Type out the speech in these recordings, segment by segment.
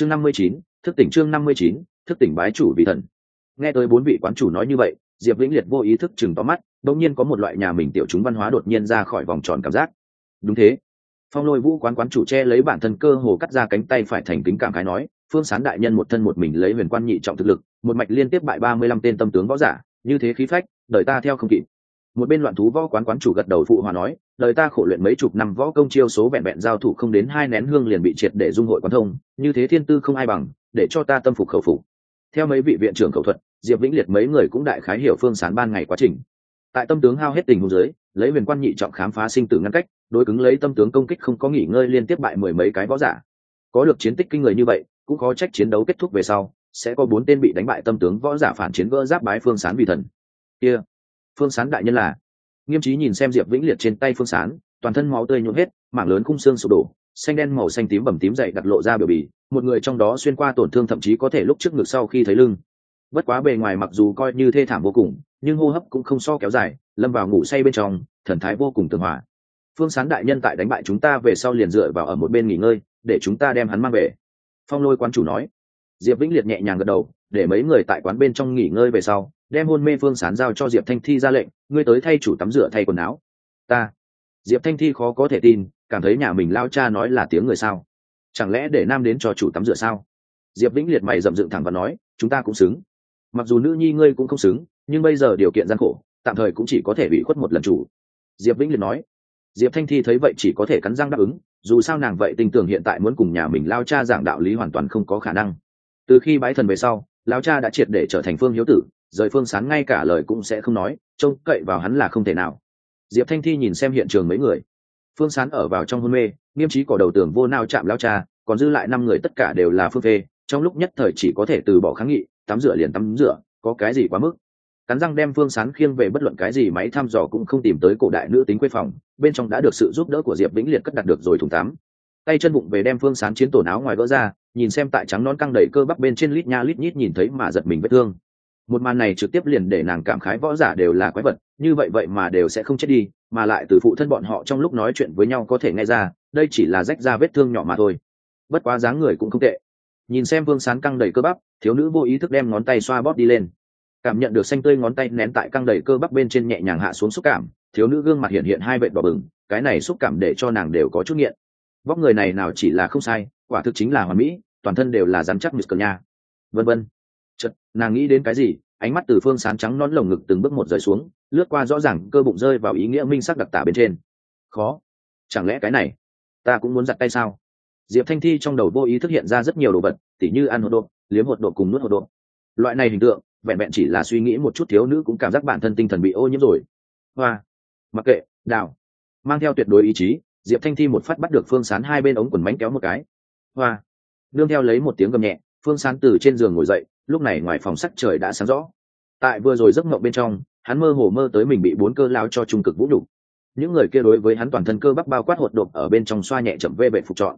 chương năm mươi chín, thức tỉnh chương năm mươi chín, thức tỉnh bái chủ vị thần. Nghe tới bốn vị quán chủ nói như vậy, diệp vĩnh liệt vô ý thức chừng to mắt đ nhiên có một loại nhà mình tiểu chúng văn hóa đột nhiên ra khỏi vòng tròn cảm giác. Đúng thế. Phong lôi vũ quán quán chủ che lấy bản thân cơ hồ cắt ra cánh tay phải thành kính cảm khái nói, phương sán đại nhân một thân một mình lấy huyền quan nhị trọng thực lực, một mạch liên tiếp bại ba mươi lăm tên tâm tướng võ giả, như thế khí phách, đời ta theo không kịp. Một bên loạn thú võ quán quán chủ gật đầu phụ hòa nói đời ta khổ luyện mấy chục năm võ công chiêu số vẹn vẹn giao thủ không đến hai nén hương liền bị triệt để dung hội quán thông, như thế thiên tư không ai bằng, để cho ta tâm phục khẩu phục. Theo mấy vị viện trưởng khẩu thuật, diệp vĩnh liệt mấy người cũng đại khái hiểu phương sán ban ngày quá trình. Tại tâm tướng hao hết tình huống giới lấy huyền quan nhị trọng khám phá sinh tử ngăn cách, đối cứng lấy tâm tướng công kích không có nghỉ ngơi liên tiếp bại mười mấy cái võ giả. Có được chiến tích kinh người như vậy, cũng có trách chiến đấu kết thúc về sau, sẽ có bốn tên bị đánh bại tâm tướng võ giả phản chiến vỡ giáp bái phương sán vì thần. Kia, phương sán đại nhân là nghiêm trí nhìn xem diệp vĩnh liệt trên tay phương sán, toàn thân máu tươi nhuộm hết, mảng lớn khung xương sụp đổ, xanh đen màu xanh tím bầm tím dậy đặt lộ ra biểu bì, một người trong đó xuyên qua tổn thương thậm chí có thể lúc trước ngực sau khi thấy lưng. Bất quá bề ngoài mặc dù coi như thê thảm vô cùng, nhưng hô hấp cũng không so kéo dài, lâm vào ngủ say bên trong, thần thái vô cùng tường hòa. Phương sán đại nhân tại đánh bại chúng ta về sau liền dựa vào ở một bên nghỉ ngơi, để chúng ta đem hắn mang về. Phong lôi quán chủ nói. Diệp vĩnh liệt nhẹ nhàng gật đầu, để mấy người tại quán bên trong nghỉ ngơi về sau đem hôn mê phương sán giao cho diệp thanh thi ra lệnh, ngươi tới thay chủ tắm rửa thay quần áo. Ta. Diệp thanh thi khó có thể tin, cảm thấy nhà mình lao cha nói là tiếng người sao? Chẳng lẽ để nam đến cho chủ tắm rửa sao? Diệp vĩnh liệt mày dậm dựng thẳng và nói, chúng ta cũng xứng. Mặc dù nữ nhi ngươi cũng không xứng, nhưng bây giờ điều kiện gian khổ, tạm thời cũng chỉ có thể bị khuất một lần chủ. Diệp vĩnh liệt nói. Diệp thanh thi thấy vậy chỉ có thể cắn răng đáp ứng, dù sao nàng vậy tình tưởng hiện tại muốn cùng nhà mình lao cha giảng đạo lý hoàn toàn không có khả năng. Từ khi bái thần về sau lao cha đã triệt để trở thành phương hiếu tử rời phương sán ngay cả lời cũng sẽ không nói, trông cậy vào hắn là không thể nào. Diệp thanh thi nhìn xem hiện trường mấy người. Phương sán ở vào trong hôn mê, nghiêm trí cỏ đầu tường vô nao chạm lao cha, còn dư lại năm người tất cả đều là phương phê, trong lúc nhất thời chỉ có thể từ bỏ kháng nghị, tắm rửa liền tắm rửa, có cái gì quá mức. Cắn răng đem phương sán khiêng về bất luận cái gì máy thăm dò cũng không tìm tới cổ đại nữ tính quê phòng, bên trong đã được sự giúp đỡ của diệp vĩnh liệt cất đặt được rồi thùng tắm. Tay chân bụng về đem phương sán chiến tổn áo ngoài vỡ ra, nhìn xem tại trắng non căng đầy cơ bắp bên trên lít nha lít nhít nhìn thấy mà giật mình vết thương một màn này trực tiếp liền để nàng cảm khái võ giả đều là quái vật, như vậy vậy mà đều sẽ không chết đi, mà lại từ phụ thân bọn họ trong lúc nói chuyện với nhau có thể nghe ra, đây chỉ là rách ra vết thương nhỏ mà thôi. Bất quá dáng người cũng không tệ. Nhìn xem vương sán căng đầy cơ bắp, thiếu nữ vô ý thức đem ngón tay xoa bóp đi lên. Cảm nhận được xanh tươi ngón tay nén tại căng đầy cơ bắp bên trên nhẹ nhàng hạ xuống xúc cảm, thiếu nữ gương mặt hiện hiện hai vệt đỏ bừng, cái này xúc cảm để cho nàng đều có chút nghiện. Vóc người này nào chỉ là không sai, quả thực chính là hoàn mỹ, toàn thân đều là dám chắc mực cờ nha. Vân vân nàng nghĩ đến cái gì, ánh mắt từ phương sán trắng non lồng ngực từng bước một rời xuống, lướt qua rõ ràng cơ bụng rơi vào ý nghĩa minh sắc đặc tả bên trên. Khó. Chẳng lẽ cái này, ta cũng muốn giặt tay sao? Diệp thanh thi trong đầu vô ý thức hiện ra rất nhiều đồ vật, tỉ như ăn hột độ, liếm hột độ cùng nuốt hột độ. Loại này hình tượng, vẹn vẹn chỉ là suy nghĩ một chút thiếu nữ cũng cảm giác bản thân tinh thần bị ô nhiễm rồi. Hoa. Mặc kệ, đào. Mang theo tuyệt đối ý chí, diệp thanh thi một phát bắt được phương sán hai bên ống quần bánh kéo một cái. Hoa. Nương theo lấy một tiếng gầm nhẹ, phương sán từ trên giường ngồi dậy lúc này ngoài phòng sắc trời đã sáng rõ. Tại vừa rồi giấc mộng bên trong, hắn mơ hồ mơ tới mình bị bốn cơ lao cho trung cực vũ đủ những người kia đối với hắn toàn thân cơ bắp bao quát hột đột ở bên trong xoa nhẹ chậm vê vệ phục trọn.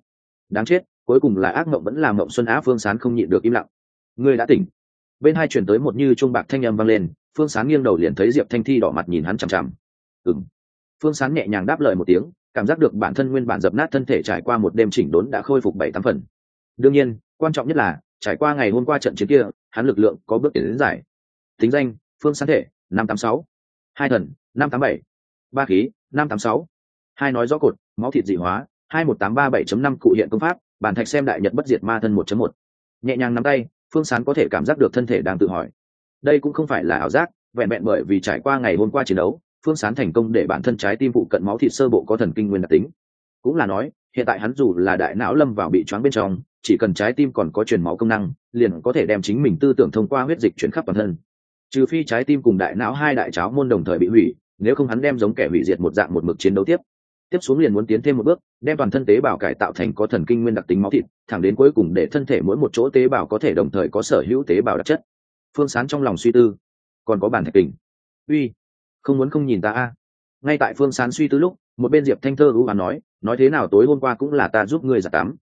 Đáng chết, cuối cùng là ác mộng vẫn là mộng xuân á phương sán không nhịn được im lặng. Ngươi đã tỉnh. Bên hai chuyển tới một như trung bạc thanh âm vang lên, phương sán nghiêng đầu liền thấy diệp thanh thi đỏ mặt nhìn hắn chằm chằm. Ừng phương sán nhẹ nhàng đáp lời một tiếng, cảm giác được bản thân nguyên bản dập nát thân thể trải qua một đêm chỉnh đốn đã khôi phục bảy tám phần. Đương nhiên, quan trọng nhất là trải qua ngày hôm qua trận chiến kia, hắn lực lượng có bước tiến đến giải. Tính danh, phương sán thể, năm tám sáu. Hai thần, năm tám bảy. Ba khí, năm tám sáu. Hai nói rõ cột, máu thịt dị hóa, hai một tám ba bảy năm cụ hiện công pháp, bản thạch xem đại nhật bất diệt ma thân một một. Nhẹ nhàng nắm tay, phương sán có thể cảm giác được thân thể đang tự hỏi. Đây cũng không phải là ảo giác, vẹn vẹn bởi vì trải qua ngày hôm qua chiến đấu, phương sán thành công để bản thân trái tim phụ cận máu thịt sơ bộ có thần kinh nguyên đặc tính. Cũng là nói, hiện tại hắn dù là đại não lâm vào bị choáng bên trong chỉ cần trái tim còn có truyền máu công năng, liền có thể đem chính mình tư tưởng thông qua huyết dịch chuyển khắp toàn thân. Trừ phi trái tim cùng đại não hai đại cháo môn đồng thời bị hủy, nếu không hắn đem giống kẻ hủy diệt một dạng một mực chiến đấu tiếp. Tiếp xuống liền muốn tiến thêm một bước, đem toàn thân tế bào cải tạo thành có thần kinh nguyên đặc tính máu thịt, thẳng đến cuối cùng để thân thể mỗi một chỗ tế bào có thể đồng thời có sở hữu tế bào đặc chất. Phương sán trong lòng suy tư, còn có bản thạch kình uy, không muốn không nhìn ta a. Ngay tại phương sán suy tư lúc, một bên diệp thanh thơ ưu hoán nói nói thế nào tối hôm qua cũng là ta giúp ngươi giả tắm.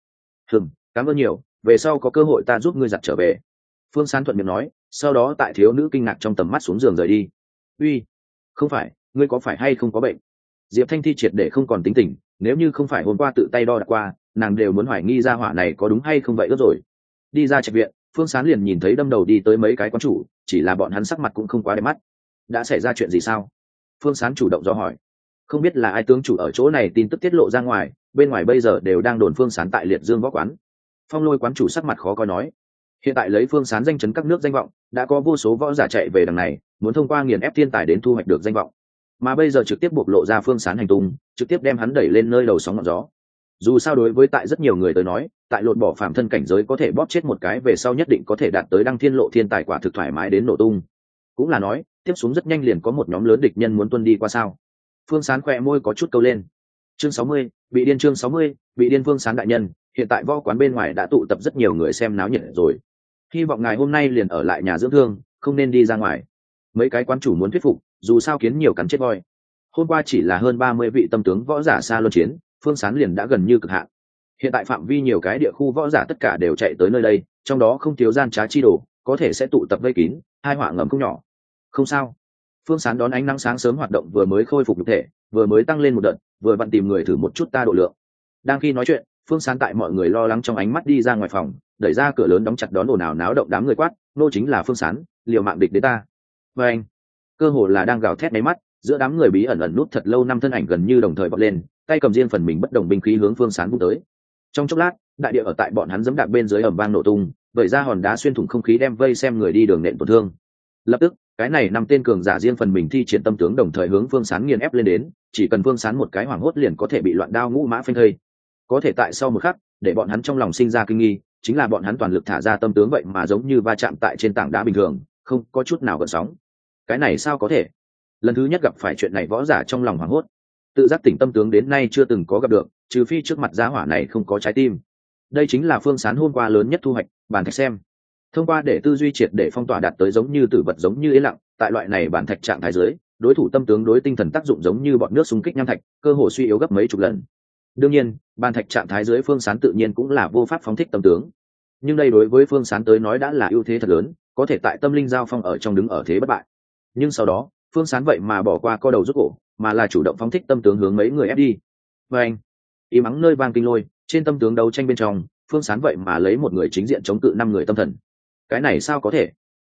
Hừng cảm ơn nhiều, về sau có cơ hội ta giúp ngươi giặt trở về. Phương sán thuận miệng nói, sau đó tại thiếu nữ kinh ngạc trong tầm mắt xuống giường rời đi. Uy, không phải, ngươi có phải hay không có bệnh? Diệp thanh thi triệt để không còn tính tình, nếu như không phải hôm qua tự tay đo đạc qua, nàng đều muốn hoài nghi ra hỏa này có đúng hay không vậy ớt rồi. Đi ra trạch viện, phương sán liền nhìn thấy đâm đầu đi tới mấy cái quán chủ, chỉ là bọn hắn sắc mặt cũng không quá đẹp mắt. Đã xảy ra chuyện gì sao? Phương sán chủ động do hỏi. Không biết là ai tướng chủ ở chỗ này tin tức tiết lộ ra ngoài, bên ngoài bây giờ đều đang đồn phương sán tại liệt dương võ quán phong lôi quán chủ sắc mặt khó coi nói, hiện tại lấy phương sán danh chấn các nước danh vọng, đã có vô số võ giả chạy về đằng này, muốn thông qua nghiền ép thiên tài đến thu hoạch được danh vọng. Mà bây giờ trực tiếp bộc lộ ra phương sán hành tung, trực tiếp đem hắn đẩy lên nơi đầu sóng ngọn gió. Dù sao đối với tại rất nhiều người tới nói, tại lột bỏ phạm thân cảnh giới có thể bóp chết một cái về sau nhất định có thể đạt tới đăng thiên lộ thiên tài quả thực thoải mái đến nổ tung. Cũng là nói, tiếp xuống rất nhanh liền có một nhóm lớn địch nhân muốn tuân đi qua sao. Phương sán khỏe môi có chút câu lên. Chương sáu mươi, bị điên chương sáu mươi, bị điên phương sán đại nhân hiện tại võ quán bên ngoài đã tụ tập rất nhiều người xem náo nhiệt rồi. Hy vọng ngài hôm nay liền ở lại nhà dưỡng thương, không nên đi ra ngoài. Mấy cái quán chủ muốn thuyết phục, dù sao kiến nhiều cắn chết voi. Hôm qua chỉ là hơn ba mươi vị tâm tướng võ giả xa luân chiến, phương sán liền đã gần như cực hạn. Hiện tại phạm vi nhiều cái địa khu võ giả tất cả đều chạy tới nơi đây, trong đó không thiếu gian trá chi đồ, có thể sẽ tụ tập vây kín, hai họa ngầm không nhỏ. Không sao. Phương sán đón ánh nắng sáng sớm hoạt động vừa mới khôi phục nhục thể, vừa mới tăng lên một đợt, vừa vặn tìm người thử một chút ta độ lượng. Đang khi nói chuyện phương sán tại mọi người lo lắng trong ánh mắt đi ra ngoài phòng, đẩy ra cửa lớn đóng chặt đón ồn ào náo động đám người quát, nô chính là phương sán, liều mạng địch đến ta. Và anh, cơ hồ là đang gào thét máy mắt, giữa đám người bí ẩn ẩn nút thật lâu năm thân ảnh gần như đồng thời bật lên, tay cầm riêng phần mình bất đồng binh khí hướng phương sán vung tới. Trong chốc lát, đại địa ở tại bọn hắn dẫm đạp bên dưới ẩm vang nổ tung, vẩy ra hòn đá xuyên thủng không khí đem vây xem người đi đường nện tổn thương. Lập tức, cái này năm tên cường giả riêng phần mình thi triển tâm tướng đồng thời hướng phương sán nghiền ép lên đến, chỉ cần phương sán một cái hoảng hốt liền có thể bị loạn đao ngũ mã phanh thây có thể tại sau một khắc, để bọn hắn trong lòng sinh ra kinh nghi, chính là bọn hắn toàn lực thả ra tâm tướng vậy mà giống như va chạm tại trên tảng đá bình thường, không có chút nào gợn sóng. Cái này sao có thể? Lần thứ nhất gặp phải chuyện này võ giả trong lòng hoảng hốt. Tự giác tỉnh tâm tướng đến nay chưa từng có gặp được, trừ phi trước mặt giá hỏa này không có trái tim. Đây chính là phương sán hôm qua lớn nhất thu hoạch bàn thạch xem. Thông qua để tư duy triệt để phong tỏa đạt tới giống như tử vật giống như yên lặng, tại loại này bản thạch trạng thái dưới, đối thủ tâm tướng đối tinh thần tác dụng giống như bọn nước xung kích nham thạch, cơ hồ suy yếu gấp mấy chục lần đương nhiên bàn thạch trạng thái dưới phương sán tự nhiên cũng là vô pháp phóng thích tâm tướng. Nhưng đây đối với phương sán tới nói đã là ưu thế thật lớn, có thể tại tâm linh giao phong ở trong đứng ở thế bất bại. Nhưng sau đó, phương sán vậy mà bỏ qua co đầu rút cổ, mà là chủ động phóng thích tâm tướng hướng mấy người ép đi. Và anh ý mắng nơi vang kinh lôi, trên tâm tướng đấu tranh bên trong, phương sán vậy mà lấy một người chính diện chống cự năm người tâm thần. Cái này sao có thể?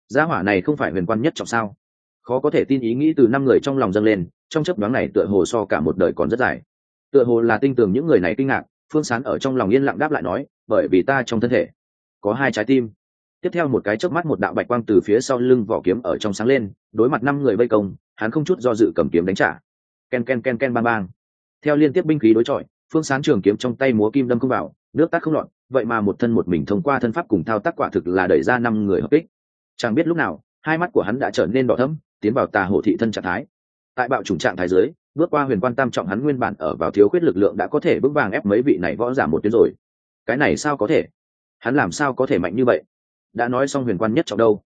Gia hỏa này không phải huyền quan nhất trọng sao? Khó có thể tin ý nghĩ từ năm người trong lòng dâng lên, trong chấp đoán này tựa hồ so cả một đời còn rất dài tựa hồ là tinh tường những người này kinh ngạc, phương sán ở trong lòng yên lặng đáp lại nói, bởi vì ta trong thân thể có hai trái tim. Tiếp theo một cái chớp mắt một đạo bạch quang từ phía sau lưng vỏ kiếm ở trong sáng lên, đối mặt năm người vây công, hắn không chút do dự cầm kiếm đánh trả. Ken ken ken ken, bang bang. Theo liên tiếp binh khí đối chọi, phương sán trường kiếm trong tay múa kim đâm không vào, nước tắt không lọt vậy mà một thân một mình thông qua thân pháp cùng thao tác quả thực là đẩy ra năm người hợp kích. Chẳng biết lúc nào, hai mắt của hắn đã trở nên đỏ thẫm, tiến vào tà hồ thị thân trạng thái. Tại bạo chủng trạng thái dưới bước qua huyền quan tam trọng hắn nguyên bản ở vào thiếu khuyết lực lượng đã có thể bước vàng ép mấy vị này võ giả một tuyến rồi. Cái này sao có thể? Hắn làm sao có thể mạnh như vậy? Đã nói xong huyền quan nhất trọng đâu.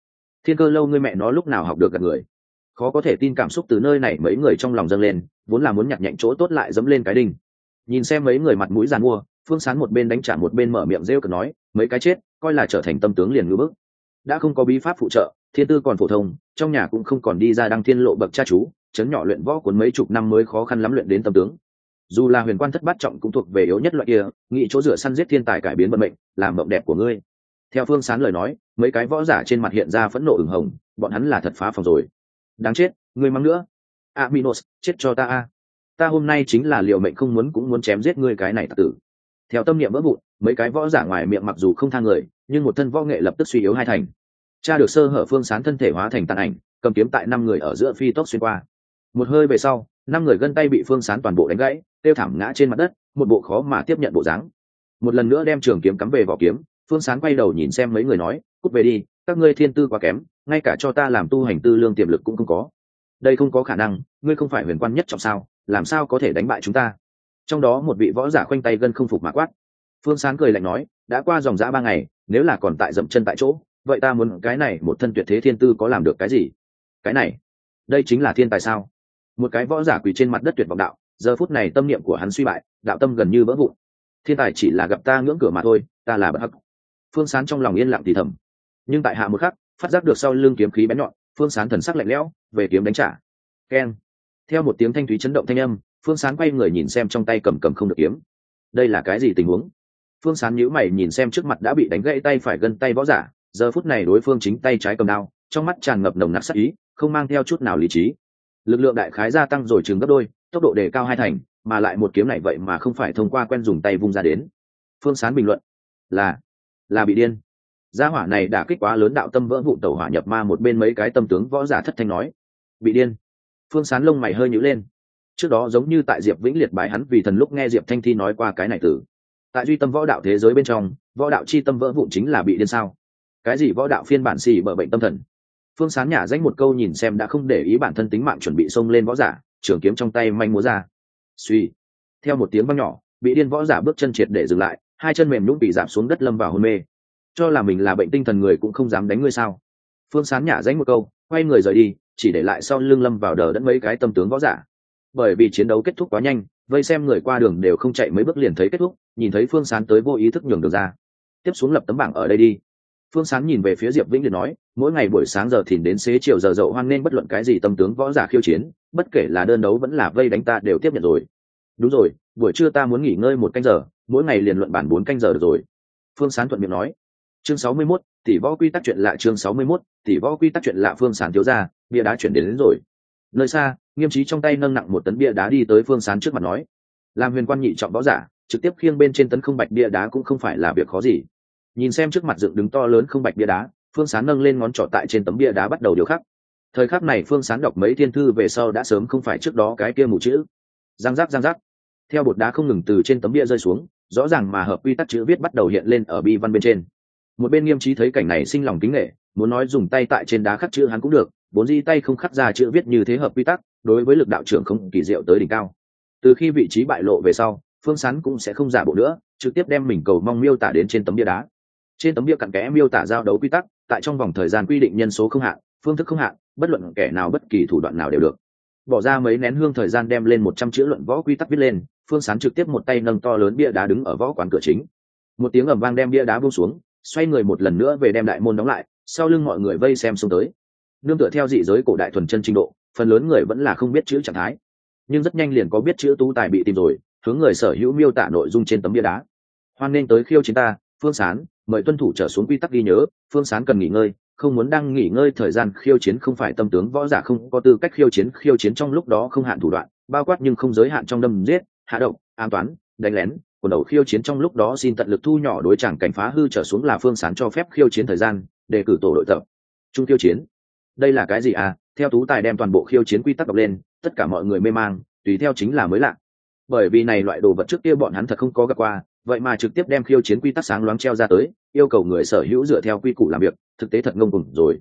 Thiên cơ lâu ngươi mẹ nó lúc nào học được gặp người? Khó có thể tin cảm xúc từ nơi này mấy người trong lòng dâng lên, vốn là muốn nhặt nhạnh chỗ tốt lại dẫm lên cái đinh. Nhìn xem mấy người mặt mũi giàn mua, phương sán một bên đánh trả một bên mở miệng rêu cực nói, mấy cái chết, coi là trở thành tâm tướng liền ngữ bức. Đã không có bí pháp phụ trợ, thiên tư còn phổ thông, trong nhà cũng không còn đi ra đăng thiên lộ bậc cha chú chấn nhỏ luyện võ cuốn mấy chục năm mới khó khăn lắm luyện đến tâm tướng. Dù là huyền quan thất bát trọng cũng thuộc về yếu nhất loại kia, nghĩ chỗ dựa săn giết thiên tài cải biến vận mệnh, làm mộng đẹp của ngươi. Theo phương sán lời nói, mấy cái võ giả trên mặt hiện ra phẫn nộ ửng hồng, bọn hắn là thật phá phòng rồi. Đáng chết, ngươi mắng nữa. A minos chết cho ta a. Ta hôm nay chính là liệu mệnh không muốn cũng muốn chém giết ngươi cái này tạc tử. Theo tâm niệm vỡ vụn, mấy cái võ giả ngoài miệng mặc dù không thang người, nhưng một thân võ nghệ lập tức suy yếu hai thành. Cha được sơ hở phương sán thân thể hóa thành tàn ảnh, cầm kiếm tại năm người ở giữa phi tốc xuyên qua một hơi về sau, năm người gân tay bị phương sán toàn bộ đánh gãy tiêu thảm ngã trên mặt đất, một bộ khó mà tiếp nhận bộ dáng. Một lần nữa đem trường kiếm cắm về vỏ kiếm, phương sán quay đầu nhìn xem mấy người nói, cút về đi, các ngươi thiên tư quá kém, ngay cả cho ta làm tu hành tư lương tiềm lực cũng không có. Đây không có khả năng, ngươi không phải huyền quan nhất trọng sao, làm sao có thể đánh bại chúng ta? Trong đó một vị võ giả khoanh tay gân không phục mà quát. Phương sán cười lạnh nói, đã qua dòng dã ba ngày, nếu là còn tại dậm chân tại chỗ, vậy ta muốn cái này một thân tuyệt thế thiên tư có làm được cái gì? Cái này, đây chính là thiên tài sao? Một cái võ giả quỳ trên mặt đất tuyệt vọng đạo, giờ phút này tâm niệm của hắn suy bại, đạo tâm gần như vỡ vụn. Thiên tài chỉ là gặp ta ngưỡng cửa mà thôi, ta là bất hắc. Phương sán trong lòng yên lặng thì thầm. Nhưng tại hạ một khắc, phát giác được sau lưng kiếm khí bén nhọn, phương sán thần sắc lạnh lẽo, về kiếm đánh trả. Keng. Theo một tiếng thanh thúy chấn động thanh âm, phương sán quay người nhìn xem trong tay cầm cầm không được kiếm. Đây là cái gì tình huống? Phương sán nhíu mày nhìn xem trước mặt đã bị đánh gãy tay phải gân tay võ giả, giờ phút này đối phương chính tay trái cầm đao, trong mắt tràn ngập nồng nặc sắc ý, không mang theo chút nào lý trí lực lượng đại khái gia tăng rồi chừng gấp đôi, tốc độ đề cao hai thành, mà lại một kiếm này vậy mà không phải thông qua quen dùng tay vung ra đến. Phương sán bình luận, là là bị điên. Gia hỏa này đã kích quá lớn đạo tâm vỡ vụ tàu hỏa nhập ma một bên mấy cái tâm tướng võ giả thất thanh nói, bị điên. Phương sán lông mày hơi nhữ lên. Trước đó giống như tại diệp vĩnh liệt bái hắn vì thần lúc nghe diệp thanh thi nói qua cái này từ. Tại duy tâm võ đạo thế giới bên trong, võ đạo chi tâm vỡ vụn chính là bị điên sao? Cái gì võ đạo phiên bản xì bở bệnh tâm thần? Phương sán nhả danh một câu nhìn xem đã không để ý bản thân tính mạng chuẩn bị xông lên võ giả, trường kiếm trong tay manh múa ra. Suy theo một tiếng văng nhỏ, bị điên võ giả bước chân triệt để dừng lại, hai chân mềm nhũng bị giảm xuống đất lâm vào hôn mê. Cho là mình là bệnh tinh thần người cũng không dám đánh ngươi sao? Phương sán nhả danh một câu, quay người rời đi, chỉ để lại sau lưng lâm vào đờ đẫn mấy cái tâm tướng võ giả. Bởi vì chiến đấu kết thúc quá nhanh, vây xem người qua đường đều không chạy mấy bước liền thấy kết thúc, nhìn thấy phương sán tới vô ý thức nhường được ra. Tiếp xuống lập tấm bảng ở đây đi phương sán nhìn về phía diệp vĩnh liệt nói mỗi ngày buổi sáng giờ thìn đến xế chiều giờ dậu hoan nên bất luận cái gì tâm tướng võ giả khiêu chiến bất kể là đơn đấu vẫn là vây đánh ta đều tiếp nhận rồi. Đúng rồi buổi trưa ta muốn nghỉ ngơi một canh giờ mỗi ngày liền luận bản bốn canh giờ được rồi. Phương sán thuận miệng nói. Chương sáu mươi 61, tỷ võ quy tắc chuyện lạ chương sáu mươi 61, tỷ võ quy tắc chuyện lạ phương sán thiếu ra bia đá chuyển đến, đến rồi. Nơi xa nghiêm trí trong tay nâng nặng một tấn bia đá đi tới phương sán trước mặt nói. Làm huyền quan nhị trọng võ giả trực tiếp khiêng bên trên tấn không bạch bia đá cũng không phải là việc khó gì nhìn xem trước mặt dựng đứng to lớn không bạch bia đá, phương sán nâng lên ngón trỏ tại trên tấm bia đá bắt đầu điều khắc. Thời khắc này phương sán đọc mấy thiên thư về sau đã sớm không phải trước đó cái kia mù chữ. Giang giác giang giác. Theo bột đá không ngừng từ trên tấm bia rơi xuống, rõ ràng mà hợp quy tắc chữ viết bắt đầu hiện lên ở bi văn bên trên. Một bên nghiêm trí thấy cảnh này sinh lòng kính nghệ muốn nói dùng tay tại trên đá khắc chữ hắn cũng được bốn di tay không khắc ra chữ viết như thế hợp quy tắc, đối với lực đạo trưởng không kỳ diệu tới đỉnh cao. Từ khi vị trí bại lộ về sau, phương sán cũng sẽ không giả bộ nữa, trực tiếp đem mình cầu mong miêu tả đến trên tấm bia đá trên tấm bia cặn kẽ miêu tả giao đấu quy tắc, tại trong vòng thời gian quy định nhân số không hạn, phương thức không hạn, bất luận kẻ nào bất kỳ thủ đoạn nào đều được. Bỏ ra mấy nén hương thời gian đem lên một trăm chữ luận võ quy tắc viết lên, phương sán trực tiếp một tay nâng to lớn bia đá đứng ở võ quán cửa chính. Một tiếng ầm vang đem bia đá buông xuống, xoay người một lần nữa về đem đại môn đóng lại, sau lưng mọi người vây xem xuống tới. Nương tựa theo dị giới cổ đại thuần chân trình độ, phần lớn người vẫn là không biết chữ trạng thái. Nhưng rất nhanh liền có biết chữ tú tài bị tìm rồi, hướng người sở hữu miêu tả nội dung trên tấm bia đá. Hoan nên tới khiêu chiến ta phương sán, mời tuân thủ trở xuống quy tắc ghi nhớ, phương sán cần nghỉ ngơi, không muốn đang nghỉ ngơi thời gian khiêu chiến không phải tâm tướng, võ giả không có tư cách khiêu chiến khiêu chiến trong lúc đó không hạn thủ đoạn, bao quát nhưng không giới hạn trong đâm giết, hạ độc, an toán, đánh lén, quần đầu khiêu chiến trong lúc đó xin tận lực thu nhỏ đối chẳng cảnh phá hư trở xuống là phương sán cho phép khiêu chiến thời gian để cử tổ đội tập trung khiêu chiến. Đây là cái gì à? Theo tú tài đem toàn bộ khiêu chiến quy tắc đọc lên, tất cả mọi người mê mang, tùy theo chính là mới lạ. Bởi vì này loại đồ vật trước kia bọn hắn thật không có gặp qua vậy mà trực tiếp đem khiêu chiến quy tắc sáng loáng treo ra tới, yêu cầu người sở hữu dựa theo quy củ làm việc, thực tế thật ngông cùng rồi.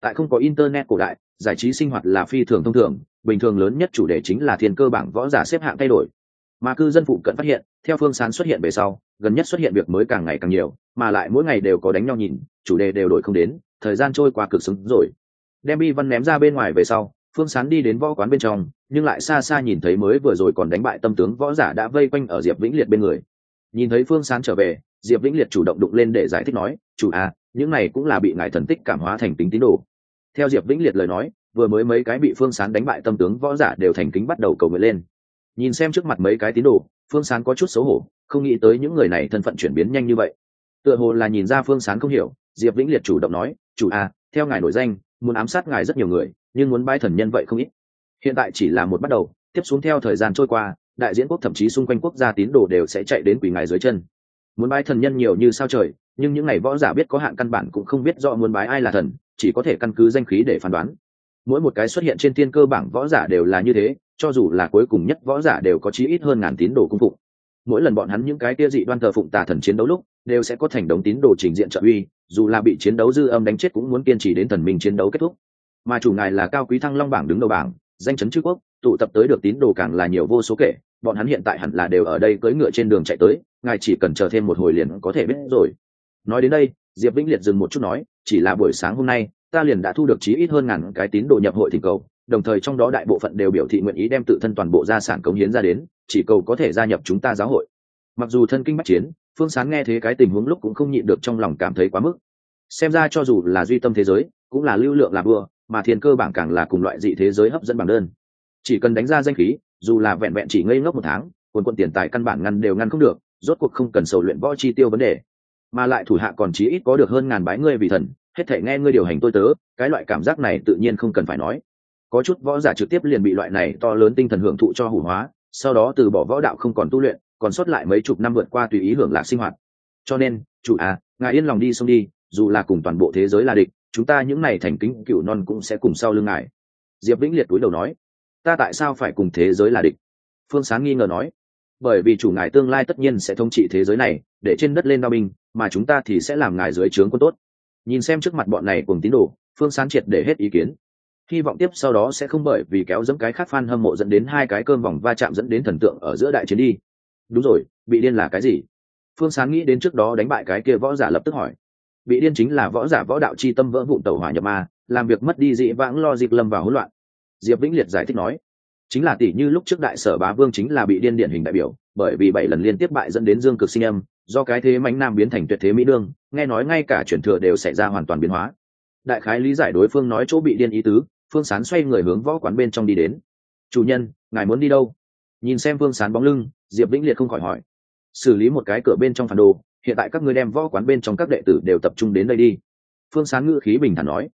Tại không có internet cổ đại, giải trí sinh hoạt là phi thường thông thường, bình thường lớn nhất chủ đề chính là thiên cơ bảng võ giả xếp hạng thay đổi. Mà cư dân phụ cận phát hiện, theo phương sán xuất hiện về sau, gần nhất xuất hiện việc mới càng ngày càng nhiều, mà lại mỗi ngày đều có đánh nhau nhìn, chủ đề đều đổi không đến, thời gian trôi qua cực xứng rồi. Đem bi văn ném ra bên ngoài về sau, phương sán đi đến võ quán bên trong, nhưng lại xa xa nhìn thấy mới vừa rồi còn đánh bại tâm tướng võ giả đã vây quanh ở diệp vĩnh liệt bên người nhìn thấy phương sán trở về, diệp vĩnh liệt chủ động đụng lên để giải thích nói, chủ à những này cũng là bị ngài thần tích cảm hóa thành tính tín đồ. Theo diệp vĩnh liệt lời nói, vừa mới mấy cái bị phương sán đánh bại tâm tướng võ giả đều thành kính bắt đầu cầu nguyện lên. Nhìn xem trước mặt mấy cái tín đồ, phương sán có chút xấu hổ, không nghĩ tới những người này thân phận chuyển biến nhanh như vậy. Tựa hồ là nhìn ra phương sán không hiểu, diệp vĩnh liệt chủ động nói, chủ à theo ngài nổi danh, muốn ám sát ngài rất nhiều người, nhưng muốn bãi thần nhân vậy không ít. Hiện tại chỉ là một bắt đầu, tiếp xuống theo thời gian trôi qua đại diễn quốc thậm chí xung quanh quốc gia tín đồ đều sẽ chạy đến quỳ ngài dưới chân. Muốn bái thần nhân nhiều như sao trời, nhưng những ngày võ giả biết có hạn căn bản cũng không biết rõ muốn bái ai là thần, chỉ có thể căn cứ danh khí để phán đoán. Mỗi một cái xuất hiện trên thiên cơ bảng võ giả đều là như thế, cho dù là cuối cùng nhất võ giả đều có chí ít hơn ngàn tín đồ cung phụng. Mỗi lần bọn hắn những cái tia dị đoan thờ phụng tà thần chiến đấu lúc, đều sẽ có thành đống tín đồ trình diện trợ uy, dù là bị chiến đấu dư âm đánh chết cũng muốn kiên trì đến thần minh chiến đấu kết thúc. Mà chủ ngài là cao quý thăng long bảng đứng đầu bảng, danh chấn chư quốc tụ tập tới được tín đồ càng là nhiều vô số kể, bọn hắn hiện tại hẳn là đều ở đây cưỡi ngựa trên đường chạy tới, ngài chỉ cần chờ thêm một hồi liền có thể biết rồi. Nói đến đây, diệp vĩnh liệt dừng một chút nói, chỉ là buổi sáng hôm nay, ta liền đã thu được chí ít hơn ngàn cái tín đồ nhập hội thỉnh cầu, đồng thời trong đó đại bộ phận đều biểu thị nguyện ý đem tự thân toàn bộ gia sản cống hiến ra đến, chỉ cầu có thể gia nhập chúng ta giáo hội. Mặc dù thân kinh bắt chiến, phương sán nghe thế cái tình huống lúc cũng không nhịn được trong lòng cảm thấy quá mức. Xem ra cho dù là duy tâm thế giới, cũng là lưu lượng là vừa mà thiên cơ bảng càng là cùng loại dị thế giới hấp dẫn bằng đơn chỉ cần đánh ra danh khí, dù là vẹn vẹn chỉ ngây ngốc một tháng, quần quận tiền tài căn bản ngăn đều ngăn không được, rốt cuộc không cần sầu luyện võ chi tiêu vấn đề. Mà lại thủ hạ còn chí ít có được hơn ngàn bái ngươi vì thần, hết thể nghe ngươi điều hành tôi tớ, cái loại cảm giác này tự nhiên không cần phải nói. Có chút võ giả trực tiếp liền bị loại này to lớn tinh thần hưởng thụ cho hủ hóa, sau đó từ bỏ võ đạo không còn tu luyện, còn sót lại mấy chục năm vượt qua tùy ý hưởng lạc sinh hoạt. Cho nên, chủ à ngài yên lòng đi xong đi, dù là cùng toàn bộ thế giới là địch, chúng ta những này thành kính cựu non cũng sẽ cùng sau lưng ngài. Diệp vĩnh liệt túi đầu nói ta tại sao phải cùng thế giới là địch? Phương sáng nghi ngờ nói. Bởi vì chủ ngài tương lai tất nhiên sẽ thống trị thế giới này, để trên đất lên đao binh, mà chúng ta thì sẽ làm ngài dưới trướng quân tốt. Nhìn xem trước mặt bọn này cùng tín đồ, phương sáng triệt để hết ý kiến. Hy vọng tiếp sau đó sẽ không bởi vì kéo dẫm cái khác f hâm mộ dẫn đến hai cái cơm vòng va chạm dẫn đến thần tượng ở giữa đại chiến đi. Đúng rồi, bị điên là cái gì? Phương sáng nghĩ đến trước đó đánh bại cái kia võ giả lập tức hỏi. Bị điên chính là võ giả võ đạo chi tâm vỡ vụn tàu hỏa nhập ma, làm việc mất đi dị vãng lo dịp lâm vào hỗn loạn diệp vĩnh liệt giải thích nói, chính là tỷ như lúc trước đại sở bá vương chính là bị điên điển hình đại biểu, bởi vì bảy lần liên tiếp bại dẫn đến dương cực sinh âm, do cái thế mánh nam biến thành tuyệt thế mỹ đương, nghe nói ngay cả chuyển thừa đều xảy ra hoàn toàn biến hóa. Đại khái lý giải đối phương nói chỗ bị điên ý tứ, phương sán xoay người hướng võ quán bên trong đi đến. Chủ nhân, ngài muốn đi đâu? Nhìn xem phương sán bóng lưng, diệp vĩnh liệt không khỏi hỏi. Xử lý một cái cửa bên trong phản đồ, hiện tại các ngươi đem võ quán bên trong các đệ tử đều tập trung đến đây đi. Phương sán ngữ khí bình thản nói.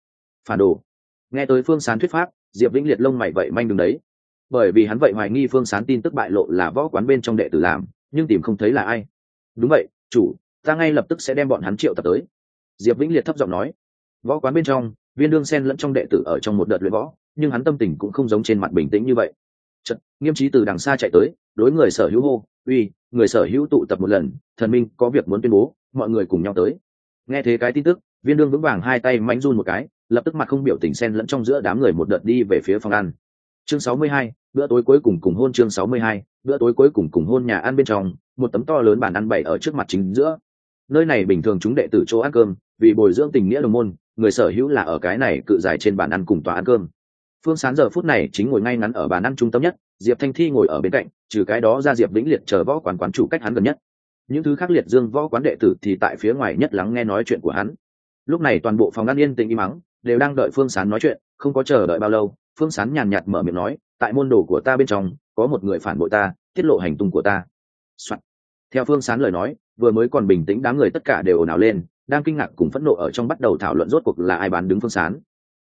Phản đồ? Nghe tới phương sán thuyết pháp diệp vĩnh liệt lông mày vậy manh đứng đấy. Bởi vì hắn vậy hoài nghi phương sán tin tức bại lộ là võ quán bên trong đệ tử làm nhưng tìm không thấy là ai. Đúng vậy chủ ta ngay lập tức sẽ đem bọn hắn triệu tập tới. Diệp vĩnh liệt thấp giọng nói. Võ quán bên trong viên đương sen lẫn trong đệ tử ở trong một đợt luyện võ nhưng hắn tâm tình cũng không giống trên mặt bình tĩnh như vậy. Chật, nghiêm trí từ đằng xa chạy tới đối người sở hữu hô uy người sở hữu tụ tập một lần thần minh có việc muốn tuyên bố mọi người cùng nhau tới. Nghe thế cái tin tức viên đương vững vàng hai tay mánh run một cái lập tức mặt không biểu tình xen lẫn trong giữa đám người một đợt đi về phía phòng ăn. Chương 62, bữa tối cuối cùng cùng hôn chương 62, bữa tối cuối cùng cùng hôn nhà ăn bên trong một tấm to lớn bàn ăn bày ở trước mặt chính giữa. Nơi này bình thường chúng đệ tử chỗ ăn cơm vì bồi dưỡng tình nghĩa đồng môn người sở hữu là ở cái này cự dài trên bàn ăn cùng tòa ăn cơm. Phương sán giờ phút này chính ngồi ngay ngắn ở bàn ăn trung tâm nhất diệp thanh thi ngồi ở bên cạnh trừ cái đó ra diệp vĩnh liệt chờ võ quán quán chủ cách hắn gần nhất. Những thứ khác liệt dương võ quán đệ tử thì tại phía ngoài nhất lắng nghe nói chuyện của hắn. Lúc này toàn bộ phòng ăn yên tĩnh im mắng đều đang đợi phương sán nói chuyện, không có chờ đợi bao lâu, phương sán nhàn nhạt mở miệng nói, tại môn đồ của ta bên trong, có một người phản bội ta, tiết lộ hành tung của ta、Soạn. theo phương sán lời nói, vừa mới còn bình tĩnh đám người tất cả đều ồn ào lên, đang kinh ngạc cùng phẫn nộ ở trong bắt đầu thảo luận rốt cuộc là ai bán đứng phương sán.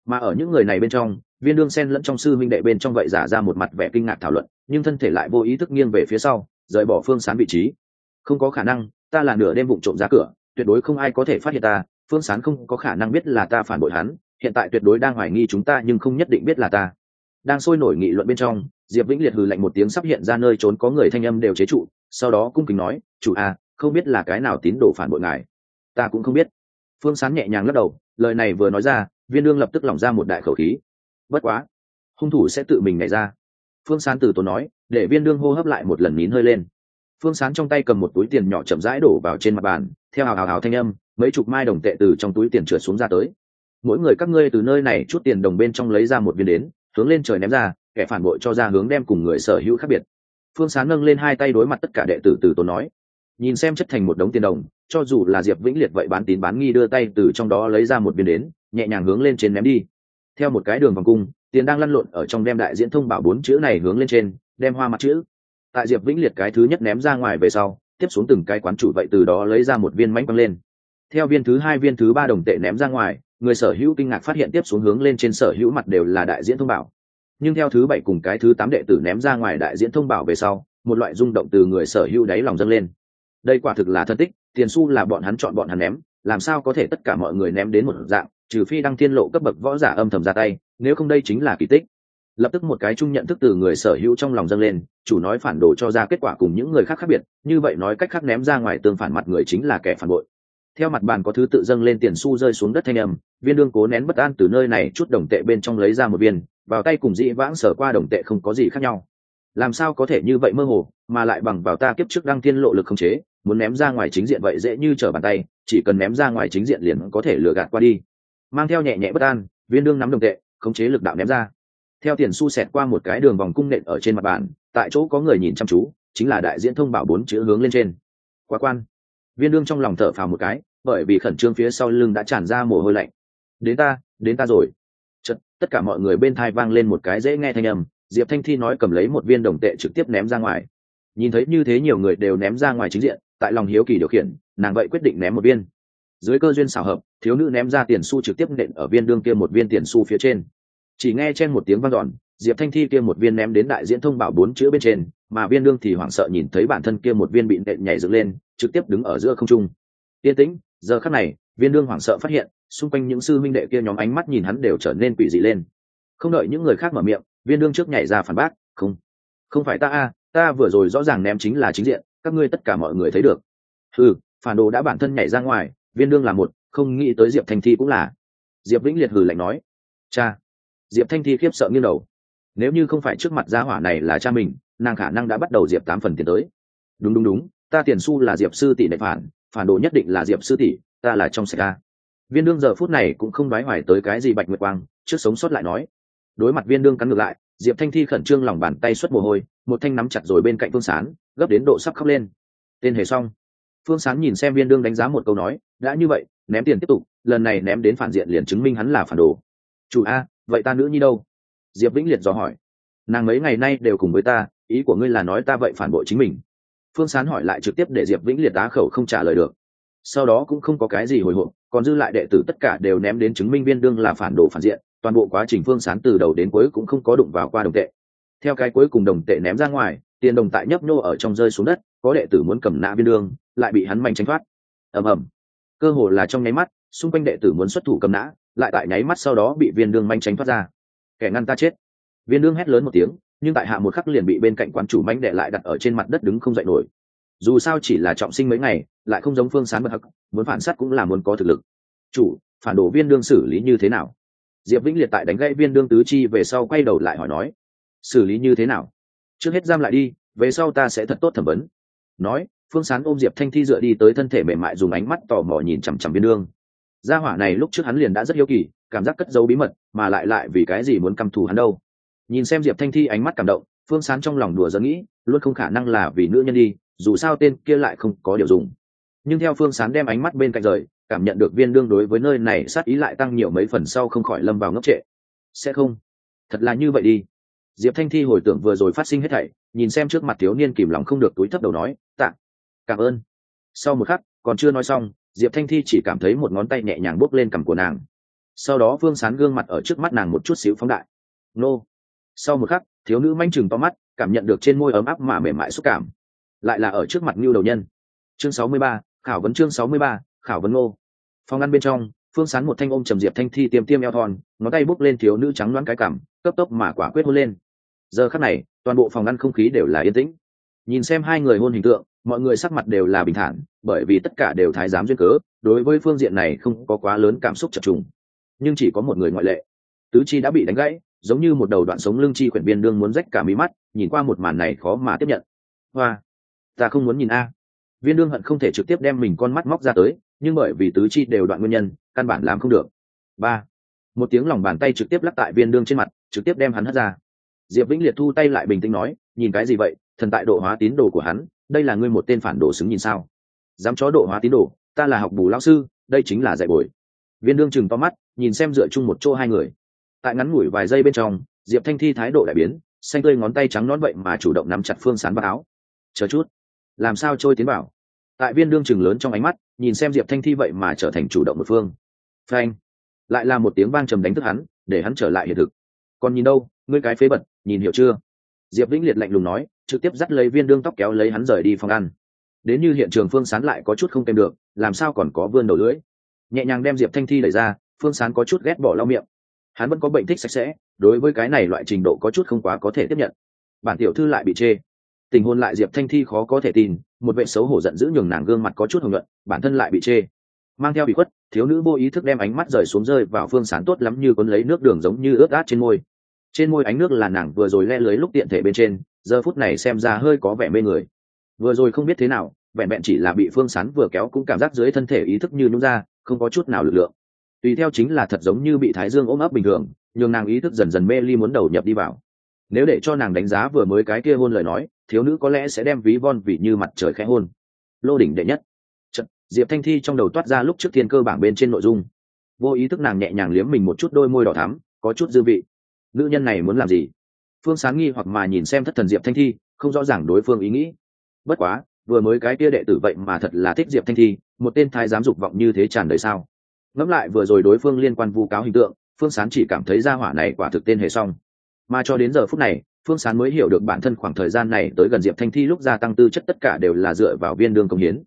Mà ở những người này bên trong, viên đương sen lẫn trong sư minh đệ bên trong vậy giả ra một mặt vẻ kinh ngạc thảo luận, nhưng thân thể lại vô ý thức nghiêng về phía sau, rời bỏ phương sán vị trí. Không có khả năng, ta là nửa đêm vụ trộm ra cửa, tuyệt đối không ai có thể phát hiện ta phương sán không có khả năng biết là ta phản bội hắn, hiện tại tuyệt đối đang hoài nghi chúng ta nhưng không nhất định biết là ta. Đang sôi nổi nghị luận bên trong, diệp vĩnh liệt hừ lạnh một tiếng sắp hiện ra nơi trốn có người thanh âm đều chế trụ, sau đó cung kính nói, chủ a không biết là cái nào tín đồ phản bội ngài. Ta cũng không biết. Phương sán nhẹ nhàng lắc đầu, lời này vừa nói ra, viên đương lập tức lỏng ra một đại khẩu khí. Bất quá, hung thủ sẽ tự mình nhảy ra. Phương sán từ tốn nói, để viên đương hô hấp lại một lần nín hơi lên. Phương sán trong tay cầm một túi tiền nhỏ chậm rãi đổ vào trên mặt bàn theo hào hào hào thanh âm, mấy chục mai đồng tệ từ trong túi tiền trượt xuống ra tới. Mỗi người các ngươi từ nơi này chút tiền đồng bên trong lấy ra một viên đến, hướng lên trời ném ra, kẻ phản bội cho ra hướng đem cùng người sở hữu khác biệt. Phương sán nâng lên hai tay đối mặt tất cả đệ tử từ tốn nói. Nhìn xem chất thành một đống tiền đồng, cho dù là diệp vĩnh liệt vậy bán tín bán nghi đưa tay từ trong đó lấy ra một viên đến, nhẹ nhàng hướng lên trên ném đi. Theo một cái đường vòng cung, tiền đang lăn lộn ở trong đem đại diễn thông bảo bốn chữ này hướng lên trên, đem hoa mặt chữ. Tại diệp vĩnh liệt cái thứ nhất ném ra ngoài về sau tiếp xuống từng cái quán chủ vậy từ đó lấy ra một viên mánh quăng lên. Theo viên thứ hai, viên thứ ba đồng tệ ném ra ngoài, người sở hữu kinh ngạc phát hiện tiếp xuống hướng lên trên sở hữu mặt đều là đại diễn thông bảo. Nhưng theo thứ bảy cùng cái thứ tám đệ tử ném ra ngoài đại diễn thông bảo về sau, một loại rung động từ người sở hữu đáy lòng dâng lên. Đây quả thực là thân tích, tiền su là bọn hắn chọn bọn hắn ném, làm sao có thể tất cả mọi người ném đến một dạng, trừ phi đăng thiên lộ cấp bậc võ giả âm thầm ra tay, nếu không đây chính là kỳ tích lập tức một cái chung nhận thức từ người sở hữu trong lòng dâng lên, chủ nói phản đồ cho ra kết quả cùng những người khác khác biệt, như vậy nói cách khác ném ra ngoài tương phản mặt người chính là kẻ phản bội. Theo mặt bàn có thứ tự dâng lên tiền xu rơi xuống đất thanh âm, viên đương cố nén bất an từ nơi này chút đồng tệ bên trong lấy ra một viên, vào tay cùng dĩ vãng sở qua đồng tệ không có gì khác nhau. Làm sao có thể như vậy mơ hồ, mà lại bằng vào ta kiếp trước đăng thiên lộ lực không chế, muốn ném ra ngoài chính diện vậy dễ như trở bàn tay, chỉ cần ném ra ngoài chính diện liền có thể lừa gạt qua đi. Mang theo nhẹ nhẹ bất an, viên đương nắm đồng tệ, khống chế lực đạo ném ra theo tiền su xẹt qua một cái đường vòng cung nện ở trên mặt bàn tại chỗ có người nhìn chăm chú chính là đại diễn thông bảo bốn chữ hướng lên trên. Quá quan. Viên đương trong lòng thở phào một cái bởi vì khẩn trương phía sau lưng đã tràn ra mồ hôi lạnh. Đến ta đến ta rồi. Chật, tất cả mọi người bên thai vang lên một cái dễ nghe thanh âm diệp thanh thi nói cầm lấy một viên đồng tệ trực tiếp ném ra ngoài. Nhìn thấy như thế nhiều người đều ném ra ngoài chính diện tại lòng hiếu kỳ điều khiển nàng vậy quyết định ném một viên. Dưới cơ duyên xảo hợp thiếu nữ ném ra tiền xu trực tiếp nện ở viên đương kia một viên tiền xu phía trên chỉ nghe trên một tiếng vang dọn, diệp thanh thi kia một viên ném đến đại diễn thông bảo bốn chữ bên trên, mà viên đương thì hoảng sợ nhìn thấy bản thân kia một viên bị nện nhảy dựng lên, trực tiếp đứng ở giữa không trung. Yên tĩnh, giờ khắc này, viên đương hoảng sợ phát hiện, xung quanh những sư minh đệ kia nhóm ánh mắt nhìn hắn đều trở nên quỷ dị lên. Không đợi những người khác mở miệng, viên đương trước nhảy ra phản bác, không không phải ta a, ta vừa rồi rõ ràng ném chính là chính diện, các ngươi tất cả mọi người thấy được. Ừ phản đồ đã bản thân nhảy ra ngoài, viên đương là một, không nghĩ tới diệp thanh thi cũng là. Diệp vĩnh liệt hừ lạnh nói, cha diệp thanh thi khiếp sợ nghiêng đầu. Nếu như không phải trước mặt gia hỏa này là cha mình, nàng khả năng đã bắt đầu diệp tám phần tiền tới. Đúng đúng đúng, ta tiền su là diệp sư tỷ đại phản phản đồ nhất định là diệp sư tỷ, ta là trong sạch ta viên đương giờ phút này cũng không nói hoài tới cái gì bạch nguyệt quang, trước sống sót lại nói. Đối mặt viên đương cắn ngược lại, diệp thanh thi khẩn trương lòng bàn tay xuất mồ hôi, một thanh nắm chặt rồi bên cạnh phương sán, gấp đến độ sắp khóc lên. Tên hề xong. Phương sán nhìn xem viên đương đánh giá một câu nói, đã như vậy, ném tiền tiếp tục, lần này ném đến phản diện liền chứng minh hắn là phản đồ. Chủ a vậy ta nữ nhi đâu? Diệp vĩnh liệt dò hỏi. Nàng mấy ngày nay đều cùng với ta, ý của ngươi là nói ta vậy phản bội chính mình. Phương sán hỏi lại trực tiếp để diệp vĩnh liệt á khẩu không trả lời được. Sau đó cũng không có cái gì hồi hộp, còn dư lại đệ tử tất cả đều ném đến chứng minh viên đương là phản đồ phản diện, toàn bộ quá trình phương sán từ đầu đến cuối cũng không có đụng vào qua đồng tệ. Theo cái cuối cùng đồng tệ ném ra ngoài, tiền đồng tại nhấp nhô ở trong rơi xuống đất, có đệ tử muốn cầm nã viên đương, lại bị hắn mạnh tranh thoát. Ầm ầm. Cơ hồ là trong nháy mắt, xung quanh đệ tử muốn xuất thủ cầm nã lại tại nháy mắt sau đó bị viên đương manh tránh thoát ra. Kẻ ngăn ta chết. Viên đương hét lớn một tiếng, nhưng tại hạ một khắc liền bị bên cạnh quán chủ manh đệ lại đặt ở trên mặt đất đứng không dậy nổi. Dù sao chỉ là trọng sinh mấy ngày, lại không giống phương sán bật hắc, muốn phản sát cũng là muốn có thực lực. Chủ, phản đồ viên đương xử lý như thế nào? Diệp vĩnh liệt tại đánh gãy viên đương tứ chi về sau quay đầu lại hỏi nói, xử lý như thế nào? Trước hết giam lại đi, về sau ta sẽ thật tốt thẩm vấn. Nói, phương sán ôm diệp thanh thi dựa đi tới thân thể mềm mại dùng ánh mắt tò mò nhìn chằm chằm viên đương gia hỏa này lúc trước hắn liền đã rất hiếu kỳ, cảm giác cất giấu bí mật, mà lại lại vì cái gì muốn căm thù hắn đâu. Nhìn xem diệp thanh thi ánh mắt cảm động, phương sán trong lòng đùa giỡn nghĩ, luôn không khả năng là vì nữ nhân đi, dù sao tên kia lại không có điều dùng. Nhưng theo phương sán đem ánh mắt bên cạnh rời, cảm nhận được viên đương đối với nơi này sát ý lại tăng nhiều mấy phần sau không khỏi lâm vào ngốc trệ. Sẽ không. Thật là như vậy đi. Diệp thanh thi hồi tưởng vừa rồi phát sinh hết thảy, nhìn xem trước mặt thiếu niên kìm lòng không được túi thấp đầu nói, tạ, cảm ơn. Sau một khắc, còn chưa nói xong diệp thanh thi chỉ cảm thấy một ngón tay nhẹ nhàng bốc lên cằm của nàng. Sau đó Phương sán gương mặt ở trước mắt nàng một chút xíu phóng đại. Nô. Sau một khắc, thiếu nữ manh chừng to mắt, cảm nhận được trên môi ấm áp mà mềm mại xúc cảm. Lại là ở trước mặt ngưu đầu nhân. Chương sáu mươi ba, khảo vấn chương sáu mươi ba, khảo vấn ngô. Phòng ăn bên trong, phương sán một thanh ôm trầm diệp thanh thi tiêm tiêm eo thon, ngón tay bốc lên thiếu nữ trắng loáng cái cảm cấp tốc mà quả quyết hôn lên. Giờ khắc này, toàn bộ phòng ăn không khí đều là yên tĩnh. Nhìn xem hai người hôn hình tượng, mọi người sắc mặt đều là bình thản bởi vì tất cả đều thái giám duyên cớ, đối với phương diện này không có quá lớn cảm xúc chập trùng. Nhưng chỉ có một người ngoại lệ. Tứ chi đã bị đánh gãy, giống như một đầu đoạn sống lưng chi quyển viên đương muốn rách cả mí mắt, nhìn qua một màn này khó mà tiếp nhận. Hoa, ta không muốn nhìn a. Viên đương hận không thể trực tiếp đem mình con mắt móc ra tới, nhưng bởi vì tứ chi đều đoạn nguyên nhân, căn bản làm không được. Ba, một tiếng lòng bàn tay trực tiếp lắc tại viên đương trên mặt, trực tiếp đem hắn hất ra. Diệp vĩnh liệt thu tay lại bình tĩnh nói, nhìn cái gì vậy? Thần tại độ hóa tín đồ của hắn, đây là ngươi một tên phản đồ xứng nhìn sao? Dám chó độ hóa tín đồ, ta là học bù lao sư, đây chính là dạy bồi. Viên đương chừng to mắt, nhìn xem dựa chung một chỗ hai người. Tại ngắn ngủi vài giây bên trong, diệp thanh thi thái độ đại biến, xanh tươi ngón tay trắng nón vậy mà chủ động nắm chặt phương sán vào áo. Chờ chút, làm sao trôi tiến bảo? Tại viên đương chừng lớn trong ánh mắt, nhìn xem diệp thanh thi vậy mà trở thành chủ động một phương. Phanh, lại là một tiếng vang trầm đánh thức hắn, để hắn trở lại hiện thực. Còn nhìn đâu, ngươi cái phế bật nhìn hiểu chưa? Diệp vĩnh liệt lạnh lùng nói, trực tiếp dắt lấy viên đương tóc kéo lấy hắn rời đi phòng ăn đến như hiện trường phương sán lại có chút không kèm được, làm sao còn có vươn đầu lưỡi? Nhẹ nhàng đem diệp thanh thi đẩy ra, phương sán có chút ghét bỏ lau miệng. Hắn vẫn có bệnh thích sạch sẽ, đối với cái này loại trình độ có chút không quá có thể tiếp nhận. Bản tiểu thư lại bị chê. Tình hôn lại diệp thanh thi khó có thể tin, một vệ xấu hổ giận dữ nhường nàng gương mặt có chút hồng nhuận, bản thân lại bị chê. Mang theo bị khuất, thiếu nữ vô ý thức đem ánh mắt rời xuống rơi vào phương sán tốt lắm như cuốn lấy nước đường giống như ướt át trên môi. Trên môi ánh nước là nàng vừa rồi le lưới lúc tiện thể bên trên, giờ phút này xem ra hơi có vẻ mê người vừa rồi không biết thế nào vẹn vẹn chỉ là bị phương sán vừa kéo cũng cảm giác dưới thân thể ý thức như nút ra không có chút nào lực lượng. Tùy theo chính là thật giống như bị thái dương ôm ấp bình thường nhường nàng ý thức dần dần mê ly muốn đầu nhập đi vào. Nếu để cho nàng đánh giá vừa mới cái kia hôn lời nói thiếu nữ có lẽ sẽ đem ví von vị như mặt trời khẽ hôn. Lô đỉnh đệ nhất. Chật, diệp thanh thi trong đầu toát ra lúc trước thiên cơ bảng bên trên nội dung. Vô ý thức nàng nhẹ nhàng liếm mình một chút đôi môi đỏ thắm có chút dư vị. Nữ nhân này muốn làm gì? Phương sáng nghi hoặc mà nhìn xem thất thần diệp thanh thi không rõ ràng đối phương ý nghĩ bất quá, vừa mới cái kia đệ tử vậy mà thật là thích diệp thanh thi, một tên thái giám dục vọng như thế tràn đời sao? Ngẫm lại vừa rồi đối phương liên quan vu cáo hình tượng, phương sán chỉ cảm thấy gia hỏa này quả thực tên hề xong mà cho đến giờ phút này, phương sán mới hiểu được bản thân khoảng thời gian này tới gần diệp thanh thi lúc gia tăng tư chất tất cả đều là dựa vào viên đương công hiến.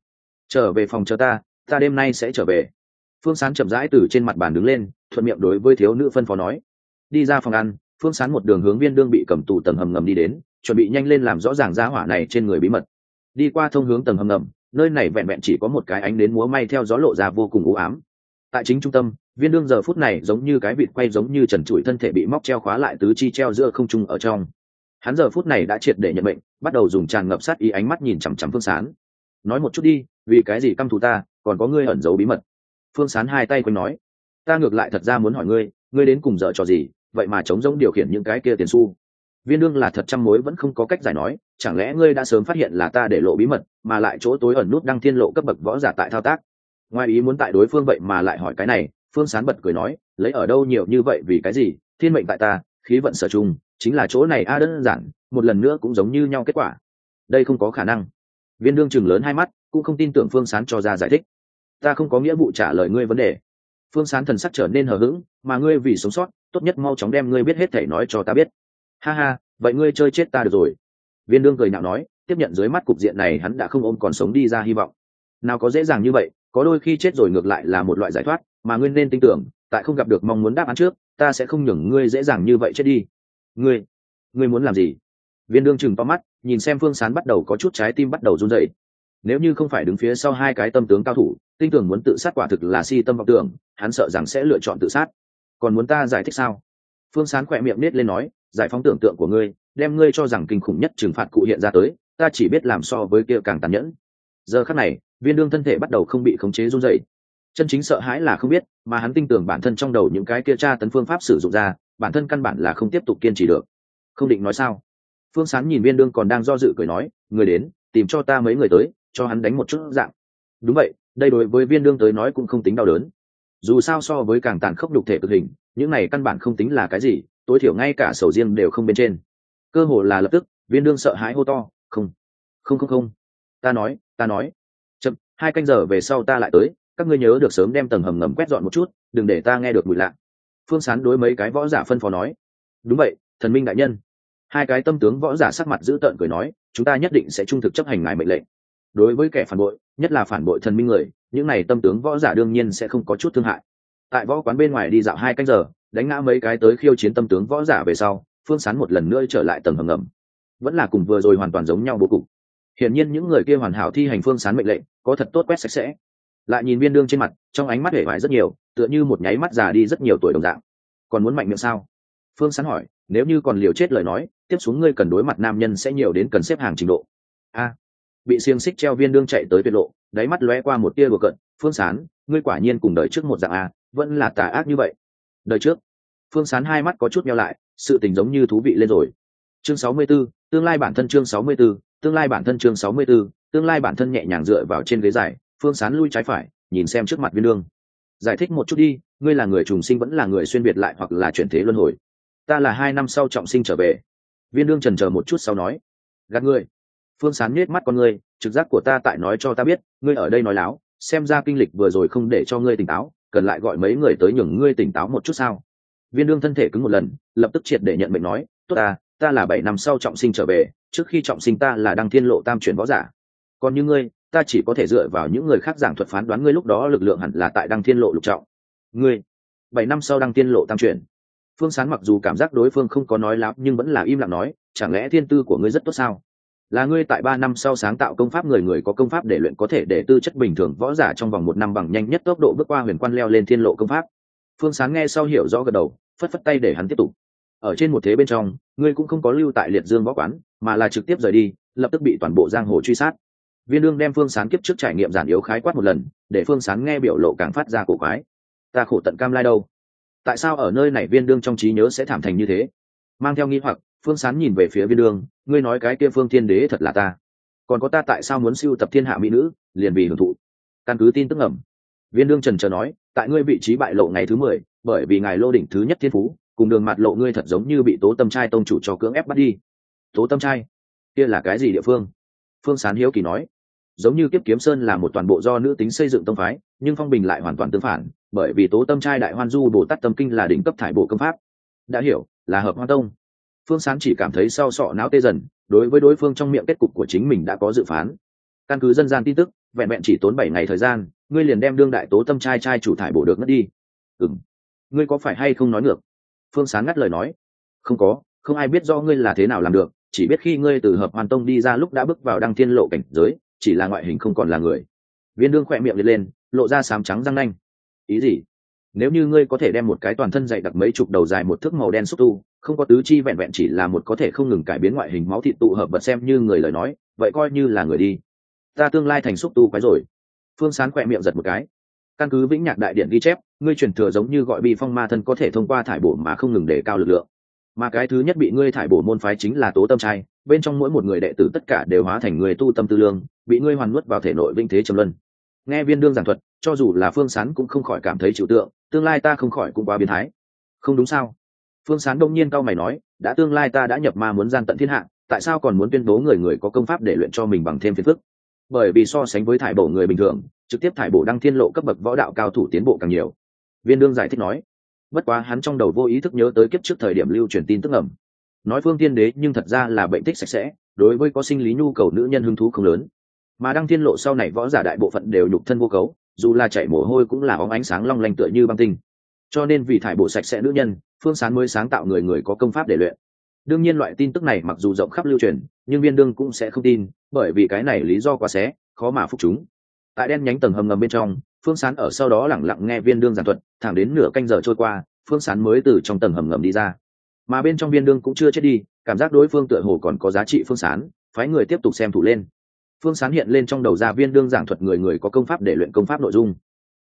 Trở về phòng chờ ta ta đêm nay sẽ trở về. Phương sán chậm rãi từ trên mặt bàn đứng lên, thuận miệng đối với thiếu nữ phân phó nói. Đi ra phòng ăn, phương sán một đường hướng viên đương bị cầm tù tầng hầm ngầm đi đến, chuẩn bị nhanh lên làm rõ ràng gia hỏa này trên người bí mật đi qua thông hướng tầng hầm ngầm, nơi này vẹn vẹn chỉ có một cái ánh đến múa may theo gió lộ ra vô cùng u ám. Tại chính trung tâm, viên đương giờ phút này giống như cái vịt quay giống như trần trụi thân thể bị móc treo khóa lại tứ chi treo giữa không trung ở trong. Hắn giờ phút này đã triệt để nhận bệnh bắt đầu dùng tràn ngập sát ý ánh mắt nhìn chằm chằm phương sán. Nói một chút đi, vì cái gì căm thù ta, còn có ngươi ẩn giấu bí mật. Phương sán hai tay quanh nói. Ta ngược lại thật ra muốn hỏi ngươi ngươi đến cùng dở trò gì, vậy mà chống giống điều khiển những cái kia tiền su viên đương là thật trăm mối vẫn không có cách giải nói, chẳng lẽ ngươi đã sớm phát hiện là ta để lộ bí mật, mà lại chỗ tối ẩn nút đăng thiên lộ cấp bậc võ giả tại thao tác? Ngoài ý muốn tại đối phương vậy mà lại hỏi cái này, phương sán bật cười nói, lấy ở đâu nhiều như vậy vì cái gì, thiên mệnh tại ta, khí vận sở chung chính là chỗ này a đơn giản, một lần nữa cũng giống như nhau kết quả. Đây không có khả năng. Viên đương chừng lớn hai mắt, cũng không tin tưởng phương sán cho ra giải thích. Ta không có nghĩa vụ trả lời ngươi vấn đề. Phương sán thần sắc trở nên hờ hững, mà ngươi vì sống sót, tốt nhất mau chóng đem ngươi biết hết thể nói cho ta biết ha ha, vậy ngươi chơi chết ta được rồi. Viên đương cười nhạo nói, tiếp nhận dưới mắt cục diện này hắn đã không ôm còn sống đi ra hy vọng. Nào có dễ dàng như vậy, có đôi khi chết rồi ngược lại là một loại giải thoát, mà ngươi nên tin tưởng, tại không gặp được mong muốn đáp án trước, ta sẽ không nhường ngươi dễ dàng như vậy chết đi. Ngươi ngươi muốn làm gì? Viên đương chừng to mắt, nhìn xem phương sán bắt đầu có chút trái tim bắt đầu run dậy nếu như không phải đứng phía sau hai cái tâm tướng cao thủ tinh tưởng muốn tự sát quả thực là si tâm vọng tưởng, hắn sợ rằng sẽ lựa chọn tự sát. Còn muốn ta giải thích sao? Phương sán khỏe miệng nết lên nói, giải phóng tưởng tượng của ngươi, đem ngươi cho rằng kinh khủng nhất trừng phạt cụ hiện ra tới, ta chỉ biết làm so với kia càng tàn nhẫn. Giờ khắc này, viên đương thân thể bắt đầu không bị khống chế run dậy chân chính sợ hãi là không biết, mà hắn tin tưởng bản thân trong đầu những cái kia tra tấn phương pháp sử dụng ra, bản thân căn bản là không tiếp tục kiên trì được. Không định nói sao? Phương sán nhìn viên đương còn đang do dự cười nói, người đến, tìm cho ta mấy người tới, cho hắn đánh một chút dạng. Đúng vậy, đây đối với viên đương tới nói cũng không tính đau đớn dù sao so với càng tàn khốc đục thể cực hình, những này căn bản không tính là cái gì, tối thiểu ngay cả sầu riêng đều không bên trên. Cơ hồ là lập tức, viên đương sợ hãi hô to, không không không không. Ta nói ta nói. Chậm, hai canh giờ về sau ta lại tới, các ngươi nhớ được sớm đem tầng hầm ngầm quét dọn một chút, đừng để ta nghe được mùi lạ. Phương sán đối mấy cái võ giả phân phó nói. Đúng vậy, thần minh đại nhân. Hai cái tâm tướng võ giả sắc mặt dữ tợn cười nói, chúng ta nhất định sẽ trung thực chấp hành ngài mệnh lệnh đối với kẻ phản bội, nhất là phản bội thần minh người, những này tâm tướng võ giả đương nhiên sẽ không có chút thương hại. Tại võ quán bên ngoài đi dạo hai canh giờ, đánh ngã mấy cái tới khiêu chiến tâm tướng võ giả về sau, phương sán một lần nữa trở lại tầng hầm ngầm. Vẫn là cùng vừa rồi hoàn toàn giống nhau bố cục. Hiển nhiên những người kia hoàn hảo thi hành phương sán mệnh lệnh, có thật tốt quét sạch sẽ. Lại nhìn viên đương trên mặt, trong ánh mắt hể vải rất nhiều, tựa như một nháy mắt già đi rất nhiều tuổi đồng dạng. Còn muốn mạnh miệng sao? Phương sán hỏi, nếu như còn liều chết lời nói, tiếp xuống ngươi cần đối mặt nam nhân sẽ nhiều đến cần xếp hàng trình độ. A bị xiềng xích treo viên đương chạy tới tuyệt lộ đáy mắt lóe qua một tia bừa cận phương sán ngươi quả nhiên cùng đời trước một dạng a vẫn là tà ác như vậy. Đời trước phương sán hai mắt có chút nhau lại sự tình giống như thú vị lên rồi. Chương sáu mươi 64, tương lai bản thân chương sáu mươi 64, tương lai bản thân chương sáu mươi 64, tương lai bản thân nhẹ nhàng dựa vào trên ghế dài phương sán lui trái phải nhìn xem trước mặt viên đương. Giải thích một chút đi ngươi là người trùng sinh vẫn là người xuyên biệt lại hoặc là chuyển thế luân hồi? Ta là hai năm sau trọng sinh trở về. Viên đương trần chờ một chút sau nói. Gạt ngươi phương sán nhếch mắt con ngươi, trực giác của ta tại nói cho ta biết, ngươi ở đây nói láo, xem ra kinh lịch vừa rồi không để cho ngươi tỉnh táo, cần lại gọi mấy người tới nhường ngươi tỉnh táo một chút sao? Viên đương thân thể cứng một lần, lập tức triệt để nhận mệnh nói, tốt ta ta là bảy năm sau trọng sinh trở về, trước khi trọng sinh ta là đăng thiên lộ tam chuyển võ giả. Còn như ngươi, ta chỉ có thể dựa vào những người khác giảng thuật phán đoán ngươi lúc đó lực lượng hẳn là tại đăng thiên lộ lục trọng. Ngươi, bảy năm sau đăng thiên lộ tam chuyển. Phương sán mặc dù cảm giác đối phương không có nói láo, nhưng vẫn là im lặng nói, chẳng lẽ thiên tư của ngươi rất tốt sao? Là ngươi tại ba năm sau sáng tạo công pháp người người có công pháp để luyện có thể để tư chất bình thường võ giả trong vòng một năm bằng nhanh nhất tốc độ bước qua huyền quan leo lên thiên lộ công pháp. Phương Sáng nghe sau hiểu rõ gật đầu, phất phất tay để hắn tiếp tục. Ở trên một thế bên trong, ngươi cũng không có lưu tại liệt dương võ quán, mà là trực tiếp rời đi, lập tức bị toàn bộ giang hồ truy sát. Viên đương đem phương sán kiếp trước trải nghiệm giản yếu khái quát một lần, để phương sán nghe biểu lộ càng phát ra cổ quái. Ta khổ tận cam lai đâu? Tại sao ở nơi này viên đương trong trí nhớ sẽ thảm thành như thế? Mang theo nghi hoặc phương sán nhìn về phía viên đương, ngươi nói cái kia phương thiên đế thật là ta. Còn có ta tại sao muốn siêu tập thiên hạ mỹ nữ, liền vì hưởng thụ. Căn cứ tin tức ẩm viên đương trần trờ nói, tại ngươi vị trí bại lộ ngày thứ mười, bởi vì ngài lô đỉnh thứ nhất thiên phú, cùng đường mặt lộ ngươi thật giống như bị tố tâm trai tông chủ cho cưỡng ép bắt đi. Tố tâm trai? Kia là cái gì địa phương? Phương sán hiếu kỳ nói, giống như kiếp kiếm sơn là một toàn bộ do nữ tính xây dựng tông phái, nhưng phong bình lại hoàn toàn tương phản, bởi vì tố tâm trai đại hoan du bồ tát tâm kinh là đỉnh cấp thải bộ công pháp. Đã hiểu, là hợp hoa tông phương sán chỉ cảm thấy sau sọ não tê dần, đối với đối phương trong miệng kết cục của chính mình đã có dự phán. Căn cứ dân gian tin tức, vẹn vẹn chỉ tốn bảy ngày thời gian, ngươi liền đem đương đại tố tâm trai trai chủ thải bổ được mất đi. Ừ m ngươi có phải hay không nói ngược? Phương sán ngắt lời nói. Không có, không ai biết do ngươi là thế nào làm được, chỉ biết khi ngươi từ hợp hoàn tông đi ra lúc đã bước vào đăng thiên lộ cảnh giới, chỉ là ngoại hình không còn là người. Viên đương khỏe miệng liệt lên, lộ ra sám trắng răng nanh. Ý gì? Nếu như ngươi có thể đem một cái toàn thân dày đặc mấy chục đầu dài một thước màu đen xúc tu không có tứ chi vẹn vẹn chỉ là một có thể không ngừng cải biến ngoại hình máu thịt tụ hợp vật xem như người lời nói, vậy coi như là người đi. Ta tương lai thành xúc tu quái rồi. Phương sán khỏe miệng giật một cái. Căn cứ vĩnh nhạc đại điện ghi chép, ngươi truyền thừa giống như gọi bi phong ma thân có thể thông qua thải bổ mà không ngừng để cao lực lượng. Mà cái thứ nhất bị ngươi thải bổ môn phái chính là tố tâm trai, bên trong mỗi một người đệ tử tất cả đều hóa thành người tu tâm tư lương, bị ngươi hoàn nuốt vào thể nội vinh thế trầm luân. Nghe viên đương giảng thuật, cho dù là phương sán cũng không khỏi cảm thấy chịu tượng, tương lai ta không khỏi cũng quá biến thái. Không đúng sao? Phương sán đông nhiên cao mày nói, đã tương lai ta đã nhập ma muốn gian tận thiên hạ, tại sao còn muốn tuyên bố người người có công pháp để luyện cho mình bằng thêm phiền phức? Bởi vì so sánh với thải bổ người bình thường, trực tiếp thải bổ đăng thiên lộ cấp bậc võ đạo cao thủ tiến bộ càng nhiều. Viên đương giải thích nói, bất quá hắn trong đầu vô ý thức nhớ tới kiếp trước thời điểm lưu truyền tin tức ẩm nói phương tiên đế nhưng thật ra là bệnh tích sạch sẽ, đối với có sinh lý nhu cầu nữ nhân hứng thú không lớn. Mà đăng thiên lộ sau này võ giả đại bộ phận đều nhục thân vô cấu, dù là chạy mồ hôi cũng là óng ánh sáng long lanh tựa như băng tinh cho nên vì thải bộ sạch sẽ nữ nhân, phương sán mới sáng tạo người người có công pháp để luyện. Đương nhiên loại tin tức này mặc dù rộng khắp lưu truyền, nhưng viên đương cũng sẽ không tin, bởi vì cái này lý do quá xé, khó mà phục chúng. Tại đen nhánh tầng hầm ngầm bên trong, phương sán ở sau đó lẳng lặng nghe viên đương giảng thuật, thẳng đến nửa canh giờ trôi qua, phương sán mới từ trong tầng hầm ngầm đi ra. Mà bên trong viên đương cũng chưa chết đi, cảm giác đối phương tựa hồ còn có giá trị phương sán, phái người tiếp tục xem thủ lên. Phương sán hiện lên trong đầu ra viên đương giảng thuật người người có công pháp để luyện công pháp nội dung.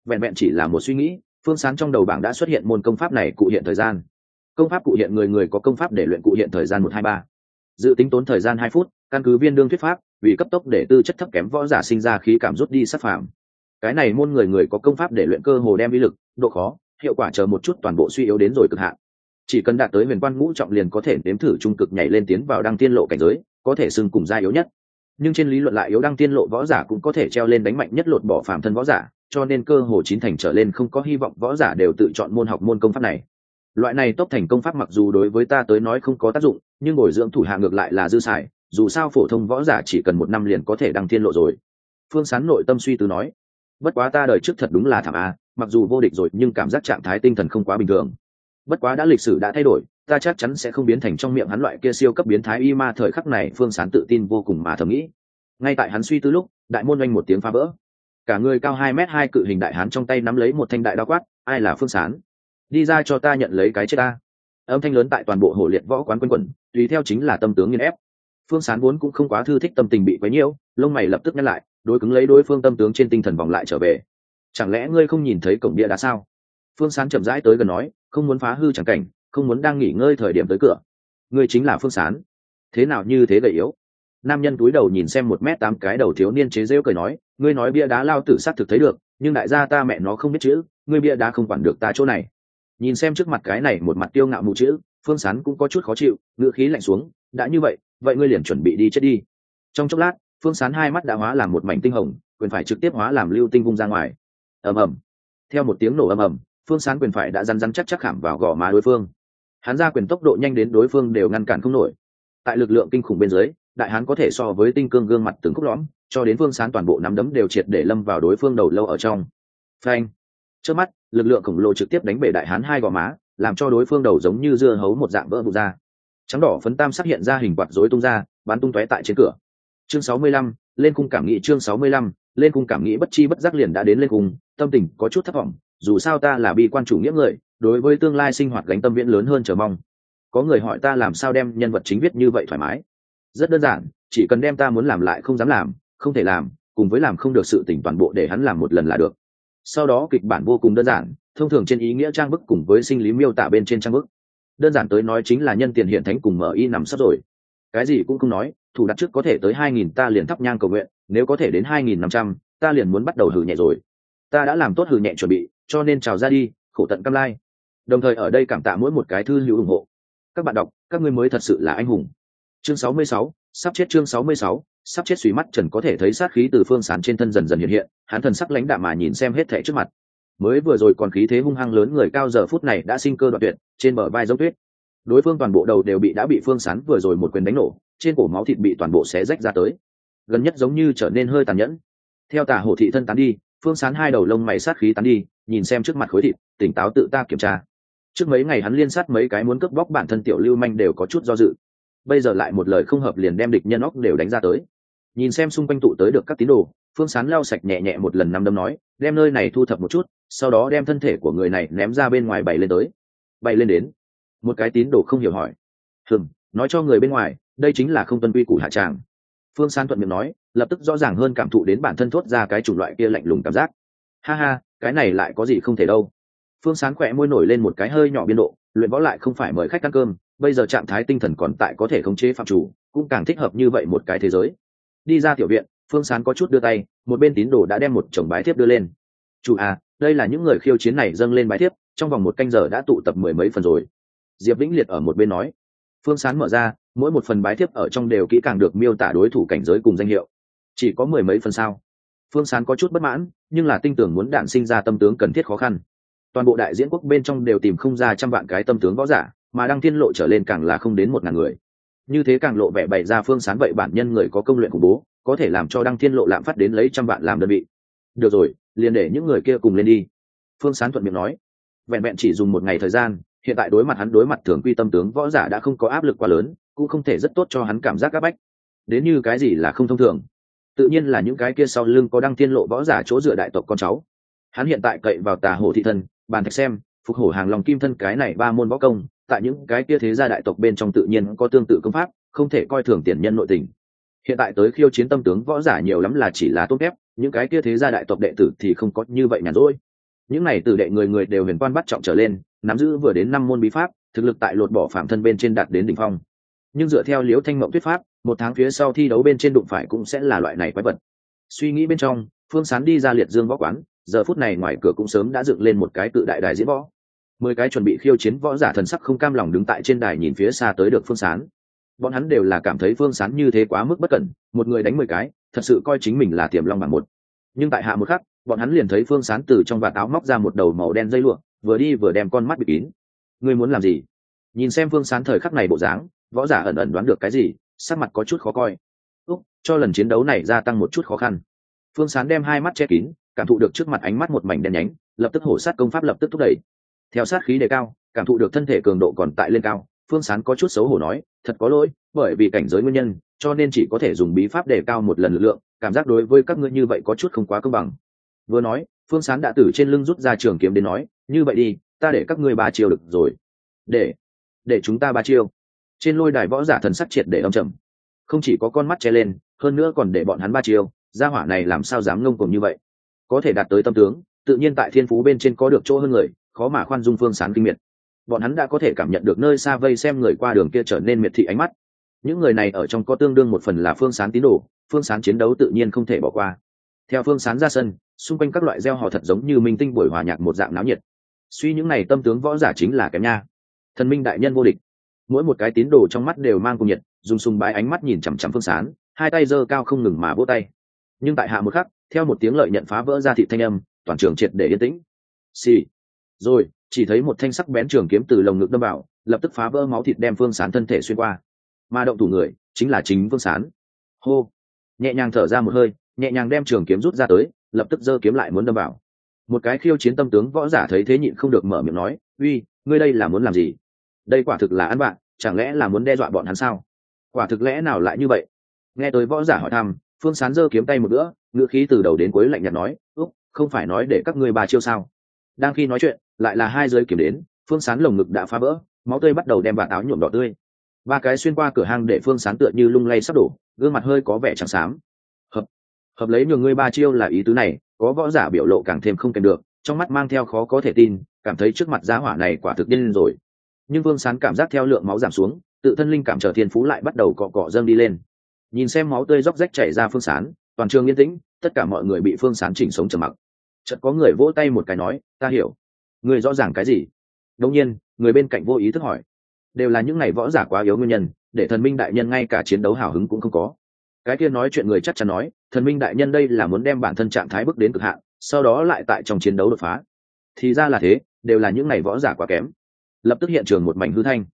Vẹn vẹn chỉ là một suy nghĩ phương sán trong đầu bảng đã xuất hiện môn công pháp này cụ hiện thời gian. Công pháp cụ hiện người người có công pháp để luyện cụ hiện thời gian một hai ba. Dự tính tốn thời gian hai phút, căn cứ viên đương thuyết pháp, vì cấp tốc để tư chất thấp kém võ giả sinh ra khí cảm rút đi sát phạm cái này môn người người có công pháp để luyện cơ hồ đem uy lực, độ khó, hiệu quả chờ một chút toàn bộ suy yếu đến rồi cực hạn. Chỉ cần đạt tới huyền quan ngũ trọng liền có thể nếm thử trung cực nhảy lên tiến vào đăng tiên lộ cảnh giới, có thể xưng cùng gia yếu nhất. Nhưng trên lý luận lại yếu đăng tiên lộ võ giả cũng có thể treo lên đánh mạnh nhất lột bỏ phạm thân võ giả cho nên cơ hồ chín thành trở lên không có hy vọng võ giả đều tự chọn môn học môn công pháp này. Loại này tốc thành công pháp mặc dù đối với ta tới nói không có tác dụng, nhưng bồi dưỡng thủ hạ ngược lại là dư xài, dù sao phổ thông võ giả chỉ cần một năm liền có thể đăng thiên lộ rồi. Phương sán nội tâm suy tư nói, bất quá ta đời trước thật đúng là thảm a, mặc dù vô địch rồi, nhưng cảm giác trạng thái tinh thần không quá bình thường. Bất quá đã lịch sử đã thay đổi, ta chắc chắn sẽ không biến thành trong miệng hắn loại kia siêu cấp biến thái y ma thời khắc này. Phương sán tự tin vô cùng mà thầm nghĩ. Ngay tại hắn suy tư lúc, đại môn oanh một tiếng phá vỡ cả người cao hai m hai cự hình đại hán trong tay nắm lấy một thanh đại đao quát, ai là phương sán? Đi ra cho ta nhận lấy cái chết ta. Âm thanh lớn tại toàn bộ hồ liệt võ quán quân quẩn, tùy theo chính là tâm tướng nghiên ép. Phương sán vốn cũng không quá thư thích tâm tình bị quấy nhiễu, lông mày lập tức nhắc lại, đối cứng lấy đối phương tâm tướng trên tinh thần vòng lại trở về. Chẳng lẽ ngươi không nhìn thấy cổng bia đá sao? Phương sán chậm rãi tới gần nói, không muốn phá hư chẳng cảnh, không muốn đang nghỉ ngơi thời điểm tới cửa. Ngươi chính là phương sán. Thế nào như thế gầy yếu? Nam nhân túi đầu nhìn xem một m tám cái đầu thiếu niên chế rêu cười nói, ngươi nói bia đá lao tử s á t thực thấy được, nhưng đại gia ta mẹ nó không biết chữ, ngươi bia đá không quản được ta chỗ này. Nhìn xem trước mặt cái này một mặt tiêu ngạo mù chữ, phương sán cũng có chút khó chịu, ngữ khí lạnh xuống, đã như vậy vậy ngươi liền chuẩn bị đi chết đi. Trong chốc lát, phương sán hai mắt đã hóa làm một mảnh tinh hồng, quyền phải trực tiếp hóa làm lưu tinh vung ra ngoài. Ầm ầm. Theo một tiếng nổ ầm ầm, phương sán quyền phải đã răn răn chắc chắc khảm vào gò má đối phương. Hắn ra quyền tốc độ nhanh đến đối phương đều ngăn cản không nổi. Tại lực lượng kinh khủng bên dưới đại hán có thể so với tinh cương gương mặt từng khúc lõm, cho đến phương sán toàn bộ nắm đấm đều triệt để lâm vào đối phương đầu lâu ở trong. Phanh. Trước mắt, lực lượng khổng lồ trực tiếp đánh bể đại hán hai gò má, làm cho đối phương đầu giống như dưa hấu một dạng vỡ vụt ra. Trắng đỏ phấn tam sắc hiện ra hình quạt rối tung ra, bắn tung tóe tại trên cửa. Chương sáu mươi lăm, lên cung cảm nghĩ chương sáu mươi lăm, lên cung cảm nghĩ bất chi bất giác liền đã đến lên cung, tâm tình có chút thất vọng, dù sao ta là bi quan chủ nghĩa người, đối với tương lai sinh hoạt gánh tâm viễn lớn hơn chờ mong. Có người hỏi ta làm sao đem nhân vật chính viết như vậy thoải mái? Rất đơn giản, chỉ cần đem ta muốn làm lại không dám làm, không thể làm, cùng với làm không được sự tỉnh toàn bộ để hắn làm một lần là được. Sau đó kịch bản vô cùng đơn giản, thông thường trên ý nghĩa trang bức cùng với sinh lý miêu tả bên trên trang bức. Đơn giản tới nói chính là nhân tiền hiện thánh cùng mở y nằm sắp rồi. Cái gì cũng không nói, thủ đặt trước có thể tới hai nghìn ta liền thắp nhang cầu nguyện, nếu có thể đến hai nghìn năm trăm, ta liền muốn bắt đầu hử nhẹ rồi. Ta đã làm tốt hử nhẹ chuẩn bị, cho nên chào ra đi, khổ tận cam lai. Đồng thời ở đây cảm tạ mỗi một cái thư hữu ủng hộ. Các bạn đọc, các ngươi mới thật sự là anh hùng chương sáu mươi sáu, sắp chết chương sáu mươi sáu, sắp chết suy mắt trần có thể thấy sát khí từ phương sán trên thân dần dần hiện hiện, hắn thần sắc lãnh đạm mà nhìn xem hết thẻ trước mặt. Mới vừa rồi còn khí thế hung hăng lớn, người cao giờ phút này đã sinh cơ đoạn tuyệt, trên bờ vai giống tuyết. Đối phương toàn bộ đầu đều bị đã bị phương sán vừa rồi một quyền đánh nổ, trên cổ máu thịt bị toàn bộ xé rách ra tới. Gần nhất giống như trở nên hơi tàn nhẫn. Theo tà hổ thị thân tán đi, phương sán hai đầu lông mày sát khí tán đi, nhìn xem trước mặt khối thịt, tỉnh táo tự ta kiểm tra. Trước mấy ngày hắn liên sát mấy cái muốn cướp bóc bản thân tiểu lưu manh đều có chút do dự bây giờ lại một lời không hợp liền đem địch nhân óc đều đánh ra tới. Nhìn xem xung quanh tụ tới được các tín đồ, phương sán lau sạch nhẹ nhẹ một lần năm đâm nói, đem nơi này thu thập một chút, sau đó đem thân thể của người này ném ra bên ngoài bày lên tới. Bày lên đến. Một cái tín đồ không hiểu hỏi. Hừng nói cho người bên ngoài, đây chính là không tuân quy củ hạ tràng. Phương sán thuận miệng nói, lập tức rõ ràng hơn cảm thụ đến bản thân thốt ra cái chủng loại kia lạnh lùng cảm giác. Ha ha, cái này lại có gì không thể đâu. Phương sán khỏe môi nổi lên một cái hơi nhỏ biên độ, luyện võ lại không phải mời khách ăn cơm bây giờ trạng thái tinh thần còn tại có thể khống chế phạm chủ, cũng càng thích hợp như vậy một cái thế giới. Đi ra tiểu viện, phương sán có chút đưa tay, một bên tín đồ đã đem một chồng bái thiếp đưa lên. Chủ à đây là những người khiêu chiến này dâng lên bái thiếp, trong vòng một canh giờ đã tụ tập mười mấy phần rồi. Diệp vĩnh liệt ở một bên nói. Phương sán mở ra, mỗi một phần bái thiếp ở trong đều kỹ càng được miêu tả đối thủ cảnh giới cùng danh hiệu. Chỉ có mười mấy phần sao? Phương sán có chút bất mãn, nhưng là tinh tưởng muốn đạn sinh ra tâm tướng cần thiết khó khăn. Toàn bộ đại diễn quốc bên trong đều tìm không ra trăm vạn cái tâm tướng võ giả mà đăng thiên lộ trở lên càng là không đến một ngàn người. Như thế càng lộ vẻ bày ra phương sán vậy bản nhân người có công luyện khủng bố, có thể làm cho đăng thiên lộ lạm phát đến lấy trăm vạn làm đơn vị. Được rồi, liền để những người kia cùng lên đi. Phương sán thuận miệng nói. Vẹn vẹn chỉ dùng một ngày thời gian, hiện tại đối mặt hắn đối mặt thường quy tâm tướng võ giả đã không có áp lực quá lớn, cũng không thể rất tốt cho hắn cảm giác áp bách. Đến như cái gì là không thông thường. Tự nhiên là những cái kia sau lưng có đăng thiên lộ võ giả chỗ dựa đại tộc con cháu. Hắn hiện tại cậy vào tà hồ thị thân, bàn thạch xem, phục hổ hàng lòng kim thân cái này ba môn võ công tại những cái kia thế gia đại tộc bên trong tự nhiên có tương tự công pháp, không thể coi thường tiền nhân nội tình. Hiện tại tới khiêu chiến tâm tướng võ giả nhiều lắm là chỉ là tốt phép những cái kia thế gia đại tộc đệ tử thì không có như vậy nhàn rỗi. Những này từ đệ người người đều huyền quan bắt trọng trở lên, nắm giữ vừa đến năm môn bí pháp, thực lực tại lột bỏ phạm thân bên trên đạt đến đỉnh phong. Nhưng dựa theo liễu thanh mộng thuyết pháp, một tháng phía sau thi đấu bên trên đụng phải cũng sẽ là loại này quái vật. Suy nghĩ bên trong, phương sán đi ra liệt dương võ quán, giờ phút này ngoài cửa cũng sớm đã dựng lên một cái cự đại đài diễn võ mười cái chuẩn bị khiêu chiến võ giả thần sắc không cam lòng đứng tại trên đài nhìn phía xa tới được phương sán. Bọn hắn đều là cảm thấy phương sán như thế quá mức bất cẩn, một người đánh mười cái, thật sự coi chính mình là tiềm long bằng một. Nhưng tại hạ một khắc, bọn hắn liền thấy phương sán từ trong vạt áo móc ra một đầu màu đen dây lụa, vừa đi vừa đem con mắt bịt kín. Ngươi muốn làm gì? Nhìn xem phương sán thời khắc này bộ dáng, võ giả ẩn ẩn đoán được cái gì, sắc mặt có chút khó coi. Úc, cho lần chiến đấu này gia tăng một chút khó khăn. Phương sán đem hai mắt che kín, cảm thụ được trước mặt ánh mắt một mảnh đen nhánh, lập tức hổ sát công pháp lập tức thúc đẩy theo sát khí đề cao, cảm thụ được thân thể cường độ còn tại lên cao, phương sán có chút xấu hổ nói, thật có lỗi, bởi vì cảnh giới nguyên nhân, cho nên chỉ có thể dùng bí pháp đề cao một lần lực lượng, cảm giác đối với các ngươi như vậy có chút không quá công bằng. Vừa nói, phương sán đã từ trên lưng rút ra trường kiếm đến nói, như vậy đi, ta để các ngươi ba chiêu được rồi. Để để chúng ta ba chiêu. Trên lôi đài võ giả thần sắc triệt để âm trầm. Không chỉ có con mắt che lên, hơn nữa còn để bọn hắn ba chiêu, gia hỏa này làm sao dám ngông cùng như vậy? Có thể đạt tới tâm tướng, tự nhiên tại thiên phú bên trên có được chỗ hơn người khó mà khoan dung phương sán kinh miệt. Bọn hắn đã có thể cảm nhận được nơi xa vây xem người qua đường kia trở nên miệt thị ánh mắt. Những người này ở trong có tương đương một phần là phương sán tín đồ, phương sán chiến đấu tự nhiên không thể bỏ qua. Theo phương sán ra sân, xung quanh các loại gieo họ thật giống như minh tinh buổi hòa nhạc một dạng náo nhiệt. Suy những này tâm tướng võ giả chính là kém nha. Thần minh đại nhân vô địch. Mỗi một cái tín đồ trong mắt đều mang cùng nhiệt, dùng sùng bái ánh mắt nhìn chằm chằm phương sán, hai tay giơ cao không ngừng mà vỗ tay. Nhưng tại hạ một khắc, theo một tiếng lợi nhận phá vỡ ra thị thanh âm, toàn trường triệt để yên tĩnh. Xì、sì rồi, chỉ thấy một thanh sắc bén trường kiếm từ lồng ngực đâm vào, lập tức phá vỡ máu thịt đem phương sán thân thể xuyên qua. Mà động thủ người, chính là chính phương sán. Hô! Nhẹ nhàng thở ra một hơi, nhẹ nhàng đem trường kiếm rút ra tới, lập tức giơ kiếm lại muốn đâm vào. Một cái khiêu chiến tâm tướng võ giả thấy thế nhịn không được mở miệng nói, uy, ngươi đây là muốn làm gì? Đây quả thực là ăn bạn chẳng lẽ là muốn đe dọa bọn hắn sao? Quả thực lẽ nào lại như vậy? Nghe tới võ giả hỏi thăm, phương sán giơ kiếm tay một bữa ngựa khí từ đầu đến cuối lạnh nhạt nói, úc, không phải nói để các ngươi bà chiêu sao? Đang khi nói chuyện lại là hai giới kiểm đến, phương sán lồng ngực đã phá vỡ, máu tươi bắt đầu đem vạt áo nhuộm đỏ tươi. Ba cái xuyên qua cửa hang để phương sán tựa như lung lay sắp đổ, gương mặt hơi có vẻ trắng xám. Hợp hợp lấy nhường ngươi ba chiêu là ý tứ này, có võ giả biểu lộ càng thêm không kèm được, trong mắt mang theo khó có thể tin, cảm thấy trước mặt giá hỏa này quả thực điên rồi. Nhưng phương sán cảm giác theo lượng máu giảm xuống, tự thân linh cảm trở thiên phú lại bắt đầu cọ cọ dâng đi lên. Nhìn xem máu tươi róc rách chảy ra phương sán, toàn trường yên tĩnh, tất cả mọi người bị phương sán chỉnh sống trầm mặc. Chợt có người vỗ tay một cái nói, ta hiểu người rõ ràng cái gì? Đông nhiên, người bên cạnh vô ý thức hỏi. Đều là những ngày võ giả quá yếu nguyên nhân, để thần minh đại nhân ngay cả chiến đấu hào hứng cũng không có. Cái kia nói chuyện người chắc chắn nói, thần minh đại nhân đây là muốn đem bản thân trạng thái bước đến cực hạn, sau đó lại tại trong chiến đấu đột phá. Thì ra là thế, đều là những ngày võ giả quá kém. Lập tức hiện trường một mảnh hư thanh.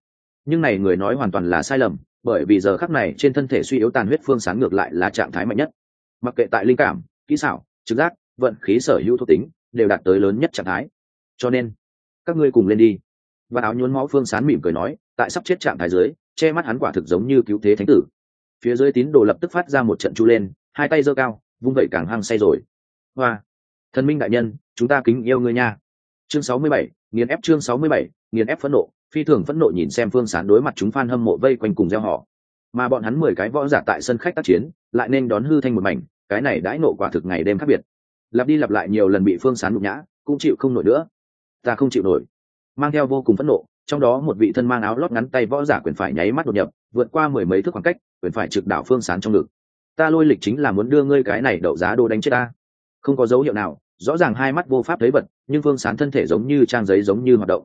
Nhưng này người nói hoàn toàn là sai lầm, bởi vì giờ khắc này trên thân thể suy yếu tàn huyết phương sáng ngược lại là trạng thái mạnh nhất. Mặc kệ tại linh cảm, kỹ xảo, trực giác, vận khí sở hữu thuộc tính, đều đạt tới lớn nhất trạng thái cho nên, các ngươi cùng lên đi. Và áo nhuốm máu phương sán mỉm cười nói, tại sắp chết trạng thái dưới, che mắt hắn quả thực giống như cứu thế thánh tử. Phía dưới tín đồ lập tức phát ra một trận chu lên, hai tay giơ cao, vung vẩy càng hăng say rồi. Hoa! Thần minh đại nhân, chúng ta kính yêu ngươi nha. Chương sáu mươi bảy, nghiền ép chương sáu mươi bảy, nghiền ép phẫn nộ. Phi thường phẫn nộ nhìn xem phương sán đối mặt chúng fan hâm mộ vây quanh cùng gieo họ. Mà bọn hắn mười cái võ giả tại sân khách tác chiến, lại nên đón hư thanh một mảnh, cái này đãi nộ quả thực ngày đêm khác biệt. Lặp đi lặp lại nhiều lần bị phương sán nhục nhã, cũng chịu không nổi nữa ta không chịu nổi. Mang theo vô cùng phẫn nộ, trong đó một vị thân mang áo lót ngắn tay võ giả quyền phải nháy mắt đột nhập, vượt qua mười mấy thước khoảng cách, quyền phải trực đảo phương sán trong ngực. Ta lôi lịch chính là muốn đưa ngươi cái này đậu giá đồ đánh chết ta. Không có dấu hiệu nào, rõ ràng hai mắt vô pháp thấy vật, nhưng phương sán thân thể giống như trang giấy giống như hoạt động.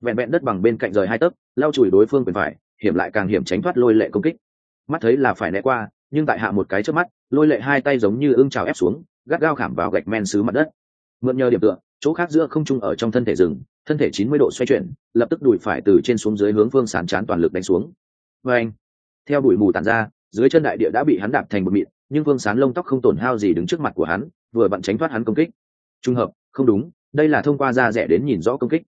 Vẹn vẹn đất bằng bên cạnh rời hai tấc, lau chùi đối phương quyền phải, hiểm lại càng hiểm tránh thoát lôi lệ công kích. Mắt thấy là phải né qua, nhưng tại hạ một cái trước mắt, lôi lệ hai tay giống như ưng trào ép xuống, gắt gao khảm vào gạch men xứ mặt đất. Mượn nhờ điểm tựa chỗ khác giữa không trung ở trong thân thể rừng, thân thể chín mươi độ xoay chuyển, lập tức đùi phải từ trên xuống dưới hướng phương sán chán toàn lực đánh xuống. Vê anh, theo đuổi mù tàn ra, dưới chân đại địa đã bị hắn đạp thành một mịn, nhưng phương sán lông tóc không tổn hao gì đứng trước mặt của hắn, vừa vặn tránh thoát hắn công kích. Trung hợp, không đúng, đây là thông qua da rẻ đến nhìn rõ công kích.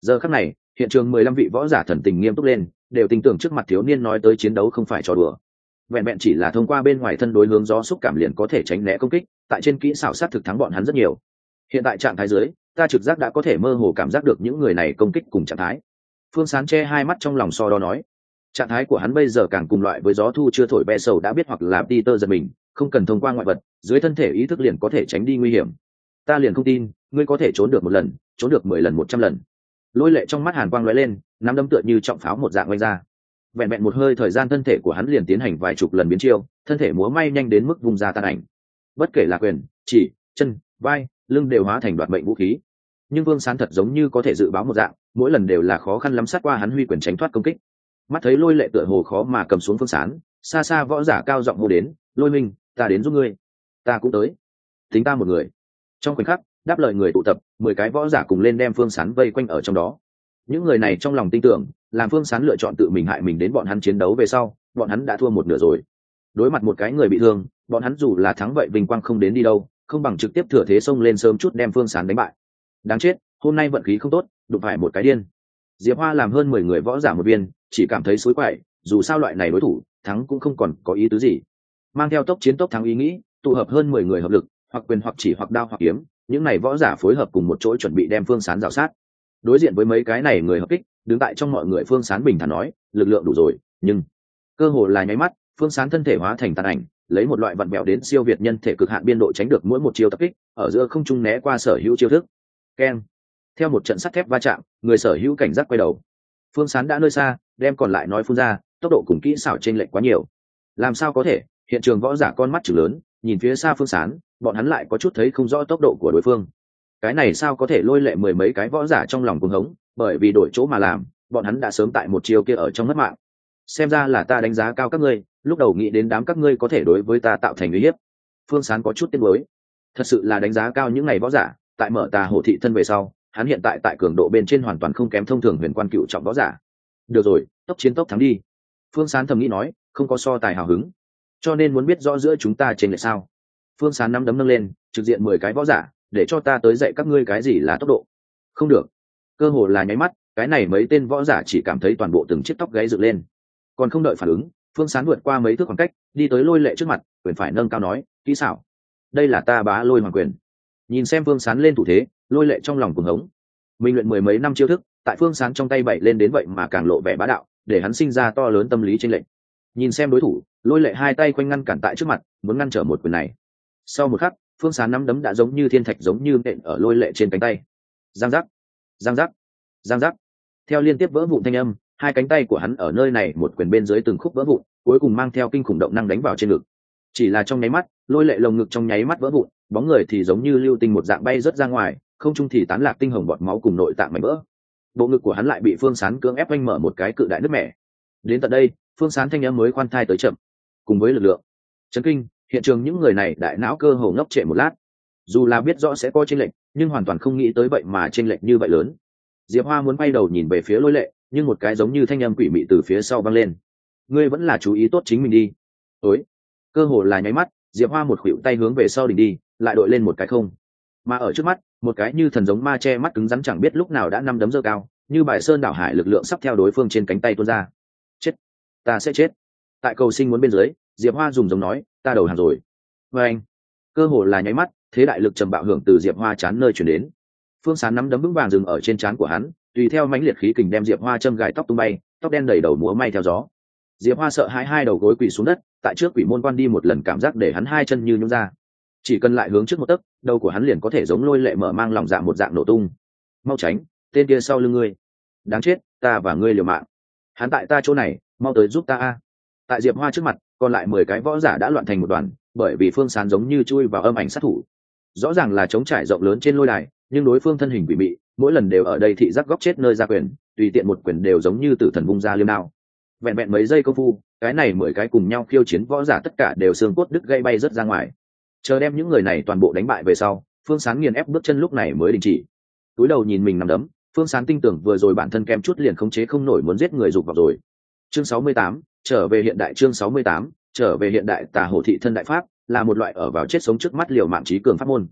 Giờ khắc này, hiện trường mười lăm vị võ giả thần tình nghiêm túc lên, đều tin tưởng trước mặt thiếu niên nói tới chiến đấu không phải trò đùa. Vẹn vẹn chỉ là thông qua bên ngoài thân đối hướng gió xúc cảm liền có thể tránh né công kích, tại trên kỹ xảo sát thực thắng bọn hắn rất nhiều hiện tại trạng thái dưới, ta trực giác đã có thể mơ hồ cảm giác được những người này công kích cùng trạng thái. Phương sán che hai mắt trong lòng so đo nói. Trạng thái của hắn bây giờ càng cùng loại với gió thu chưa thổi be sầu đã biết hoặc là peter giật mình, không cần thông qua ngoại vật, dưới thân thể ý thức liền có thể tránh đi nguy hiểm. Ta liền không tin, ngươi có thể trốn được một lần, trốn được mười lần một trăm lần. Lôi lệ trong mắt hàn quang lóe lên, nắm đấm tựa như trọng pháo một dạng oanh ra. Vẹn vẹn một hơi thời gian thân thể của hắn liền tiến hành vài chục lần biến chiêu, thân thể múa may nhanh đến mức vùng ra tan ảnh. Bất kể là quyền, chỉ, chân vai, lưng đều hóa thành đoạt mệnh vũ khí. Nhưng vương sán thật giống như có thể dự báo một dạng, mỗi lần đều là khó khăn lắm sát qua hắn huy quyền tránh thoát công kích. Mắt thấy lôi lệ tựa hồ khó mà cầm xuống phương sán, xa xa võ giả cao giọng hô đến, lôi minh, ta đến giúp ngươi. Ta cũng tới. Tính ta một người. Trong khoảnh khắc, đáp lời người tụ tập, mười cái võ giả cùng lên đem phương sán vây quanh ở trong đó. Những người này trong lòng tin tưởng, làm phương sán lựa chọn tự mình hại mình đến bọn hắn chiến đấu về sau, bọn hắn đã thua một nửa rồi. Đối mặt một cái người bị thương, bọn hắn dù là thắng vậy vinh quang không đến đi đâu không bằng trực tiếp thừa thế xông lên sớm chút đem phương sán đánh bại. Đáng chết, hôm nay vận khí không tốt, đụng phải một cái điên. Diệp hoa làm hơn mười người võ giả một viên, chỉ cảm thấy xối quậy, dù sao loại này đối thủ, thắng cũng không còn có ý tứ gì. Mang theo tốc chiến tốc thắng ý nghĩ, tụ hợp hơn mười người hợp lực, hoặc quyền hoặc chỉ hoặc đao hoặc kiếm, những này võ giả phối hợp cùng một chỗ chuẩn bị đem phương sán rào sát. Đối diện với mấy cái này người hợp kích, đứng tại trong mọi người phương sán bình thản nói, lực lượng đủ rồi, nhưng cơ hồ là nháy mắt, phương sán thân thể hóa thành tàn ảnh lấy một loại vận bẹo đến siêu việt nhân thể cực hạn biên độ tránh được mỗi một chiêu tập kích, ở giữa không trung né qua sở hữu chiêu thức. Keng. Theo một trận sắt thép va chạm, người sở hữu cảnh giác quay đầu. Phương sán đã nơi xa, đem còn lại nói phun ra, tốc độ cùng kỹ xảo trên lệch quá nhiều. Làm sao có thể? Hiện trường võ giả con mắt chữ lớn, nhìn phía xa phương sán, bọn hắn lại có chút thấy không rõ tốc độ của đối phương. Cái này sao có thể lôi lệ mười mấy cái võ giả trong lòng cuồng hống, bởi vì đổi chỗ mà làm, bọn hắn đã sớm tại một chiều kia ở trong mất mạng xem ra là ta đánh giá cao các ngươi, lúc đầu nghĩ đến đám các ngươi có thể đối với ta tạo thành uy hiếp. Phương sán có chút tiếc mới thật sự là đánh giá cao những ngày võ giả, tại mở tà hồ thị thân về sau, hắn hiện tại tại cường độ bên trên hoàn toàn không kém thông thường huyền quan cựu trọng võ giả. Được rồi, tốc chiến tốc thắng đi. Phương sán thầm nghĩ nói, không có so tài hào hứng. Cho nên muốn biết rõ giữa chúng ta trên lệ sao. Phương sán nắm đấm nâng lên, trực diện mười cái võ giả, để cho ta tới dạy các ngươi cái gì là tốc độ. Không được. Cơ hồ là nháy mắt, cái này mấy tên võ giả chỉ cảm thấy toàn bộ từng chiếc tóc gáy dựng lên còn không đợi phản ứng, phương sán vượt qua mấy thước khoảng cách, đi tới lôi lệ trước mặt, quyền phải nâng cao nói, kỹ xảo. Đây là ta bá lôi hoàng quyền. Nhìn xem phương sán lên thủ thế, lôi lệ trong lòng cuồng hống. Mình luyện mười mấy năm chiêu thức, tại phương sán trong tay bậy lên đến vậy mà càng lộ vẻ bá đạo, để hắn sinh ra to lớn tâm lý trên lệnh nhìn xem đối thủ, lôi lệ hai tay quanh ngăn cản tại trước mặt, muốn ngăn trở một quyền này. Sau một khắc, phương sán nắm đấm đã giống như thiên thạch giống như nện ở lôi lệ trên cánh tay. Giang giác giang giác giang giác. Theo liên tiếp vỡ vụn thanh âm hai cánh tay của hắn ở nơi này một quyền bên dưới từng khúc vỡ vụn, cuối cùng mang theo kinh khủng động năng đánh vào trên ngực. Chỉ là trong nháy mắt, lôi lệ lồng ngực trong nháy mắt vỡ vụn, bóng người thì giống như lưu tinh một dạng bay rớt ra ngoài, không trung thì tán lạc tinh hồng bọt máu cùng nội tạng mảnh vỡ. Bộ ngực của hắn lại bị phương sán cưỡng ép oanh mở một cái cự đại nứt mẻ. Đến tận đây, phương sán thanh âm mới khoan thai tới chậm. Cùng với lực lượng, chấn kinh, hiện trường những người này đại não cơ hồ ngốc trệ một lát. Dù là biết rõ sẽ có tranh lệch, nhưng hoàn toàn không nghĩ tới vậy mà tranh lệch như vậy lớn. Diệp hoa muốn bay đầu nhìn về phía lôi lệ nhưng một cái giống như thanh âm quỷ mị từ phía sau văng lên. Ngươi vẫn là chú ý tốt chính mình đi. Ối cơ hồ là nháy mắt, diệp hoa một khuỷu tay hướng về sau đỉnh đi, lại đội lên một cái không. Mà ở trước mắt, một cái như thần giống ma che mắt cứng rắn chẳng biết lúc nào đã năm đấm dơ cao, như bài sơn đảo hải lực lượng sắp theo đối phương trên cánh tay tuôn ra. Chết. Ta sẽ chết. Tại cầu sinh muốn bên dưới, diệp hoa dùng giống nói, ta đầu hàng rồi. Vê anh, cơ hồ là nháy mắt, thế đại lực trầm bạo hưởng từ diệp hoa chán nơi chuyển đến. Phương sán nắm đấm vững vàng dừng ở trên trán của hắn tùy theo mãnh liệt khí kình đem diệp hoa châm gài tóc tung bay, tóc đen đầy đầu múa may theo gió. Diệp hoa sợ hai hai đầu gối quỳ xuống đất, tại trước quỷ môn quan đi một lần cảm giác để hắn hai chân như nhung ra. Chỉ cần lại hướng trước một tấc, đầu của hắn liền có thể giống lôi lệ mở mang lòng dạ một dạng nổ tung. Mau tránh, tên kia sau lưng ngươi. Đáng chết, ta và ngươi liều mạng. Hắn tại ta chỗ này, mau tới giúp ta a. Tại diệp hoa trước mặt, còn lại mười cái võ giả đã loạn thành một đoàn, bởi vì phương sán giống như chui vào âm ảnh sát thủ. Rõ ràng là chống trải rộng lớn trên lôi đài, nhưng đối phương thân hình bị mị mỗi lần đều ở đây thị giác góc chết nơi ra quyền, tùy tiện một quyền đều giống như tử thần vung ra liêm nào vẹn vẹn mấy giây công phu, cái này mười cái cùng nhau khiêu chiến võ giả tất cả đều xương cốt đứt gây bay rớt ra ngoài. Chờ đem những người này toàn bộ đánh bại về sau, phương sán nghiền ép bước chân lúc này mới đình chỉ. Túi đầu nhìn mình nằm đấm, phương sán tin tưởng vừa rồi bản thân kem chút liền khống chế không nổi muốn giết người dục vào rồi. Chương sáu mươi tám, trở về hiện đại chương sáu mươi tám, trở về hiện đại tà hồ thị thân đại pháp, là một loại ở vào chết sống trước mắt liều mạng trí cường pháp môn.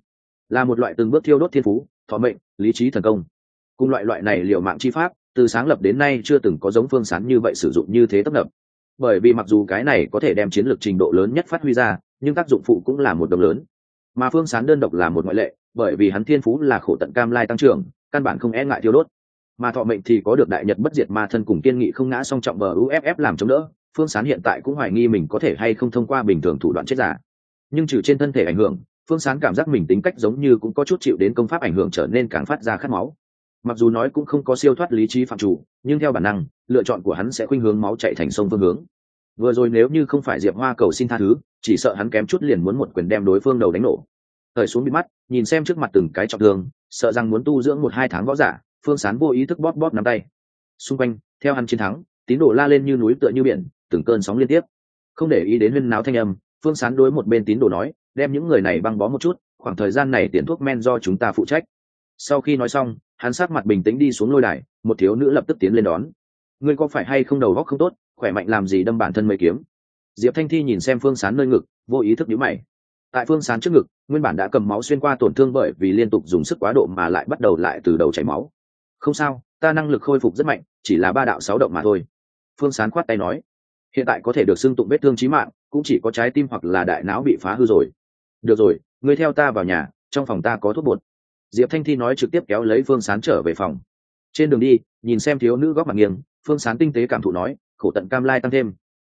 Là một loại từng bước thiêu đốt thiên phú thọ mệnh, lý trí thần công. Cùng loại loại này liều mạng chi pháp, từ sáng lập đến nay chưa từng có giống phương sán như vậy sử dụng như thế tấp nập. Bởi vì mặc dù cái này có thể đem chiến lược trình độ lớn nhất phát huy ra, nhưng tác dụng phụ cũng là một đồng lớn. Mà phương sán đơn độc là một ngoại lệ, bởi vì hắn thiên phú là khổ tận cam lai tăng trưởng, căn bản không e ngại thiêu đốt. Mà thọ mệnh thì có được đại nhật bất diệt ma thân cùng kiên nghị không ngã song trọng bờ uff làm chống đỡ, phương sán hiện tại cũng hoài nghi mình có thể hay không thông qua bình thường thủ đoạn chết giả. Nhưng trừ trên thân thể ảnh hưởng phương sán cảm giác mình tính cách giống như cũng có chút chịu đến công pháp ảnh hưởng trở nên càng phát ra khát máu. Mặc dù nói cũng không có siêu thoát lý trí phạm chủ, nhưng theo bản năng, lựa chọn của hắn sẽ khuynh hướng máu chạy thành sông phương hướng. Vừa rồi nếu như không phải diệp hoa cầu xin tha thứ, chỉ sợ hắn kém chút liền muốn một quyền đem đối phương đầu đánh nổ. Thời xuống bị mắt, nhìn xem trước mặt từng cái trọng thương, sợ rằng muốn tu dưỡng một hai tháng võ giả, phương sán vô ý thức bóp bóp nắm tay. Xung quanh, theo hắn chiến thắng, tín đồ la lên như núi tựa như biển, từng cơn sóng liên tiếp. Không để ý đến huyên náo thanh âm, phương sán đối một bên tín đồ nói đem những người này băng bó một chút, khoảng thời gian này tiền thuốc men do chúng ta phụ trách. Sau khi nói xong, hắn sắc mặt bình tĩnh đi xuống lôi đài, một thiếu nữ lập tức tiến lên đón. Ngươi có phải hay không đầu góc không tốt, khỏe mạnh làm gì đâm bản thân mấy kiếm? Diệp thanh thi nhìn xem phương sán nơi ngực, vô ý thức nhữ mày. Tại phương sán trước ngực, nguyên bản đã cầm máu xuyên qua tổn thương bởi vì liên tục dùng sức quá độ mà lại bắt đầu lại từ đầu chảy máu. Không sao, ta năng lực khôi phục rất mạnh, chỉ là ba đạo sáu động mà thôi. Phương sán khoát tay nói. Hiện tại có thể được xưng tụng vết thương trí mạng, cũng chỉ có trái tim hoặc là đại não bị phá hư rồi được rồi, ngươi theo ta vào nhà, trong phòng ta có thuốc bột. Diệp thanh thi nói trực tiếp kéo lấy phương sán trở về phòng. Trên đường đi, nhìn xem thiếu nữ góc mặt nghiêng, phương sán tinh tế cảm thụ nói, khổ tận cam lai tăng thêm.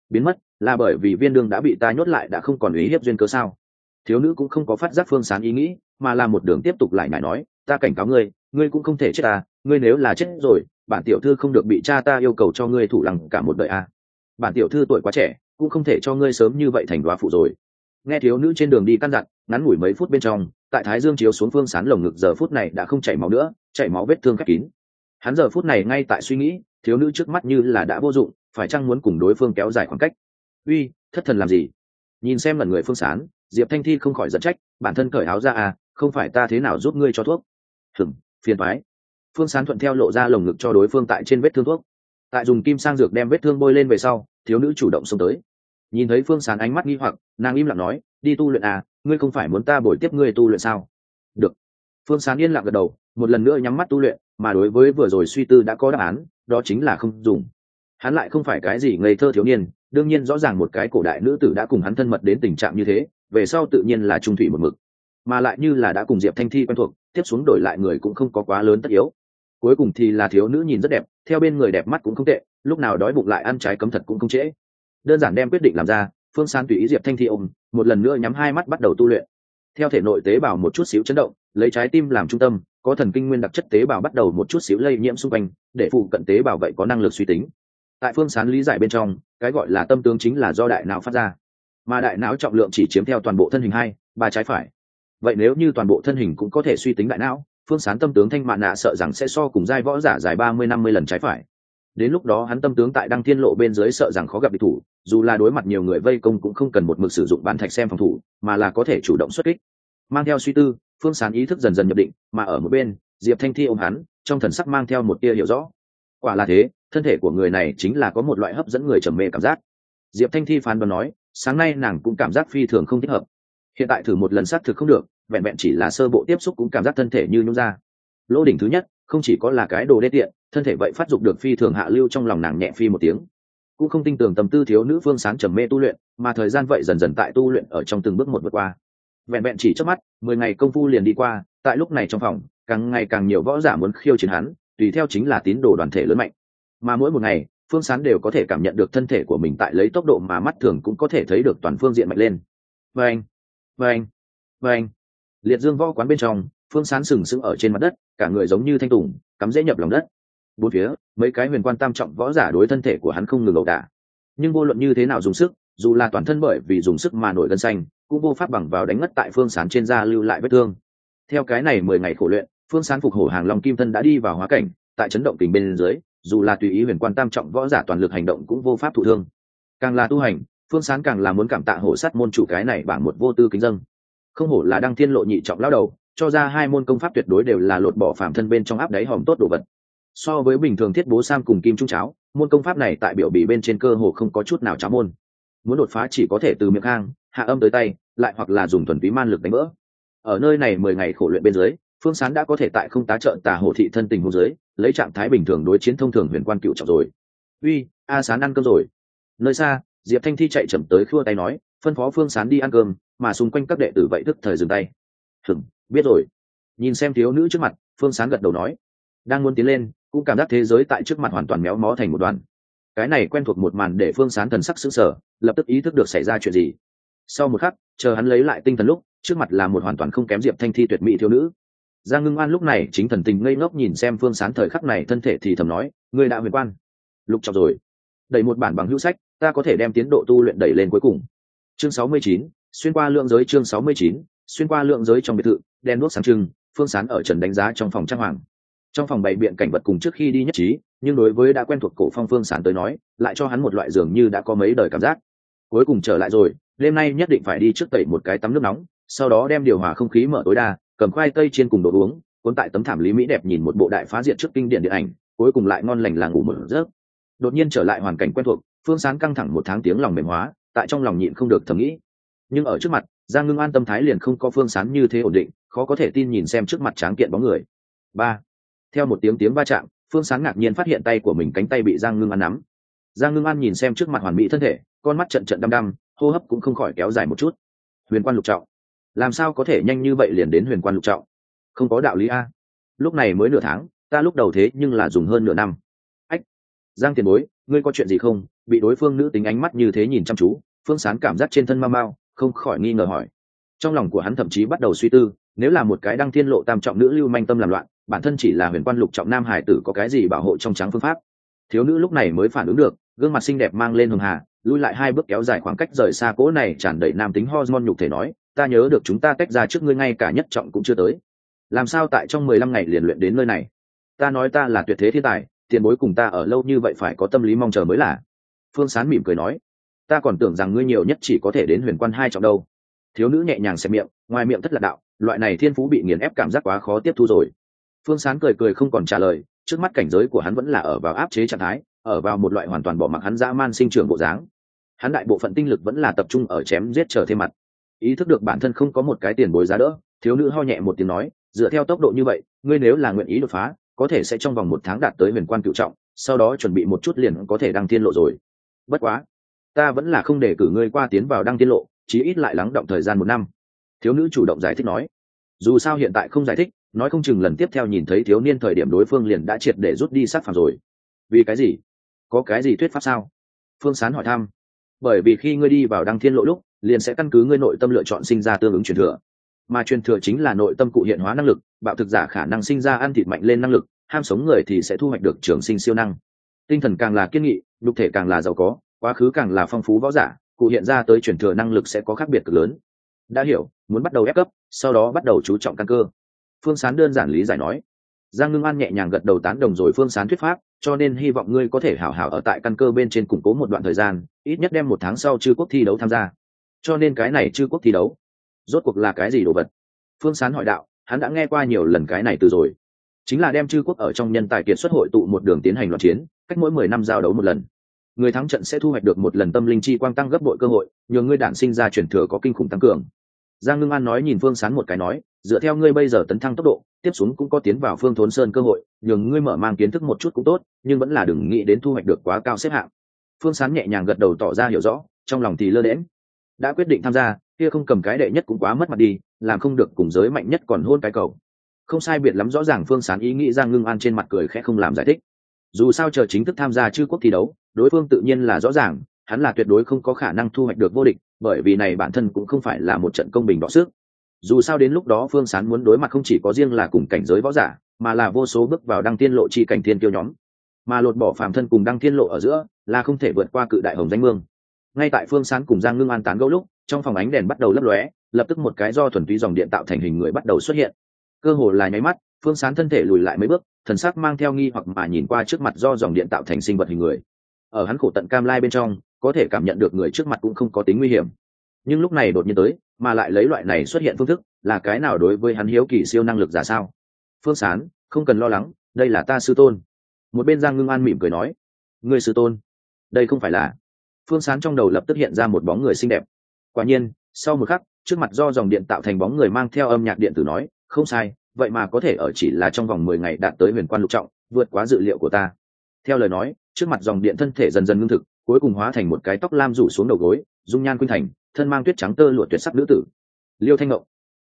Biến mất, là bởi vì viên đường đã bị ta nhốt lại, đã không còn ý hiếp duyên cớ sao? Thiếu nữ cũng không có phát giác phương sán ý nghĩ, mà là một đường tiếp tục lại ngại nói, ta cảnh cáo ngươi ngươi cũng không thể chết ta, ngươi nếu là chết rồi, bản tiểu thư không được bị cha ta yêu cầu cho ngươi thủ lăng cả một đời a. Bản tiểu thư tuổi quá trẻ, cũng không thể cho ngươi sớm như vậy thành đoá phụ rồi nghe thiếu nữ trên đường đi căn dặn, ngắn ngủi mấy phút bên trong, tại thái dương chiếu xuống phương sán lồng ngực giờ phút này đã không chảy máu nữa, chảy máu vết thương khép kín. Hắn giờ phút này ngay tại suy nghĩ, thiếu nữ trước mắt như là đã vô dụng, phải chăng muốn cùng đối phương kéo dài khoảng cách? Uy, thất thần làm gì? Nhìn xem lần người phương sán, diệp thanh thi không khỏi dẫn trách, bản thân cởi áo ra à không phải ta thế nào giúp ngươi cho thuốc? Hừng phiền phái phương sán thuận theo lộ ra lồng ngực cho đối phương tại trên vết thương thuốc. Tại dùng kim sang dược đem vết thương bôi lên về sau, thiếu nữ chủ động xông tới nhìn thấy phương sán ánh mắt nghi hoặc, nàng im lặng nói, đi tu luyện à ngươi không phải muốn ta bồi tiếp ngươi tu luyện sao? Được. Phương sán yên lặng gật đầu, một lần nữa nhắm mắt tu luyện, mà đối với vừa rồi suy tư đã có đáp án, đó chính là không dùng. Hắn lại không phải cái gì ngây thơ thiếu niên, đương nhiên rõ ràng một cái cổ đại nữ tử đã cùng hắn thân mật đến tình trạng như thế, về sau tự nhiên là trung thủy một mực. Mà lại như là đã cùng diệp thanh thi quen thuộc, tiếp xuống đổi lại người cũng không có quá lớn tất yếu. Cuối cùng thì là thiếu nữ nhìn rất đẹp, theo bên người đẹp mắt cũng không tệ, lúc nào đói bụng lại ăn trái cấm thật cũng không trễ đơn giản đem quyết định làm ra, phương san tùy ý diệp thanh thi ôm, một lần nữa nhắm hai mắt bắt đầu tu luyện. Theo thể nội tế bào một chút xíu chấn động, lấy trái tim làm trung tâm, có thần kinh nguyên đặc chất tế bào bắt đầu một chút xíu lây nhiễm xung quanh, để phụ cận tế bào vậy có năng lực suy tính. Tại phương sán lý giải bên trong, cái gọi là tâm tướng chính là do đại não phát ra. Mà đại não trọng lượng chỉ chiếm theo toàn bộ thân hình hai, ba trái phải. Vậy nếu như toàn bộ thân hình cũng có thể suy tính đại não, phương sán tâm tướng thanh mạn nạ sợ rằng sẽ so cùng giai võ giả dài ba mươi năm mươi lần trái phải đến lúc đó hắn tâm tướng tại đăng thiên lộ bên dưới sợ rằng khó gặp địch thủ, dù là đối mặt nhiều người vây công cũng không cần một mực sử dụng bán thạch xem phòng thủ, mà là có thể chủ động xuất kích. Mang theo suy tư, phương sán ý thức dần dần nhập định, mà ở một bên, diệp thanh thi ôm hắn, trong thần sắc mang theo một tia hiểu rõ. Quả là thế, thân thể của người này chính là có một loại hấp dẫn người trầm mê cảm giác. Diệp thanh thi phán đoán nói, sáng nay nàng cũng cảm giác phi thường không thích hợp. Hiện tại thử một lần xác thực không được, vẹn vẹn chỉ là sơ bộ tiếp xúc cũng cảm giác thân thể như nhung ra. Lỗ đỉnh thứ nhất không chỉ có là cái đồ đê tiện, thân thể vậy phát dục được phi thường hạ lưu trong lòng nàng nhẹ phi một tiếng. Cũng không tin tưởng tâm tư thiếu nữ phương sáng trầm mê tu luyện, mà thời gian vậy dần dần tại tu luyện ở trong từng bước một vượt qua. Vẹn vẹn chỉ trước mắt, mười ngày công phu liền đi qua, tại lúc này trong phòng, càng ngày càng nhiều võ giả muốn khiêu chiến hắn, tùy theo chính là tín đồ đoàn thể lớn mạnh. Mà mỗi một ngày, phương sán đều có thể cảm nhận được thân thể của mình tại lấy tốc độ mà mắt thường cũng có thể thấy được toàn phương diện mạnh lên. Vâng vâng vâng. Liệt dương võ quán bên trong, phương sán sừng sững ở trên mặt đất cả người giống như thanh tùng, cắm dễ nhập lòng đất. Bốn phía, mấy cái huyền quan tam trọng võ giả đối thân thể của hắn không ngừng ẩu đả. Nhưng vô luận như thế nào dùng sức, dù là toàn thân bởi vì dùng sức mà nổi gân xanh, cũng vô pháp bằng vào đánh ngất tại phương sán trên da lưu lại vết thương. Theo cái này mười ngày khổ luyện, phương sán phục hổ hàng long kim thân đã đi vào hóa cảnh, tại chấn động tình bên dưới, dù là tùy ý huyền quan tam trọng võ giả toàn lực hành động cũng vô pháp thụ thương. Càng là tu hành, phương sán càng là muốn cảm tạ hổ sát môn chủ cái này bảng một vô tư kính dân. Không hổ là đăng thiên lộ nhị trọng lao đầu cho ra hai môn công pháp tuyệt đối đều là lột bỏ phàm thân bên trong áp đáy hòm tốt đồ vật. So với bình thường thiết bố sam cùng kim trung cháo, môn công pháp này tại biểu bì bên trên cơ hồ không có chút nào cháo môn. Muốn đột phá chỉ có thể từ miệng hang, hạ âm tới tay, lại hoặc là dùng thuần túy man lực đánh vỡ ở nơi này mười ngày khổ luyện bên dưới, phương sán đã có thể tại không tá trợ tà hồ thị thân tình hô dưới, lấy trạng thái bình thường đối chiến thông thường huyền quan cựu trọng rồi. Uy, a sán ăn cơm rồi. Nơi xa, diệp thanh thi chạy chậm tới khua tay nói, phân phó phương sán đi ăn cơm, mà xung quanh các đệ tử vậy tức thời dừng tay. Hừng biết rồi. Nhìn xem thiếu nữ trước mặt, phương sán gật đầu nói. Đang muốn tiến lên, cũng cảm giác thế giới tại trước mặt hoàn toàn méo mó thành một đoàn. Cái này quen thuộc một màn để phương sán thần sắc sững sờ, lập tức ý thức được xảy ra chuyện gì. Sau một khắc, chờ hắn lấy lại tinh thần lúc, trước mặt là một hoàn toàn không kém diệp thanh thi tuyệt mỹ thiếu nữ. Giang ngưng an lúc này chính thần tình ngây ngốc nhìn xem phương sán thời khắc này thân thể thì thầm nói, ngươi đã huyền quan. Lục chọc rồi. Đẩy một bản bằng hữu sách, ta có thể đem tiến độ tu luyện đẩy lên cuối cùng. Chương sáu mươi chín, xuyên qua lượng giới chương sáu mươi chín, xuyên qua lượng giới trong biệt thự đen đuốc sáng trưng, phương sán ở trần đánh giá trong phòng trang hoàng. Trong phòng bày biện cảnh vật cùng trước khi đi nhất trí, nhưng đối với đã quen thuộc cổ phong phương sán tới nói, lại cho hắn một loại dường như đã có mấy đời cảm giác. Cuối cùng trở lại rồi, đêm nay nhất định phải đi trước tẩy một cái tắm nước nóng, sau đó đem điều hòa không khí mở tối đa, cầm khoai tây trên cùng đồ uống, cuốn tại tấm thảm lý mỹ đẹp nhìn một bộ đại phá diện trước kinh điển điện ảnh, cuối cùng lại ngon lành là ngủ một giấc. Đột nhiên trở lại hoàn cảnh quen thuộc, phương sán căng thẳng một tháng tiếng lòng mềm hóa, tại trong lòng nhịn không được thầm nghĩ. Nhưng ở trước mặt giang ngưng an tâm thái liền không có phương sán như thế ổn định, khó có thể tin nhìn xem trước mặt tráng kiện bóng người. Ba. Theo một tiếng tiếng va chạm, phương Sáng ngạc nhiên phát hiện tay của mình cánh tay bị giang ngưng an nắm. Giang ngưng an nhìn xem trước mặt hoàn mỹ thân thể, con mắt trận trận đăm đăm, hô hấp cũng không khỏi kéo dài một chút. Huyền quan lục trọng. Làm sao có thể nhanh như vậy liền đến huyền quan lục trọng? Không có đạo lý a. Lúc này mới nửa tháng, ta lúc đầu thế nhưng là dùng hơn nửa năm. Ách. Giang tiền bối, ngươi có chuyện gì không? Bị đối phương nữ tính ánh mắt như thế nhìn chăm chú, phương sán cảm giác trên thân mau mau không khỏi nghi ngờ hỏi. Trong lòng của hắn thậm chí bắt đầu suy tư, nếu là một cái đăng thiên lộ tam trọng nữ lưu manh tâm làm loạn, bản thân chỉ là huyền quan lục trọng nam hải tử có cái gì bảo hộ trong trắng phương pháp? Thiếu nữ lúc này mới phản ứng được, gương mặt xinh đẹp mang lên hường hà lui lại hai bước kéo dài khoảng cách rời xa cỗ này tràn đầy nam tính hormone nhục thể nói, ta nhớ được chúng ta tách ra trước ngươi ngay cả nhất trọng cũng chưa tới. Làm sao tại trong mười lăm ngày liền luyện đến nơi này? Ta nói ta là tuyệt thế thiên tài, tiền bối cùng ta ở lâu như vậy phải có tâm lý mong chờ mới là. Phương sán mỉm cười nói ta còn tưởng rằng ngươi nhiều nhất chỉ có thể đến huyền quan hai trọng đâu. Thiếu nữ nhẹ nhàng xem miệng, ngoài miệng thất lạc đạo, loại này thiên phú bị nghiền ép cảm giác quá khó tiếp thu rồi. Phương sán cười cười không còn trả lời, trước mắt cảnh giới của hắn vẫn là ở vào áp chế trạng thái, ở vào một loại hoàn toàn bỏ mặc hắn dã man sinh trưởng bộ dáng. Hắn đại bộ phận tinh lực vẫn là tập trung ở chém giết chờ thêm mặt. Ý thức được bản thân không có một cái tiền bối giá đỡ, thiếu nữ ho nhẹ một tiếng nói, dựa theo tốc độ như vậy, ngươi nếu là nguyện ý đột phá, có thể sẽ trong vòng một tháng đạt tới huyền quan cựu trọng, sau đó chuẩn bị một chút liền có thể đăng thiên lộ rồi. Bất quá ta vẫn là không để cử ngươi qua tiến vào đăng tiên lộ, chí ít lại lắng động thời gian một năm. Thiếu nữ chủ động giải thích nói. Dù sao hiện tại không giải thích, nói không chừng lần tiếp theo nhìn thấy thiếu niên thời điểm đối phương liền đã triệt để rút đi sát phạt rồi. Vì cái gì? Có cái gì thuyết pháp sao? Phương sán hỏi thăm. Bởi vì khi ngươi đi vào đăng thiên lộ lúc, liền sẽ căn cứ ngươi nội tâm lựa chọn sinh ra tương ứng truyền thừa. Mà truyền thừa chính là nội tâm cụ hiện hóa năng lực, bạo thực giả khả năng sinh ra ăn thịt mạnh lên năng lực, ham sống người thì sẽ thu hoạch được trường sinh siêu năng. Tinh thần càng là kiên nghị, nhục thể càng là giàu có quá khứ càng là phong phú võ giả, cụ hiện ra tới chuyển thừa năng lực sẽ có khác biệt cực lớn. Đã hiểu, muốn bắt đầu ép cấp, sau đó bắt đầu chú trọng căn cơ. Phương sán đơn giản lý giải nói. Giang ngưng an nhẹ nhàng gật đầu tán đồng rồi phương sán thuyết pháp, cho nên hy vọng ngươi có thể hảo hảo ở tại căn cơ bên trên củng cố một đoạn thời gian, ít nhất đem một tháng sau chư quốc thi đấu tham gia. Cho nên cái này chư quốc thi đấu, rốt cuộc là cái gì đồ vật? Phương sán hỏi đạo, hắn đã nghe qua nhiều lần cái này từ rồi. Chính là đem chư quốc ở trong nhân tài kiệt xuất hội tụ một đường tiến hành loạt chiến, cách mỗi mười năm giao đấu một lần người thắng trận sẽ thu hoạch được một lần tâm linh chi quang tăng gấp bội cơ hội, nhờ ngươi đản sinh ra chuyển thừa có kinh khủng tăng cường. Giang ngưng an nói nhìn phương sán một cái nói, dựa theo ngươi bây giờ tấn thăng tốc độ, tiếp xuống cũng có tiến vào phương thốn sơn cơ hội, nhường ngươi mở mang kiến thức một chút cũng tốt, nhưng vẫn là đừng nghĩ đến thu hoạch được quá cao xếp hạng. Phương sán nhẹ nhàng gật đầu tỏ ra hiểu rõ, trong lòng thì lơ đễm đã quyết định tham gia, kia không cầm cái đệ nhất cũng quá mất mặt đi, làm không được cùng giới mạnh nhất còn hôn cái cầu. Không sai biệt lắm rõ ràng phương sán ý nghĩ giang ngưng an trên mặt cười khẽ không làm giải thích. Dù sao chờ chính thức tham gia chư quốc thi đấu đối phương tự nhiên là rõ ràng, hắn là tuyệt đối không có khả năng thu hoạch được vô địch, bởi vì này bản thân cũng không phải là một trận công bình đọ sức. Dù sao đến lúc đó phương sán muốn đối mặt không chỉ có riêng là cùng cảnh giới võ giả, mà là vô số bước vào đăng tiên lộ chi cảnh thiên tiêu nhóm. Mà lột bỏ phàm thân cùng đăng tiên lộ ở giữa là không thể vượt qua cự đại hồng danh mương ngay tại phương sán cùng giang ngưng an tán gẫu lúc, trong phòng ánh đèn bắt đầu lấp lóe, lập tức một cái do thuần túy dòng điện tạo thành hình người bắt đầu xuất hiện. Cơ hồ là nháy mắt, phương sán thân thể lùi lại mấy bước, thần sắc mang theo nghi hoặc mà nhìn qua trước mặt do dòng điện tạo thành sinh vật hình người ở hắn khổ tận cam lai bên trong, có thể cảm nhận được người trước mặt cũng không có tính nguy hiểm. Nhưng lúc này đột nhiên tới, mà lại lấy loại này xuất hiện phương thức, là cái nào đối với hắn hiếu kỳ siêu năng lực giả sao? Phương sán, không cần lo lắng, đây là ta sư tôn. Một bên giang ngưng an mỉm cười nói người sư tôn, đây không phải là phương sán trong đầu lập tức hiện ra một bóng người xinh đẹp. Quả nhiên, sau một khắc, trước mặt do dòng điện tạo thành bóng người mang theo âm nhạc điện tử nói, không sai, vậy mà có thể ở chỉ là trong vòng mười ngày đạt tới huyền quan lục trọng, vượt quá dự liệu của ta. Theo lời nói trước mặt dòng điện thân thể dần dần ngưng thực, cuối cùng hóa thành một cái tóc lam rủ xuống đầu gối, dung nhan khuynh thành, thân mang tuyết trắng tơ lụa tuyệt sắc nữ tử. Liêu thanh ngộng.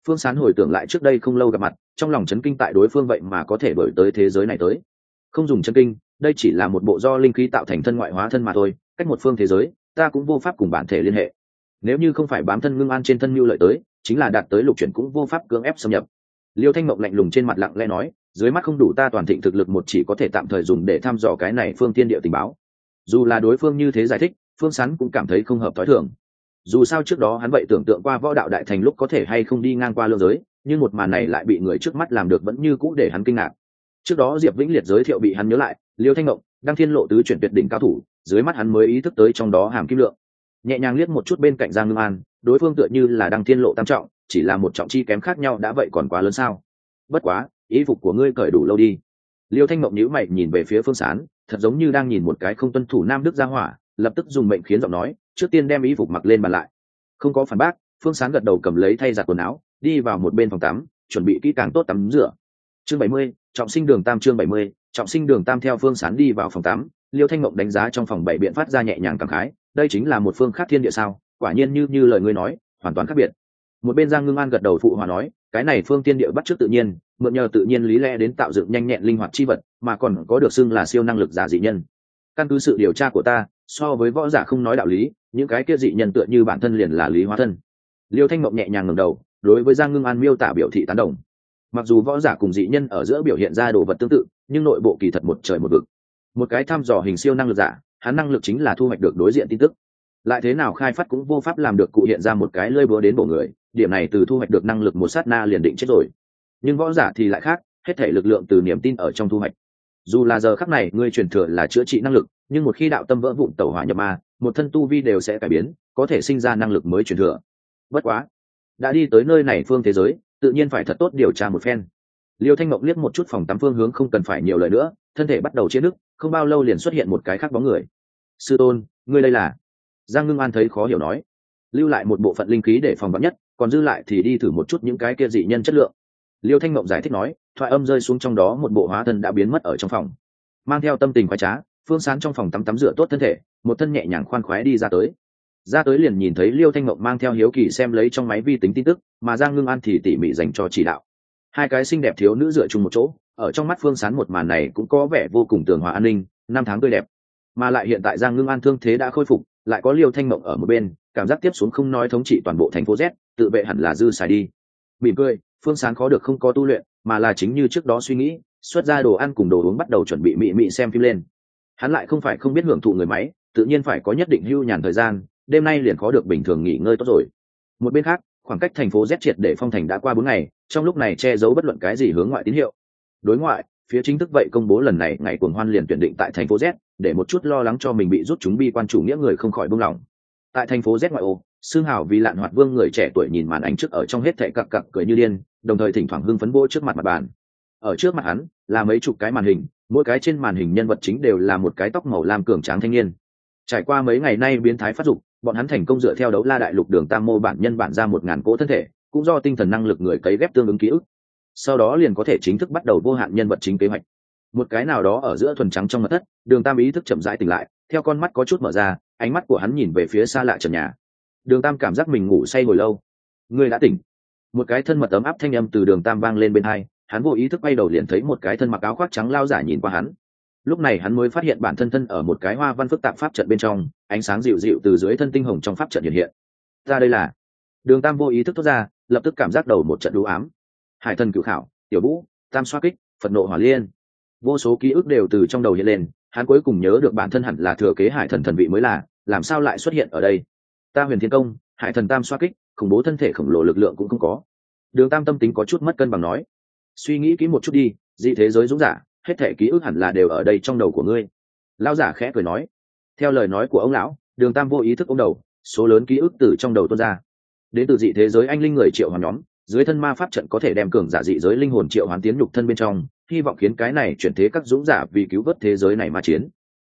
Phương sán hồi tưởng lại trước đây không lâu gặp mặt, trong lòng chấn kinh tại đối phương vậy mà có thể đổi tới thế giới này tới. Không dùng chân kinh, đây chỉ là một bộ do linh khí tạo thành thân ngoại hóa thân mà thôi, cách một phương thế giới, ta cũng vô pháp cùng bản thể liên hệ. Nếu như không phải bám thân ngưng an trên thân mưu lợi tới, chính là đạt tới lục chuyển cũng vô pháp cưỡng ép xâm nhập. Liêu thanh mộng lạnh lùng trên mặt lặng lẽ nói dưới mắt không đủ ta toàn thịnh thực lực một chỉ có thể tạm thời dùng để thăm dò cái này phương tiên địa tình báo. Dù là đối phương như thế giải thích, phương sán cũng cảm thấy không hợp t h ó i thường. Dù sao trước đó hắn vậy tưởng tượng qua võ đạo đại thành lúc có thể hay không đi ngang qua lương giới, nhưng một màn này lại bị người trước mắt làm được vẫn như cũ để hắn kinh ngạc. Trước đó diệp vĩnh liệt giới thiệu bị hắn nhớ lại, liêu thanh ngộng đang thiên lộ tứ chuyển tuyệt đỉnh cao thủ, dưới mắt hắn mới ý thức tới trong đó hàm kim lượng. Nhẹ nhàng liếc một chút bên cạnh giang ngưng an, đối phương tựa như là đăng thiên lộ tam trọng, chỉ là một trọng chi kém khác nhau đã vậy còn quá lớn sao? Bất quá ý phục của ngươi cởi đủ lâu đi. Liêu thanh mộng nhữ mày nhìn về phía phương sán, thật giống như đang nhìn một cái không tuân thủ nam đức gia hỏa, lập tức dùng mệnh khiến giọng nói, trước tiên đem ý phục mặc lên bàn lại. Không có phản bác, phương sán gật đầu cầm lấy thay giặt quần áo, đi vào một bên phòng tắm, chuẩn bị kỹ càng tốt tắm rửa. Chương bảy mươi, trọng sinh đường tam chương bảy mươi, trọng sinh đường tam theo phương sán đi vào phòng tắm, liêu thanh mộng đánh giá trong phòng bảy biện phát ra nhẹ nhàng cảm khái, đây chính là một phương khác thiên địa sao, quả nhiên như như lời ngươi nói, hoàn toàn khác biệt. Một bên giang ngưng an gật đầu phụ hòa nói cái này phương tiên địa bắt trước tự nhiên, mượn nhờ tự nhiên lý lẽ đến tạo dựng nhanh nhẹn linh hoạt chi vật, mà còn có được xưng là siêu năng lực giả dị nhân. Căn cứ sự điều tra của ta, so với võ giả không nói đạo lý, những cái kia dị nhân tựa như bản thân liền là lý hóa thân. Liêu thanh mộng nhẹ nhàng ngầm đầu, đối với giang ngưng an miêu tả biểu thị tán đồng. Mặc dù võ giả cùng dị nhân ở giữa biểu hiện ra đồ vật tương tự, nhưng nội bộ kỳ thật một trời một vực. Một cái thăm dò hình siêu năng lực giả, hắn năng lực chính là thu hoạch được đối diện tin tức lại thế nào khai phát cũng vô pháp làm được cụ hiện ra một cái lơi búa đến bộ người, điểm này từ thu hoạch được năng lực một sát na liền định chết rồi. Nhưng võ giả thì lại khác, hết thể lực lượng từ niềm tin ở trong thu hoạch. Dù là giờ khắc này, ngươi truyền thừa là chữa trị năng lực, nhưng một khi đạo tâm vỡ vụn, tẩu hỏa nhập ma, một thân tu vi đều sẽ cải biến, có thể sinh ra năng lực mới truyền thừa. Bất quá, đã đi tới nơi này phương thế giới, tự nhiên phải thật tốt điều tra một phen. Liêu thanh ngọc liếc một chút phòng tắm phương hướng không cần phải nhiều lời nữa, thân thể bắt đầu chia nước, không bao lâu liền xuất hiện một cái khác bóng người. Sư tôn, ngươi đây là giang ngưng an thấy khó hiểu nói, lưu lại một bộ phận linh khí để phòng vắn nhất, còn dư lại thì đi thử một chút những cái kia dị nhân chất lượng. Liêu thanh mộng giải thích nói, thoại âm rơi xuống trong đó một bộ hóa thân đã biến mất ở trong phòng. Mang theo tâm tình khoái trá, phương sán trong phòng tắm tắm rửa tốt thân thể, một thân nhẹ nhàng khoan khoái đi ra tới. Ra tới liền nhìn thấy liêu thanh mộng mang theo hiếu kỳ xem lấy trong máy vi tính tin tức, mà giang ngưng an thì tỉ mỉ dành cho chỉ đạo. Hai cái xinh đẹp thiếu nữ dựa chung một chỗ, ở trong mắt phương sán một màn này cũng có vẻ vô cùng tường hòa an ninh, năm tháng tươi đẹp. Mà lại hiện tại giang ngưng an thương thế đã khôi phục lại có liêu thanh mộng ở một bên, cảm giác tiếp xuống không nói thống trị toàn bộ thành phố z, tự vệ hẳn là dư xài đi. Mỉm cười, phương sán khó được không có tu luyện, mà là chính như trước đó suy nghĩ, xuất ra đồ ăn cùng đồ uống bắt đầu chuẩn bị mị mị xem phim lên. Hắn lại không phải không biết hưởng thụ người máy, tự nhiên phải có nhất định hưu nhàn thời gian, đêm nay liền khó được bình thường nghỉ ngơi tốt rồi. Một bên khác, khoảng cách thành phố z triệt để phong thành đã qua bốn ngày, trong lúc này che giấu bất luận cái gì hướng ngoại tín hiệu. Đối ngoại, phía chính thức vậy công bố lần này, ngày cuồng hoan liền tuyển định tại thành phố z để một chút lo lắng cho mình bị rút chúng bi quan chủ nghĩa người không khỏi buông lỏng. Tại thành phố z ngoại ô xương hào vì lạn hoạt vương người trẻ tuổi nhìn màn ảnh trước ở trong hết thệ cặc cặc cười như điên, đồng thời thỉnh thoảng hưng phấn vô trước mặt mặt bàn. Ở trước mặt hắn, là mấy chục cái màn hình, mỗi cái trên màn hình nhân vật chính đều là một cái tóc màu lam cường tráng thanh niên. Trải qua mấy ngày nay biến thái phát dục, bọn hắn thành công dựa theo đấu la đại lục đường tam mô bản nhân bản ra một ngàn cỗ thân thể, cũng do tinh thần năng lực người cấy ghép tương ứng ký ức. Sau đó liền có thể chính thức bắt đầu vô hạn nhân vật chính kế hoạch một cái nào đó ở giữa thuần trắng trong mặt thất, đường tam ý thức chậm rãi tỉnh lại, theo con mắt có chút mở ra, ánh mắt của hắn nhìn về phía xa lạ trần nhà. Đường tam cảm giác mình ngủ say hồi lâu. Ngươi đã tỉnh. Một cái thân mật ấm áp thanh âm từ đường tam vang lên bên hai, hắn vô ý thức bay đầu liền thấy một cái thân mặc áo khoác trắng lao giả nhìn qua hắn. Lúc này hắn mới phát hiện bản thân thân ở một cái hoa văn phức tạp pháp trận bên trong, ánh sáng dịu dịu từ dưới thân tinh hồng trong pháp trận hiện hiện. Ra đây là. Đường tam vô ý thức thoát ra, lập tức cảm giác đầu một trận đũ ám. Hải thần cựu khảo, tiểu vũ tam xoa kích, phật nộ hỏa liên vô số ký ức đều từ trong đầu hiện lên, hắn cuối cùng nhớ được bản thân hẳn là thừa kế hải thần thần vị mới là, làm sao lại xuất hiện ở đây? Ta huyền thiên công, hải thần tam xoa kích, khủng bố thân thể khổng lồ lực lượng cũng không có. Đường tam tâm tính có chút mất cân bằng nói, suy nghĩ kỹ một chút đi, dị thế giới dũng giả, hết thể ký ức hẳn là đều ở đây trong đầu của ngươi. Lão giả khẽ cười nói, theo lời nói của ông lão, đường tam vô ý thức ông đầu, số lớn ký ức từ trong đầu tuôn ra. Đến từ dị thế giới anh linh người triệu hoàn nhóm, dưới thân ma pháp trận có thể đem cường giả dị giới linh hồn triệu hoàn tiến nhục thân bên trong hy vọng khiến cái này chuyển thế các dũng giả vì cứu vớt thế giới này mà chiến.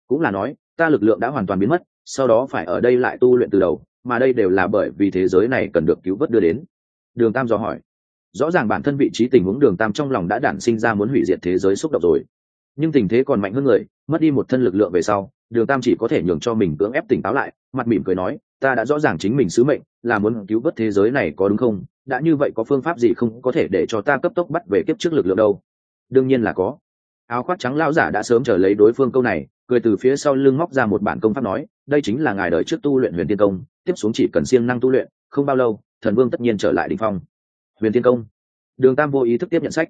Cũng là nói, ta lực lượng đã hoàn toàn biến mất, sau đó phải ở đây lại tu luyện từ đầu, mà đây đều là bởi vì thế giới này cần được cứu vớt đưa đến. Đường tam do hỏi. Rõ ràng bản thân vị trí tình huống đường tam trong lòng đã đản sinh ra muốn hủy diệt thế giới xúc động rồi. Nhưng tình thế còn mạnh hơn người, mất đi một thân lực lượng về sau, đường tam chỉ có thể nhường cho mình cưỡng ép tỉnh táo lại, mặt mỉm cười nói, ta đã rõ ràng chính mình sứ mệnh, là muốn cứu vớt thế giới này có đúng không? Đã như vậy có phương pháp gì không có thể để cho ta cấp tốc bắt về kiếp trước lực lượng đâu? Đương nhiên là có. Áo khoác trắng lão giả đã sớm chờ lấy đối phương câu này, cười từ phía sau lưng móc ra một bản công pháp nói, đây chính là ngài đợi trước tu luyện huyền tiên công, tiếp xuống chỉ cần siêng năng tu luyện, không bao lâu, thần vương tất nhiên trở lại đ ỉ n h phong. Huyền tiên công. Đường tam vô ý thức tiếp nhận sách.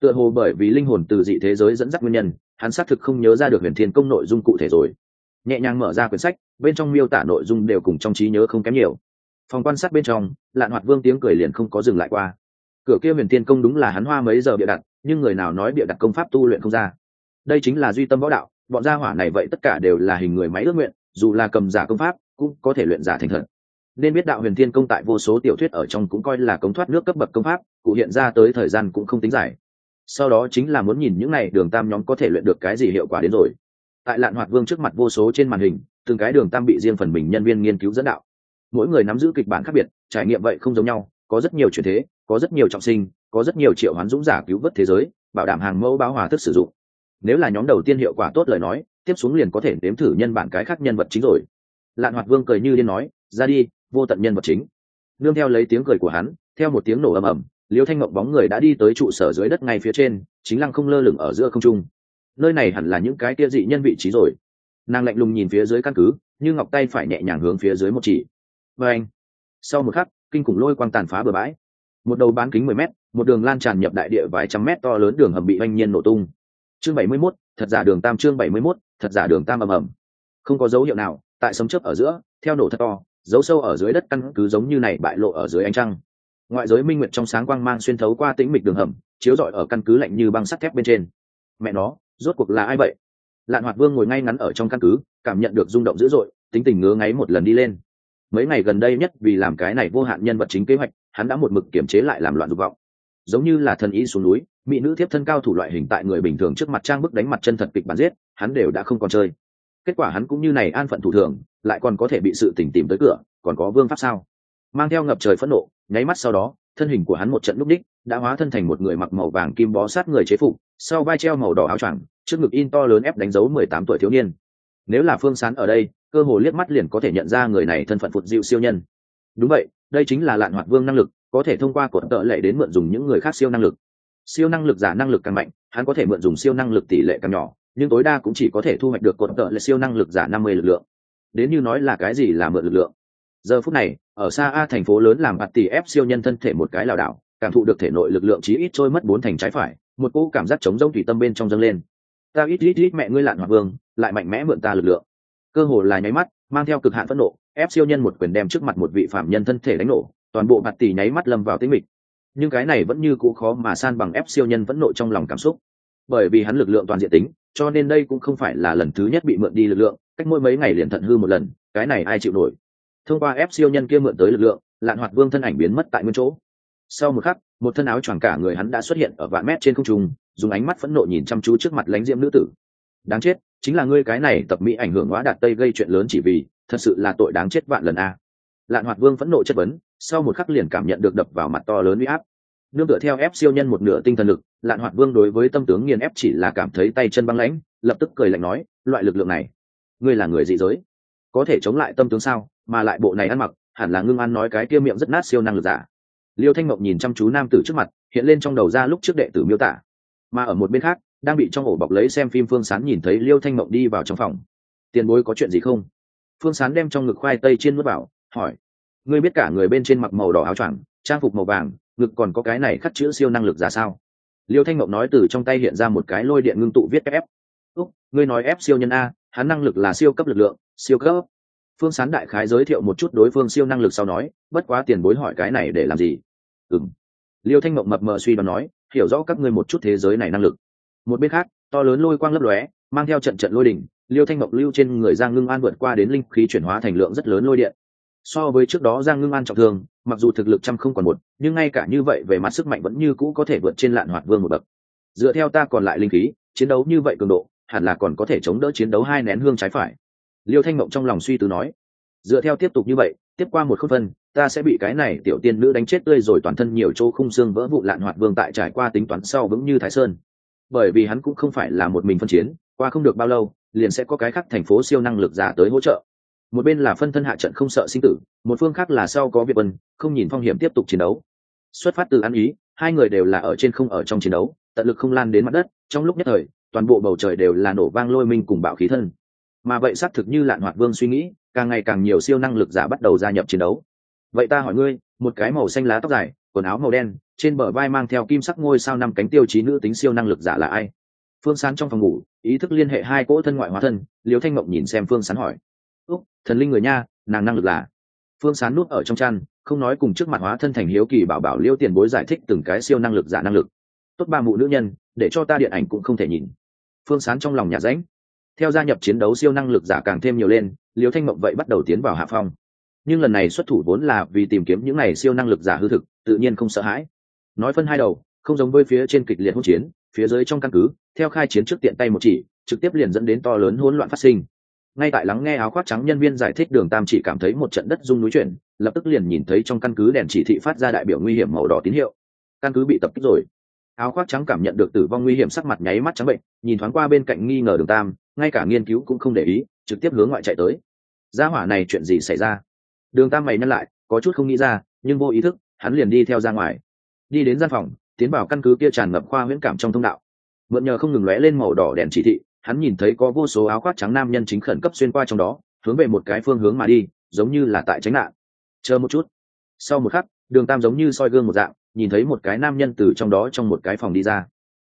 Tựa hồ bởi vì linh hồn từ dị thế giới dẫn dắt nguyên nhân, hắn xác thực không nhớ ra được huyền thiên công nội dung cụ thể rồi. Nhẹ nhàng mở ra quyển sách, bên trong miêu tả nội dung đều cùng trong trí nhớ không kém nhiều. Phòng quan sát bên trong, lạn hoạt vương tiếng cười liền không có dừng lại qua. Cửa kia huyền thiên công đúng là hắn hoa mấy giờ bịa đặt nhưng người nào nói bịa đặt công pháp tu luyện không ra. Đây chính là duy tâm võ đạo, bọn gia hỏa này vậy tất cả đều là hình người máy ước nguyện, dù là cầm giả công pháp, cũng có thể luyện giả thành thật. Nên biết đạo huyền thiên công tại vô số tiểu thuyết ở trong cũng coi là cống thoát nước cấp bậc công pháp, cụ hiện ra tới thời gian cũng không tính giải sau đó chính là muốn nhìn những n à y đường tam nhóm có thể luyện được cái gì hiệu quả đến rồi. Tại lạn hoạt vương trước mặt vô số trên màn hình, từng cái đường tam bị riêng phần mình nhân viên nghiên cứu dẫn đạo. Mỗi người nắm giữ kịch bản khác biệt, trải nghiệm vậy không giống nhau, có rất nhiều chuyển thế, có rất nhiều trọng sinh có rất nhiều triệu hoán dũng giả cứu vớt thế giới, bảo đảm hàng mẫu báo hòa thức sử dụng. Nếu là nhóm đầu tiên hiệu quả tốt lời nói, tiếp xuống liền có thể nếm thử nhân bản cái khác nhân vật chính rồi. Lạn hoạt vương cười như điên nói, ra đi, vô tận nhân vật chính. Nương theo lấy tiếng cười của hắn, theo một tiếng nổ ầm ầm, liêu thanh ngộng bóng người đã đi tới trụ sở dưới đất ngay phía trên, chính lăng không lơ lửng ở giữa không trung. Nơi này hẳn là những cái tia dị nhân vị trí rồi. Nàng lạnh lùng nhìn phía dưới căn cứ, như ngọc tay phải nhẹ nhàng hướng phía dưới một chỉ. Và anh, sau một khắc, kinh khủng lôi quang tàn phá bừa bãi một đầu bán kính mười mét một đường lan tràn nhập đại địa vài trăm mét to lớn đường hầm bị oanh nhiên nổ tung. Chương bảy mươi 71, thật giả đường tam chương bảy mươi 71, thật giả đường tam ầm ầm. Không có dấu hiệu nào tại sấm chớp ở giữa theo nổ thật to dấu sâu ở dưới đất căn cứ giống như này bại lộ ở dưới ánh trăng. Ngoại giới minh nguyệt trong sáng quang mang xuyên thấu qua tĩnh mịch đường hầm chiếu rọi ở căn cứ lạnh như băng sắt thép bên trên. Mẹ nó rốt cuộc là ai vậy? Lạn hoạt vương ngồi ngay ngắn ở trong căn cứ cảm nhận được rung động dữ dội tính tình ngứa ngáy một lần đi lên. Mấy ngày gần đây nhất vì làm cái này vô hạn nhân vật chính kế hoạch hắn đã một mực kiểm chế lại làm loạn dục vọng. Giống như là thần ý xuống núi, mỹ nữ thiếp thân cao thủ loại hình tại người bình thường trước mặt trang bức đánh mặt chân thật kịch bản giết, hắn đều đã không còn chơi. Kết quả hắn cũng như này an phận thủ thường, lại còn có thể bị sự tỉnh tìm tới cửa, còn có vương pháp sao? Mang theo ngập trời phẫn nộ, nháy mắt sau đó, thân hình của hắn một trận lúc đích, đã hóa thân thành một người mặc màu vàng kim bó sát người chế phục, sau vai treo màu đỏ áo choàng, trước ngực in to lớn ép đánh dấu mười tám tuổi thiếu niên. Nếu là phương sán ở đây, cơ hồ liếc mắt liền có thể nhận ra người này thân phận phụt dịu siêu nhân đúng vậy, đây chính là lạn hoạt vương năng lực, có thể thông qua cột tợ lệ đến mượn dùng những người khác siêu năng lực. Siêu năng lực giả năng lực càng mạnh, hắn có thể mượn dùng siêu năng lực tỷ lệ càng nhỏ, nhưng tối đa cũng chỉ có thể thu hoạch được cột tợ lệ siêu năng lực giả năm mươi lực lượng. Đến như nói là cái gì là mượn lực lượng? Giờ phút này, ở xa a thành phố lớn làm bạt tỷ ép siêu nhân thân thể một cái lảo đảo, cảm thụ được thể nội lực lượng chí ít trôi mất bốn thành trái phải, một cỗ cảm giác chống giông thủy tâm bên trong dâng lên. Ta ít ít ít mẹ ngươi lạn hoạt vương, lại mạnh mẽ mượn ta lực lượng. Cơ hồ là nháy mắt, mang theo cực hạn phẫn nộ ép siêu nhân một quyền đem trước mặt một vị phạm nhân thân thể đánh nổ, toàn bộ mặt tỷ nháy mắt lâm vào tĩnh mịch. Nhưng cái này vẫn như cũ khó mà san bằng ép siêu nhân vẫn nội trong lòng cảm xúc. Bởi vì hắn lực lượng toàn diện tính, cho nên đây cũng không phải là lần thứ nhất bị mượn đi lực lượng, cách mỗi mấy ngày liền thận hư một lần, cái này ai chịu nổi? Thông qua ép siêu nhân kia mượn tới lực lượng, lạn hoạt vương thân ảnh biến mất tại nguyên chỗ. Sau một khắc, một thân áo choàng cả người hắn đã xuất hiện ở vạn mét trên không trung, dùng ánh mắt phẫn nộ nhìn chăm chú trước mặt lãnh diễm nữ tử. Đáng chết, chính là ngươi cái này tập mỹ ảnh hưởng hóa đạt tây gây chuyện lớn chỉ vì thật sự là tội đáng chết vạn lần a. Lạn hoạt vương phẫn nộ chất vấn, sau một khắc liền cảm nhận được đập vào mặt to lớn uy áp. Nương tựa theo ép siêu nhân một nửa tinh thần lực, lạn hoạt vương đối với tâm tướng nghiền ép chỉ là cảm thấy tay chân băng lãnh, lập tức cười lạnh nói, loại lực lượng này, ngươi là người dị giới, có thể chống lại tâm tướng sao? Mà lại bộ này ăn mặc, hẳn là ngưng ăn nói cái kia miệng rất nát siêu năng lực giả. Liêu thanh mộng nhìn chăm chú nam tử trước mặt, hiện lên trong đầu ra lúc trước đệ tử miêu tả. Mà ở một bên khác, đang bị trong ổ bọc lấy xem phim phương sán nhìn thấy liêu thanh mộng đi vào trong phòng. Tiền bối có chuyện gì không? Phương sán đem trong ngực khoai tây trên nước vào, hỏi, ngươi biết cả người bên trên mặc màu đỏ áo choàng, trang phục màu vàng, ngực còn có cái này khắc chữ siêu năng lực ra sao? Liêu thanh mộng nói từ trong tay hiện ra một cái lôi điện ngưng tụ viết ép úc, ngươi nói ép siêu nhân a, hắn năng lực là siêu cấp lực lượng, siêu cấp. Phương sán đại khái giới thiệu một chút đối phương siêu năng lực sau nói, bất quá tiền bối hỏi cái này để làm gì? Ừng liêu thanh mộng mập mờ suy đoán nói, hiểu rõ các ngươi một chút thế giới này năng lực. Một bên khác, to lớn lôi quang lấp lóe, mang theo trận trận lôi đỉnh liêu thanh mộng lưu trên người giang ngưng an vượt qua đến linh khí chuyển hóa thành lượng rất lớn lôi điện. So với trước đó giang ngưng an trọng thương, mặc dù thực lực trăm không còn một, nhưng ngay cả như vậy về mặt sức mạnh vẫn như cũ có thể vượt trên lạn hoạt vương một bậc. Dựa theo ta còn lại linh khí, chiến đấu như vậy cường độ, hẳn là còn có thể chống đỡ chiến đấu hai nén hương trái phải. Liêu thanh mộng trong lòng suy tư nói, dựa theo tiếp tục như vậy, tiếp qua một khúc phân, ta sẽ bị cái này tiểu tiên nữ đánh chết tươi rồi toàn thân nhiều chỗ khung xương vỡ vụ lạn hoạt vương tại trải qua tính toán sau vững như thái sơn. Bởi vì hắn cũng không phải là một mình phân chiến, qua không được bao lâu liền sẽ có cái khác thành phố siêu năng lực giả tới hỗ trợ. Một bên là phân thân hạ trận không sợ sinh tử, một phương khác là sau có việc vân không nhìn phong hiểm tiếp tục chiến đấu. Xuất phát từ ăn ý, hai người đều là ở trên không ở trong chiến đấu, tận lực không lan đến mặt đất, trong lúc nhất thời, toàn bộ bầu trời đều là nổ vang lôi minh cùng bạo khí thân. Mà vậy xác thực như lạn hoạt vương suy nghĩ, càng ngày càng nhiều siêu năng lực giả bắt đầu gia nhập chiến đấu. Vậy ta hỏi ngươi, một cái màu xanh lá tóc dài, quần áo màu đen, trên bờ vai mang theo kim sắc ngôi sao năm cánh tiêu chí nữ tính siêu năng lực giả là ai? Phương sán trong phòng ngủ, ý thức liên hệ hai cỗ thân ngoại hóa thân liều thanh mộng nhìn xem phương sán hỏi. Úc, thần linh người nha, nàng năng lực là? Phương sán nuốt ở trong chăn, không nói cùng trước mặt hóa thân thành hiếu kỳ bảo bảo liêu tiền bối giải thích từng cái siêu năng lực giả năng lực. Tốt ba mụ nữ nhân, để cho ta điện ảnh cũng không thể nhìn. Phương sán trong lòng nhà rãnh. Theo gia nhập chiến đấu siêu năng lực giả càng thêm nhiều lên liêu thanh mộng vậy bắt đầu tiến vào hạ phong. Nhưng lần này xuất thủ vốn là vì tìm kiếm những này siêu năng lực giả hư thực, tự nhiên không sợ hãi. Nói phân hai đầu, không giống với phía trên kịch liệt hỗn chiến phía dưới trong căn cứ, theo khai chiến trước tiện tay một chỉ, trực tiếp liền dẫn đến to lớn hỗn loạn phát sinh. Ngay tại lắng nghe áo khoác trắng nhân viên giải thích đường tam chỉ cảm thấy một trận đất rung núi chuyển, lập tức liền nhìn thấy trong căn cứ đèn chỉ thị phát ra đại biểu nguy hiểm màu đỏ tín hiệu. Căn cứ bị tập kích rồi. Áo khoác trắng cảm nhận được tử vong nguy hiểm sắc mặt nháy mắt trắng bệnh, nhìn thoáng qua bên cạnh nghi ngờ đường tam, ngay cả nghiên cứu cũng không để ý, trực tiếp hướng ngoại chạy tới. Gia hỏa này chuyện gì xảy ra? Đường tam mày nhắc lại, có chút không nghĩ ra, nhưng vô ý thức, hắn liền đi theo ra ngoài. Đi đến gian phòng tiến vào căn cứ kia tràn ngập khoa huyễn cảm trong thông đạo. Mượn nhờ không ngừng lóe lên màu đỏ đèn chỉ thị, hắn nhìn thấy có vô số áo khoác trắng nam nhân chính khẩn cấp xuyên qua trong đó, hướng về một cái phương hướng mà đi, giống như là tại tránh nạn. Chờ một chút. Sau một khắc, đường tam giống như soi gương một dạng, nhìn thấy một cái nam nhân từ trong đó trong một cái phòng đi ra.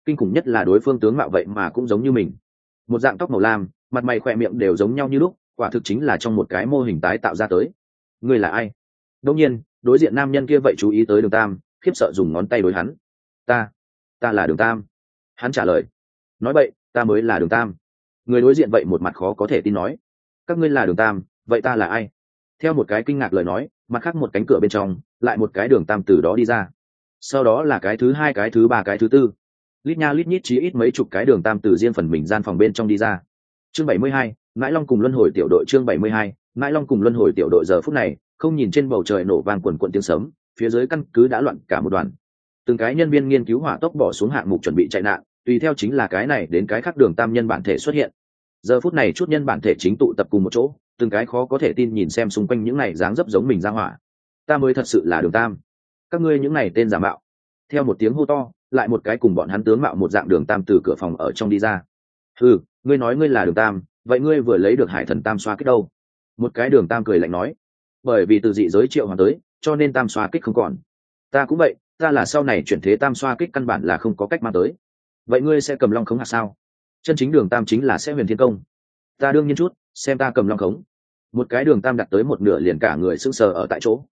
Kinh khủng nhất là đối phương tướng mạo vậy mà cũng giống như mình. Một dạng tóc màu lam, mặt mày khỏe miệng đều giống nhau như lúc, quả thực chính là trong một cái mô hình tái tạo ra tới. Ngươi là ai? Đông nhiên, đối diện nam nhân kia vậy chú ý tới đường tam, khiếp sợ dùng ngón tay đối hắn ta ta là đường tam. Hắn trả lời, nói vậy, ta mới là đường tam. Người đối diện vậy một mặt khó có thể tin nói, các ngươi là đường tam, vậy ta là ai? Theo một cái kinh ngạc lời nói, mặt khác một cánh cửa bên trong, lại một cái đường tam từ đó đi ra. Sau đó là cái thứ hai, cái thứ ba, cái thứ tư. Lít nha lít nhít chí ít mấy chục cái đường tam từ riêng phần mình gian phòng bên trong đi ra. Chương bảy mươi hai, mãi long cùng luân hồi tiểu đội chương bảy mươi hai, mãi long cùng luân hồi tiểu đội giờ phút này, không nhìn trên bầu trời nổ vang quần quận tiếng sấm, phía dưới căn cứ đã loạn cả một đoàn từng cái nhân viên nghiên cứu hỏa tốc bỏ xuống hạng mục chuẩn bị chạy nạn, tùy theo chính là cái này đến cái khác đường tam nhân bản thể xuất hiện. Giờ phút này chút nhân bản thể chính tụ tập cùng một chỗ, từng cái khó có thể tin nhìn xem xung quanh những này dáng dấp giống mình ra hỏa. Ta mới thật sự là đường tam. Các ngươi những này tên giả mạo. Theo một tiếng hô to, lại một cái cùng bọn hắn tướng mạo một dạng đường tam từ cửa phòng ở trong đi ra. Ừ ngươi nói ngươi là đường tam, vậy ngươi vừa lấy được hải thần tam xoa kích đâu? Một cái đường tam cười lạnh nói. Bởi vì từ dị giới triệu hoàng tới, cho nên tam xoa kích không còn. Ta cũng vậy ta là sau này chuyển thế tam xoa kích căn bản là không có cách mang tới. Vậy ngươi sẽ cầm long khống hạt sao? Chân chính đường tam chính là sẽ huyền thiên công. Ta đương nhiên chút, xem ta cầm long khống. Một cái đường tam đặt tới một nửa liền cả người sững sờ ở tại chỗ.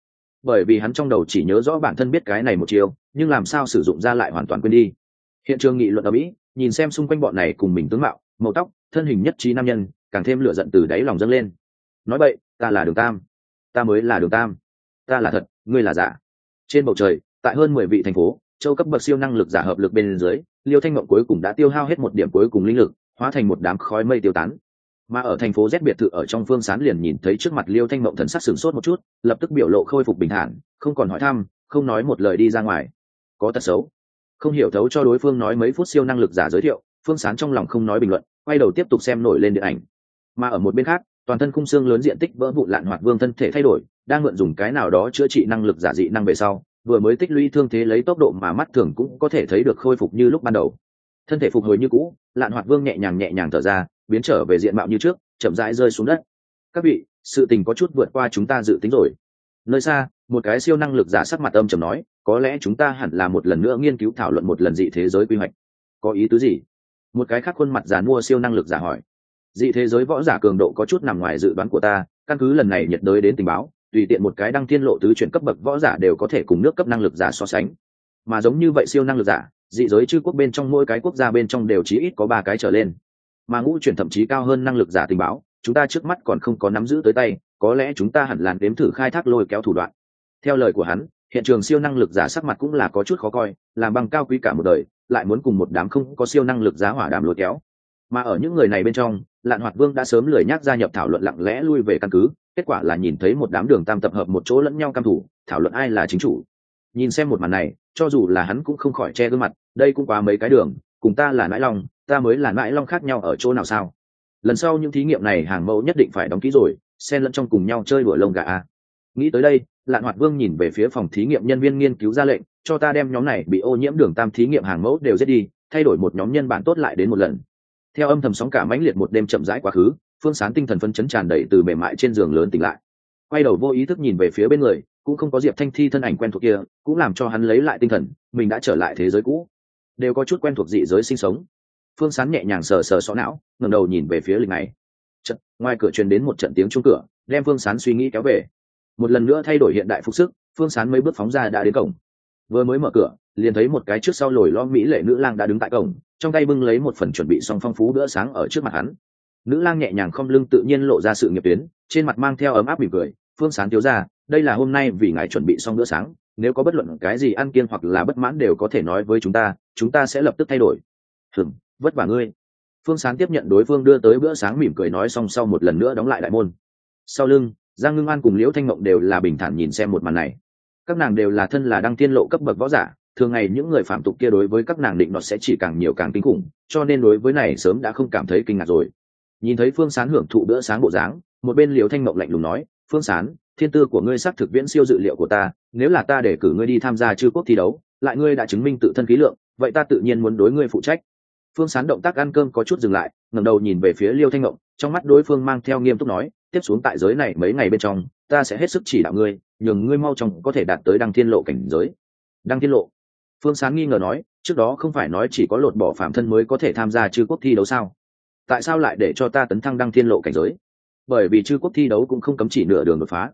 Bởi vì hắn trong đầu chỉ nhớ rõ bản thân biết cái này một chiều, nhưng làm sao sử dụng ra lại hoàn toàn quên đi. Hiện trường nghị luận ở mỹ, nhìn xem xung quanh bọn này cùng mình tướng mạo, màu tóc, thân hình nhất trí nam nhân, càng thêm lửa giận từ đáy lòng dâng lên. Nói vậy ta là đường tam. Ta mới là đường tam. Ta là thật, ngươi là giả. Trên bầu trời tại hơn mười vị thành phố, châu cấp bậc siêu năng lực giả hợp lực bên dưới, liêu thanh mộng cuối cùng đã tiêu hao hết một điểm cuối cùng linh lực, hóa thành một đám khói mây tiêu tán. Mà ở thành phố z biệt thự ở trong phương sán liền nhìn thấy trước mặt liêu thanh mộng thần sắc sửng sốt một chút, lập tức biểu lộ khôi phục bình thản, không còn hỏi thăm, không nói một lời đi ra ngoài. Có tật xấu. Không hiểu thấu cho đối phương nói mấy phút siêu năng lực giả giới thiệu, phương sán trong lòng không nói bình luận, quay đầu tiếp tục xem nổi lên điện ảnh. Mà ở một bên khác, toàn thân khung xương lớn diện tích vỡ vụn lạn hoạt vương thân thể thay đổi, đang mượn dùng cái nào đó chữa trị năng lực giả dị năng về sau vừa mới tích lũy thương thế lấy tốc độ mà mắt thường cũng có thể thấy được khôi phục như lúc ban đầu. Thân thể phục hồi như cũ, lạn hoạt vương nhẹ nhàng nhẹ nhàng thở ra, biến trở về diện mạo như trước, chậm rãi rơi xuống đất. Các vị, sự tình có chút vượt qua chúng ta dự tính rồi. Nơi xa, một cái siêu năng lực giả sắc mặt âm trầm nói, có lẽ chúng ta hẳn là một lần nữa nghiên cứu thảo luận một lần dị thế giới quy hoạch. Có ý tứ gì? Một cái khác khuôn mặt giả mua siêu năng lực giả hỏi. Dị thế giới võ giả cường độ có chút nằm ngoài dự đoán của ta, căn cứ lần này nhiệt đới đến tình báo tùy tiện một cái đăng thiên lộ tứ chuyển cấp bậc võ giả đều có thể cùng nước cấp năng lực giả so sánh. Mà giống như vậy siêu năng lực giả, dị giới chư quốc bên trong mỗi cái quốc gia bên trong đều chí ít có ba cái trở lên. Mà ngũ chuyển thậm chí cao hơn năng lực giả tình báo, chúng ta trước mắt còn không có nắm giữ tới tay, có lẽ chúng ta hẳn làn đếm thử khai thác lôi kéo thủ đoạn. Theo lời của hắn, hiện trường siêu năng lực giả sắc mặt cũng là có chút khó coi, làm bằng cao quý cả một đời, lại muốn cùng một đám không có siêu năng lực giá hỏa đàm lôi kéo mà ở những người này bên trong, lạn hoạt vương đã sớm lười nhác gia nhập thảo luận lặng lẽ lui về căn cứ, kết quả là nhìn thấy một đám đường tam tập hợp một chỗ lẫn nhau cam thủ, thảo luận ai là chính chủ. Nhìn xem một màn này, cho dù là hắn cũng không khỏi che gương mặt, đây cũng quá mấy cái đường, cùng ta là nãi long, ta mới là nãi long khác nhau ở chỗ nào sao? Lần sau những thí nghiệm này hàng mẫu nhất định phải đóng ký rồi, xen lẫn trong cùng nhau chơi đùa lông gà a. Nghĩ tới đây, lạn hoạt vương nhìn về phía phòng thí nghiệm nhân viên nghiên cứu ra lệnh, cho ta đem nhóm này bị ô nhiễm đường tam thí nghiệm hàng mẫu đều giết đi, thay đổi một nhóm nhân bản tốt lại đến một lần theo âm thầm sóng cả mãnh liệt một đêm chậm rãi quá khứ, phương sán tinh thần phân chấn tràn đầy từ mềm mại trên giường lớn tỉnh lại. Quay đầu vô ý thức nhìn về phía bên người, cũng không có diệp thanh thi thân ảnh quen thuộc kia, cũng làm cho hắn lấy lại tinh thần, mình đã trở lại thế giới cũ. Đều có chút quen thuộc dị giới sinh sống. Phương sán nhẹ nhàng sờ sờ xó não, ngẩng đầu nhìn về phía lịch này. Trận ngoài cửa truyền đến một trận tiếng chung cửa, đem phương sán suy nghĩ kéo về. Một lần nữa thay đổi hiện đại phục sức, phương sán mấy bước phóng ra đã đến cổng vừa mới mở cửa, liền thấy một cái trước sau lồi lo mỹ lệ nữ lang đã đứng tại cổng, trong tay bưng lấy một phần chuẩn bị xong phong phú bữa sáng ở trước mặt hắn. Nữ lang nhẹ nhàng không lưng tự nhiên lộ ra sự nghiệp tuyến, trên mặt mang theo ấm áp mỉm cười, phương sán thiếu ra đây là hôm nay vì ngài chuẩn bị xong bữa sáng, nếu có bất luận cái gì ăn kiêng hoặc là bất mãn đều có thể nói với chúng ta chúng ta sẽ lập tức thay đổi. Hừng vất vả ngươi. Phương sán tiếp nhận đối phương đưa tới bữa sáng mỉm cười nói xong sau một lần nữa đóng lại đại môn. Sau lưng, giang ngưng an cùng liễu thanh mộng đều là bình thản nhìn xem một màn này các nàng đều là thân là đăng tiên lộ cấp bậc võ giả, thường ngày những người phạm tục kia đối với các nàng định đoạt sẽ chỉ càng nhiều càng kinh khủng, cho nên đối với này sớm đã không cảm thấy kinh ngạc rồi. Nhìn thấy phương sán hưởng thụ bữa sáng bộ dáng, một bên liều thanh mộng lạnh lùng nói, phương sán, thiên tư của ngươi xác thực viễn siêu dự liệu của ta, nếu là ta để cử ngươi đi tham gia chư quốc thi đấu, lại ngươi đã chứng minh tự thân khí lượng, vậy ta tự nhiên muốn đối ngươi phụ trách. Phương sán động tác ăn cơm có chút dừng lại, ngẩng đầu nhìn về phía liêu thanh ngộng, trong mắt đối phương mang theo nghiêm túc nói, tiếp xuống tại giới này mấy ngày bên trong, ta sẽ hết sức chỉ đạo ngươi nhường ngươi mau chóng có thể đạt tới đăng thiên lộ cảnh giới. Đăng thiên lộ? Phương sán nghi ngờ nói, trước đó không phải nói chỉ có lột bỏ phạm thân mới có thể tham gia chư quốc thi đấu sao? Tại sao lại để cho ta tấn thăng đăng thiên lộ cảnh giới? Bởi vì chư quốc thi đấu cũng không cấm chỉ nửa đường đột phá.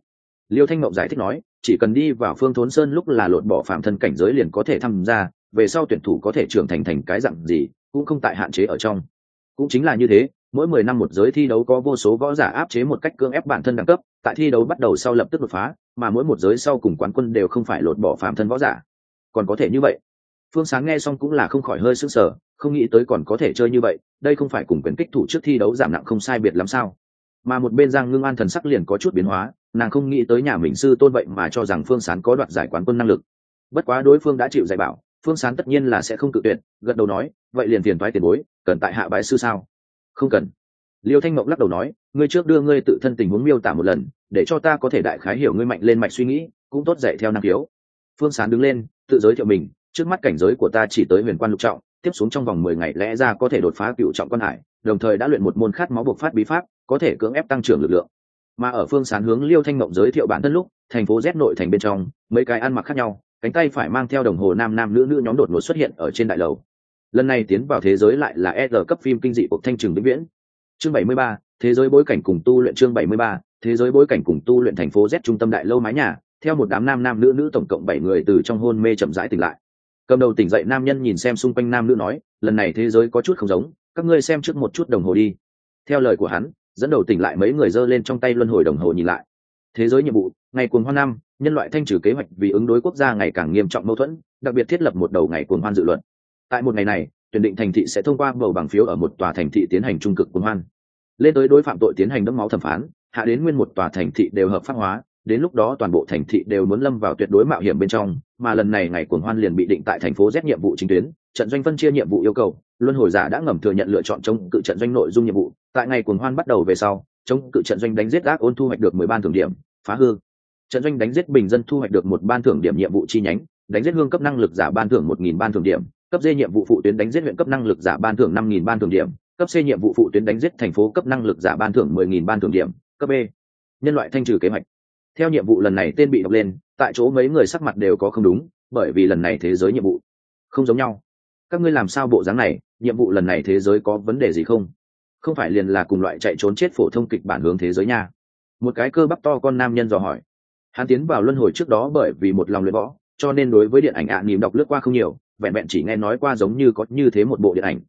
Liêu thanh mộng giải thích nói, chỉ cần đi vào phương thốn sơn lúc là lột bỏ phạm thân cảnh giới liền có thể tham gia, về sau tuyển thủ có thể trưởng thành thành cái dặn gì, cũng không tại hạn chế ở trong. Cũng chính là như thế mỗi mười năm một giới thi đấu có vô số võ giả áp chế một cách cưỡng ép bản thân đẳng cấp, tại thi đấu bắt đầu sau lập tức đột phá, mà mỗi một giới sau cùng quán quân đều không phải lột bỏ phạm thân võ giả. Còn có thể như vậy. Phương sáng nghe xong cũng là không khỏi hơi sững sờ, không nghĩ tới còn có thể chơi như vậy, đây không phải cùng quyền kích thủ trước thi đấu giảm nặng không sai biệt lắm sao? Mà một bên giang ngưng an thần sắc liền có chút biến hóa, nàng không nghĩ tới nhà mình sư tôn vậy mà cho rằng phương sán có đoạt giải quán quân năng lực. Bất quá đối phương đã chịu dạy bảo, phương sán tất nhiên là sẽ không tự tuyệt, gật đầu nói, vậy liền tiền toái tiền bối, cần tại hạ bái sư sao? Không cần. Liêu thanh mộng lắc đầu nói, ngươi trước đưa ngươi tự thân tình huống miêu tả một lần, để cho ta có thể đại khái hiểu ngươi mạnh lên mạch suy nghĩ, cũng tốt dạy theo năng khiếu. Phương sán đứng lên, tự giới thiệu mình, trước mắt cảnh giới của ta chỉ tới huyền quan lục trọng, tiếp xuống trong vòng mười ngày lẽ ra có thể đột phá cựu trọng quan hải, đồng thời đã luyện một môn khát máu bộc phát bí pháp, có thể cưỡng ép tăng trưởng lực lượng. Mà ở phương sán hướng liêu thanh mộng giới thiệu bản thân lúc, thành phố z nội thành bên trong, mấy cái ăn mặc khác nhau, cánh tay phải mang theo đồng hồ nam nam nữ nữ nhóm đột ngột xuất hiện ở trên đại lầu lần này tiến vào thế giới lại là e r cấp phim kinh dị của thanh trường vĩnh viễn. Chương 73, thế giới bối cảnh cùng tu luyện chương 73, thế giới bối cảnh cùng tu luyện thành phố z trung tâm đại lâu mái nhà. Theo một đám nam nam nữ nữ tổng cộng bảy người từ trong hôn mê chậm rãi tỉnh lại. Cầm đầu tỉnh dậy nam nhân nhìn xem xung quanh nam nữ nói lần này thế giới có chút không giống các ngươi xem trước một chút đồng hồ đi. Theo lời của hắn dẫn đầu tỉnh lại mấy người giơ lên trong tay luân hồi đồng hồ nhìn lại. Thế giới nhiệm vụ ngày cuồng hoan năm nhân loại thanh trừ kế hoạch vì ứng đối quốc gia ngày càng nghiêm trọng mâu thuẫn đặc biệt thiết lập một đầu ngày cuồng hoan dự luật tại một ngày này, tuyển định thành thị sẽ thông qua bầu bằng phiếu ở một tòa thành thị tiến hành trung cực cuồng hoan. Lên tới đối phạm tội tiến hành đẫm máu thẩm phán, hạ đến nguyên một tòa thành thị đều hợp pháp hóa, đến lúc đó toàn bộ thành thị đều muốn lâm vào tuyệt đối mạo hiểm bên trong, mà lần này ngày cuồng hoan liền bị định tại thành phố Z nhiệm vụ chính tuyến, trận doanh phân chia nhiệm vụ yêu cầu, luân hồi giả đã ngầm thừa nhận lựa chọn chống cự trận doanh nội dung nhiệm vụ. Tại ngày cuồng hoan bắt đầu về sau, chống cự trận doanh đánh giết ác ôn thu hoạch được mười ban thưởng điểm, phá hư. Trận doanh đánh giết bình dân thu hoạch được một ban thưởng điểm nhiệm vụ chi nhánh, đánh giết hương cấp năng lực giả ban thưởng một nghìn ban thưởng điểm cấp d nhiệm vụ phụ tuyến đánh giết huyện cấp năng lực giả ban thưởng năm nghìn ban thưởng điểm cấp c nhiệm vụ phụ tuyến đánh giết thành phố cấp năng lực giả ban thưởng mười nghìn ban thưởng điểm cấp b. Nhân loại thanh trừ kế hoạch. Theo nhiệm vụ lần này tên bị đọc lên tại chỗ mấy người sắc mặt đều có không đúng bởi vì lần này thế giới nhiệm vụ không giống nhau. Các ngươi làm sao bộ dáng này nhiệm vụ lần này thế giới có vấn đề gì không? Không phải liền là cùng loại chạy trốn chết phổ thông kịch bản hướng thế giới nha. Một cái cơ bắp to con nam nhân dò hỏi. Hắn tiến vào luân hồi trước đó bởi vì một lòng luyện võ cho nên đối với điện ảnh ạ à, nỉm đọc lướt qua không nhiều vẹn vẹn chỉ nghe nói qua giống như có như thế một bộ điện ảnh.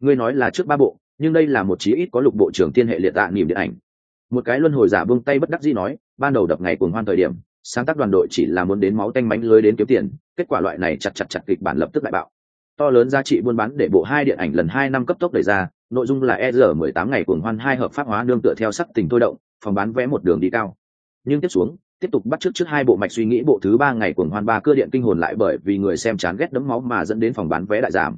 Ngươi nói là trước ba bộ, nhưng đây là một chí ít có lục bộ trưởng tiên hệ liệt tạ nỉm điện ảnh. Một cái luân hồi giả buông tay bất đắc dĩ nói, ban đầu đập ngày cuồng hoan thời điểm, sáng tác đoàn đội chỉ là muốn đến máu tanh mánh lưới đến kiếm tiền, kết quả loại này chặt chặt chặt kịch bản lập tức lại bạo. To lớn giá trị buôn bán để bộ hai điện ảnh lần hai năm cấp tốc đẩy ra, nội dung là e r mười tám ngày cuồng hoan hai hợp pháp hóa đương tựa theo sắc tình thôi động, phòng bán vé một đường đi cao. Nhưng tiếp xuống tiếp tục bắt trước trước hai bộ mạch suy nghĩ bộ thứ ba ngày cuồng hoan ba cơ điện kinh hồn lại bởi vì người xem chán ghét đấm máu mà dẫn đến phòng bán vé đại giảm.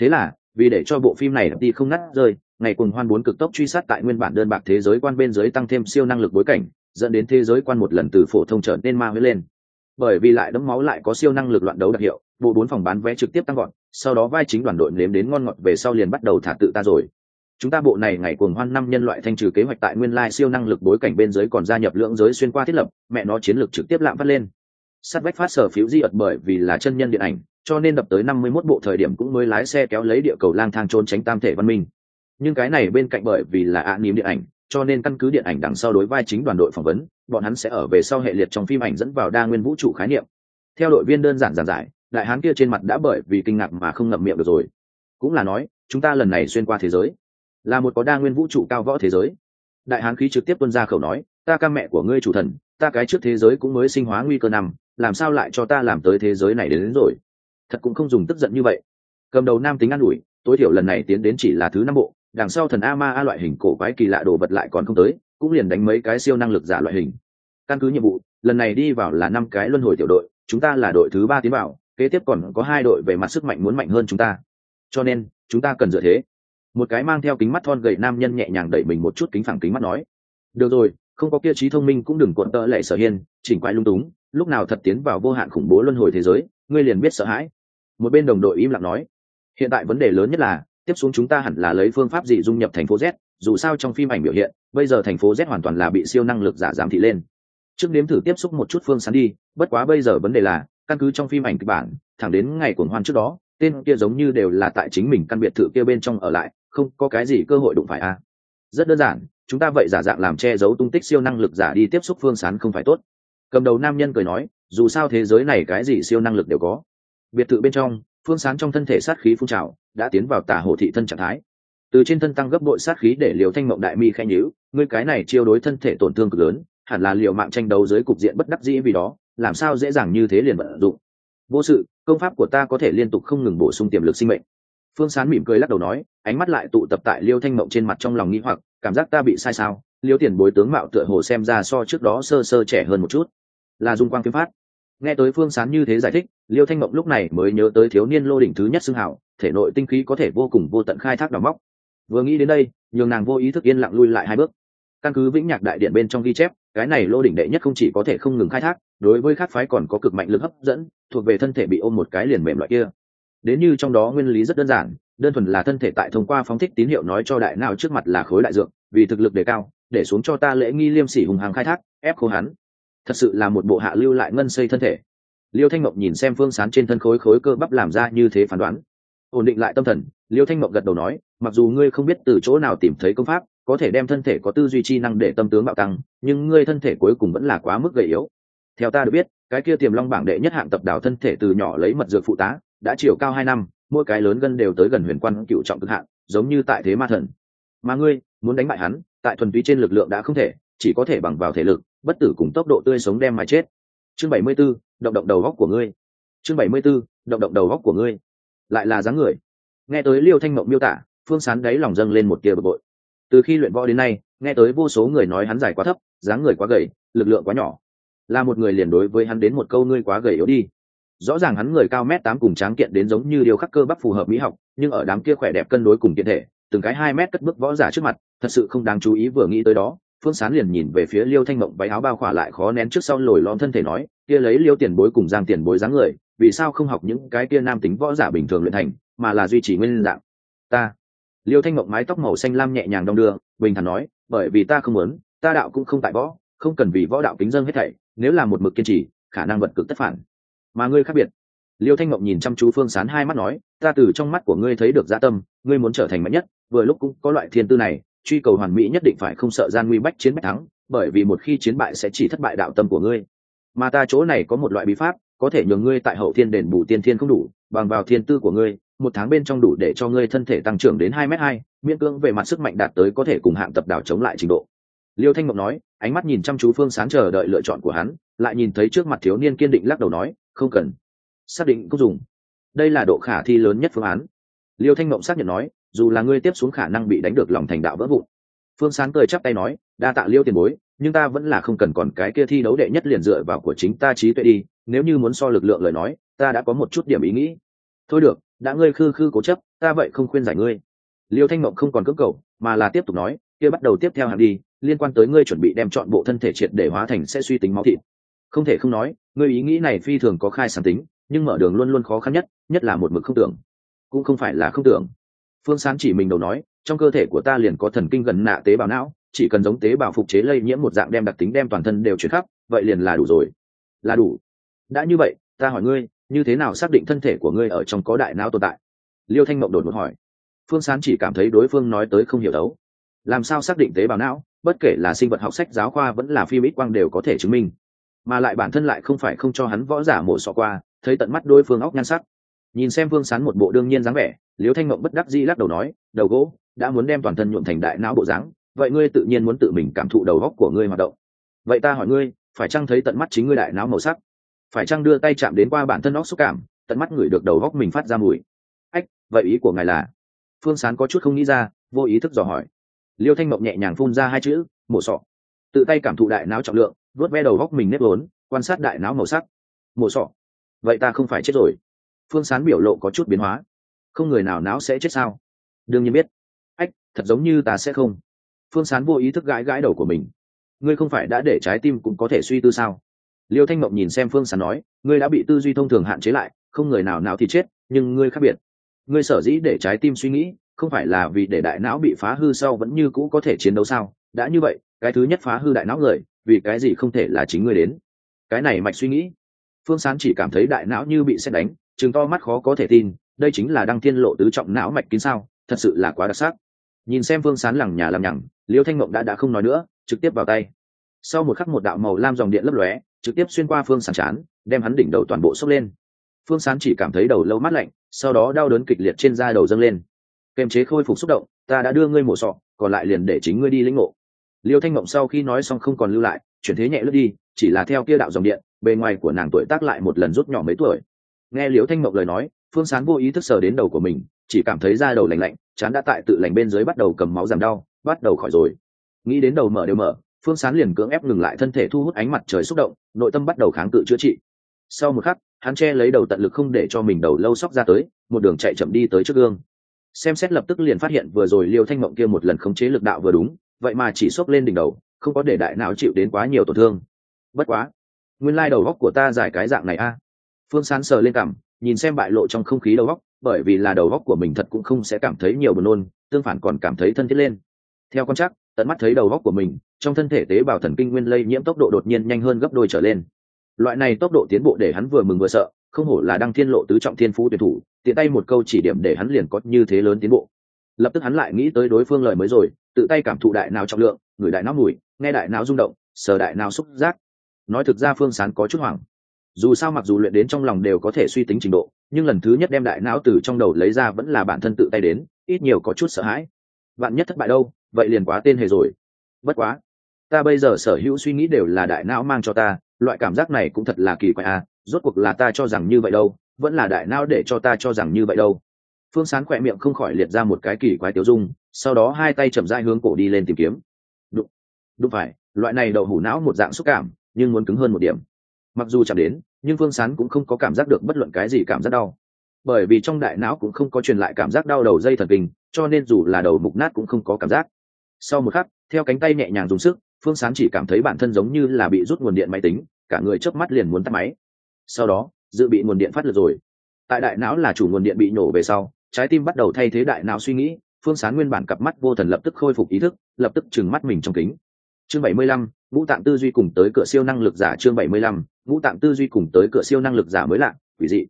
Thế là, vì để cho bộ phim này đi không ngắt rơi, ngày cuồng hoan bốn cực tốc truy sát tại nguyên bản đơn bạc thế giới quan bên dưới tăng thêm siêu năng lực bối cảnh, dẫn đến thế giới quan một lần từ phổ thông trở nên ma huyết lên. Bởi vì lại đấm máu lại có siêu năng lực loạn đấu đặc hiệu, bộ bốn phòng bán vé trực tiếp tăng gọn sau đó vai chính đoàn đội nếm đến ngon ngọt về sau liền bắt đầu thả tự ta rồi chúng ta bộ này ngày cuồng hoan năm nhân loại thanh trừ kế hoạch tại nguyên lai siêu năng lực bối cảnh bên dưới còn gia nhập lưỡng giới xuyên qua thiết lập, mẹ nó chiến lược trực tiếp lạm phát lên. Sắt vách phát sở phiếu di ật bởi vì là chân nhân điện ảnh, cho nên đập tới năm mươi 51 bộ thời điểm cũng mới lái xe kéo lấy địa cầu lang thang trốn tránh tam thể văn minh. Nhưng cái này bên cạnh bởi vì là ạ niệm điện ảnh, cho nên căn cứ điện ảnh đằng sau đối vai chính đoàn đội phỏng vấn, bọn hắn sẽ ở về sau hệ liệt trong phim ảnh dẫn vào đa nguyên vũ trụ khái niệm. Theo đội viên đơn giản giản giải, đại hán kia trên mặt đã bởi vì kinh ngạc mà không ngậm miệng được rồi. Cũng là nói, chúng ta lần này xuyên qua thế giới là một có đa nguyên vũ trụ cao võ thế giới. Đại hán khí trực tiếp tuân ra khẩu nói ta ca mẹ của ngươi chủ thần ta cái trước thế giới cũng mới sinh hóa nguy cơ nằm làm sao lại cho ta làm tới thế giới này đến, đến rồi? Thật cũng không dùng tức giận như vậy. Cầm đầu nam tính an ủi tối thiểu lần này tiến đến chỉ là thứ năm bộ đằng sau thần a ma a loại hình cổ quái kỳ lạ đồ vật lại còn không tới cũng liền đánh mấy cái siêu năng lực giả loại hình. Căn cứ nhiệm vụ lần này đi vào là năm cái luân hồi tiểu đội chúng ta là đội thứ ba tiến vào kế tiếp còn có hai đội về mặt sức mạnh muốn mạnh hơn chúng ta. Cho nên chúng ta cần dựa thế một cái mang theo kính mắt thon gậy nam nhân nhẹ nhàng đẩy mình một chút kính phẳng kính mắt nói, được rồi, không có kia trí thông minh cũng đừng cuộn tợ lệ sở hiên, chỉnh quay lung túng, lúc nào thật tiến vào vô hạn khủng bố luân hồi thế giới, ngươi liền biết sợ hãi. Một bên đồng đội im lặng nói, hiện tại vấn đề lớn nhất là, tiếp xuống chúng ta hẳn là lấy phương pháp gì dung nhập thành phố z, dù sao trong phim ảnh biểu hiện, bây giờ thành phố z hoàn toàn là bị siêu năng lực giả giảm thị lên. Trước nếm thử tiếp xúc một chút phương sán đi, bất quá bây giờ vấn đề là, căn cứ trong phim ảnh kịch bản, thẳng đến ngày cuồng hoan trước đó, tên kia giống như đều là tại chính mình căn biệt thự kia bên trong ở lại không có cái gì cơ hội đụng phải a. Rất đơn giản, chúng ta vậy giả dạng làm che giấu tung tích siêu năng lực giả đi tiếp xúc phương sán không phải tốt. Cầm đầu nam nhân cười nói, dù sao thế giới này cái gì siêu năng lực đều có. Biệt thự bên trong, phương sán trong thân thể sát khí phun trào, đã tiến vào tả hồ thị thân trạng thái. Từ trên thân tăng gấp bội sát khí để liều thanh mộng đại mi khen nhữ ngươi cái này chiêu đối thân thể tổn thương cực lớn, hẳn là liều mạng tranh đấu dưới cục diện bất đắc dĩ vì đó, làm sao dễ dàng như thế liền vận dụng. Vô sự, công pháp của ta có thể liên tục không ngừng bổ sung tiềm lực sinh mệnh phương sán mỉm cười lắc đầu nói, ánh mắt lại tụ tập tại liêu thanh mộng trên mặt trong lòng nghĩ hoặc, cảm giác ta bị sai sao? Liêu tiền bối tướng mạo tựa hồ xem ra so trước đó sơ sơ trẻ hơn một chút. Là dung quang kiếm phát. Nghe tới phương sán như thế giải thích, liêu thanh mộng lúc này mới nhớ tới thiếu niên lô đỉnh thứ nhất xưng hảo thể nội tinh khí có thể vô cùng vô tận khai thác đào móc. Vừa nghĩ đến đây, nhường nàng vô ý thức yên lặng lui lại hai bước. Căn cứ vĩnh nhạc đại điện bên trong ghi chép, cái này lô đỉnh đệ nhất không chỉ có thể không ngừng khai thác, đối với khác phái còn có cực mạnh lực hấp dẫn, thuộc về thân thể bị ôm một cái liền mềm loại kia đến như trong đó nguyên lý rất đơn giản, đơn thuần là thân thể tại thông qua phóng thích tín hiệu nói cho đại nào trước mặt là khối đại dược, vì thực lực đề cao, để xuống cho ta lễ nghi liêm sỉ hùng hàng khai thác, ép khô hắn. Thật sự là một bộ hạ lưu lại ngân xây thân thể. Liêu thanh mộng nhìn xem phương sán trên thân khối khối cơ bắp làm ra như thế phán đoán. Ổn định lại tâm thần, liêu thanh mộng gật đầu nói, mặc dù ngươi không biết từ chỗ nào tìm thấy công pháp, có thể đem thân thể có tư duy chi năng để tâm tướng bạo tăng, nhưng ngươi thân thể cuối cùng vẫn là quá mức gầy yếu. Theo ta được biết, cái kia tiềm long bảng đệ nhất hạng tập đảo thân thể từ nhỏ lấy mật dược phụ tá đã chiều cao hai năm mỗi cái lớn gân đều tới gần huyền quan cựu trọng cực hạn giống như tại thế ma thần. Mà ngươi muốn đánh bại hắn tại thuần túy trên lực lượng đã không thể chỉ có thể bằng vào thể lực bất tử cùng tốc độ tươi sống đem mà chết. Chương bảy mươi 74, động động đầu góc của ngươi. Chương bảy mươi 74, động động đầu góc của ngươi. Lại là dáng người. Nghe tới liêu thanh mộng miêu tả phương sán đáy lòng dâng lên một tia bực bội. Từ khi luyện võ đến nay nghe tới vô số người nói hắn dài quá thấp dáng người quá gầy lực lượng quá nhỏ. Là một người liền đối với hắn đến một câu ngươi quá gầy yếu đi rõ ràng hắn người cao mét tám cùng tráng kiện đến giống như điều khắc cơ bắp phù hợp mỹ học, nhưng ở đám kia khỏe đẹp cân đối cùng tiện thể, từng cái hai mét cất bước võ giả trước mặt, thật sự không đáng chú ý vừa nghĩ tới đó, phương sán liền nhìn về phía liêu thanh mộng váy áo bao khỏa lại khó nén trước sau lồi lon thân thể nói, kia lấy liêu tiền bối cùng giang tiền bối dáng người, vì sao không học những cái kia nam tính võ giả bình thường luyện thành, mà là duy trì nguyên dạng? Ta. Liêu thanh mộng mái tóc màu xanh lam nhẹ nhàng đong đưa, bình thản nói, bởi vì ta không muốn, ta đạo cũng không tại võ, không cần vì võ đạo kính dân hết thảy, nếu là một mực kiên trì, khả năng vật cực tất phản mà ngươi khác biệt. Liêu thanh mộng nhìn chăm chú phương sán hai mắt nói, ta từ trong mắt của ngươi thấy được gia tâm, ngươi muốn trở thành mạnh nhất, vừa lúc cũng có loại thiên tư này, truy cầu hoàn mỹ nhất định phải không sợ gian nguy bách chiến bách thắng, bởi vì một khi chiến bại sẽ chỉ thất bại đạo tâm của ngươi. Mà ta chỗ này có một loại bí pháp, có thể nhường ngươi tại hậu thiên đền bù tiên thiên không đủ, bằng vào thiên tư của ngươi, một tháng bên trong đủ để cho ngươi thân thể tăng trưởng đến hai m hai, miễn cưỡng về mặt sức mạnh đạt tới có thể cùng hạng tập đảo chống lại trình độ. Liêu thanh mộng nói, ánh mắt nhìn chăm chú phương Sán chờ đợi lựa chọn của hắn, lại nhìn thấy trước mặt thiếu niên kiên định lắc đầu nói không cần. Xác định cũng dùng. Đây là độ khả thi lớn nhất phương án. Liêu thanh ngọc xác nhận nói, dù là ngươi tiếp xuống khả năng bị đánh được lòng thành đạo vỡ vụn. Phương sáng cười chắp tay nói, đa tạ liêu tiền bối, nhưng ta vẫn là không cần còn cái kia thi đấu đệ nhất liền dựa vào của chính ta trí tuệ đi, nếu như muốn so lực lượng lời nói, ta đã có một chút điểm ý nghĩ. Thôi được, đã ngươi khư khư cố chấp, ta vậy không khuyên giải ngươi. Liêu thanh mộng không còn cưỡng cầu, mà là tiếp tục nói, kia bắt đầu tiếp theo hạng đi, liên quan tới ngươi chuẩn bị đem chọn bộ thân thể triệt để hóa thành sẽ suy tính máu thịt. Không thể không nói Người ý nghĩ này phi thường có khai sáng tính, nhưng mở đường luôn luôn khó khăn nhất nhất là một mực không tưởng. Cũng không phải là không tưởng. Phương sáng chỉ mình đầu nói, trong cơ thể của ta liền có thần kinh gần nạ tế bào não, chỉ cần giống tế bào phục chế lây nhiễm một dạng đem đặc tính đem toàn thân đều chuyển khắp, vậy liền là đủ rồi. Là đủ. Đã như vậy, ta hỏi ngươi, như thế nào xác định thân thể của ngươi ở trong có đại não tồn tại? Liêu thanh mộng đột một hỏi. Phương sán chỉ cảm thấy đối phương nói tới không hiểu đấu. Làm sao xác định tế bào não, bất kể là sinh vật học sách, giáo khoa vẫn là phim ít quang đều có thể chứng minh mà lại bản thân lại không phải không cho hắn võ giả mổ sọ qua, thấy tận mắt đối phương óc nhan sắc. Nhìn xem phương sán một bộ đương nhiên dáng vẻ liêu thanh mộng bất đắc di lắc đầu nói, đầu gỗ, đã muốn đem toàn thân nhuộm thành đại não bộ dáng, vậy ngươi tự nhiên muốn tự mình cảm thụ đầu góc của ngươi hoạt động. Vậy ta hỏi ngươi, phải chăng thấy tận mắt chính ngươi đại não màu sắc? Phải chăng đưa tay chạm đến qua bản thân óc xúc cảm, tận mắt ngửi được đầu góc mình phát ra mùi? Ách, vậy ý của ngài là? Phương sán có chút không nghĩ ra, vô ý thức dò hỏi. Liêu thanh mộng nhẹ nhàng phun ra hai chữ, mổ sọ. Tự tay cảm thụ đại não trọng lượng vớt ve đầu góc mình nếp lớn, quan sát đại não màu sắc. Mổ sọ. Vậy ta không phải chết rồi. Phương sán biểu lộ có chút biến hóa. Không người nào não sẽ chết sao? Đương nhiên biết. Ách thật giống như ta sẽ không. Phương sán vô ý thức gãi gãi đầu của mình. Ngươi không phải đã để trái tim cũng có thể suy tư sao? Liêu thanh mộng nhìn xem phương sán nói ngươi đã bị tư duy thông thường hạn chế lại không người nào nào thì chết nhưng ngươi khác biệt. Ngươi sở dĩ để trái tim suy nghĩ không phải là vì để đại não bị phá hư sau vẫn như cũ có thể chiến đấu sao? Đã như vậy cái thứ nhất phá hư đại não người vì cái gì không thể là chính ngươi đến? Cái này mạch suy nghĩ. Phương sán chỉ cảm thấy đại não như bị xét đánh chừng to mắt khó có thể tin, đây chính là đăng thiên lộ tứ trọng não mạch kín sao, thật sự là quá đặc sắc. Nhìn xem phương sán lẳng nhà lằng nhằng, liêu thanh mộng đã đã không nói nữa, trực tiếp vào tay. Sau một khắc một đạo màu lam dòng điện lấp lóe, trực tiếp xuyên qua phương sán chán, đem hắn đỉnh đầu toàn bộ sốc lên. Phương sán chỉ cảm thấy đầu lâu mát lạnh, sau đó đau đớn kịch liệt trên da đầu dâng lên. Kềm chế khôi phục xúc động, ta đã đưa ngươi mổ sọ, còn lại liền để chính ngươi đi lĩnh ngộ liêu thanh mộng sau khi nói xong không còn lưu lại, chuyển thế nhẹ lướt đi, chỉ là theo kia đạo dòng điện, bề ngoài của nàng tuổi tác lại một lần rút nhỏ mấy tuổi. Nghe liêu thanh mộng lời nói, phương sán vô ý thức sờ đến đầu của mình, chỉ cảm thấy da đầu lạnh lạnh, chán đã tại tự lành bên dưới bắt đầu cầm máu giảm đau, bắt đầu khỏi rồi. Nghĩ đến đầu mở đều mở, phương sán liền cưỡng ép ngừng lại thân thể thu hút ánh mặt trời xúc động, nội tâm bắt đầu kháng cự chữa trị. Sau một khắc, hắn che lấy đầu tận lực không để cho mình đầu lâu sóc ra tới, một đường chạy chậm đi tới trước gương. Xem xét lập tức liền phát hiện vừa rồi liêu thanh mộng kia một lần khống chế lực đạo vừa đúng vậy mà chỉ xốc lên đỉnh đầu, không có để đại não chịu đến quá nhiều tổn thương. Bất quá, nguyên lai、like、đầu góc của ta giải cái dạng này a. Phương sán sờ lên cằm, nhìn xem bại lộ trong không khí đầu góc, bởi vì là đầu góc của mình thật cũng không sẽ cảm thấy nhiều buồn nôn, tương phản còn cảm thấy thân thiết lên. Theo con chắc, tận mắt thấy đầu góc của mình, trong thân thể tế bào thần kinh nguyên lây nhiễm tốc độ đột nhiên nhanh hơn gấp đôi trở lên. Loại này tốc độ tiến bộ để hắn vừa mừng vừa sợ, không hổ là đăng thiên lộ tứ trọng thiên phú tuyển thủ, tiện tay một câu chỉ điểm để hắn liền có như thế lớn tiến bộ. Lập tức hắn lại nghĩ tới đối phương lời mới rồi tự tay cảm thụ đại nào trọng lượng, người đại não mùi, nghe đại não rung động, sờ đại não xúc giác. Nói thực ra phương sán có chút hoảng. Dù sao mặc dù luyện đến trong lòng đều có thể suy tính trình độ, nhưng lần thứ nhất đem đại não từ trong đầu lấy ra vẫn là bản thân tự tay đến, ít nhiều có chút sợ hãi. Bạn nhất thất bại đâu, vậy liền quá tên hề rồi. Bất quá, ta bây giờ sở hữu suy nghĩ đều là đại não mang cho ta, loại cảm giác này cũng thật là kỳ quái à rốt cuộc là ta cho rằng như vậy đâu, vẫn là đại não để cho ta cho rằng như vậy đâu phương sán khỏe miệng không khỏi liệt ra một cái kỳ quái tiêu dung sau đó hai tay chậm dai hướng cổ đi lên tìm kiếm. Đúng, đúng phải loại này đậu hủ não một dạng xúc cảm nhưng muốn cứng hơn một điểm. Mặc dù chạm đến nhưng phương sán cũng không có cảm giác được bất luận cái gì cảm giác đau. Bởi vì trong đại não cũng không có truyền lại cảm giác đau đầu dây thần kinh cho nên dù là đầu mục nát cũng không có cảm giác. Sau một khắc theo cánh tay nhẹ nhàng dùng sức phương sán chỉ cảm thấy bản thân giống như là bị rút nguồn điện máy tính cả người chớp mắt liền muốn tắt máy. Sau đó dự bị nguồn điện phát lực rồi. Tại đại não là chủ nguồn điện bị nổ về sau trái tim bắt đầu thay thế đại não suy nghĩ, phương sán nguyên bản cặp mắt vô thần lập tức khôi phục ý thức, lập tức trừng mắt mình trong kính. Chương bảy mươi lăm, ngũ tạng tư duy cùng tới cửa siêu năng lực giả chương bảy mươi lăm, ngũ tạng tư duy cùng tới cửa siêu năng lực giả mới lạ, quỷ dị.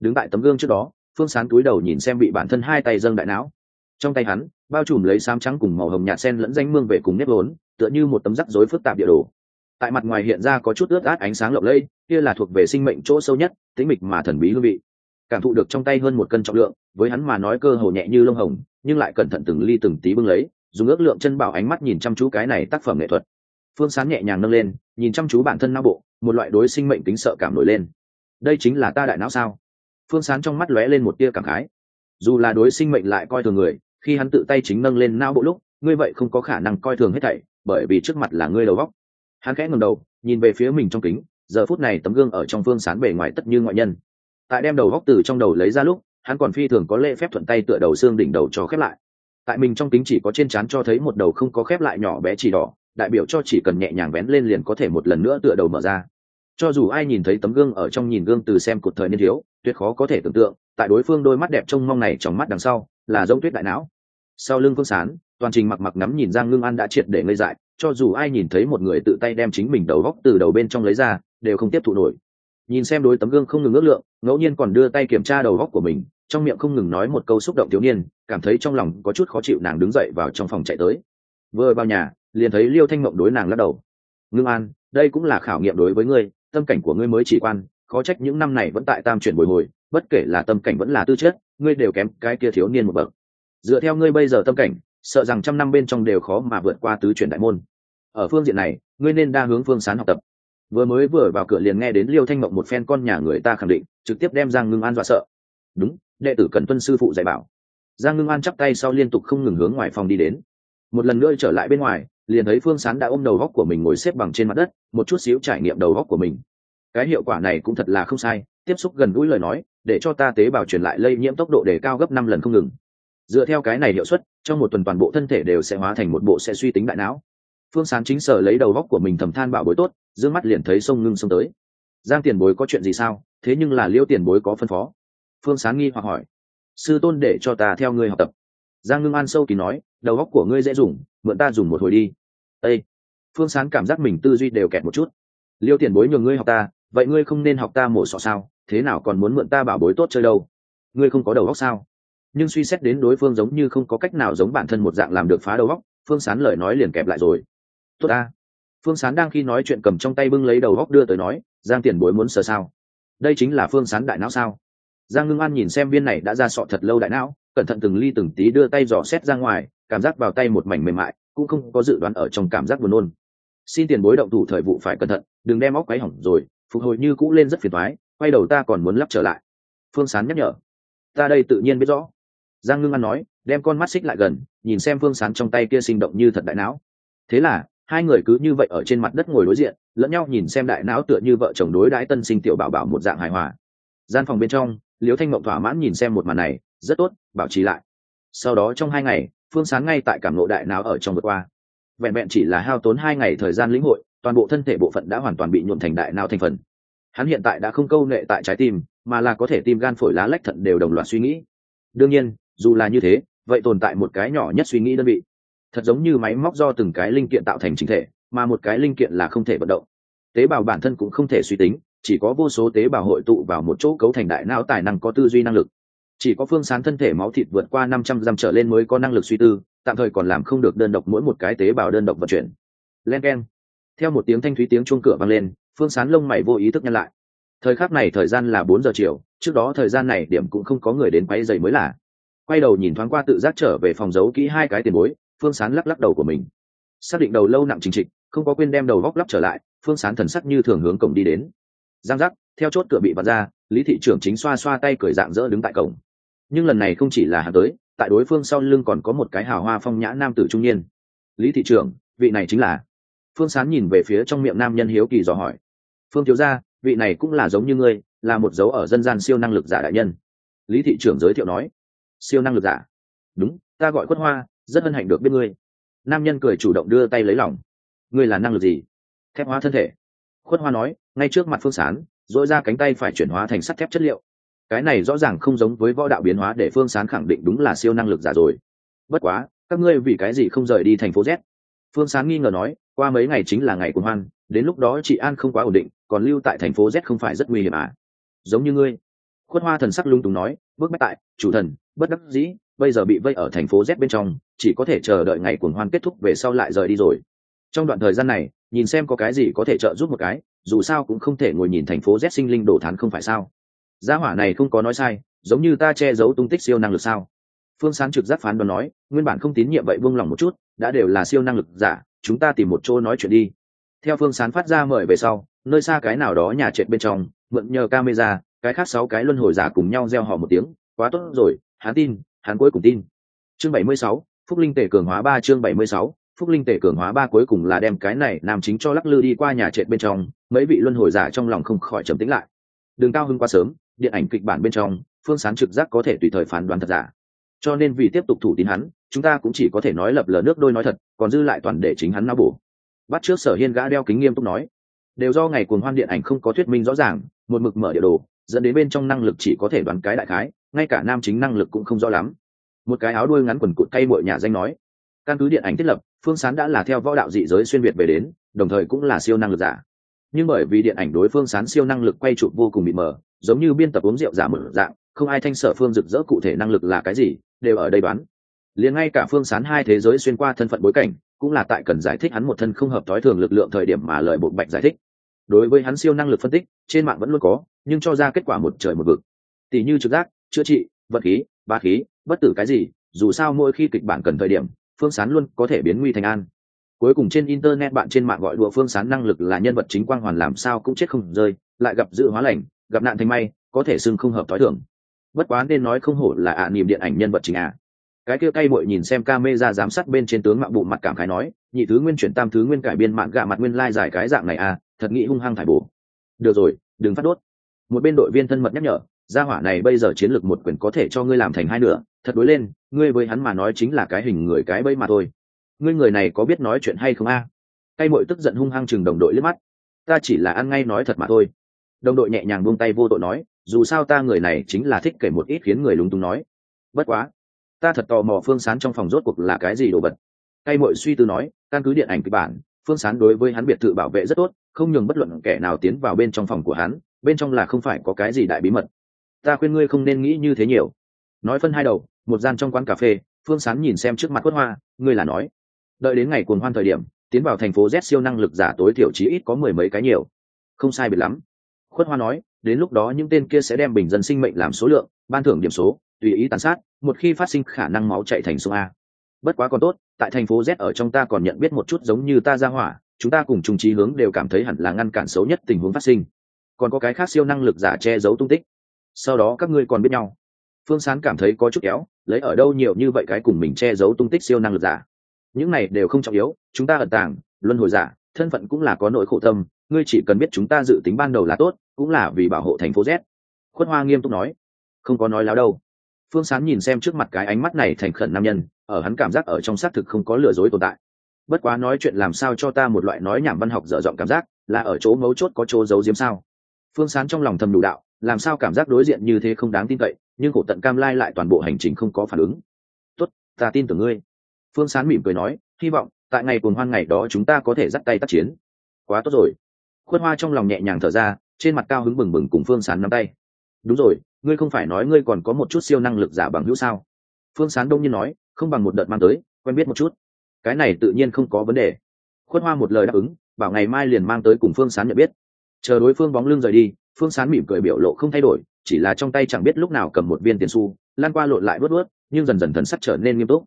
Đứng tại tấm gương trước đó, phương sán túi đầu nhìn xem bị bản thân hai tay dâng đại não. Trong tay hắn, bao trùm lấy xám trắng cùng màu hồng nhạt sen lẫn danh mương về cùng nếp lốn tựa như một tấm rắc rối phức tạp địa đồ. Tại mặt ngoài hiện ra có chút ướt át ánh sáng lộng lây kia là thuộc về sinh mệnh chỗ sâu nhất, tĩnh mịch mà thần bí hương vị cảm thụ được trong tay hơn một cân trọng lượng, với hắn mà nói cơ hồ nhẹ như lông hồng, nhưng lại cẩn thận từng ly từng tí bưng lấy, dùng ước lượng chân bảo ánh mắt nhìn chăm chú cái này tác phẩm nghệ thuật. Phương sán nhẹ nhàng nâng lên, nhìn chăm chú bản thân não bộ, một loại đối sinh mệnh kính sợ cảm nổi lên. Đây chính là ta đại não sao? Phương sán trong mắt lóe lên một tia cảm khái. Dù là đối sinh mệnh lại coi thường người, khi hắn tự tay chính nâng lên não bộ lúc, ngươi vậy không có khả năng coi thường hết thảy, bởi vì trước mặt là ngươi đầu góc. Hắn khẽ ngầm đầu, nhìn về phía mình trong kính, giờ phút này tấm gương ở trong phương sán bề ngoài tất như ngoại nhân tại đem đầu góc từ trong đầu lấy ra lúc, hắn còn phi thường có lễ phép thuận tay tựa đầu xương đỉnh đầu cho khép lại. Tại mình trong kính chỉ có trên trán cho thấy một đầu không có khép lại nhỏ bé chỉ đỏ, đại biểu cho chỉ cần nhẹ nhàng vén lên liền có thể một lần nữa tựa đầu mở ra. Cho dù ai nhìn thấy tấm gương ở trong nhìn gương từ xem cột thời niên thiếu, tuyệt khó có thể tưởng tượng, tại đối phương đôi mắt đẹp trông mong này trong mắt đằng sau, là giống tuyết đại não. Sau lưng phương sán, toàn trình mặc mặc ngắm nhìn giang ngưng an đã triệt để ngây dại, cho dù ai nhìn thấy một người tự tay đem chính mình đầu góc từ đầu bên trong lấy ra, đều không tiếp thụ nổi nhìn xem đối tấm gương không ngừng ước lượng, ngẫu nhiên còn đưa tay kiểm tra đầu góc của mình, trong miệng không ngừng nói một câu xúc động thiếu niên, cảm thấy trong lòng có chút khó chịu nàng đứng dậy vào trong phòng chạy tới. Vừa vào nhà, liền thấy liêu thanh mộng đối nàng lắc đầu. Ngưng an, đây cũng là khảo nghiệm đối với ngươi, tâm cảnh của ngươi mới chỉ quan, khó trách những năm này vẫn tại tam chuyển bồi hồi, bất kể là tâm cảnh vẫn là tư chất, ngươi đều kém cái kia thiếu niên một bậc. Dựa theo ngươi bây giờ tâm cảnh, sợ rằng trăm năm bên trong đều khó mà vượt qua tứ chuyển đại môn. Ở phương diện này, ngươi nên đa hướng phương sán học tập vừa mới vừa vào cửa liền nghe đến liêu thanh mộng một phen con nhà người ta khẳng định, trực tiếp đem giang ngưng an dọa sợ. Đúng, đệ tử cần tuân sư phụ dạy bảo. Giang ngưng an chắp tay sau liên tục không ngừng hướng ngoài phòng đi đến. Một lần nữa trở lại bên ngoài, liền thấy phương sán đã ôm đầu góc của mình ngồi xếp bằng trên mặt đất, một chút xíu trải nghiệm đầu góc của mình. Cái hiệu quả này cũng thật là không sai, tiếp xúc gần gũi lời nói, để cho ta tế bào truyền lại lây nhiễm tốc độ để cao gấp năm lần không ngừng. Dựa theo cái này hiệu suất, trong một tuần toàn bộ thân thể đều sẽ hóa thành một bộ sẽ suy tính đại não phương sán chính sở lấy đầu góc của mình thầm than bảo bối tốt giữ mắt liền thấy sông ngưng sông tới. Giang tiền bối có chuyện gì sao? Thế nhưng là liêu tiền bối có phân phó. Phương sán nghi hoặc hỏi. Sư tôn để cho ta theo ngươi học tập. Giang ngưng an sâu kỳ nói, đầu góc của ngươi dễ dùng, mượn ta dùng một hồi đi. Â phương sán cảm giác mình tư duy đều kẹt một chút. Liêu tiền bối nhường ngươi học ta, vậy ngươi không nên học ta mổ sọ sao? Thế nào còn muốn mượn ta bảo bối tốt chơi đâu? Ngươi không có đầu góc sao? Nhưng suy xét đến đối phương giống như không có cách nào giống bản thân một dạng làm được phá đầu góc, phương sán lời nói liền kẹp lại rồi tốt ta. Phương sán đang khi nói chuyện cầm trong tay bưng lấy đầu góc đưa tới nói, giang tiền bối muốn sờ sao? Đây chính là phương sán đại não sao? Giang ngưng an nhìn xem viên này đã ra sọ thật lâu đại não, cẩn thận từng ly từng tí đưa tay dò xét ra ngoài, cảm giác vào tay một mảnh mềm mại, cũng không có dự đoán ở trong cảm giác buồn nôn. Xin tiền bối động thủ thời vụ phải cẩn thận, đừng đem óc quấy hỏng rồi, phục hồi như cũ lên rất phiền thoái quay đầu ta còn muốn lắp trở lại. Phương sán nhắc nhở. Ta đây tự nhiên biết rõ. Giang ngưng an nói, đem con mắt xích lại gần, nhìn xem phương sán trong tay kia sinh động như thật đại não. Thế là hai người cứ như vậy ở trên mặt đất ngồi đối diện, lẫn nhau nhìn xem đại não tựa như vợ chồng đối đãi tân sinh tiểu bảo bảo một dạng hài hòa. Gian phòng bên trong, liễu thanh mộng thỏa mãn nhìn xem một màn này, rất tốt, bảo trì lại. Sau đó trong hai ngày, phương sán ngay tại cảm lộ đại não ở trong vượt qua. Vẹn vẹn chỉ là hao tốn hai ngày thời gian lĩnh hội, toàn bộ thân thể bộ phận đã hoàn toàn bị nhuộm thành đại não thành phần. Hắn hiện tại đã không câu nệ tại trái tim, mà là có thể tim gan phổi lá lách thận đều đồng loạt suy nghĩ. Đương nhiên, dù là như thế, vậy tồn tại một cái nhỏ nhất suy nghĩ đơn vị thật giống như máy móc do từng cái linh kiện tạo thành chính thể, mà một cái linh kiện là không thể vận động. Tế bào bản thân cũng không thể suy tính, chỉ có vô số tế bào hội tụ vào một chỗ cấu thành đại não tài năng có tư duy năng lực. Chỉ có phương sán thân thể máu thịt vượt qua năm trăm dặm trở lên mới có năng lực suy tư, tạm thời còn làm không được đơn độc mỗi một cái tế bào đơn độc vận chuyển. Len k e n theo một tiếng thanh thúy tiếng chuông cửa vang lên, phương sán lông mày vô ý thức nhăn lại. Thời khắc này thời gian là bốn giờ chiều, trước đó thời gian này điểm cũng không có người đến quay dày mới là. Quay đầu nhìn thoáng qua tự giác trở về phòng giấu kỹ hai cái tiền bối phương sán lắc lắc đầu của mình. Xác định đầu lâu nặng chính trịch, không có quên đem đầu góc lắp trở lại, phương sán thần sắc như thường hướng cổng đi đến. Giang giác, theo chốt cửa bị vặt ra, lý thị trưởng chính xoa xoa tay cười dạng dỡ đứng tại cổng. Nhưng lần này không chỉ là Hà tới, tại đối phương sau lưng còn có một cái hào hoa phong nhã nam tử trung niên. Lý thị trưởng, vị này chính là? Phương sán nhìn về phía trong miệng nam nhân hiếu kỳ dò hỏi. Phương thiếu gia, vị này cũng là giống như ngươi, là một dấu ở dân gian siêu năng lực giả đại nhân. Lý thị trưởng giới thiệu nói. Siêu năng lực giả? Đúng, ta gọi quất hoa rất hân hạnh được biết ngươi. Nam nhân cười chủ động đưa tay lấy lòng. Ngươi là năng lực gì? Thép hóa thân thể. Khuất hoa nói, ngay trước mặt phương sán, dội ra cánh tay phải chuyển hóa thành sắt thép chất liệu. Cái này rõ ràng không giống với võ đạo biến hóa để phương sán khẳng định đúng là siêu năng lực giả rồi. Bất quá, các ngươi vì cái gì không rời đi thành phố z? Phương sán nghi ngờ nói, qua mấy ngày chính là ngày của hoan, đến lúc đó chị an không quá ổn định, còn lưu tại thành phố z không phải rất nguy hiểm à? Giống như ngươi. Khuất hoa thần sắc lung túng nói, bước bách tại, chủ thần, bất đắc dĩ bây giờ bị vây ở thành phố z bên trong, chỉ có thể chờ đợi ngày cuồng hoan kết thúc về sau lại rời đi rồi. Trong đoạn thời gian này, nhìn xem có cái gì có thể trợ giúp một cái, dù sao cũng không thể ngồi nhìn thành phố z sinh linh đổ thán không phải sao. Gia hỏa này không có nói sai, giống như ta che giấu tung tích siêu năng lực sao? Phương sán trực giác phán đoán nói, nguyên bản không tín nhiệm vậy buông lòng một chút, đã đều là siêu năng lực giả, chúng ta tìm một chỗ nói chuyện đi. Theo phương sán phát ra mời về sau, nơi xa cái nào đó nhà trệt bên trong, mượn nhờ camera, cái khác sáu cái luân hồi giả cùng nhau gieo họ một tiếng, quá tốt rồi, hắn tin hắn cuối cùng tin. Chương bảy mươi sáu, phúc linh tể cường hóa ba chương bảy mươi sáu, phúc linh tể cường hóa ba cuối cùng là đem cái này nam chính cho lắc lư đi qua nhà trệt bên trong, mấy vị luân hồi giả trong lòng không khỏi trầm tĩnh lại. Đường cao hưng quá sớm, điện ảnh kịch bản bên trong, phương sán trực giác có thể tùy thời phán đoán thật giả. Cho nên vì tiếp tục thủ tín hắn, chúng ta cũng chỉ có thể nói lập lờ nước đôi nói thật, còn dư lại toàn để chính hắn náo bổ. Bắt trước sở hiên gã đeo kính nghiêm túc nói. Đều do ngày cuồng hoan điện ảnh không có thuyết minh rõ ràng, một mực mở địa đồ dẫn đến bên trong năng lực chỉ có thể đoán cái đại khái, ngay cả nam chính năng lực cũng không rõ lắm. Một cái áo đuôi ngắn quần cụt thay bội nhà danh nói, căn cứ điện ảnh thiết lập, phương sán đã là theo võ đạo dị giới xuyên việt về đến, đồng thời cũng là siêu năng lực giả. Nhưng bởi vì điện ảnh đối phương sán siêu năng lực quay chụp vô cùng bị mờ, giống như biên tập uống rượu giả mở dạng, không ai thanh sở phương rực rỡ cụ thể năng lực là cái gì, đều ở đây đoán. Liền ngay cả phương sán hai thế giới xuyên qua thân phận bối cảnh, cũng là tại cần giải thích hắn một thân không hợp thói thường lực lượng thời điểm mà lời bộ bạch giải thích đối với hắn siêu năng lực phân tích, trên mạng vẫn luôn có, nhưng cho ra kết quả một trời một vực. Tỷ như trực giác, chữa trị, vật khí, ba khí, bất tử cái gì, dù sao mỗi khi kịch bản cần thời điểm, phương sán luôn có thể biến nguy thành an. Cuối cùng trên internet bạn trên mạng gọi đùa phương sán năng lực là nhân vật chính quang hoàn làm sao cũng chết không rơi, lại gặp dự hóa lành, gặp nạn thành may, có thể xưng không hợp thói thường. Bất quá nên nói không hổ là ạ niềm điện ảnh nhân vật chính ạ cái kia cay bội nhìn xem ca mê ra giám sát bên trên tướng mạo bộ mặt cảm khái nói, nhị thứ nguyên chuyển tam thứ nguyên cải biên mạng gạ mặt nguyên lai giải cái dạng này à thật nghĩ hung hăng thải bổ. Được rồi, đừng phát đốt. Một bên đội viên thân mật nhắc nhở, gia hỏa này bây giờ chiến lược một quyền có thể cho ngươi làm thành hai nửa, thật đối lên, ngươi với hắn mà nói chính là cái hình người cái bẫy mà thôi. Ngươi người này có biết nói chuyện hay không a? À? cay bội tức giận hung hăng chừng đồng đội liếc mắt. Ta chỉ là ăn ngay nói thật mà thôi. Đồng đội nhẹ nhàng buông tay vô tội nói, dù sao ta người này chính là thích kể một ít khiến người lúng túng nói. Bất quá ta thật tò mò phương sán trong phòng rốt cuộc là cái gì đồ vật. Cay mội suy tư nói, căn cứ điện ảnh kịch bản, phương sán đối với hắn biệt thự bảo vệ rất tốt, không nhường bất luận kẻ nào tiến vào bên trong phòng của hắn, bên trong là không phải có cái gì đại bí mật. Ta khuyên ngươi không nên nghĩ như thế nhiều. Nói phân hai đầu, một gian trong quán cà phê, phương sán nhìn xem trước mặt quất hoa, ngươi là nói. Đợi đến ngày cuồng hoan thời điểm, tiến vào thành phố z siêu năng lực giả tối thiểu chí ít có mười mấy cái nhiều. Không sai biệt lắm. Khuất hoa nói, đến lúc đó những tên kia sẽ đem bình dân sinh mệnh làm số lượng, ban thưởng điểm số tùy ý tàn sát, một khi phát sinh khả năng máu chạy thành sông a. Bất quá còn tốt, tại thành phố z ở trong ta còn nhận biết một chút giống như ta ra hỏa, chúng ta cùng chung trí hướng đều cảm thấy hẳn là ngăn cản xấu nhất tình huống phát sinh. Còn có cái khác siêu năng lực giả che giấu tung tích. Sau đó các ngươi còn biết nhau. Phương sán cảm thấy có chút kéo, lấy ở đâu nhiều như vậy cái cùng mình che giấu tung tích siêu năng lực giả. Những này đều không trọng yếu, chúng ta ẩn tàng, luân hồi giả, thân phận cũng là có nỗi khổ tâm, ngươi chỉ cần biết chúng ta dự tính ban đầu là tốt, cũng là vì bảo hộ thành phố z. Khuất hoa nghiêm túc nói. Không có nói láo đâu phương sán nhìn xem trước mặt cái ánh mắt này thành khẩn nam nhân, ở hắn cảm giác ở trong xác thực không có lừa dối tồn tại. Bất quá nói chuyện làm sao cho ta một loại nói nhảm văn học dở dọn cảm giác, là ở chỗ mấu chốt có chỗ giấu diếm sao? Phương sán trong lòng thầm đủ đạo, làm sao cảm giác đối diện như thế không đáng tin cậy, nhưng cổ tận cam lai lại toàn bộ hành trình không có phản ứng. Tốt, ta tin tưởng ngươi. Phương sán mỉm cười nói, hy vọng, tại ngày cuồng hoan ngày đó chúng ta có thể dắt tay tác chiến. Quá tốt rồi. Khuất hoa trong lòng nhẹ nhàng thở ra, trên mặt cao hứng bừng bừng cùng phương sán nắm tay. Đúng rồi ngươi không phải nói ngươi còn có một chút siêu năng lực giả bằng hữu sao? Phương sán đông nhiên nói, không bằng một đợt mang tới, quen biết một chút. Cái này tự nhiên không có vấn đề. Khuất hoa một lời đáp ứng, bảo ngày mai liền mang tới cùng phương sán nhận biết. Chờ đối phương bóng lưng rời đi, phương sán mỉm cười biểu lộ không thay đổi, chỉ là trong tay chẳng biết lúc nào cầm một viên tiền xu, lan qua lộn lại bớt bớt nhưng dần dần thần sắc trở nên nghiêm túc.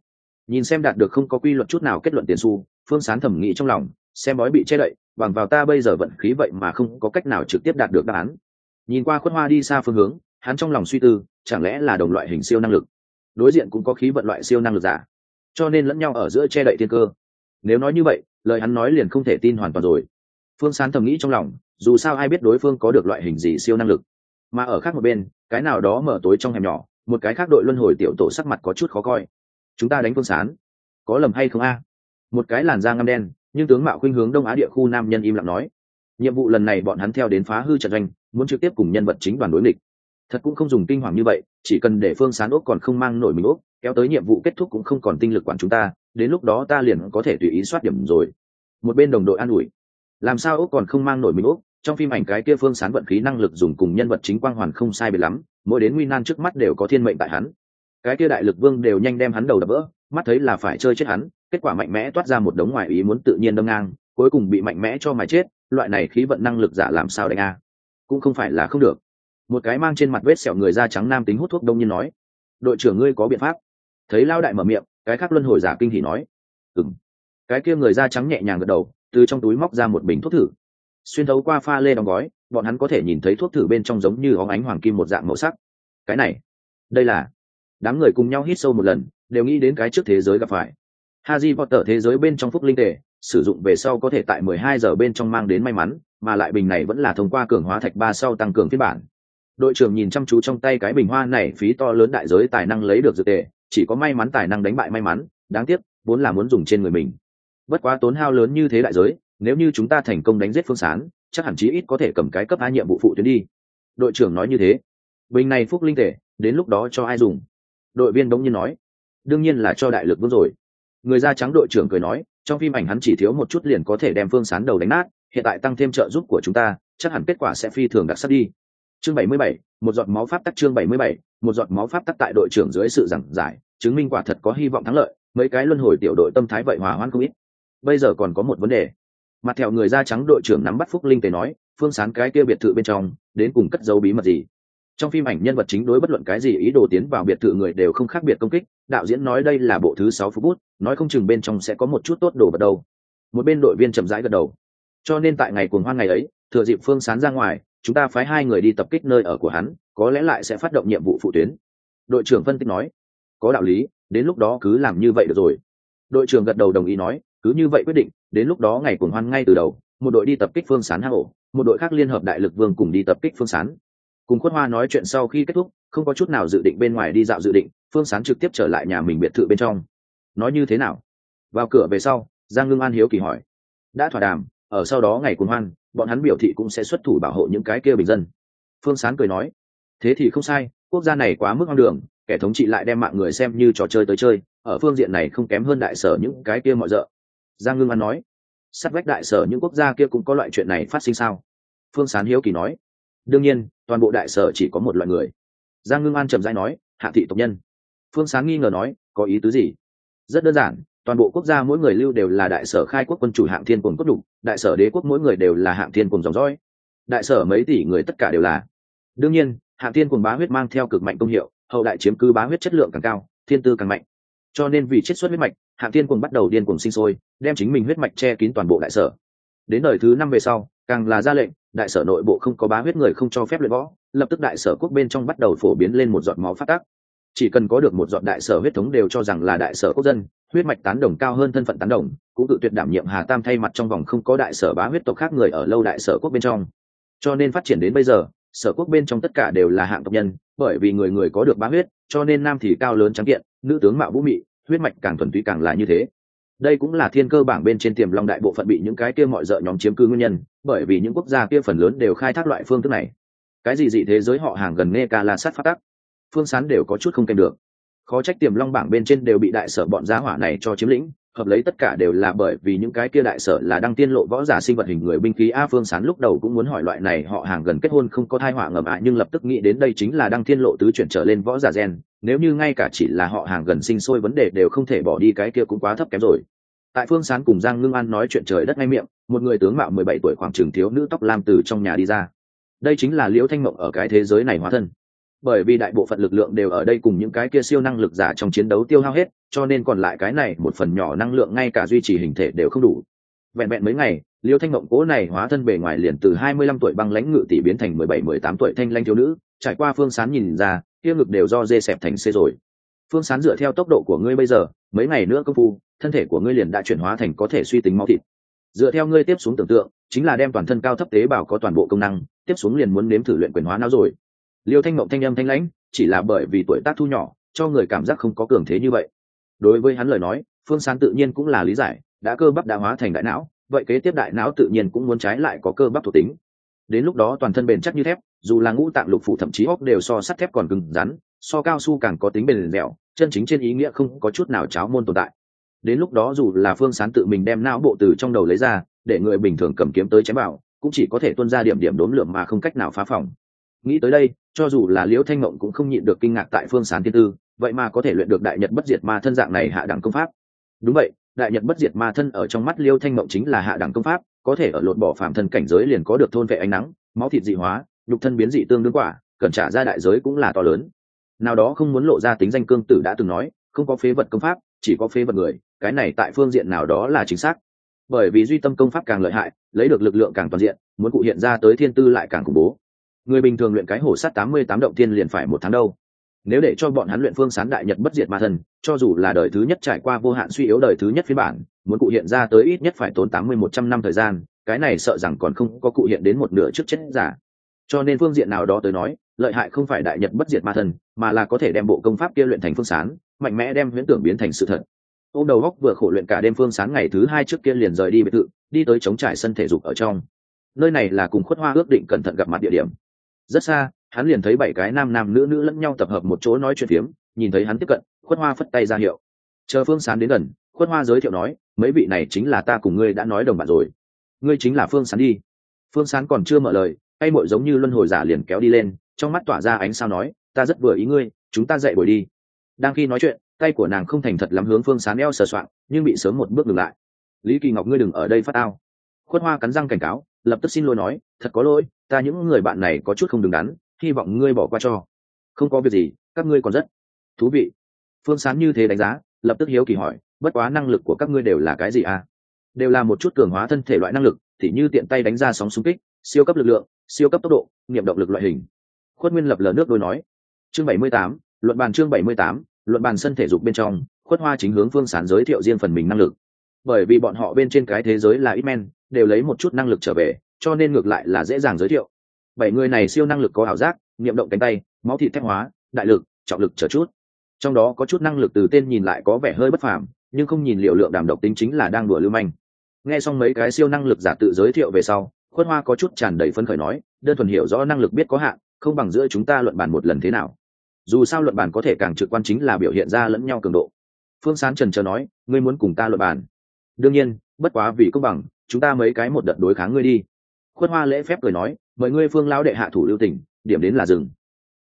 Nhìn xem đạt được không có quy luật chút nào kết luận tiền xu, phương sán thẩm nghĩ trong lòng, xem bói bị che đậy, bằng vào ta bây giờ vận khí vậy mà không có cách nào trực tiếp đạt được đáp án. Nhìn qua khuất hoa đi xa phương hướng hắn trong lòng suy tư, chẳng lẽ là đồng loại hình siêu năng lực? Đối diện cũng có khí vận loại siêu năng lực giả, cho nên lẫn nhau ở giữa che đậy thiên cơ. Nếu nói như vậy, lời hắn nói liền không thể tin hoàn toàn rồi. Phương sán thầm nghĩ trong lòng, dù sao ai biết đối phương có được loại hình gì siêu năng lực. Mà ở khác một bên, cái nào đó mở tối trong hẻm nhỏ, một cái khác đội luân hồi tiểu tổ sắc mặt có chút khó coi. Chúng ta đánh phương sán. Có lầm hay không a? Một cái làn da ngăm đen, nhưng tướng mạo khuynh hướng đông á địa khu nam nhân im lặng nói. Nhiệm vụ lần này bọn hắn theo đến phá hư trận doanh, muốn trực tiếp cùng nhân vật chính đoàn đối nghịch thật cũng không dùng kinh hoàng như vậy, chỉ cần để phương sán ốc còn không mang nổi mình ốc, kéo tới nhiệm vụ kết thúc cũng không còn tinh lực quản chúng ta, đến lúc đó ta liền có thể tùy ý soát điểm rồi. Một bên đồng đội an ủi. Làm sao ốc còn không mang nổi mình ốc? Trong phim ảnh cái kia phương sán vận khí năng lực dùng cùng nhân vật chính quang hoàn không sai biệt lắm, mỗi đến nguy nan trước mắt đều có thiên mệnh tại hắn. Cái kia đại lực vương đều nhanh đem hắn đầu đập vỡ, mắt thấy là phải chơi chết hắn, kết quả mạnh mẽ toát ra một đống ngoại ý muốn tự nhiên đâm ngang, cuối cùng bị mạnh mẽ cho mà chết, loại này khí vận năng lực giả làm sao đánh a? Cũng không phải là không được một cái mang trên mặt vết sẹo người da trắng nam tính hút thuốc đông nhiên nói đội trưởng ngươi có biện pháp. Thấy lao đại mở miệng cái khác luân hồi giả kinh hỉ nói ừng cái kia người da trắng nhẹ nhàng gật đầu từ trong túi móc ra một bình thuốc thử. Xuyên thấu qua pha lê đóng gói bọn hắn có thể nhìn thấy thuốc thử bên trong giống như óng ánh hoàng kim một dạng màu sắc. Cái này đây là đám người cùng nhau hít sâu một lần đều nghĩ đến cái trước thế giới gặp phải. Haji Potter thế giới bên trong phúc linh tề, sử dụng về sau có thể tại 12 giờ bên trong mang đến may mắn, mà lại bình này vẫn là thông qua cường hóa thạch ba sau tăng cường phiên bản. Đội trưởng nhìn chăm chú trong tay cái bình hoa này phí to lớn đại giới tài năng lấy được dự tề, chỉ có may mắn tài năng đánh bại may mắn, đáng tiếc, vốn là muốn dùng trên người mình. Bất quá tốn hao lớn như thế đại giới, nếu như chúng ta thành công đánh giết Phương Sán, chắc hẳn chí ít có thể cầm cái cấp hai nhiệm vụ phụ tuyến đi. Đội trưởng nói như thế. Bình này phúc linh tề, đến lúc đó cho ai dùng? Đội viên đống nhiên nói, đương nhiên là cho đại lực vương rồi người da trắng đội trưởng cười nói trong phim ảnh hắn chỉ thiếu một chút liền có thể đem phương sán đầu đánh nát hiện tại tăng thêm trợ giúp của chúng ta chắc hẳn kết quả sẽ phi thường đặc sắc đi chương 77, một giọt máu pháp tắc chương 77, một giọt máu pháp tắc tại đội trưởng dưới sự giảng giải chứng minh quả thật có hy vọng thắng lợi mấy cái luân hồi tiểu đội tâm thái vậy hòa hoãn không ít. Bây giờ còn có một vấn đề. Mặt theo người da trắng đội trưởng nắm bắt phúc linh tề nói phương sán cái kia biệt thự bên trong đến cùng cất dấu bí mật gì? Trong phim ảnh nhân vật chính đối bất luận cái gì ý đồ tiến vào biệt thự người đều không khác biệt công kích đạo diễn nói đây là bộ thứ sáu phút bút nói không chừng bên trong sẽ có một chút tốt đồ vật đâu. Một bên đội viên chậm rãi gật đầu. Cho nên tại ngày cuồng hoan ngày ấy thừa dịp phương sán ra ngoài chúng ta phái hai người đi tập kích nơi ở của hắn, có lẽ lại sẽ phát động nhiệm vụ phụ tuyến. Đội trưởng phân tích nói, có đạo lý, đến lúc đó cứ làm như vậy được rồi. Đội trưởng gật đầu đồng ý nói, cứ như vậy quyết định, đến lúc đó ngày cuồng hoan ngay từ đầu, một đội đi tập kích phương sán hang ổ, một đội khác liên hợp đại lực vương cùng đi tập kích phương sán. Cùng khuất hoa nói chuyện sau khi kết thúc, không có chút nào dự định bên ngoài đi dạo dự định, phương sán trực tiếp trở lại nhà mình biệt thự bên trong. Nói như thế nào? Vào cửa về sau, giang ngưng an hiếu kỳ hỏi. Đã thỏa đàm, ở sau đó ngày cuồng hoan bọn hắn biểu thị cũng sẽ xuất thủ bảo hộ những cái kia bình dân. Phương sán cười nói, thế thì không sai, quốc gia này quá mức hoang đường, kẻ thống trị lại đem mạng người xem như trò chơi tới chơi, ở phương diện này không kém hơn đại sở những cái kia mọi d giang ngưng an nói sát vách đại sở những quốc gia kia cũng có loại chuyện này phát sinh sao? Phương sán hiếu kỳ nói, đương nhiên, toàn bộ đại sở chỉ có một loại người. Giang ngưng an trầm dai nói, hạ thị tộc nhân. Phương sáng nghi ngờ nói, có ý tứ gì? Rất đơn giản toàn bộ quốc gia mỗi người lưu đều là đại sở khai quốc quân chủ hạng thiên cùng cốt đục, đại sở đế quốc mỗi người đều là hạng thiên cùng dòng dõi. Đại sở mấy tỷ người tất cả đều là. Đương nhiên, hạng thiên cùng bá huyết mang theo cực mạnh công hiệu, hậu đại chiếm cứ bá huyết chất lượng càng cao, thiên tư càng mạnh. Cho nên vì chiết xuất huyết mạch, hạng thiên cùng bắt đầu điên cùng sinh sôi, đem chính mình huyết mạch che kín toàn bộ đại sở. Đến đời thứ năm về sau, càng là ra lệnh, đại sở nội bộ không có bá huyết người không cho phép luyện võ, lập tức đại sở quốc bên trong bắt đầu phổ biến lên một giọt máu phát tác chỉ cần có được một dọn đại sở huyết thống đều cho rằng là đại sở quốc dân, huyết mạch tán đồng cao hơn thân phận tán đồng, cũng tự tuyệt đảm nhiệm hà tam thay mặt trong vòng không có đại sở bá huyết tộc khác người ở lâu đại sở quốc bên trong. Cho nên phát triển đến bây giờ, sở quốc bên trong tất cả đều là hạng tộc nhân, bởi vì người người có được bá huyết, cho nên nam thì cao lớn trắng kiện, nữ tướng mạo vũ mị, huyết mạch càng thuần túy càng là như thế. Đây cũng là thiên cơ bảng bên trên tiềm long đại bộ phận bị những cái kia mọi d nhóm chiếm cư nguyên nhân, bởi vì những quốc gia kia phần lớn đều khai thác loại phương thức này. Cái gì dị thế giới họ hàng gần nghe ca la sát phát tắc phương sán đều có chút không kèm được. Khó trách tiềm long bảng bên trên đều bị đại sở bọn giá hỏa này cho chiếm lĩnh, hợp lấy tất cả đều là bởi vì những cái kia đại sở là đang tiên lộ võ giả sinh vật hình người binh khí a phương sán lúc đầu cũng muốn hỏi loại này, họ hàng gần kết hôn không có thai họa ngầm ạ, nhưng lập tức nghĩ đến đây chính là đăng tiên lộ tứ chuyển trở lên võ giả gen, nếu như ngay cả chỉ là họ hàng gần sinh sôi vấn đề đều không thể bỏ đi cái kia cũng quá thấp kém rồi. Tại phương sán cùng giang ngưng an nói chuyện trời đất ngay miệng, một người tướng mạo mười bảy tuổi khoảng trường thiếu nữ tóc lam từ trong nhà đi ra. Đây chính là liễu thanh mộng ở cái thế giới này hóa thân bởi vì đại bộ phận lực lượng đều ở đây cùng những cái kia siêu năng lực giả trong chiến đấu tiêu hao hết, cho nên còn lại cái này một phần nhỏ năng lượng ngay cả duy trì hình thể đều không đủ. Vẹn vẹn mấy ngày, liêu thanh mộng cố này hóa thân bề ngoài liền từ hai mươi lăm tuổi băng lãnh ngự tỷ biến thành mười bảy, mười tám tuổi thanh lanh thiếu nữ, trải qua phương sán nhìn ra, kia ngực đều do dê xẹp thành xê rồi. Phương sán dựa theo tốc độ của ngươi bây giờ, mấy ngày nữa công phu, thân thể của ngươi liền đã chuyển hóa thành có thể suy tính máu thịt. Dựa theo ngươi tiếp xuống tưởng tượng, chính là đem toàn thân cao thấp tế bào có toàn bộ công năng, tiếp xuống liền muốn nếm thử luyện quyền hóa não rồi liêu thanh mộng thanh âm thanh lãnh, chỉ là bởi vì tuổi tác thu nhỏ, cho người cảm giác không có cường thế như vậy. Đối với hắn lời nói, phương sán tự nhiên cũng là lý giải, đã cơ bắp đã hóa thành đại não, vậy kế tiếp đại não tự nhiên cũng muốn trái lại có cơ bắp thuộc tính. Đến lúc đó toàn thân bền chắc như thép, dù là ngũ tạng lục phủ thậm chí óc đều so sắt thép còn cứng rắn, so cao su càng có tính bền dẻo, chân chính trên ý nghĩa không có chút nào cháo môn tồn tại. Đến lúc đó dù là phương sán tự mình đem não bộ từ trong đầu lấy ra, để người bình thường cầm kiếm tới chém vào, cũng chỉ có thể tuân ra điểm điểm đốn lượng mà không cách nào phá phòng nghĩ tới đây, cho dù là liễu thanh mộng cũng không nhịn được kinh ngạc tại phương sán thiên tư, vậy mà có thể luyện được đại nhật bất diệt ma thân dạng này hạ đẳng công pháp. Đúng vậy, đại nhật bất diệt ma thân ở trong mắt liêu thanh mộng chính là hạ đẳng công pháp, có thể ở lột bỏ phạm thân cảnh giới liền có được thôn vệ ánh nắng, máu thịt dị hóa, nhục thân biến dị tương đương quả, cần trả ra đại giới cũng là to lớn. Nào đó không muốn lộ ra tính danh cương tử đã từng nói, không có phế vật công pháp, chỉ có phế vật người, cái này tại phương diện nào đó là chính xác. Bởi vì duy tâm công pháp càng lợi hại, lấy được lực lượng càng toàn diện, muốn cụ hiện ra tới thiên tư lại càng khủng bố người bình thường luyện cái hổ sát tám mươi tám động tiên liền phải một tháng đâu. Nếu để cho bọn hắn luyện phương sán đại nhật bất diệt ma thần, cho dù là đời thứ nhất trải qua vô hạn suy yếu đời thứ nhất phiên bản, muốn cụ hiện ra tới ít nhất phải tốn tám mươi một trăm năm thời gian, cái này sợ rằng còn không có cụ hiện đến một nửa trước chết giả. Cho nên phương diện nào đó tới nói, lợi hại không phải đại nhật bất diệt ma thần, mà là có thể đem bộ công pháp kia luyện thành phương sán, mạnh mẽ đem huyễn tưởng biến thành sự thật. Ô đầu góc vừa khổ luyện cả đêm phương sáng ngày thứ hai trước kia liền rời đi biệt thự, đi tới chống trải sân thể dục ở trong. Nơi này là cùng khuất hoa ước định cẩn thận gặp mặt địa điểm rất xa, hắn liền thấy bảy cái nam nam nữ nữ lẫn nhau tập hợp một chỗ nói chuyện phiếm, nhìn thấy hắn tiếp cận, khuất hoa phất tay ra hiệu. Chờ phương sán đến gần, khuất hoa giới thiệu nói, mấy vị này chính là ta cùng ngươi đã nói đồng bạn rồi. Ngươi chính là phương sán đi. Phương sán còn chưa mở lời hay mội giống như luân hồi giả liền kéo đi lên, trong mắt tỏa ra ánh sao nói, ta rất vừa ý ngươi, chúng ta dậy buổi đi. Đang khi nói chuyện, tay của nàng không thành thật lắm hướng phương sán eo sờ soạn nhưng bị sớm một bước ngừng lại. Lý kỳ ngọc ngươi đừng ở đây phát ao khuất hoa cắn răng cảnh cáo, lập tức xin lỗi nói, thật có lỗi ta những người bạn này có chút không đứng đắn, hy vọng ngươi bỏ qua cho. Không có việc gì, các ngươi còn rất thú vị. Phương sán như thế đánh giá, lập tức hiếu kỳ hỏi, bất quá năng lực của các ngươi đều là cái gì à? Đều là một chút cường hóa thân thể loại năng lực, thì như tiện tay đánh ra sóng xung kích, siêu cấp lực lượng, siêu cấp tốc độ, nghiệm động lực loại hình. Khuất nguyên lập lờ nước đôi nói. Chương bảy mươi tám, luận bàn chương bảy mươi tám, luận bàn sân thể dục bên trong, khuất hoa chính hướng phương sán giới thiệu riêng phần mình năng lực. Bởi vì bọn họ bên trên cái thế giới là ít men đều lấy một chút năng lực trở về cho nên ngược lại là dễ dàng giới thiệu. Bảy người này siêu năng lực có ảo giác niệm động cánh tay, máu thịt thép hóa, đại lực, trọng lực trở chút. Trong đó có chút năng lực từ tên nhìn lại có vẻ hơi bất phàm, nhưng không nhìn liệu lượng đàm độc tính chính là đang đùa lưu manh. Nghe xong mấy cái siêu năng lực giả tự giới thiệu về sau, khuất hoa có chút tràn đầy phấn khởi nói, đơn thuần hiểu rõ năng lực biết có hạn, không bằng giữa chúng ta luận bàn một lần thế nào. Dù sao luận bàn có thể càng trực quan chính là biểu hiện ra lẫn nhau cường độ. Phương sán trần chờ nói, ngươi muốn cùng ta luận bàn. Đương nhiên, bất quá vì công bằng, chúng ta mấy cái một đợt đối kháng ngươi đi khuất hoa lễ phép cười nói, mời ngươi phương lão đệ hạ thủ lưu tỉnh điểm đến là rừng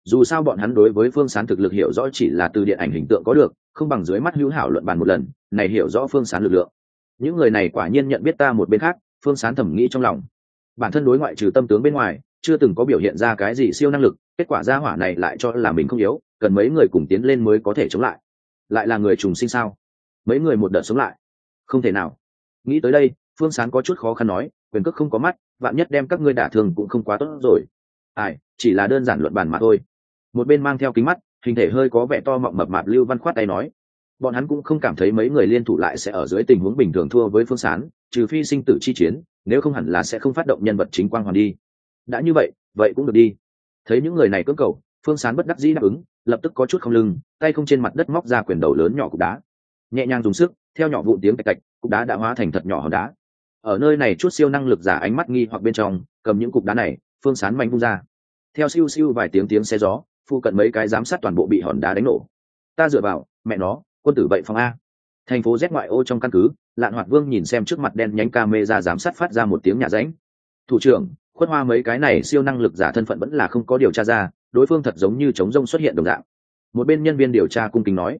dù sao bọn hắn đối với phương sán thực lực hiểu rõ chỉ là từ điện ảnh hình tượng có được, không bằng dưới mắt hữu hảo luận bàn một lần, này hiểu rõ phương sán lực lượng. Những người này quả nhiên nhận biết ta một bên khác, phương sán thẩm nghĩ trong lòng. Bản thân đối ngoại trừ tâm tướng bên ngoài, chưa từng có biểu hiện ra cái gì siêu năng lực, kết quả ra hỏa này lại cho là mình không yếu, cần mấy người cùng tiến lên mới có thể chống lại. Lại là người trùng sinh sao? Mấy người một đợt sống lại. Không thể nào. Nghĩ tới đây, phương sán có chút khó khăn nói, quyền cước không có mắt vạn nhất đem các ngươi đả thường cũng không quá tốt rồi. Ai, chỉ là đơn giản luận bàn mà thôi. Một bên mang theo kính mắt, hình thể hơi có vẻ to mọng mập mạp lưu văn khoát tay nói. Bọn hắn cũng không cảm thấy mấy người liên thủ lại sẽ ở dưới tình huống bình thường thua với phương sán, trừ phi sinh tử chi chiến, nếu không hẳn là sẽ không phát động nhân vật chính quang hoàn đi. Đã như vậy vậy cũng được đi. Thấy những người này cưỡng cầu, phương sán bất đắc dĩ đáp ứng, lập tức có chút không lưng, tay không trên mặt đất móc ra quyền đầu lớn nhỏ cục đá. Nhẹ nhàng dùng sức, theo nhỏ vụn tiếng tạch tạch, cục đá đã hóa thành thật nhỏ hòn đá ở nơi này chút siêu năng lực giả ánh mắt nghi hoặc bên trong, cầm những cục đá này, phương sán mạnh vung ra. Theo siêu siêu vài tiếng tiếng xe gió phụ cận mấy cái giám sát toàn bộ bị hòn đá đánh nổ. Ta dựa vào, mẹ nó, quân tử vậy phòng a. Thành phố z ngoại ô trong căn cứ, lạn hoạt vương nhìn xem trước mặt đen nhánh ca mê ra giám sát phát ra một tiếng nhà ránh. Thủ trưởng, khuất hoa mấy cái này siêu năng lực giả thân phận vẫn là không có điều tra ra, đối phương thật giống như chống rông xuất hiện đồng dạng. Một bên nhân viên điều tra cung kính nói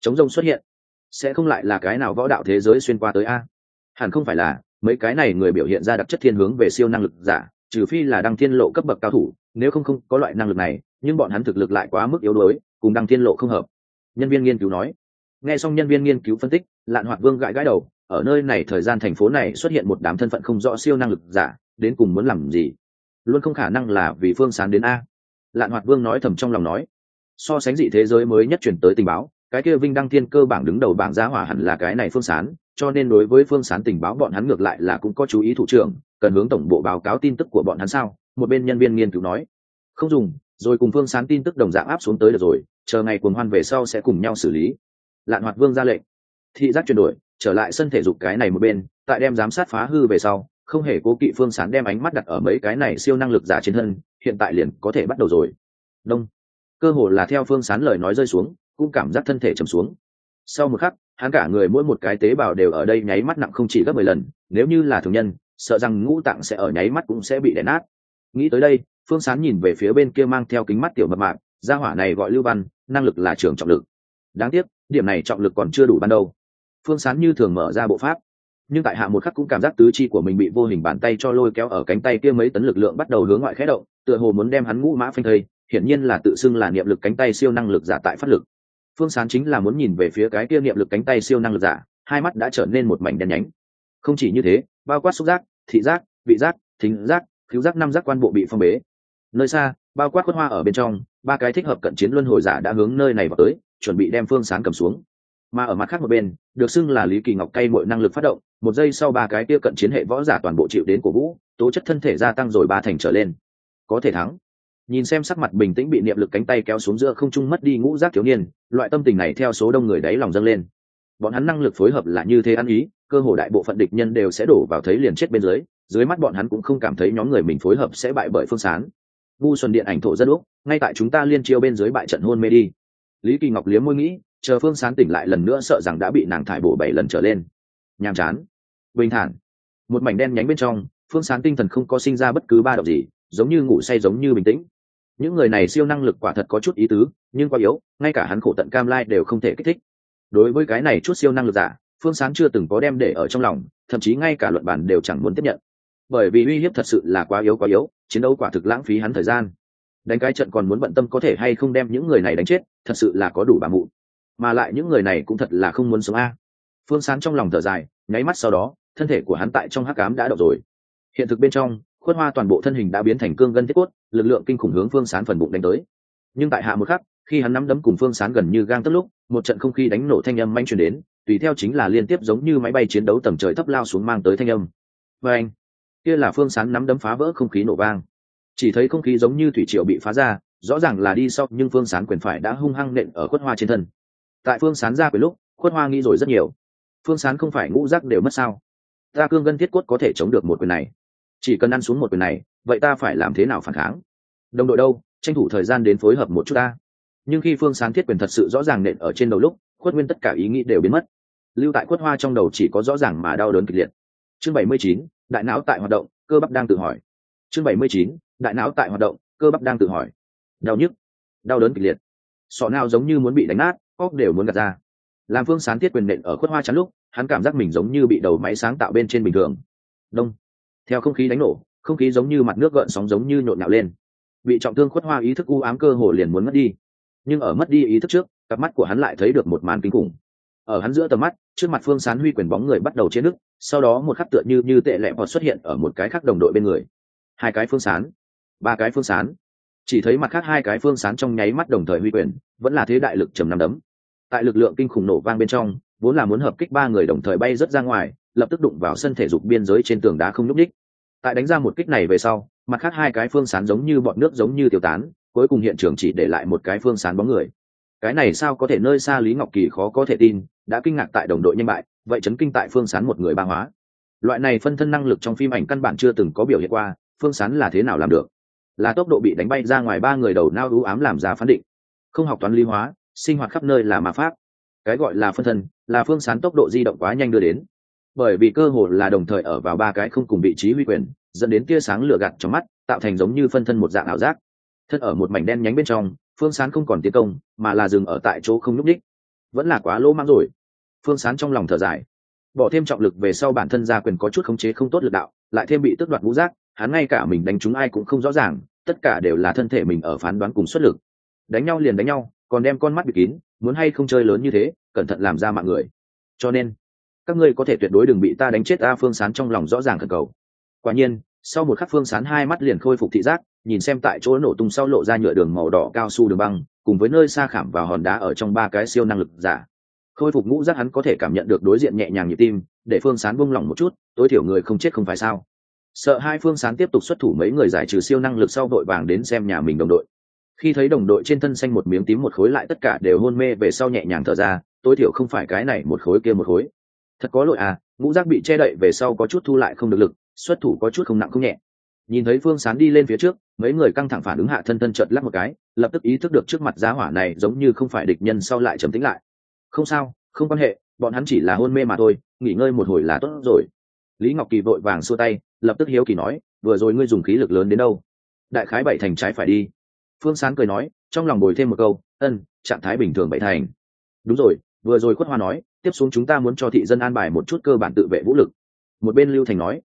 chống rông xuất hiện, sẽ không lại là cái nào võ đạo thế giới xuyên qua tới a. Hẳn không phải là mấy cái này người biểu hiện ra đặc chất thiên hướng về siêu năng lực giả, trừ phi là đăng thiên lộ cấp bậc cao thủ, nếu không không có loại năng lực này, nhưng bọn hắn thực lực lại quá mức yếu đuối, cùng đăng thiên lộ không hợp. Nhân viên nghiên cứu nói. Nghe xong nhân viên nghiên cứu phân tích, lạn hoạt vương gãi gãi đầu, ở nơi này thời gian thành phố này xuất hiện một đám thân phận không rõ siêu năng lực giả, đến cùng muốn làm gì? Luôn không khả năng là vì phương sán đến a. Lạn hoạt vương nói thầm trong lòng nói. So sánh dị thế giới mới nhất chuyển tới tình báo, cái kia vinh đăng thiên cơ bảng đứng đầu bảng giá hỏa hẳn là cái này phương sán cho nên đối với phương sán tình báo bọn hắn ngược lại là cũng có chú ý thủ trưởng, cần hướng tổng bộ báo cáo tin tức của bọn hắn sao? Một bên nhân viên nghiên cứu nói. Không dùng, rồi cùng phương sán tin tức đồng dạng áp xuống tới được rồi, chờ ngày cuồng hoan về sau sẽ cùng nhau xử lý. Lạn hoạt vương ra lệnh. Thị giác chuyển đổi, trở lại sân thể dục cái này một bên, tại đem giám sát phá hư về sau, không hề cố kỵ phương sán đem ánh mắt đặt ở mấy cái này siêu năng lực giả trên thân, hiện tại liền có thể bắt đầu rồi. Đông. Cơ hồ là theo phương sán lời nói rơi xuống, cũng cảm giác thân thể trầm xuống. Sau một khắc hắn cả người mỗi một cái tế bào đều ở đây nháy mắt nặng không chỉ gấp mười lần, nếu như là thường nhân, sợ rằng ngũ tạng sẽ ở nháy mắt cũng sẽ bị đè nát. Nghĩ tới đây, phương sán nhìn về phía bên kia mang theo kính mắt tiểu mập mạc gia hỏa này gọi lưu văn, năng lực là trường trọng lực. Đáng tiếc, điểm này trọng lực còn chưa đủ ban đầu. Phương sán như thường mở ra bộ pháp. Nhưng tại hạ một khắc cũng cảm giác tứ chi của mình bị vô hình bàn tay cho lôi kéo ở cánh tay kia mấy tấn lực lượng bắt đầu hướng ngoại khé động, tựa hồ muốn đem hắn ngũ mã phanh thây, hiển nhiên là tự xưng là niệm lực cánh tay siêu năng lực giả tại phát lực phương sán chính là muốn nhìn về phía cái kia niệm lực cánh tay siêu năng lực giả, hai mắt đã trở nên một mảnh đen nhánh. Không chỉ như thế, bao quát xúc giác, thị giác, vị giác, thính giác cứu giác năm giác quan bộ bị phong bế. Nơi xa, bao quát khuất hoa ở bên trong, ba cái thích hợp cận chiến luân hồi giả đã hướng nơi này vào tới, chuẩn bị đem phương sán cầm xuống. Mà ở mặt khác một bên, được xưng là lý kỳ ngọc cay mọi năng lực phát động, một giây sau ba cái kia cận chiến hệ võ giả toàn bộ chịu đến cổ vũ, tố chất thân thể gia tăng rồi ba thành trở lên. Có thể thắng nhìn xem sắc mặt bình tĩnh bị niệm lực cánh tay kéo xuống giữa không trung mất đi ngũ giác thiếu niên, loại tâm tình này theo số đông người đáy lòng dâng lên. Bọn hắn năng lực phối hợp là như thế ăn ý, cơ hồ đại bộ phận địch nhân đều sẽ đổ vào thấy liền chết bên dưới dưới mắt bọn hắn cũng không cảm thấy nhóm người mình phối hợp sẽ bại bởi phương sán ngu xuân điện ảnh thổ dân úc, ngay tại chúng ta liên chiêu bên dưới bại trận hôn mê đi. Lý kỳ ngọc liếm môi nghĩ, chờ phương sán tỉnh lại lần nữa sợ rằng đã bị nàng thải bổ bảy lần trở lên. Nhàm chán. Bình thản. Một mảnh đen nhánh bên trong, phương sán tinh thần không có sinh ra bất cứ ba động gì, giống như ngủ say giống như bình tĩnh những người này siêu năng lực quả thật có chút ý tứ, nhưng quá yếu, ngay cả hắn khổ tận cam lai đều không thể kích thích. Đối với cái này chút siêu năng lực giả, phương sán chưa từng có đem để ở trong lòng, thậm chí ngay cả luận bản đều chẳng muốn tiếp nhận. Bởi vì uy hiếp thật sự là quá yếu quá yếu, chiến đấu quả thực lãng phí hắn thời gian. Đánh cái trận còn muốn bận tâm có thể hay không đem những người này đánh chết, thật sự là có đủ bà mụ. Mà lại những người này cũng thật là không muốn sống a. Phương sán trong lòng thở dài, nháy mắt sau đó, thân thể của hắn tại trong hắc cám đã đậu rồi. Hiện thực bên trong khuất hoa toàn bộ thân hình đã biến thành cương gân thiết cốt, lực lượng kinh khủng hướng phương sán phần bụng đánh tới. Nhưng tại hạ một khắc, khi hắn nắm đấm cùng phương sán gần như gang tức lúc, một trận không khí đánh nổ thanh âm manh truyền đến, tùy theo chính là liên tiếp giống như máy bay chiến đấu tầm trời thấp lao xuống mang tới thanh âm. Và anh, kia là phương sán nắm đấm phá vỡ không khí nổ vang. Chỉ thấy không khí giống như thủy triều bị phá ra, rõ ràng là đi sau, nhưng phương sán quyền phải đã hung hăng nện ở khuất hoa trên thân. Tại phương sán ra quyền lúc, khuất hoa nghĩ rồi rất nhiều. Phương sán không phải ngũ rắc đều mất sao. Ta cương gân thiết cốt có thể chống được một quyền này chỉ cần ăn xuống một quyền này, vậy ta phải làm thế nào phản kháng? Đồng đội đâu? Tranh thủ thời gian đến phối hợp một chút ta. Nhưng khi phương sáng thiết quyền thật sự rõ ràng nện ở trên đầu lúc, khuất nguyên tất cả ý nghĩ đều biến mất. Lưu tại khuất hoa trong đầu chỉ có rõ ràng mà đau đớn kịch liệt. Chương bảy mươi chín, đại não tại hoạt động, cơ bắp đang tự hỏi. Chương bảy mươi chín, đại não tại hoạt động, cơ bắp đang tự hỏi. Đau nhức, đau đớn kịch liệt. Sọ nào giống như muốn bị đánh nát, óc đều muốn gạt ra. Làm phương sán thiết quyền nện ở khuất hoa chắn lúc, hắn cảm giác mình giống như bị đầu máy sáng tạo bên trên bình thường. Đông theo không khí đánh nổ, không khí giống như mặt nước gợn sóng giống như nhộn nhạo lên. Bị trọng thương khuất hoa ý thức u ám cơ hồ liền muốn mất đi. Nhưng ở mất đi ý thức trước, cặp mắt của hắn lại thấy được một màn kinh khủng. Ở hắn giữa tầm mắt, trước mặt phương sán huy quyền bóng người bắt đầu chế nước, sau đó một khắc tựa như như tệ lẹ vọt xuất hiện ở một cái khác đồng đội bên người. Hai cái phương sán, ba cái phương sán. Chỉ thấy mặt khác hai cái phương sán trong nháy mắt đồng thời huy quyền, vẫn là thế đại lực trầm năm đấm. Tại lực lượng kinh khủng nổ vang bên trong, vốn là muốn hợp kích ba người đồng thời bay rớt ra ngoài, lập tức đụng vào sân thể dục biên giới trên tường đá không nhúc ních tại đánh ra một kích này về sau, mặt khác hai cái phương sán giống như bọn nước giống như tiêu tán, cuối cùng hiện trường chỉ để lại một cái phương sán bóng người. Cái này sao có thể nơi xa lý ngọc kỳ khó có thể tin, đã kinh ngạc tại đồng đội nhanh bại, vậy chấn kinh tại phương sán một người ba hóa. Loại này phân thân năng lực trong phim ảnh căn bản chưa từng có biểu hiện qua, phương sán là thế nào làm được? Là tốc độ bị đánh bay ra ngoài ba người đầu nao ưu ám làm ra phán định. Không học toán lý hóa, sinh hoạt khắp nơi là ma pháp. Cái gọi là phân thân, là phương sán tốc độ di động quá nhanh đưa đến bởi vì cơ hội là đồng thời ở vào ba cái không cùng vị trí huy quyền, dẫn đến tia sáng lửa gạt trong mắt, tạo thành giống như phân thân một dạng ảo giác. Thân ở một mảnh đen nhánh bên trong, phương sán không còn tiến công, mà là dừng ở tại chỗ không nhúc đích vẫn là quá lỗ mang rồi. Phương sán trong lòng thở dài. Bỏ thêm trọng lực về sau bản thân gia quyền có chút khống chế không tốt lực đạo, lại thêm bị tước đoạt ngũ giác, hắn ngay cả mình đánh chúng ai cũng không rõ ràng, tất cả đều là thân thể mình ở phán đoán cùng xuất lực. Đánh nhau liền đánh nhau, còn đem con mắt bị kín, muốn hay không chơi lớn như thế, cẩn thận làm ra mạng người. Cho nên các ngươi có thể tuyệt đối đừng bị ta đánh chết a phương sán trong lòng rõ ràng khẩn cầu. Quả nhiên, sau một khắc phương sán hai mắt liền khôi phục thị giác, nhìn xem tại chỗ nổ tung sau lộ ra nhựa đường màu đỏ cao su đường băng, cùng với nơi xa khảm và hòn đá ở trong ba cái siêu năng lực giả. Khôi phục ngũ giác hắn có thể cảm nhận được đối diện nhẹ nhàng nhịp tim, để phương sán buông lỏng một chút, tối thiểu người không chết không phải sao. Sợ hai phương sán tiếp tục xuất thủ mấy người giải trừ siêu năng lực sau vội vàng đến xem nhà mình đồng đội. Khi thấy đồng đội trên thân xanh một miếng tím một khối lại tất cả đều hôn mê về sau nhẹ nhàng thở ra, tối thiểu không phải cái này một khối kia một khối thật có lỗi à ngũ giác bị che đậy về sau có chút thu lại không được lực, xuất thủ có chút không nặng không nhẹ. Nhìn thấy phương sán đi lên phía trước, mấy người căng thẳng phản ứng hạ thân thân chợt lắc một cái, lập tức ý thức được trước mặt giá hỏa này giống như không phải địch nhân sau lại trầm tĩnh lại. Không sao, không quan hệ, bọn hắn chỉ là hôn mê mà thôi, nghỉ ngơi một hồi là tốt rồi. Lý ngọc kỳ vội vàng xua tay, lập tức hiếu kỳ nói, vừa rồi ngươi dùng khí lực lớn đến đâu? Đại khái bảy thành trái phải đi. Phương sán cười nói, trong lòng bồi thêm một câu ân trạng thái bình thường bảy thành. Đúng rồi, vừa rồi khuất hoa nói tiếp xuống chúng ta muốn cho thị dân an bài một chút cơ bản tự vệ vũ lực. Một bên lưu thành nói,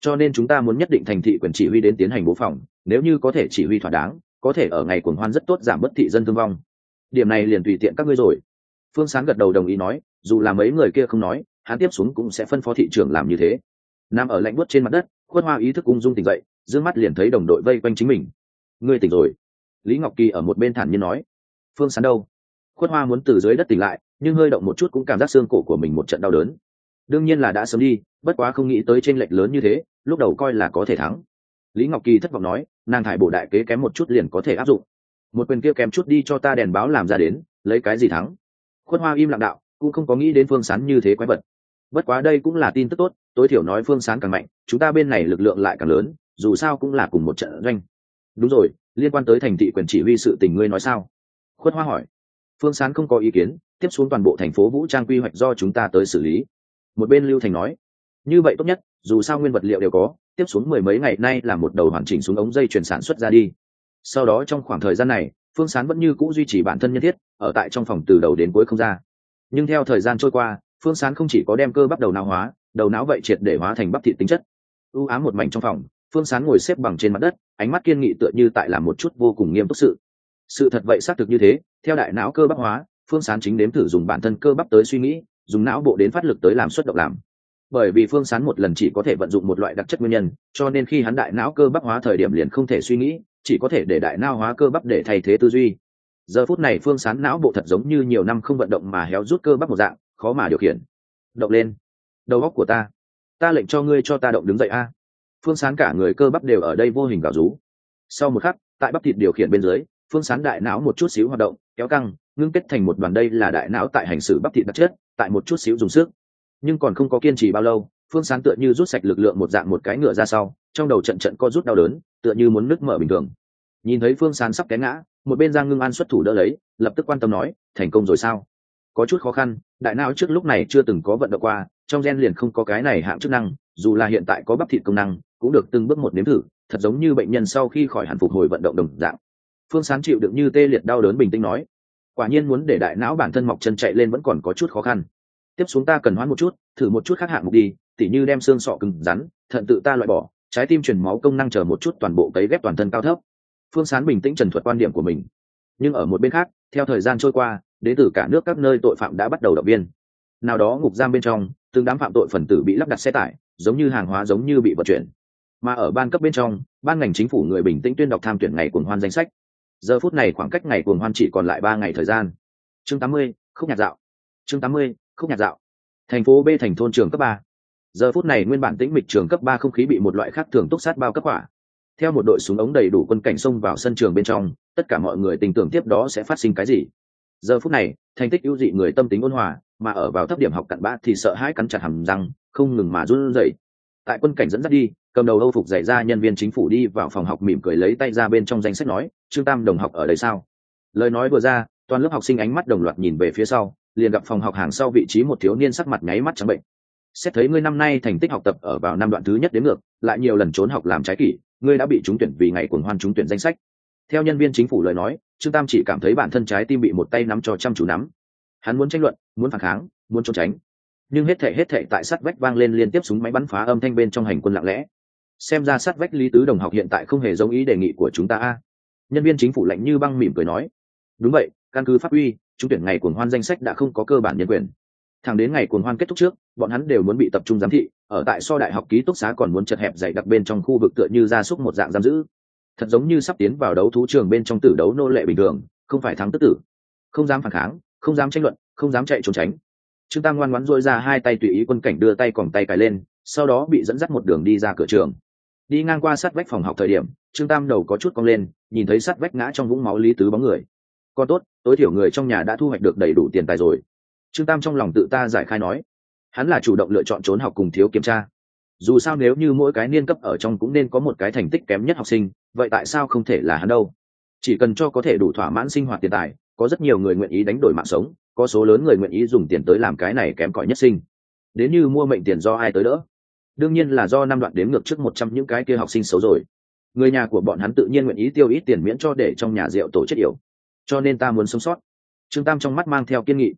cho nên chúng ta muốn nhất định thành thị quyền chỉ huy đến tiến hành bố phòng, nếu như có thể chỉ huy thỏa đáng, có thể ở ngày cuồng hoan rất tốt giảm bớt thị dân thương vong. Điểm này liền tùy tiện các ngươi rồi. Phương sáng gật đầu đồng ý nói, dù là mấy người kia không nói, hắn tiếp xuống cũng sẽ phân phó thị trường làm như thế. Nằm ở lạnh buốt trên mặt đất, khuất hoa ý thức ung dung tỉnh dậy d mắt liền thấy đồng đội vây quanh chính mình. Ngươi tỉnh rồi. Lý ngọc kỳ ở một bên thản nhiên nói, phương sán đâu? Khuất hoa muốn từ dưới đất tỉnh lại, nhưng hơi động một chút cũng cảm giác xương cổ của mình một trận đau đớn. Đương nhiên là đã sớm đi, bất quá không nghĩ tới t r ê n lệch lớn như thế, lúc đầu coi là có thể thắng. Lý ngọc kỳ thất vọng nói, nàng thải bổ đại kế kém một chút liền có thể áp dụng. Một quyền kia kém chút đi cho ta đèn báo làm ra đến, lấy cái gì thắng? Khuất hoa im lặng đạo, cũng không có nghĩ đến phương sán như thế quái vật. Bất quá đây cũng là tin tức tốt, tối thiểu nói phương sán càng mạnh, chúng ta bên này lực lượng lại càng lớn, dù sao cũng là cùng một trận doanh. Đúng rồi, liên quan tới thành thị quyền chỉ huy sự tình ngươi nói sao? Khuất hoa hỏi phương sán không có ý kiến, tiếp xuống toàn bộ thành phố vũ trang quy hoạch do chúng ta tới xử lý. Một bên lưu thành nói, như vậy tốt nhất, dù sao nguyên vật liệu đều có, tiếp xuống mười mấy ngày nay là một đầu hoàn chỉnh xuống ống dây chuyển sản xuất ra đi. Sau đó trong khoảng thời gian này, phương sán vẫn như c ũ duy trì bản thân nhân thiết ở tại trong phòng từ đầu đến cuối không ra. Nhưng theo thời gian trôi qua, phương sán không chỉ có đem cơ bắp đầu não hóa, đầu não vậy triệt để hóa thành bắp thị tính chất. Ưu ám một mảnh trong phòng, phương sán ngồi xếp bằng trên mặt đất, ánh mắt kiên nghị tựa như tại là một chút vô cùng nghiêm túc sự sự thật vậy xác thực như thế, theo đại não cơ bắp hóa, phương sán chính đếm thử dùng bản thân cơ bắp tới suy nghĩ, dùng não bộ đến phát lực tới làm xuất động làm. Bởi vì phương sán một lần chỉ có thể vận dụng một loại đặc chất nguyên nhân, cho nên khi hắn đại não cơ bắp hóa thời điểm liền không thể suy nghĩ, chỉ có thể để đại não hóa cơ bắp để thay thế tư duy. Giờ phút này phương sán não bộ thật giống như nhiều năm không vận động mà héo rút cơ bắp một dạng, khó mà điều khiển. Động lên. Đầu óc của ta. Ta lệnh cho ngươi cho ta động đứng dậy a. Phương sán cả người cơ bắp đều ở đây vô hình gào rú. Sau một khắc, tại bắp thịt điều khiển bên dưới phương sán đại não một chút xíu hoạt động, kéo căng, ngưng kết thành một đoàn đây là đại não tại hành xử bắp thịt đặc chất, tại một chút xíu dùng sức. Nhưng còn không có kiên trì bao lâu, phương sán tựa như rút sạch lực lượng một dạng một cái ngựa ra sau, trong đầu trận trận co rút đau đớn, tựa như muốn nứt mở bình thường. Nhìn thấy phương sán sắp té ngã, một bên giang ngưng an xuất thủ đỡ lấy, lập tức quan tâm nói, thành công rồi sao? Có chút khó khăn, đại não trước lúc này chưa từng có vận động qua, trong gen liền không có cái này hạng chức năng, dù là hiện tại có bắp thịt công năng, cũng được từng bước một nếm thử, thật giống như bệnh nhân sau khi khỏi hẳn phục hồi vận động đồng dạng phương sán chịu đựng như tê liệt đau đớn bình tĩnh nói, quả nhiên muốn để đại não bản thân mọc chân chạy lên vẫn còn có chút khó khăn. Tiếp xuống ta cần hoãn một chút, thử một chút khác hạng mục đi, tỉ như đem xương sọ cứng rắn, thận tự ta loại bỏ, trái tim truyền máu công năng chờ một chút toàn bộ cấy ghép toàn thân cao thấp. Phương sán bình tĩnh trần thuật quan điểm của mình. Nhưng ở một bên khác, theo thời gian trôi qua, đến từ cả nước các nơi tội phạm đã bắt đầu động viên. Nào đó ngục giam bên trong, từng đám phạm tội phần tử bị lắp đặt xe tải, giống như hàng hóa giống như bị vận chuyển. Mà ở ban cấp bên trong, ban ngành chính phủ người bình tĩnh tuyên đọc tham tuyển ngày cuồng hoan danh sách giờ phút này khoảng cách ngày cuồng hoan chỉ còn lại ba ngày thời gian. Chương tám mươi, khúc nhạc dạo. Chương tám mươi, khúc nhạc dạo. Thành phố b thành thôn trường cấp ba. Giờ phút này nguyên bản tĩnh mịch trường cấp ba không khí bị một loại khác thường túc sát bao cấp hỏa. Theo một đội súng ống đầy đủ quân cảnh xông vào sân trường bên trong, tất cả mọi người tình tưởng tiếp đó sẽ phát sinh cái gì. Giờ phút này, thành tích ưu dị người tâm tính ôn hòa, mà ở vào thấp điểm học cặn bã thì sợ hãi cắn chặt hầm răng, không ngừng mà run rẩy. Tại quân cảnh dẫn dắt đi, cầm đầu âu phục dạy ra nhân viên chính phủ đi vào phòng học mỉm cười lấy tay ra bên trong danh sách nói trương tam đồng học ở đây sao? Lời nói vừa ra, toàn lớp học sinh ánh mắt đồng loạt nhìn về phía sau, liền gặp phòng học hàng sau vị trí một thiếu niên sắc mặt nháy mắt trắng bệnh. Xét thấy ngươi năm nay thành tích học tập ở vào năm đoạn thứ nhất đến ngược, lại nhiều lần trốn học làm trái kỷ, ngươi đã bị trúng tuyển vì ngày cuồng hoan trúng tuyển danh sách. Theo nhân viên chính phủ lời nói, trương tam chỉ cảm thấy bản thân trái tim bị một tay nắm cho chăm chú nắm. Hắn muốn tranh luận, muốn phản kháng, muốn trốn tránh. Nhưng hết thể hết thể tại sắt vách vang lên liên tiếp súng máy bắn phá âm thanh bên trong hành quân lặng lẽ. Xem ra sát vách lý tứ đồng học hiện tại không hề giống ý đề nghị của chúng ta a nhân viên chính phủ lạnh như băng mỉm cười nói, đúng vậy, căn cứ pháp uy trúng tuyển ngày cuồng hoan danh sách đã không có cơ bản nhân quyền. Thẳng đến ngày cuồng hoan kết thúc trước, bọn hắn đều muốn bị tập trung giám thị, ở tại so đại học ký túc xá còn muốn chật hẹp dày đặc bên trong khu vực tựa như gia súc một dạng giam giữ. Thật giống như sắp tiến vào đấu thú trường bên trong tử đấu nô lệ bình thường, không phải thắng tức tử. Không dám phản kháng, không dám tranh luận, không dám chạy trốn tránh. Trương tam ngoan ngoãn dôi ra hai tay tùy ý quân cảnh đưa tay còn tay cài lên, sau đó bị dẫn dắt một đường đi ra cửa trường đi ngang qua sát vách phòng học thời điểm, trương tam đầu có chút cong lên, nhìn thấy sát vách ngã trong vũng máu lý tứ bóng người. Còn tốt, tối thiểu người trong nhà đã thu hoạch được đầy đủ tiền tài rồi. Trương tam trong lòng tự ta giải khai nói. Hắn là chủ động lựa chọn trốn học cùng thiếu kiểm tra. Dù sao nếu như mỗi cái niên cấp ở trong cũng nên có một cái thành tích kém nhất học sinh, vậy tại sao không thể là hắn đâu? Chỉ cần cho có thể đủ thỏa mãn sinh hoạt tiền tài, có rất nhiều người nguyện ý đánh đổi mạng sống, có số lớn người nguyện ý dùng tiền tới làm cái này kém cỏi nhất sinh. Đến như mua mệnh tiền do ai tới đỡ? Đương nhiên là do năm đoạn đếm ngược trước một trăm những cái kia học sinh xấu rồi. Người nhà của bọn hắn tự nhiên nguyện ý tiêu ít tiền miễn cho để trong nhà rượu tổ chết yểu. Cho nên ta muốn sống sót. Trương tam trong mắt mang theo kiên nghị.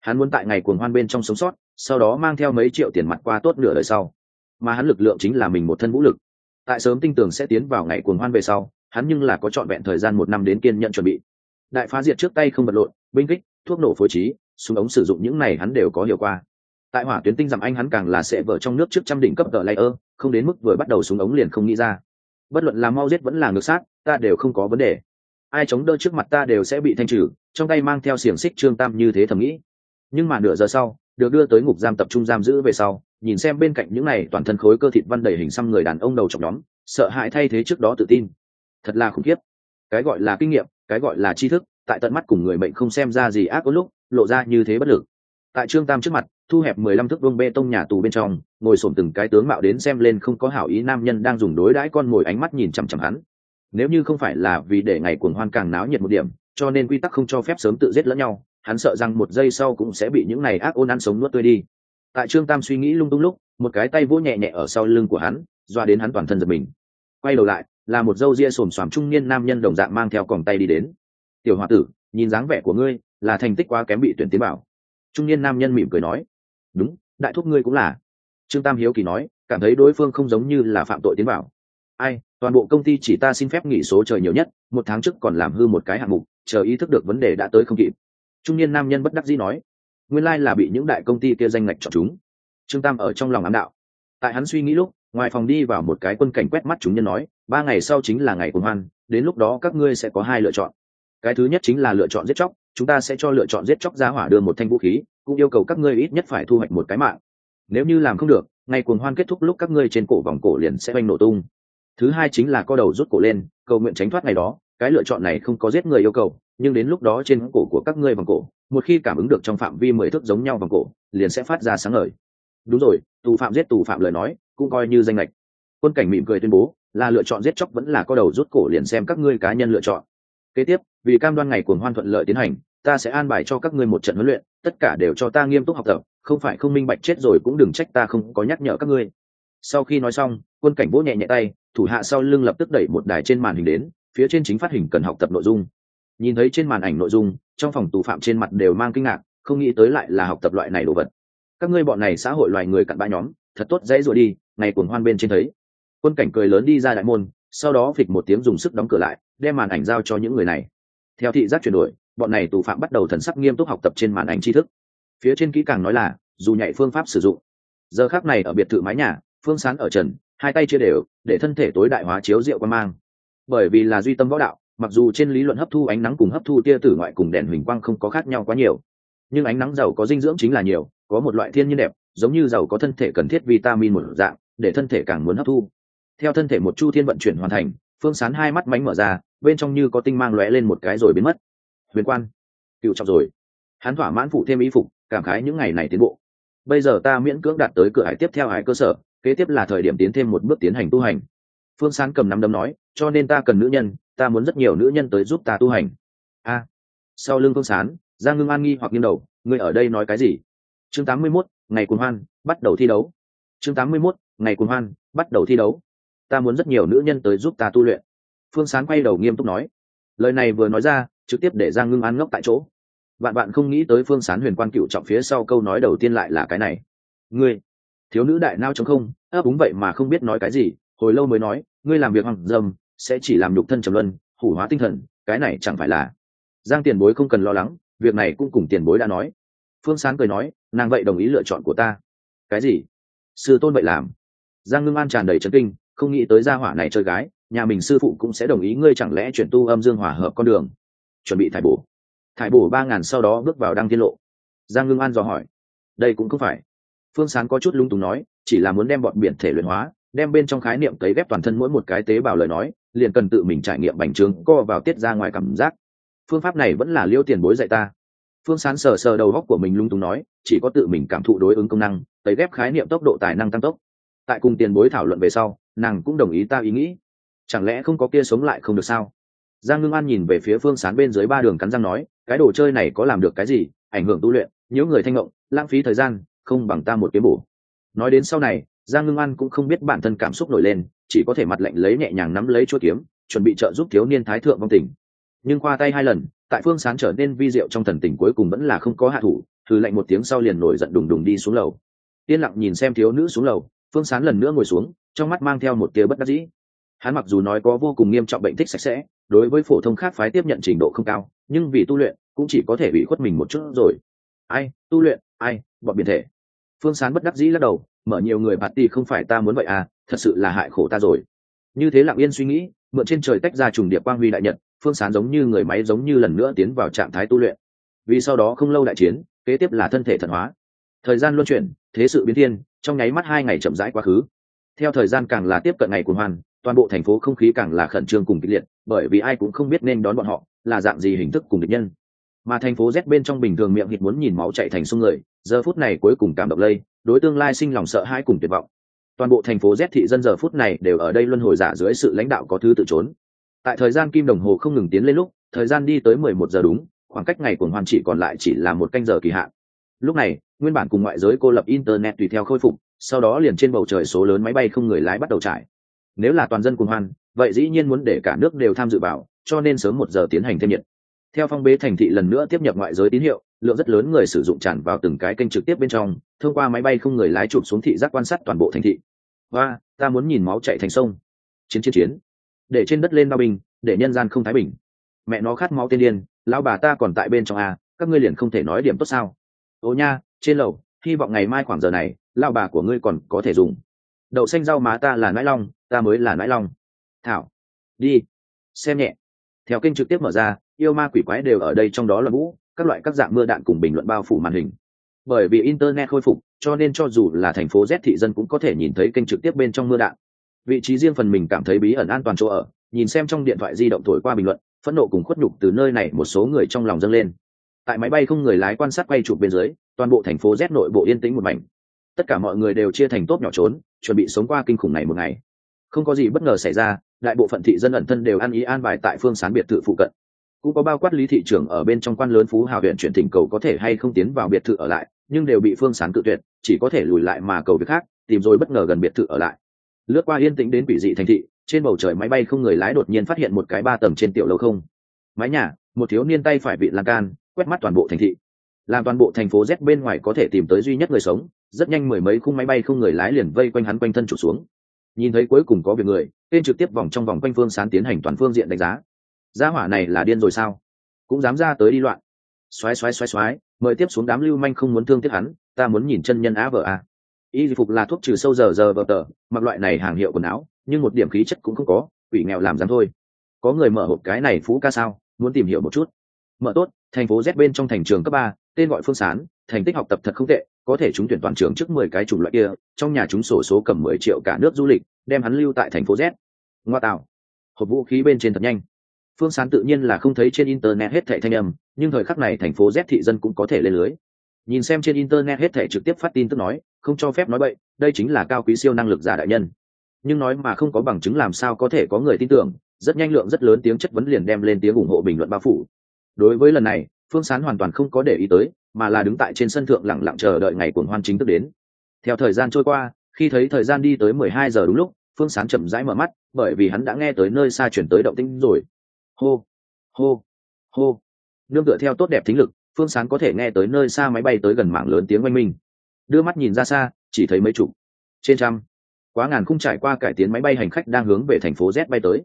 Hắn muốn tại ngày cuồng hoan bên trong sống sót, sau đó mang theo mấy triệu tiền mặt qua tốt nửa đời sau. Mà hắn lực lượng chính là mình một thân vũ lực. Tại sớm tinh tường sẽ tiến vào ngày cuồng hoan về sau, hắn nhưng là có trọn vẹn thời gian một năm đến kiên nhận chuẩn bị. Đại phá diệt trước tay không bật lộn, binh kích, thuốc nổ phối trí, súng ống sử dụng những này hắn đều có hiệu quả tại hỏa tuyến tinh giảm anh hắn càng là sẽ vỡ trong nước trước trăm đỉnh cấp tờ layer, không đến mức vừa bắt đầu súng ống liền không nghĩ ra. Bất luận là mau giết vẫn là ngược sát, ta đều không có vấn đề. Ai chống đỡ trước mặt ta đều sẽ bị thanh trừ, trong tay mang theo xiềng xích trương tam như thế thầm nghĩ. Nhưng mà nửa giờ sau, được đưa tới ngục giam tập trung giam giữ về sau, nhìn xem bên cạnh những này toàn thân khối cơ thịt văn đầy hình xăm người đàn ông đầu trọc nhóm, sợ hãi thay thế trước đó tự tin. Thật là khủng khiếp. Cái gọi là kinh nghiệm, cái gọi là tri thức, tại tận mắt cùng người mệnh không xem ra gì ác có lúc, lộ ra như thế bất lực. Tại trương tam trước mặt thu hẹp mười lăm thước vuông bê tông nhà tù bên trong, ngồi xổm từng cái tướng mạo đến xem lên không có hảo ý nam nhân đang dùng đối đãi con ngồi ánh mắt nhìn chằm chằm hắn. Nếu như không phải là vì để ngày cuồng hoan càng náo nhiệt một điểm, cho nên quy tắc không cho phép sớm tự giết lẫn nhau, hắn sợ rằng một giây sau cũng sẽ bị những này ác ôn ăn sống nuốt tươi đi. Tại trương tam suy nghĩ lung tung lúc, một cái tay vỗ nhẹ nhẹ ở sau lưng của hắn, doa đến hắn toàn thân giật mình. Quay đầu lại, là một dâu ria xồm xoàm trung niên nam nhân đồng dạng mang theo còng tay đi đến. Tiểu hòa tử, nhìn dáng vẻ của ngươi, là thành tích quá kém bị tuyển tiến bảo trung niên nam nhân mỉm cười nói đúng, đại thúc ngươi cũng là. Trương tam hiếu kỳ nói, cảm thấy đối phương không giống như là phạm tội tiến bảo ai, toàn bộ công ty chỉ ta xin phép nghỉ số trời nhiều nhất, một tháng trước còn làm hư một cái hạng mục, chờ ý thức được vấn đề đã tới không kịp. Trung niên nam nhân bất đắc dĩ nói, nguyên lai là bị những đại công ty kia danh ngạch chọn chúng. Trương tam ở trong lòng ám đạo. Tại hắn suy nghĩ lúc, ngoài phòng đi vào một cái quân cảnh quét mắt chúng nhân nói, ba ngày sau chính là ngày cuồng hoan, đến lúc đó các ngươi sẽ có hai lựa chọn. Cái thứ nhất chính là lựa chọn giết chóc chúng ta sẽ cho lựa chọn giết chóc ra hỏa đưa một thanh vũ khí, cũng yêu cầu các ngươi ít nhất phải thu hoạch một cái mạng. Nếu như làm không được ngày cuồng hoan kết thúc lúc các ngươi trên cổ vòng cổ liền sẽ oanh nổ tung. Thứ hai chính là co đầu rút cổ lên, cầu nguyện tránh thoát ngày đó, cái lựa chọn này không có giết người yêu cầu, nhưng đến lúc đó trên cổ của các ngươi vòng cổ, một khi cảm ứng được trong phạm vi mười thước giống nhau vòng cổ, liền sẽ phát ra sáng ngời. Đúng rồi, tù phạm giết tù phạm lời nói, cũng coi như danh lệch quân cảnh mỉm cười tuyên bố, là lựa chọn giết chóc vẫn là có đầu rút cổ liền xem các ngươi cá nhân lựa chọn. Kế tiếp vì cam đoan ngày cuồng hoan thuận lợi tiến hành, ta sẽ an bài cho các ngươi một trận huấn luyện, tất cả đều cho ta nghiêm túc học tập, không phải không minh bạch chết rồi cũng đừng trách ta không có nhắc nhở các ngươi. Sau khi nói xong, quân cảnh vỗ nhẹ nhẹ tay, thủ hạ sau lưng lập tức đẩy một đài trên màn hình đến, phía trên chính phát hình cần học tập nội dung. Nhìn thấy trên màn ảnh nội dung, trong phòng tù phạm trên mặt đều mang kinh ngạc, không nghĩ tới lại là học tập loại này đồ vật. Các ngươi bọn này xã hội loài người cặn bã nhóm, thật tốt dễ rồi đi, ngày cuồng hoan bên trên thấy. Quân cảnh cười lớn đi ra đại môn, sau đó phịch một tiếng dùng sức đóng cửa lại, đem màn ảnh giao cho những người này theo thị giác chuyển đổi, bọn này tù phạm bắt đầu thần sắc nghiêm túc học tập trên màn ảnh tri thức. Phía trên kỹ càng nói là, dù nhạy phương pháp sử dụng. Giờ khác này ở biệt thự mái nhà, phương sán ở trần, hai tay chia đều, để thân thể tối đại hóa chiếu rượu quan mang. Bởi vì là duy tâm võ đạo, mặc dù trên lý luận hấp thu ánh nắng cùng hấp thu tia tử ngoại cùng đèn huỳnh quang không có khác nhau quá nhiều. Nhưng ánh nắng giàu có dinh dưỡng chính là nhiều, có một loại thiên nhiên đẹp, giống như giàu có thân thể cần thiết vitamin một dạng, để thân thể càng muốn hấp thu. Theo thân thể một chu thiên vận chuyển hoàn thành, phương sán hai mắt mánh mở ra bên trong như có tinh mang lóe lên một cái rồi biến mất. Huyền quan cựu trọng rồi. Hắn thỏa mãn phụ thêm ý phục cảm khái những ngày này tiến bộ. Bây giờ ta miễn cưỡng đạt tới cửa hải tiếp theo hải cơ sở kế tiếp là thời điểm tiến thêm một bước tiến hành tu hành. Phương sán cầm nắm đấm nói cho nên ta cần nữ nhân ta muốn rất nhiều nữ nhân tới giúp ta tu hành. A. Sau lưng phương sán giang ngưng an nghi hoặc nghiêng đầu ngươi ở đây nói cái gì? Chương tám mươi 81, ngày cuồng hoan bắt đầu thi đấu. Chương tám mươi 81, ngày cuồng hoan bắt đầu thi đấu. Ta muốn rất nhiều nữ nhân tới giúp ta tu luyện phương sán quay đầu nghiêm túc nói. Lời này vừa nói ra, trực tiếp để giang ngưng an ngốc tại chỗ. Bạn bạn không nghĩ tới phương sán huyền quan cựu trọng phía sau câu nói đầu tiên lại là cái này. Ngươi, thiếu nữ đại nao chống không, ấp úng vậy mà không biết nói cái gì, hồi lâu mới nói, ngươi làm việc hằng dâm, sẽ chỉ làm nhục thân trầm luân, hủ hóa tinh thần, cái này chẳng phải là. Giang tiền bối không cần lo lắng, việc này cũng cùng tiền bối đã nói. Phương sán cười nói, nàng vậy đồng ý lựa chọn của ta. Cái gì? Sư tôn vậy làm? Giang ngưng an tràn đầy trấn kinh, không nghĩ tới gia hỏa này chơi gái nhà mình sư phụ cũng sẽ đồng ý ngươi chẳng lẽ chuyển tu âm dương hòa hợp con đường. Chuẩn bị thải bổ. Thải bổ ba ngàn sau đó bước vào đăng tiên lộ. Giang ngưng an dò hỏi. Đây cũng không phải. Phương sán có chút lung túng nói, chỉ là muốn đem bọn biển thể luyện hóa, đem bên trong khái niệm cấy ghép toàn thân mỗi một cái tế bào lời nói, liền cần tự mình trải nghiệm bành trướng, co vào tiết ra ngoài cảm giác. Phương pháp này vẫn là liêu tiền bối dạy ta. Phương sán sờ sờ đầu góc của mình lung túng nói, chỉ có tự mình cảm thụ đối ứng công năng, cấy ghép khái niệm tốc độ tài năng tăng tốc. Tại cùng tiền bối thảo luận về sau, nàng cũng đồng ý ta ý nghĩ chẳng lẽ không có kia sống lại không được sao? Giang ngưng an nhìn về phía phương sán bên dưới ba đường cắn răng nói, cái đồ chơi này có làm được cái gì? Ảnh hưởng tu luyện nhớ người thanh ngộng lãng phí thời gian, không bằng ta một kiếm bổ. Nói đến sau này, giang ngưng an cũng không biết bản thân cảm xúc nổi lên, chỉ có thể mặt lạnh lấy nhẹ nhàng nắm lấy chuỗi kiếm, chuẩn bị trợ giúp thiếu niên thái thượng vong tình. Nhưng qua tay hai lần, tại phương sán trở nên vi diệu trong thần tình cuối cùng vẫn là không có hạ thủ, thử lạnh một tiếng sau liền nổi giận đùng đùng đi xuống lầu. Yên lặng nhìn xem thiếu nữ xuống lầu, phương sán lần nữa ngồi xuống, trong mắt mang theo một tia bất đắc dĩ hắn mặc dù nói có vô cùng nghiêm trọng bệnh thích sạch sẽ, đối với phổ thông khác phái tiếp nhận trình độ không cao, nhưng vì tu luyện, cũng chỉ có thể bị khuất mình một chút rồi. Ai, tu luyện, ai, bọn biệt thể. Phương sán bất đắc dĩ lắc đầu, mở nhiều người bạt ti không phải ta muốn vậy à thật sự là hại khổ ta rồi. Như thế lặng yên suy nghĩ, mượn trên trời tách ra trùng điệp quang huy đại nhật, phương sán giống như người máy giống như lần nữa tiến vào trạng thái tu luyện. Vì sau đó không lâu đại chiến, kế tiếp là thân thể thần hóa. Thời gian luân chuyển, thế sự biến thiên, trong nháy mắt hai ngày chậm rãi quá khứ. Theo thời gian càng là tiếp cận ngày của hoàn toàn bộ thành phố không khí càng là khẩn trương cùng kịch liệt, bởi vì ai cũng không biết nên đón bọn họ, là dạng gì hình thức cùng địch nhân. Mà thành phố z bên trong bình thường miệng hít muốn nhìn máu chạy thành sông người, giờ phút này cuối cùng cảm động lây, đối tương lai sinh lòng sợ hãi cùng tuyệt vọng. Toàn bộ thành phố z thị dân giờ phút này đều ở đây luân hồi giả dưới sự lãnh đạo có thứ tự trốn. Tại thời gian kim đồng hồ không ngừng tiến lên lúc, thời gian đi tới mười một giờ đúng, khoảng cách ngày cuồng hoàn chỉ còn lại chỉ là một canh giờ kỳ hạn. Lúc này, nguyên bản cùng ngoại giới cô lập internet tùy theo khôi phục, sau đó liền trên bầu trời số lớn máy bay không người lái bắt đầu trải nếu là toàn dân cùng hoan, vậy dĩ nhiên muốn để cả nước đều tham dự vào, cho nên sớm một giờ tiến hành thêm nhiệt. Theo phong bế thành thị lần nữa tiếp nhập ngoại giới tín hiệu, lượng rất lớn người sử dụng tràn vào từng cái kênh trực tiếp bên trong, thông qua máy bay không người lái chụp xuống thị giác quan sát toàn bộ thành thị. Và ta muốn nhìn máu chạy thành sông. Chiến chiến chiến. Để trên đất lên bao bình để nhân gian không thái bình. Mẹ nó khát máu tiên điên, lão bà ta còn tại bên trong à các ngươi liền không thể nói điểm tốt sao. Ô nha, trên lầu, hy vọng ngày mai khoảng giờ này, lão bà của ngươi còn có thể dùng. Đậu xanh rau má ta là nãi long ta mới là nãi long. Thảo, đi, xem nhẹ. Theo kênh trực tiếp mở ra, yêu ma quỷ quái đều ở đây trong đó là vũ, các loại các dạng mưa đạn cùng bình luận bao phủ màn hình. Bởi vì internet khôi phục, cho nên cho dù là thành phố z thị dân cũng có thể nhìn thấy kênh trực tiếp bên trong mưa đạn. Vị trí riêng phần mình cảm thấy bí ẩn an toàn chỗ ở, nhìn xem trong điện thoại di động thổi qua bình luận, phẫn nộ cùng khuất nhục từ nơi này một số người trong lòng dâng lên. Tại máy bay không người lái quan sát quay chụp bên dưới, toàn bộ thành phố z nội bộ yên tĩnh một mảnh. Tất cả mọi người đều chia thành tốt nhỏ trốn, chuẩn bị sống qua kinh khủng này một ngày không có gì bất ngờ xảy ra, đại bộ phận thị dân ẩn thân đều ăn ý an bài tại phương sán biệt thự phụ cận. Cũng có bao quát lý thị trưởng ở bên trong quan lớn phú hào huyện chuyển thỉnh cầu có thể hay không tiến vào biệt thự ở lại, nhưng đều bị phương sán cự tuyệt, chỉ có thể lùi lại mà cầu việc khác, tìm rồi bất ngờ gần biệt thự ở lại. Lướt qua yên tĩnh đến quỷ dị thành thị, trên bầu trời máy bay không người lái đột nhiên phát hiện một cái ba tầng trên tiểu lâu không. Mái nhà, một thiếu niên tay phải bị lan can, quét mắt toàn bộ thành thị. Làm toàn bộ thành phố z bên ngoài có thể tìm tới duy nhất người sống, rất nhanh mười mấy khung máy bay không người lái liền vây quanh hắn quanh thân trụ xuống nhìn thấy cuối cùng có việc người, tên trực tiếp vòng trong vòng quanh phương sán tiến hành toàn phương diện đánh giá. Gia hỏa này là điên rồi sao? Cũng dám ra tới đi loạn. Xoáy xoáy xoáy xoáy mời tiếp xuống đám lưu manh không muốn thương tiếc hắn, ta muốn nhìn chân nhân á vợ a. Y phục là thuốc trừ sâu giờ giờ vợ tờ, mặc loại này hàng hiệu quần áo, nhưng một điểm khí chất cũng không có, quỷ nghèo làm dám thôi. Có người mở hộp cái này phú ca sao? Muốn tìm hiểu một chút. Mở tốt, thành phố z bên trong thành trường cấp ba, tên gọi phương sán, thành tích học tập thật không tệ có thể chúng tuyển toàn trường trước mười cái chủng loại kia, trong nhà chúng sổ số cầm mười triệu cả nước du lịch, đem hắn lưu tại thành phố z. Ngoa tạo. Hộp vũ khí bên trên thật nhanh. Phương sán tự nhiên là không thấy trên internet hết thẻ thanh âm, nhưng thời khắc này thành phố z thị dân cũng có thể lên lưới. Nhìn xem trên internet hết thẻ trực tiếp phát tin tức nói, không cho phép nói bậy, đây chính là cao quý siêu năng lực giả đại nhân. Nhưng nói mà không có bằng chứng làm sao có thể có người tin tưởng, rất nhanh lượng rất lớn tiếng chất vấn liền đem lên tiếng ủng hộ bình luận bao phủ. Đối với lần này phương sán hoàn toàn không có để ý tới, mà là đứng tại trên sân thượng lẳng lặng chờ đợi ngày cuồng hoan chính thức đến. Theo thời gian trôi qua, khi thấy thời gian đi tới mười hai giờ đúng lúc, phương sán chậm rãi mở mắt, bởi vì hắn đã nghe tới nơi xa chuyển tới động tĩnh rồi. Hô hô hô. Nương tựa theo tốt đẹp thính lực, phương sán có thể nghe tới nơi xa máy bay tới gần mạng lớn tiếng oanh minh. Đưa mắt nhìn ra xa, chỉ thấy mấy chục, trên trăm. Quá ngàn khung trải qua cải tiến máy bay hành khách đang hướng về thành phố z bay tới.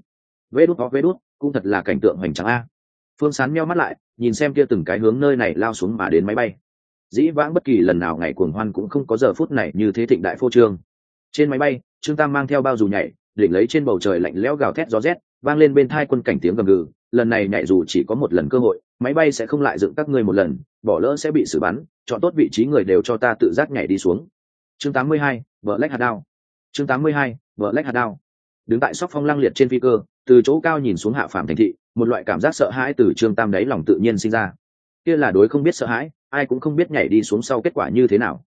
Vê đút có vê đút, cũng thật là cảnh tượng hoành tráng a. Phương sán meo mắt lại nhìn xem kia từng cái hướng nơi này lao xuống mà đến máy bay. Dĩ vãng bất kỳ lần nào ngày cuồng hoan cũng không có giờ phút này như thế thịnh đại phô trương. Trên máy bay trương tam mang theo bao dù nhảy đỉnh lấy trên bầu trời lạnh lẽo gào thét gió rét vang lên bên thai quân cảnh tiếng gầm gừ lần này nhảy dù chỉ có một lần cơ hội máy bay sẽ không lại dựng các ngươi một lần bỏ lỡ sẽ bị xử bắn chọn tốt vị trí người đều cho ta tự giác nhảy đi xuống. Chương 82, vợ lách hạt đao. Chương 82, vợ lách hạt đao. Đứng tại sóc phong lăng liệt trên phi cơ từ chỗ cao nhìn xuống hạ phàm thành thị một loại cảm giác sợ hãi từ trương tam đáy lòng tự nhiên sinh ra. Kia là đối không biết sợ hãi, ai cũng không biết nhảy đi xuống sau kết quả như thế nào.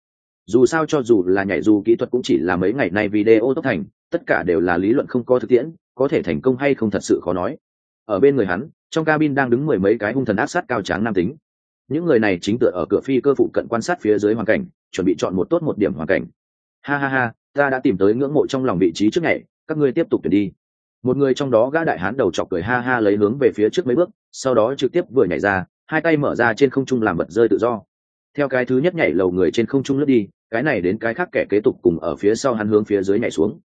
Dù sao cho dù là nhảy dù kỹ thuật cũng chỉ là mấy ngày nay video tốc thành, tất cả đều là lý luận không có thực tiễn, có thể thành công hay không thật sự khó nói. Ở bên người hắn, trong cabin đang đứng mười mấy cái hung thần ác sát cao tráng nam tính. Những người này chính tựa ở cửa phi cơ phụ cận quan sát phía dưới hoàn cảnh, chuẩn bị chọn một tốt một điểm hoàn cảnh. Ha ha ha, ta đã tìm tới ngưỡng mộ trong lòng vị trí trước ngày, các ngươi tiếp tục tuyển đi một người trong đó gã đại hán đầu chọc cười ha ha lấy hướng về phía trước mấy bước, sau đó trực tiếp vừa nhảy ra, hai tay mở ra trên không trung làm vật rơi tự do. Theo cái thứ nhất nhảy lầu người trên không trung lướt đi, cái này đến cái khác kẻ kế tục cùng ở phía sau hắn hướng phía dưới nhảy xuống.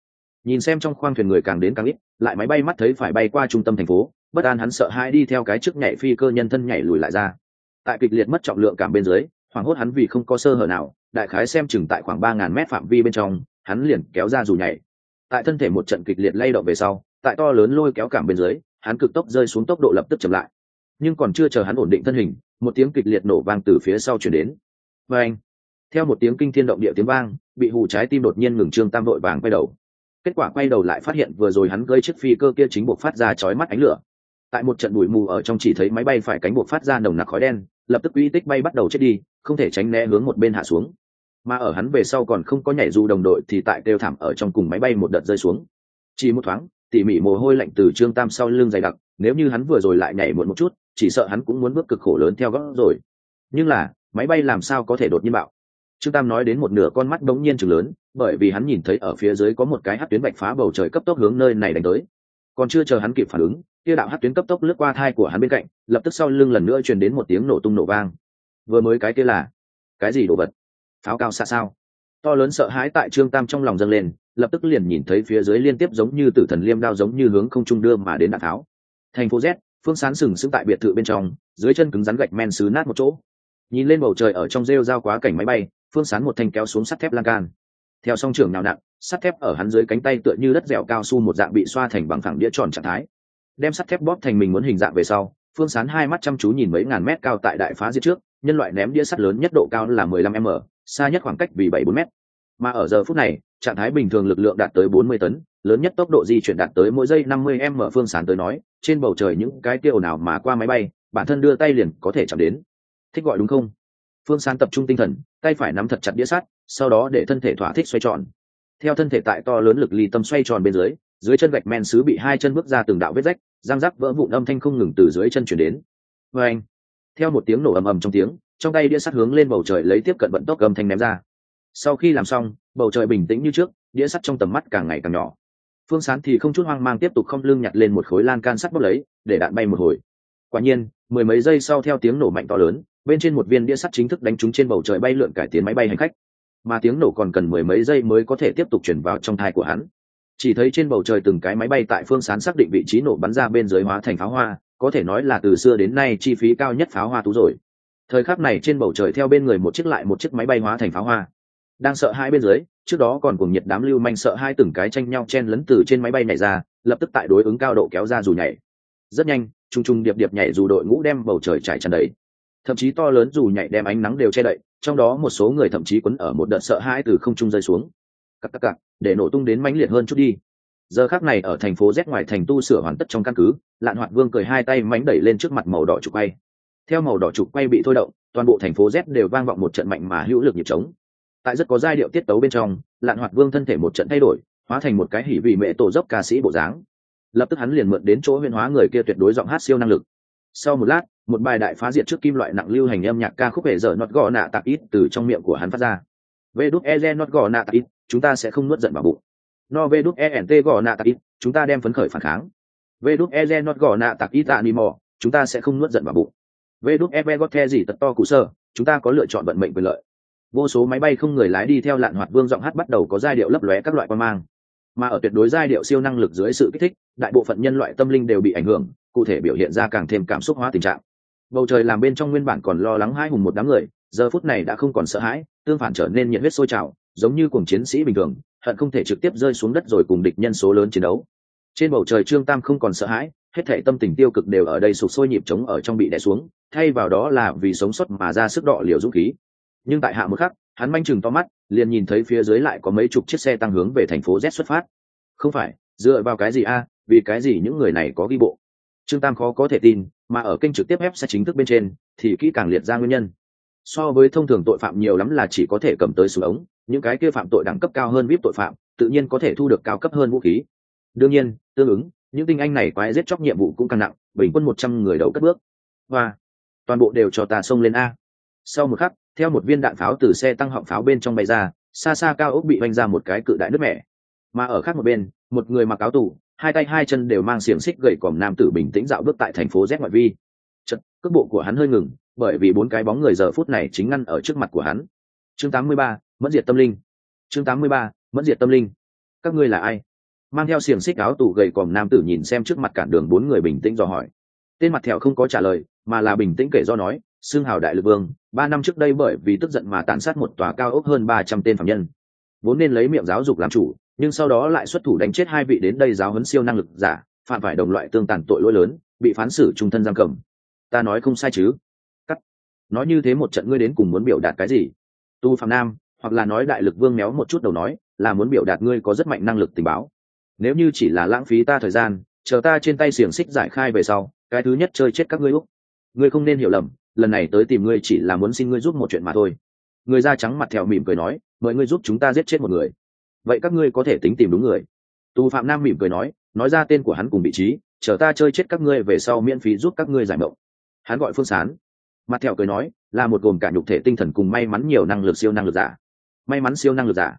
Nhìn xem trong khoang thuyền người càng đến càng ít, lại máy bay mắt thấy phải bay qua trung tâm thành phố, bất an hắn sợ hai đi theo cái trước nhảy phi cơ nhân thân nhảy lùi lại ra. Tại kịch liệt mất trọng lượng cảm bên dưới, hoảng hốt hắn vì không có sơ hở nào, đại khái xem chừng tại khoảng ba ngàn mét phạm vi bên trong, hắn liền kéo ra dù nhảy. Tại thân thể một trận kịch liệt lay động về sau tại to lớn lôi kéo cảm bên dưới, hắn cực tốc rơi xuống tốc độ lập tức chậm lại. Nhưng còn chưa chờ hắn ổn định thân hình, một tiếng kịch liệt nổ vang từ phía sau chuyển đến. Và anh, theo một tiếng kinh thiên động địa tiếng vang, bị hù trái tim đột nhiên ngừng trương tam đội vàng quay đầu. Kết quả quay đầu lại phát hiện vừa rồi hắn gây chiếc phi cơ kia chính buộc phát ra chói mắt ánh lửa. Tại một trận bụi mù ở trong chỉ thấy máy bay phải cánh buộc phát ra nồng nặc khói đen, lập tức uy tích bay bắt đầu chết đi, không thể tránh né hướng một bên hạ xuống. Mà ở hắn về sau còn không có nhảy dù đồng đội thì tại kêu thảm ở trong cùng máy bay một đợt rơi xuống. Chỉ một thoáng tỉ mỉ mồ hôi lạnh từ trương tam sau lưng dày đặc, nếu như hắn vừa rồi lại nhảy muộn một chút, chỉ sợ hắn cũng muốn bước cực khổ lớn theo gót rồi. Nhưng là, máy bay làm sao có thể đột nhiên bạo? Trương tam nói đến một nửa con mắt bỗng nhiên chừng lớn, bởi vì hắn nhìn thấy ở phía dưới có một cái hát tuyến bạch phá bầu trời cấp tốc hướng nơi này đánh tới. Còn chưa chờ hắn kịp phản ứng, kia đạo hát tuyến cấp tốc lướt qua thai của hắn bên cạnh, lập tức sau lưng lần nữa truyền đến một tiếng nổ tung nổ vang. Vừa mới cái kia là cái gì đồ vật? Pháo cao xa sao? To lớn sợ hãi tại trương tam trong lòng dâng lên lập tức liền nhìn thấy phía dưới liên tiếp giống như tử thần liêm đao giống như hướng không trung đưa mà đến đạn tháo. Thành phố z, phương sán sừng sững tại biệt thự bên trong, dưới chân cứng rắn gạch men xứ nát một chỗ. Nhìn lên bầu trời ở trong rêu giao quá cảnh máy bay, phương sán một thanh kéo xuống sắt thép lan can. Theo song trường nào nặng sắt thép ở hắn dưới cánh tay tựa như đất dẻo cao su một dạng bị xoa thành bằng thẳng đĩa tròn trạng thái. Đem sắt thép bóp thành mình muốn hình dạng về sau, phương sán hai mắt chăm chú nhìn mấy ngàn mét cao tại đại phá diệt trước, nhân loại ném đĩa sắt lớn nhất độ cao là mười lăm m, xa nhất khoảng cách vì bảy bốn m mà ở giờ phút này trạng thái bình thường lực lượng đạt tới bốn mươi tấn, lớn nhất tốc độ di chuyển đạt tới mỗi giây năm mươi m phương sán tới nói, trên bầu trời những cái tiêu nào mà qua máy bay, bản thân đưa tay liền có thể chạm đến. Thích gọi đúng không? Phương sán tập trung tinh thần, tay phải nắm thật chặt đĩa sắt, sau đó để thân thể thỏa thích xoay tròn. Theo thân thể tại to lớn lực ly tâm xoay tròn bên dưới dưới chân gạch men xứ bị hai chân bước ra từng đạo vết rách, răng rắc vỡ vụn âm thanh không ngừng từ dưới chân truyền đến. Oeng! anh, theo một tiếng nổ ầm ầm trong tiếng, trong tay đĩa sắt hướng lên bầu trời lấy tiếp cận vận tốc âm thanh ném ra. Sau khi làm xong bầu trời bình tĩnh như trước, đĩa sắt trong tầm mắt càng ngày càng nhỏ. Phương sán thì không chút hoang mang tiếp tục không lưng nhặt lên một khối lan can sắt bốc lấy, để đạn bay một hồi. Quả nhiên, mười mấy giây sau theo tiếng nổ mạnh to lớn, bên trên một viên đĩa sắt chính thức đánh trúng trên bầu trời bay lượn cải tiến máy bay hành khách. Mà tiếng nổ còn cần mười mấy giây mới có thể tiếp tục chuyển vào trong thai của hắn. Chỉ thấy trên bầu trời từng cái máy bay tại phương sán xác định vị trí nổ bắn ra bên dưới hóa thành pháo hoa, có thể nói là từ xưa đến nay chi phí cao nhất pháo hoa tú rồi. Thời khắc này trên bầu trời theo bên người một chiếc lại một chiếc máy bay hóa thành pháo hoa đang sợ hai bên dưới, trước đó còn cùng nhiệt đám lưu manh sợ hai từng cái tranh nhau chen lấn từ trên máy bay nhảy ra, lập tức tại đối ứng cao độ kéo ra dù nhảy. Rất nhanh t r u n g t r u n g điệp điệp nhảy dù đội ngũ đem bầu trời trải tràn đầy. Thậm chí to lớn dù nhảy đem ánh nắng đều che đậy, trong đó một số người thậm chí quấn ở một đợt sợ hãi từ không trung rơi xuống. Cặp cặp cặp để nổ tung đến mãnh liệt hơn chút đi. Giờ khác này ở thành phố z ngoài thành tu sửa hoàn tất trong căn cứ, lạn hoạt vương cười hai tay mánh đẩy lên trước mặt màu đỏ trục quay. Theo màu đỏ trục quay bị thôi động, toàn bộ thành phố z đều vang vọng một trận mạnh mà hữu lực nhịp trống tại rất có giai điệu tiết tấu bên trong, lạn hoạt vương thân thể một trận thay đổi, hóa thành một cái hỉ vị mệ tổ dốc ca sĩ bộ dáng. Lập tức hắn liền mượn đến chỗ huyên hóa người kia tuyệt đối giọng hát siêu năng lực. Sau một lát, một bài đại phá diệt trước kim loại nặng lưu hành âm nhạc ca khúc hệ giờ nót gò nạ tạc ít từ trong miệng của hắn phát ra. Vê đúc e nót gò nạ tạc ít, chúng ta sẽ không nuốt giận vào bụng. No, vê đúc e nt gò nạ tạc ít, chúng ta đem phấn khởi phản kháng. Vê đúc e nót gò nạ tạc ít tạ ni mò chúng ta sẽ không nuốt giận vào bụng. Vê đúc e gót the gì tật to cụ sơ, chúng ta có lựa chọn vận mệnh quyền lợi vô số máy bay không người lái đi theo lạn hoạt vương giọng hát bắt đầu có giai điệu lấp lóe các loại quan mang. Mà ở tuyệt đối giai điệu siêu năng lực dưới sự kích thích, đại bộ phận nhân loại tâm linh đều bị ảnh hưởng, cụ thể biểu hiện ra càng thêm cảm xúc hóa tình trạng. Bầu trời làm bên trong nguyên bản còn lo lắng hai hùng một đám người, giờ phút này đã không còn sợ hãi, tương phản trở nên nhiệt huyết sôi trào, giống như cùng chiến sĩ bình thường, hận không thể trực tiếp rơi xuống đất rồi cùng địch nhân số lớn chiến đấu. Trên bầu trời trương tam không còn sợ hãi, hết thể tâm tình tiêu cực đều ở đây sụp sôi nhịp trống ở trong bị đè xuống, thay vào đó là vì sống sót mà ra sức đọ liều dũng khí nhưng tại hạ một khắc, hắn manh chừng to mắt, liền nhìn thấy phía dưới lại có mấy chục chiếc xe tăng hướng về thành phố z xuất phát. Không phải, dựa vào cái gì a? Vì cái gì những người này có ghi bộ? Trương tam khó có thể tin, mà ở kênh trực tiếp ép sẽ chính thức bên trên, thì kỹ càng liệt ra nguyên nhân. So với thông thường tội phạm nhiều lắm là chỉ có thể cầm tới súng ống, những cái kia phạm tội đẳng cấp cao hơn vip tội phạm, tự nhiên có thể thu được cao cấp hơn vũ khí. Đương nhiên, tương ứng, những tinh anh này quái giết chóc nhiệm vụ cũng càng nặng, bình quân một trăm người đầu cất bước. Và toàn bộ đều cho ta xông lên a. Sau một khắc theo một viên đạn pháo từ xe tăng họng pháo bên trong bay ra xa xa cao ốc bị vanh ra một cái cự đại nước mẻ. mà ở khác một bên một người mặc áo tù hai tay hai chân đều mang xiềng xích gậy còm nam tử bình tĩnh dạo bước tại thành phố z ngoại vi. Chật cước bộ của hắn hơi ngừng bởi vì bốn cái bóng người giờ phút này chính ngăn ở trước mặt của hắn. Chương 83, mẫn diệt tâm linh. Chương 83, mẫn diệt tâm linh. Các ngươi là ai? Mang theo xiềng xích áo tù gầy còm nam tử nhìn xem trước mặt cản đường bốn người bình tĩnh dò hỏi. Tên mặt thẹo không có trả lời mà là bình tĩnh kể do nói xương hào đại lực vương ba năm trước đây bởi vì tức giận mà tàn sát một tòa cao ốc hơn ba trăm tên phạm nhân. Vốn nên lấy miệng giáo dục làm chủ, nhưng sau đó lại xuất thủ đánh chết hai vị đến đây giáo huấn siêu năng lực giả, phạm phải đồng loại tương tàn tội lỗi lớn, bị phán xử trung thân giam cầm. Ta nói không sai chứ? Cắt. Nói như thế một trận ngươi đến cùng muốn biểu đạt cái gì? Tu phạm nam, hoặc là nói đại lực vương méo một chút đầu nói, là muốn biểu đạt ngươi có rất mạnh năng lực tình báo. Nếu như chỉ là lãng phí ta thời gian, chờ ta trên tay xiềng xích giải khai về sau, cái thứ nhất chơi chết các ngươi úc. Ngươi không nên hiểu lầm lần này tới tìm ngươi chỉ là muốn xin ngươi giúp một chuyện mà thôi. Người da trắng mặt thẹo mỉm cười nói, mời ngươi giúp chúng ta giết chết một người. Vậy các ngươi có thể tính tìm đúng người. Tù phạm nam mỉm cười nói nói ra tên của hắn cùng vị trí, chờ ta chơi chết các ngươi về sau miễn phí giúp các ngươi giải mộng. Hắn gọi phương sán. Mặt thẹo cười nói, là một gồm cả nhục thể tinh thần cùng may mắn nhiều năng lực siêu năng lực giả. May mắn siêu năng lực giả?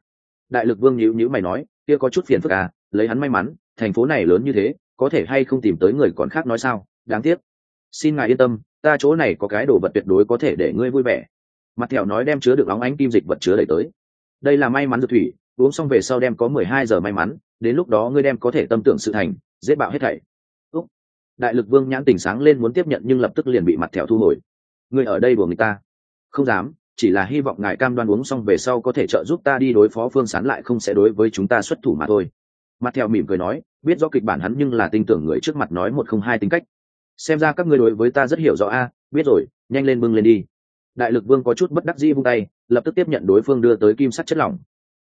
Đại lực vương nhữ nhữ mày nói, kia có chút phiền phức à lấy hắn may mắn, thành phố này lớn như thế, có thể hay không tìm tới người còn khác nói sao? Đáng tiếc. Xin ngài yên tâm ta chỗ này có cái đồ vật tuyệt đối có thể để ngươi vui vẻ. Mặt thẹo nói đem chứa được óng ánh kim dịch vật chứa đẩy tới. Đây là may mắn dược thủy, uống xong về sau đem có mười hai giờ may mắn, đến lúc đó ngươi đem có thể tâm tưởng sự thành, giết bạo hết thảy. Úc. Đại lực vương nhãn tình sáng lên muốn tiếp nhận nhưng lập tức liền bị mặt thẹo thu hồi. Ngươi ở đây đùa người ta. Không dám, chỉ là hy vọng ngài cam đoan uống xong về sau có thể trợ giúp ta đi đối phó phương sán lại không sẽ đối với chúng ta xuất thủ mà thôi. Mặt thẹo mỉm cười nói, biết do kịch bản hắn nhưng là tin tưởng người trước mặt nói một không hai tính cách xem ra các ngươi đối với ta rất hiểu rõ a, biết rồi, nhanh lên bưng lên đi. Đại lực vương có chút bất đắc dĩ vung tay, lập tức tiếp nhận đối phương đưa tới kim sắt chất lỏng.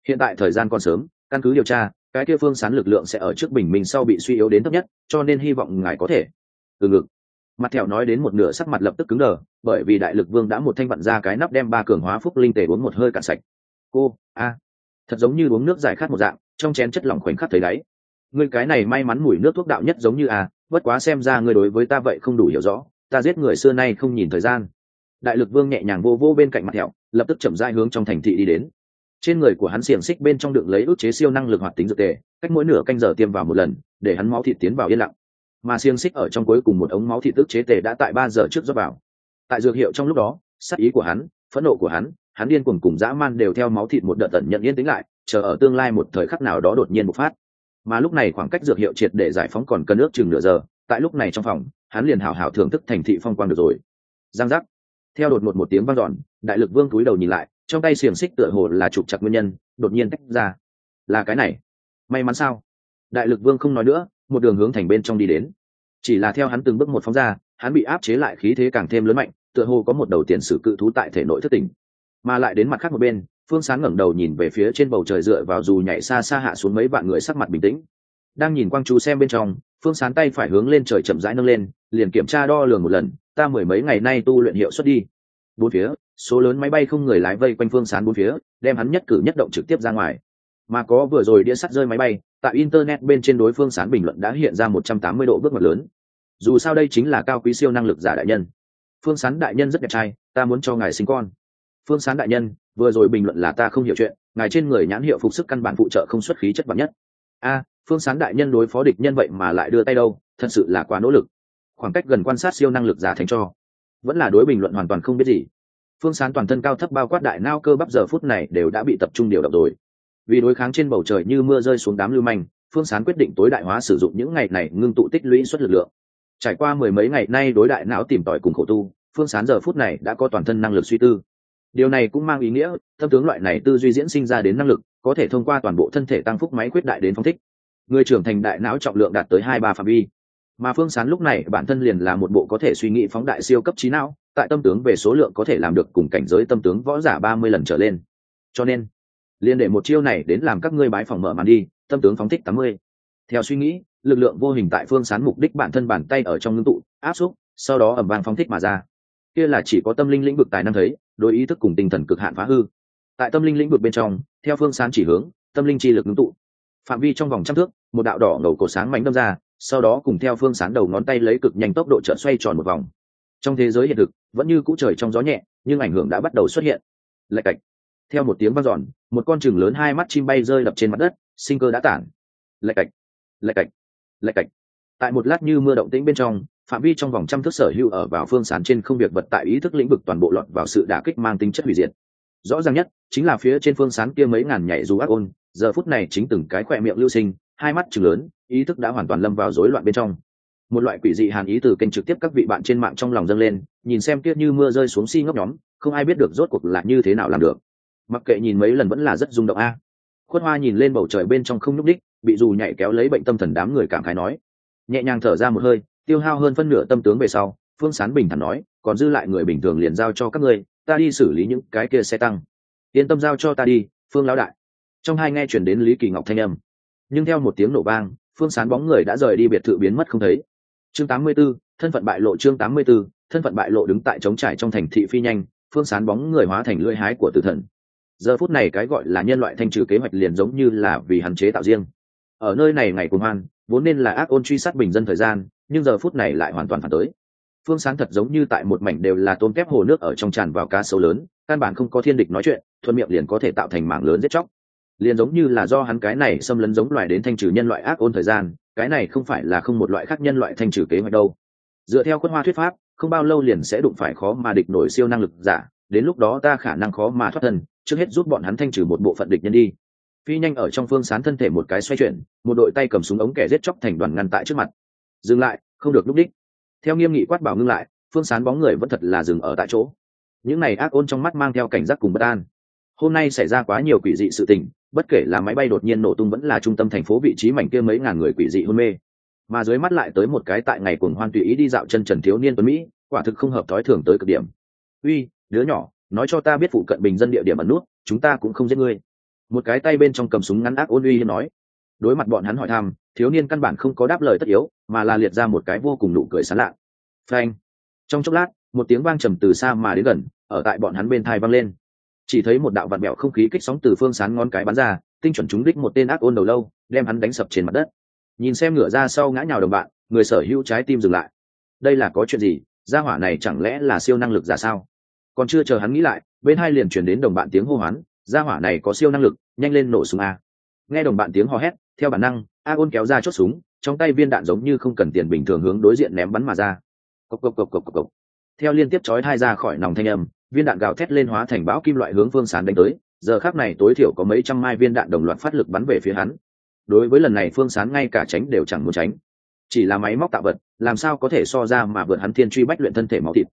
Hiện tại thời gian còn sớm, căn cứ điều tra, cái kia phương sán lực lượng sẽ ở trước bình minh sau bị suy yếu đến thấp nhất, cho nên hy vọng ngài có thể. Từ ngực. Mặt thẹo nói đến một nửa sắc mặt lập tức cứng đờ, bởi vì đại lực vương đã một thanh vặn ra cái nắp đem ba cường hóa phúc linh tề uống một hơi cạn sạch. Cô, a. Thật giống như uống nước giải khát một dạng, trong chén chất lỏng khoảnh khắc thấy đáy. Người cái này may mắn mùi nước thuốc đạo nhất giống như a bất quá xem ra ngươi đối với ta vậy không đủ hiểu rõ, ta giết người xưa nay không nhìn thời gian. Đại lực vương nhẹ nhàng vô vô bên cạnh mặt thẹo, lập tức chậm dai hướng trong thành thị đi đến. Trên người của hắn xiềng xích bên trong đựng lấy ước chế siêu năng lực hoạt tính dược tề, cách mỗi nửa canh giờ tiêm vào một lần, để hắn máu thịt tiến vào yên lặng. Mà xiềng xích ở trong cuối cùng một ống máu thịt ước chế tề đã tại ba giờ trước rót vào. Tại dược hiệu trong lúc đó sắc ý của hắn, phẫn nộ của hắn hắn điên cuồng cùng dã man đều theo máu thịt một đợt tận nhận yên tĩnh lại, chờ ở tương lai một thời khắc nào đó đột nhiên bộc phát mà lúc này khoảng cách dược hiệu triệt để giải phóng còn cần ước chừng nửa giờ, tại lúc này trong phòng, hắn liền hảo hảo thưởng thức thành thị phong quang được rồi. Giang giác. Theo đột ngột một tiếng vang dọn, đại lực vương cúi đầu nhìn lại, trong tay xiềng xích tựa hồ là trục chặt nguyên nhân, đột nhiên tách ra. Là cái này. May mắn sao? Đại lực vương không nói nữa, một đường hướng thành bên trong đi đến. Chỉ là theo hắn từng bước một phóng ra, hắn bị áp chế lại khí thế càng thêm lớn mạnh, tựa hồ có một đầu tiền sử cự thú tại thể nội thất tỉnh. Mà lại đến mặt khác một bên phương sáng ngẩng đầu nhìn về phía trên bầu trời dựa vào dù nhảy xa xa hạ xuống mấy vạn người sắc mặt bình tĩnh. Đang nhìn quang chú xem bên trong, phương sán tay phải hướng lên trời chậm rãi nâng lên, liền kiểm tra đo lường một lần, ta mười mấy ngày nay tu luyện hiệu suất đi. Bốn phía, số lớn máy bay không người lái vây quanh phương sán bốn phía, đem hắn nhất cử nhất động trực tiếp ra ngoài. Mà có vừa rồi đĩa sắt rơi máy bay, tại internet bên trên đối phương sán bình luận đã hiện ra một trăm tám mươi độ bước ngoặt lớn. Dù sao đây chính là cao quý siêu năng lực giả đại nhân. Phương sán đại nhân rất đẹp trai, ta muốn cho ngài sinh con. Phương sán đại nhân vừa rồi bình luận là ta không hiểu chuyện, ngài trên người nhãn hiệu phục sức căn bản phụ trợ không xuất khí chất bản nhất. A, phương sán đại nhân đối phó địch nhân vậy mà lại đưa tay đâu, thật sự là quá nỗ lực. Khoảng cách gần quan sát siêu năng lực giả thành cho. Vẫn là đối bình luận hoàn toàn không biết gì. Phương sán toàn thân cao thấp bao quát đại nao cơ bắp giờ phút này đều đã bị tập trung điều động rồi. Vì đối kháng trên bầu trời như mưa rơi xuống đám lưu manh, phương sán quyết định tối đại hóa sử dụng những ngày này ngưng tụ tích lũy suất lực lượng. Trải qua mười mấy ngày nay đối đại não tìm tòi cùng khổ tu, phương sán giờ phút này đã có toàn thân năng lực suy tư điều này cũng mang ý nghĩa tâm tướng loại này tư duy diễn sinh ra đến năng lực, có thể thông qua toàn bộ thân thể tăng phúc máy quyết đại đến phong thích. Người trưởng thành đại não trọng lượng đạt tới hai ba phạm vi. Mà phương sán lúc này, bản thân liền là một bộ có thể suy nghĩ phóng đại siêu cấp trí não, tại tâm tướng về số lượng có thể làm được cùng cảnh giới tâm tướng võ giả ba mươi lần trở lên. Cho nên liền để một chiêu này đến làm các ngươi bái phòng mở màn đi, tâm tướng phóng thích tám mươi. Theo suy nghĩ, lực lượng vô hình tại phương sán mục đích bản thân bàn tay ở trong ngưng tụ, áp xúc, sau đó ẩm vang phóng thích mà ra. Kia là chỉ có tâm linh lĩnh vực tài năng thấy đối ý thức cùng tinh thần cực hạn phá hư. Tại tâm linh lĩnh vực bên trong, theo phương sán chỉ hướng, tâm linh chi lực ngưng tụ. Phạm vi trong vòng trăm thước, một đạo đỏ ngầu cổ sáng mánh đâm ra, sau đó cùng theo phương sán đầu ngón tay lấy cực nhanh tốc độ trợ xoay tròn một vòng. Trong thế giới hiện thực, vẫn như cũ trời trong gió nhẹ, nhưng ảnh hưởng đã bắt đầu xuất hiện. Lạch cạch. Theo một tiếng vang dọn, một con chừng lớn hai mắt chim bay rơi đập trên mặt đất, sinh cơ đã tản. Lạch cạch. Lạch cạch. Lạch cạch. Tại một lát như mưa động tĩnh bên trong phạm vi trong vòng trăm thước sở hữu ở vào phương sán trên không việc vật tại ý thức lĩnh vực toàn bộ lọt vào sự đả kích mang tính chất hủy diệt. Rõ ràng nhất, chính là phía trên phương sán kia mấy ngàn nhảy dù ác ôn, giờ phút này chính từng cái khỏe miệng lưu sinh, hai mắt chừng lớn, ý thức đã hoàn toàn lâm vào rối loạn bên trong. Một loại quỷ dị hàn ý từ kênh trực tiếp các vị bạn trên mạng trong lòng dâng lên, nhìn xem kia như mưa rơi xuống si ngốc nhóm, không ai biết được rốt cuộc là như thế nào làm được. Mặc kệ nhìn mấy lần vẫn là rất rung động a. Khuất hoa nhìn lên bầu trời bên trong không nhúc đích bị dù nhảy kéo lấy bệnh tâm thần đám người cảm khái nói. Nhẹ nhàng thở ra một hơi tiêu hao hơn phân nửa tâm tướng về sau phương sán bình thản nói còn dư lại người bình thường liền giao cho các ngươi ta đi xử lý những cái kia xe tăng. Yên tâm giao cho ta đi phương lão đại. Trong hai nghe chuyển đến lý kỳ ngọc thanh âm. Nhưng theo một tiếng nổ vang phương sán bóng người đã rời đi biệt thự biến mất không thấy. Chương 84, thân phận bại lộ chương 84, thân phận bại lộ đứng tại trống trải trong thành thị phi nhanh phương sán bóng người hóa thành lưỡi hái của tử thần. Giờ phút này cái gọi là nhân loại thanh trừ kế hoạch liền giống như là vì hạn chế tạo riêng. Ở nơi này ngày cùng hoan vốn nên là ác ôn truy sát bình dân thời gian nhưng giờ phút này lại hoàn toàn phản tới. Phương sáng thật giống như tại một mảnh đều là tôm kép hồ nước ở trong tràn vào cá sấu lớn, căn bản không có thiên địch nói chuyện, thuận miệng liền có thể tạo thành mảng lớn giết chóc. Liền giống như là do hắn cái này xâm lấn giống loài đến thanh trừ nhân loại ác ôn thời gian, cái này không phải là không một loại khác nhân loại thanh trừ kế hoạch đâu. Dựa theo quân hoa thuyết pháp, không bao lâu liền sẽ đụng phải khó mà địch nổi siêu năng lực giả, đến lúc đó ta khả năng khó mà thoát thân, trước hết giúp bọn hắn thanh trừ một bộ phận địch nhân đi. Phi nhanh ở trong phương sán thân thể một cái xoay chuyển, một đội tay cầm súng ống kẻ giết chóc thành đoàn ngăn tại trước mặt dừng lại, không được lúc đích. Theo nghiêm nghị quát bảo ngưng lại, phương sán bóng người vẫn thật là dừng ở tại chỗ. Những này ác ôn trong mắt mang theo cảnh giác cùng bất an. Hôm nay xảy ra quá nhiều quỷ dị sự tình, bất kể là máy bay đột nhiên nổ tung vẫn là trung tâm thành phố vị trí mảnh kia mấy ngàn người quỷ dị hôn mê. Mà dưới mắt lại tới một cái tại ngày cuồng hoan tùy ý đi dạo chân trần thiếu niên tuấn mỹ, quả thực không hợp thói thường tới cực điểm. Uy, đứa nhỏ, nói cho ta biết phụ cận bình dân địa điểm ẩn nút, chúng ta cũng không giết ngươi. Một cái tay bên trong cầm súng ngắn ác ôn uy nói đối mặt bọn hắn hỏi thăm, thiếu niên căn bản không có đáp lời tất yếu, mà là liệt ra một cái vô cùng nụ cười sán lạ. Phanh. Trong chốc lát, một tiếng vang trầm từ xa mà đến gần, ở tại bọn hắn bên thai vang lên. Chỉ thấy một đạo vạn mẹo không khí kích sóng từ phương sán ngón cái bắn ra, tinh chuẩn trúng đích một tên ác ôn đầu lâu, đem hắn đánh sập trên mặt đất. Nhìn xem ngửa ra sau ngã nhào đồng bạn, người sở hữu trái tim dừng lại. Đây là có chuyện gì? Gia hỏa này chẳng lẽ là siêu năng lực giả sao? Còn chưa chờ hắn nghĩ lại, bên hai liền chuyển đến đồng bạn tiếng hô hoán. Gia hỏa này có siêu năng lực, nhanh lên nổ súng a. Nghe đồng bạn tiếng hò hét theo bản năng, a ôn kéo ra chốt súng, trong tay viên đạn giống như không cần tiền bình thường hướng đối diện ném bắn mà ra. Cộc cộc cộc cộc cộc cộc. Theo liên tiếp chói hai ra khỏi nòng thanh âm, viên đạn gào thét lên hóa thành bão kim loại hướng phương sán đánh tới. Giờ khác này tối thiểu có mấy trăm mai viên đạn đồng loạt phát lực bắn về phía hắn. Đối với lần này phương sán ngay cả tránh đều chẳng muốn tránh. Chỉ là máy móc tạo vật, làm sao có thể so ra mà vượt hắn thiên truy bách luyện thân thể máu thịt.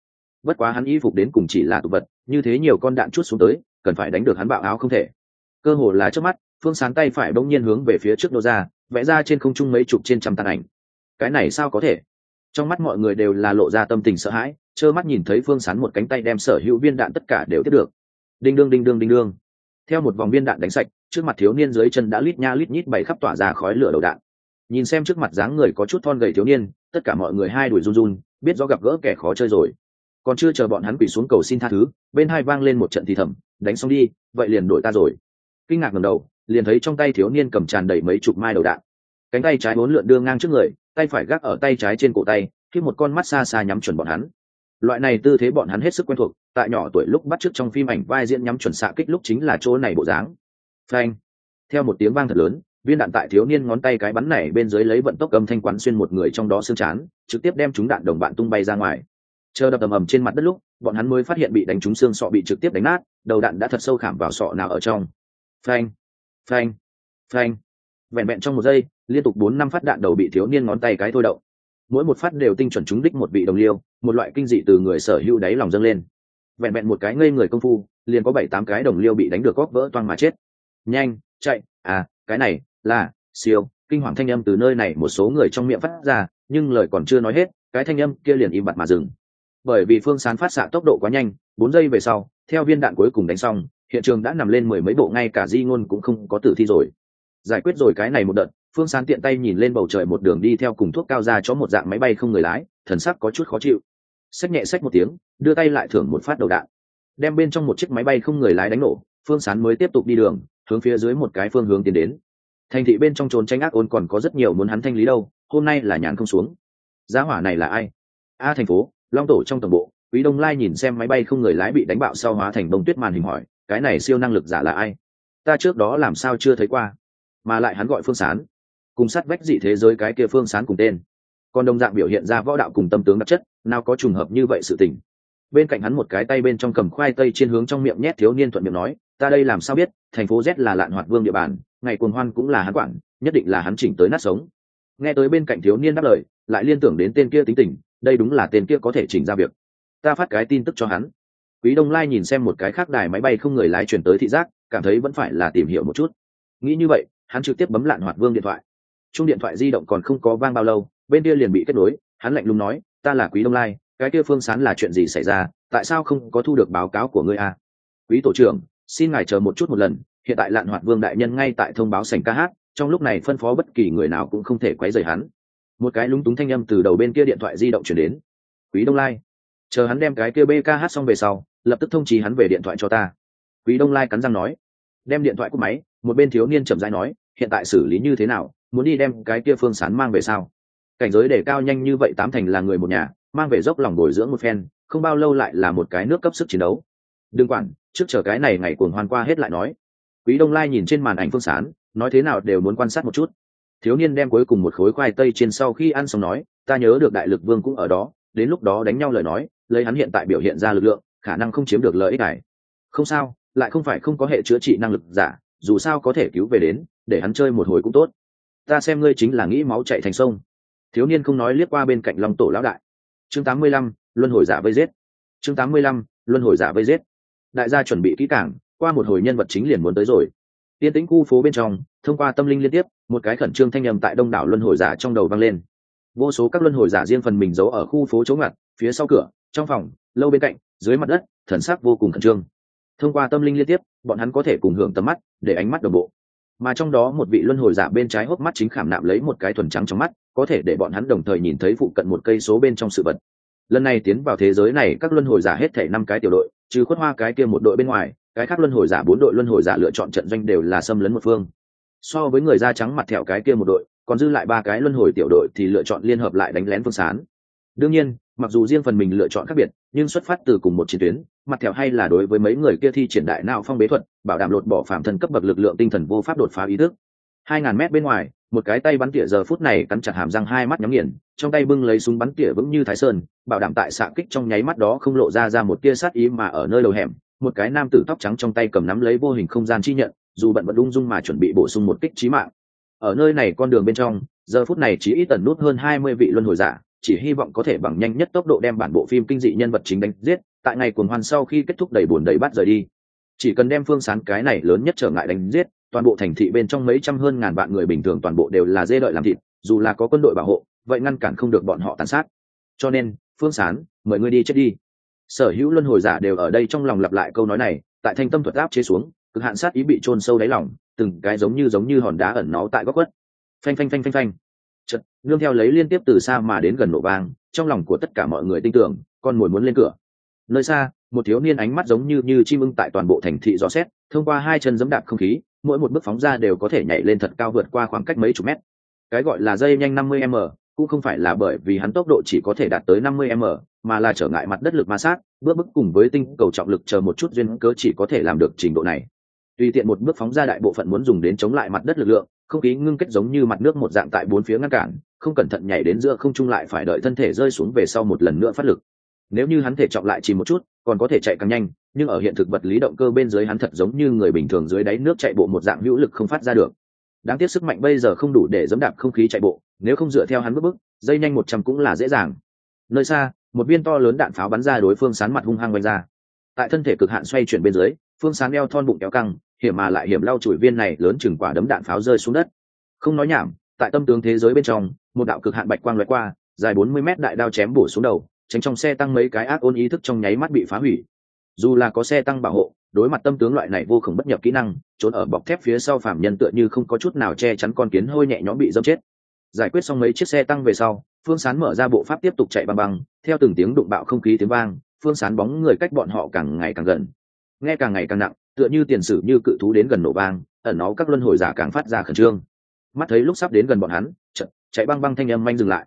Bất quá hắn y phục đến cùng chỉ là tục vật, như thế nhiều con đạn chút xuống tới, cần phải đánh được hắn bạo áo không thể. Cơ hồ là trước mắt phương sán tay phải bỗng nhiên hướng về phía trước đô ra, vẽ ra trên không trung mấy chục trên trăm tàn ảnh. Cái này sao có thể? Trong mắt mọi người đều là lộ ra tâm tình sợ hãi, trơ mắt nhìn thấy phương sán một cánh tay đem sở hữu viên đạn tất cả đều tiếp được. Đinh đương đinh đương đinh đương. Theo một vòng viên đạn đánh sạch, trước mặt thiếu niên dưới chân đã lít nha lít nhít bày khắp tỏa ra khói lửa đầu đạn. Nhìn xem trước mặt dáng người có chút thon gầy thiếu niên, tất cả mọi người hai đuổi run run, biết do gặp gỡ kẻ khó chơi rồi. Còn chưa chờ bọn hắn quỳ xuống cầu xin tha thứ, bên hai vang lên một trận thì thầm, đánh xong đi, vậy liền đổi ta rồi. Kinh ngạc ngầm đầu liền thấy trong tay thiếu niên cầm tràn đầy mấy chục mai đầu đạn. Cánh tay trái bốn lượn đưa ngang trước người, tay phải gác ở tay trái trên cổ tay, khi một con mắt xa xa nhắm chuẩn bọn hắn. Loại này tư thế bọn hắn hết sức quen thuộc, tại nhỏ tuổi lúc bắt trước trong phim ảnh vai diễn nhắm chuẩn xạ kích lúc chính là chỗ này bộ dáng. Phanh! Theo một tiếng vang thật lớn, viên đạn tại thiếu niên ngón tay cái bắn này bên dưới lấy vận tốc âm thanh quán xuyên một người trong đó xương chán, trực tiếp đem chúng đạn đồng bạn tung bay ra ngoài. Chờ đập ầm ầm trên mặt đất lúc, bọn hắn mới phát hiện bị đánh trúng xương sọ bị trực tiếp đánh nát, đầu đạn đã thật sâu khảm vào sọ nào ở trong. Phanh! Phanh phanh. Vẹn vẹn trong một giây, liên tục bốn năm phát đạn đầu bị thiếu niên ngón tay cái thôi động. Mỗi một phát đều tinh chuẩn trúng đích một vị đồng liêu, một loại kinh dị từ người sở hữu đáy lòng dâng lên. Vẹn vẹn một cái ngây người công phu, liền có bảy tám cái đồng liêu bị đánh được góc vỡ toang mà chết. Nhanh, chạy. À cái này là siêu, kinh hoàng thanh âm từ nơi này một số người trong miệng phát ra, nhưng lời còn chưa nói hết, cái thanh âm kia liền im bặt mà dừng. Bởi vì phương sán phát xạ tốc độ quá nhanh, bốn giây về sau, theo viên đạn cuối cùng đánh xong hiện trường đã nằm lên mười mấy bộ, ngay cả di ngôn cũng không có tử thi rồi. Giải quyết rồi cái này một đợt, phương sán tiện tay nhìn lên bầu trời một đường đi theo cùng thuốc cao ra cho một dạng máy bay không người lái, thần sắc có chút khó chịu. Xách nhẹ xách một tiếng, đưa tay lại thưởng một phát đầu đạn. Đem bên trong một chiếc máy bay không người lái đánh nổ, phương sán mới tiếp tục đi đường, hướng phía dưới một cái phương hướng tiến đến. Thành thị bên trong trốn tranh ác ôn còn có rất nhiều muốn hắn thanh lý đâu, hôm nay là nhàn không xuống. Giá hỏa này là ai? A thành phố, long tổ trong tổng bộ, quý đông lai nhìn xem máy bay không người lái bị đánh bạo sau hóa thành bông tuyết màn hình hỏi cái này siêu năng lực giả là ai? Ta trước đó làm sao chưa thấy qua, mà lại hắn gọi phương sán. Cùng sát vách dị thế giới cái kia phương sán cùng tên. Còn đồng dạng biểu hiện ra võ đạo cùng tâm tướng đặc chất, nào có trùng hợp như vậy sự tình. Bên cạnh hắn một cái tay bên trong cầm khoai tây trên hướng trong miệng nhét thiếu niên thuận miệng nói, ta đây làm sao biết, thành phố z là lạn hoạt vương địa bàn, ngày cuồng hoan cũng là hắn quản, nhất định là hắn chỉnh tới nát sống. Nghe tới bên cạnh thiếu niên đáp lời, lại liên tưởng đến tên kia tính tình, đây đúng là tên kia có thể chỉnh ra việc. Ta phát cái tin tức cho hắn quý đông lai nhìn xem một cái khác đài máy bay không người lái chuyển tới thị giác, cảm thấy vẫn phải là tìm hiểu một chút. Nghĩ như vậy, hắn trực tiếp bấm lạn hoạt vương điện thoại. Chung điện thoại di động còn không có vang bao lâu, bên kia liền bị kết nối, hắn lạnh lùng nói, ta là quý đông lai, cái kia phương sán là chuyện gì xảy ra, tại sao không có thu được báo cáo của ngươi a quý tổ trưởng, xin ngài chờ một chút một lần, hiện tại lạn hoạt vương đại nhân ngay tại thông báo sảnh ca hát, trong lúc này phân phó bất kỳ người nào cũng không thể quấy rầy hắn. Một cái lúng túng thanh âm từ đầu bên kia điện thoại di động chuyển đến. Quý đông lai, chờ hắn đem cái kia bkh xong về sau lập tức thông trí hắn về điện thoại cho ta. Quý đông lai cắn răng nói. Đem điện thoại của máy, một bên thiếu niên chậm rãi nói, hiện tại xử lý như thế nào, muốn đi đem cái kia phương sán mang về sao? Cảnh giới để cao nhanh như vậy tám thành là người một nhà, mang về dốc lòng bồi dưỡng một phen, không bao lâu lại là một cái nước cấp sức chiến đấu. Đừng quản, trước chờ cái này ngày cuồng hoan qua hết lại nói. Quý đông lai nhìn trên màn ảnh phương sán, nói thế nào đều muốn quan sát một chút. Thiếu niên đem cuối cùng một khối khoai tây trên sau khi ăn xong nói, ta nhớ được đại lực vương cũng ở đó, đến lúc đó đánh nhau lời nói, lấy hắn hiện tại biểu hiện ra lực lượng khả năng không chiếm được lợi ích này. Không sao, lại không phải không có hệ chữa trị năng lực giả, dù sao có thể cứu về đến, để hắn chơi một hồi cũng tốt. Ta xem ngươi chính là nghĩ máu chạy thành sông. Thiếu niên không nói liếc qua bên cạnh long tổ lão đại. Chương tám mươi lăm, luân hồi giả vây giết. Chương tám mươi lăm, luân hồi giả vây giết. Đại gia chuẩn bị kỹ cảng qua một hồi nhân vật chính liền muốn tới rồi. Tiên tĩnh khu phố bên trong, thông qua tâm linh liên tiếp, một cái khẩn trương thanh âm tại đông đảo luân hồi giả trong đầu vang lên. Vô số các luân hồi giả riêng phần mình giấu ở khu phố chống ngặt, phía sau cửa, trong phòng, lâu bên cạnh dưới mặt đất, thần sắc vô cùng khẩn trương. Thông qua tâm linh liên tiếp, bọn hắn có thể cùng hưởng tầm mắt, để ánh mắt đồng bộ. Mà trong đó một vị luân hồi giả bên trái hốc mắt chính khảm nạm lấy một cái thuần trắng trong mắt, có thể để bọn hắn đồng thời nhìn thấy phụ cận một cây số bên trong sự vật. Lần này tiến vào thế giới này, các luân hồi giả hết thể năm cái tiểu đội, trừ khuất hoa cái kia một đội bên ngoài, cái khác luân hồi giả bốn đội luân hồi giả lựa chọn trận doanh đều là xâm lấn một phương. So với người da trắng mặt thẹo cái kia một đội, còn dư lại ba cái luân hồi tiểu đội thì lựa chọn liên hợp lại đánh lén phương sán đương nhiên, mặc dù riêng phần mình lựa chọn khác biệt, nhưng xuất phát từ cùng một chiến tuyến, mặt thẹo hay là đối với mấy người kia thi triển đại nào phong bế thuật, bảo đảm lột bỏ phạm thần cấp bậc lực lượng tinh thần vô pháp đột phá ý thức. Hai ngàn mét bên ngoài, một cái tay bắn tỉa giờ phút này cắn chặt hàm răng hai mắt nhắm nghiền, trong tay bưng lấy súng bắn tỉa vững như thái sơn, bảo đảm tại xạ kích trong nháy mắt đó không lộ ra ra một tia sát ý mà ở nơi đầu hẻm, một cái nam tử tóc trắng trong tay cầm nắm lấy vô hình không gian chi nhận, dù bận vẫn ung dung mà chuẩn bị bổ sung một kích trí mạng. Ở nơi này con đường bên trong, giờ phút này chỉ ít tần nút hơn hai mươi vị luân hồi giả chỉ hy vọng có thể bằng nhanh nhất tốc độ đem bản bộ phim kinh dị nhân vật chính đánh giết, tại ngày cuồng hoan sau khi kết thúc đầy buồn đầy bắt rời đi. Chỉ cần đem phương sán cái này lớn nhất trở ngại đánh giết, toàn bộ thành thị bên trong mấy trăm hơn ngàn vạn người bình thường toàn bộ đều là dê đợi làm thịt, dù là có quân đội bảo hộ, vậy ngăn cản không được bọn họ tàn sát. Cho nên, phương sán, mời ngươi đi chết đi. Sở hữu luân hồi giả đều ở đây trong lòng lặp lại câu nói này, tại thanh tâm thuật áp chế xuống, cực hạn sát ý bị chôn sâu đáy lòng, từng cái giống như giống như hòn đá ẩn nó tại góc quất phanh phanh phanh phanh phanh chật, nương theo lấy liên tiếp từ xa mà đến gần nổ vang, trong lòng của tất cả mọi người tin tưởng, con mồi muốn lên cửa. Nơi xa, một thiếu niên ánh mắt giống như như chim ưng tại toàn bộ thành thị gió xét, thông qua hai chân giẫm đạp không khí, mỗi một bước phóng ra đều có thể nhảy lên thật cao vượt qua khoảng cách mấy chục mét. Cái gọi là dây nhanh 50 m, cũng không phải là bởi vì hắn tốc độ chỉ có thể đạt tới 50 m, mà là trở ngại mặt đất lực ma sát, bước bước cùng với tinh cầu trọng lực chờ một chút duyên cớ chỉ có thể làm được trình độ này. Tùy tiện một bước phóng ra đại bộ phận muốn dùng đến chống lại mặt đất lực lượng không khí ngưng kết giống như mặt nước một dạng tại bốn phía ngăn cản, không cẩn thận nhảy đến giữa không trung lại phải đợi thân thể rơi xuống về sau một lần nữa phát lực. Nếu như hắn thể trọng lại chỉ một chút, còn có thể chạy càng nhanh, nhưng ở hiện thực vật lý động cơ bên dưới hắn thật giống như người bình thường dưới đáy nước chạy bộ một dạng hữu lực không phát ra được. Đáng tiếc sức mạnh bây giờ không đủ để dẫm đạp không khí chạy bộ, nếu không dựa theo hắn bước bước, dây nhanh một trăm cũng là dễ dàng. Nơi xa, một viên to lớn đạn pháo bắn ra đối phương sán mặt hung hăng quanh ra. Tại thân thể cực hạn xoay chuyển bên dưới, phương sán đeo thon bụng kéo căng hiểm mà lại hiểm lau chùi viên này lớn chừng quả đấm đạn pháo rơi xuống đất. Không nói nhảm, tại tâm tướng thế giới bên trong, một đạo cực hạn bạch quang loại qua, dài bốn mươi mét đại đao chém bổ xuống đầu, tránh trong xe tăng mấy cái ác ôn ý thức trong nháy mắt bị phá hủy. Dù là có xe tăng bảo hộ, đối mặt tâm tướng loại này vô khổng bất nhập kỹ năng, trốn ở bọc thép phía sau phạm nhân tựa như không có chút nào che chắn con kiến hôi nhẹ nhõm bị dâm chết. Giải quyết xong mấy chiếc xe tăng về sau, phương sán mở ra bộ pháp tiếp tục chạy băng băng, theo từng tiếng đụng bạo không khí tiếng vang, phương sán bóng người cách bọn họ càng ngày càng gần, nghe càng ngày càng nặng tựa như tiền sử như cự thú đến gần nổ vang ẩn nó các luân hồi giả càng phát ra khẩn trương. Mắt thấy lúc sắp đến gần bọn hắn chậm, chạy băng băng thanh âm manh dừng lại.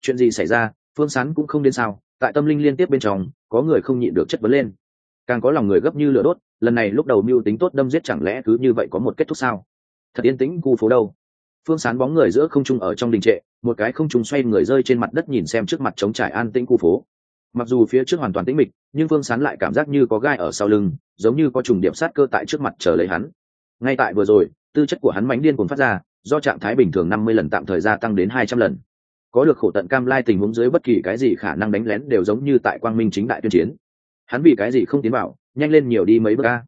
Chuyện gì xảy ra? Phương sán cũng không đến sao? Tại tâm linh liên tiếp bên trong có người không nhịn được chất vấn lên. Càng có lòng người gấp như lửa đốt lần này lúc đầu mưu tính tốt đâm giết chẳng lẽ cứ như vậy có một kết thúc sao? Thật yên tĩnh khu phố đâu? Phương sán bóng người giữa không trung ở trong đình trệ một cái không trung xoay người rơi trên mặt đất nhìn xem trước mặt trống trải an tĩnh khu phố mặc dù phía trước hoàn toàn tĩnh mịch, nhưng phương sán lại cảm giác như có gai ở sau lưng, giống như có trùng điểm sát cơ tại trước mặt chờ lấy hắn. Ngay tại vừa rồi, tư chất của hắn mánh điên cuồng phát ra, do trạng thái bình thường năm mươi lần tạm thời gia tăng đến hai trăm lần. Có được khổ tận cam lai tình huống dưới bất kỳ cái gì khả năng đánh lén đều giống như tại quang minh chính đại tuyên chiến. Hắn vì cái gì không tiến vào, nhanh lên nhiều đi mấy bước ca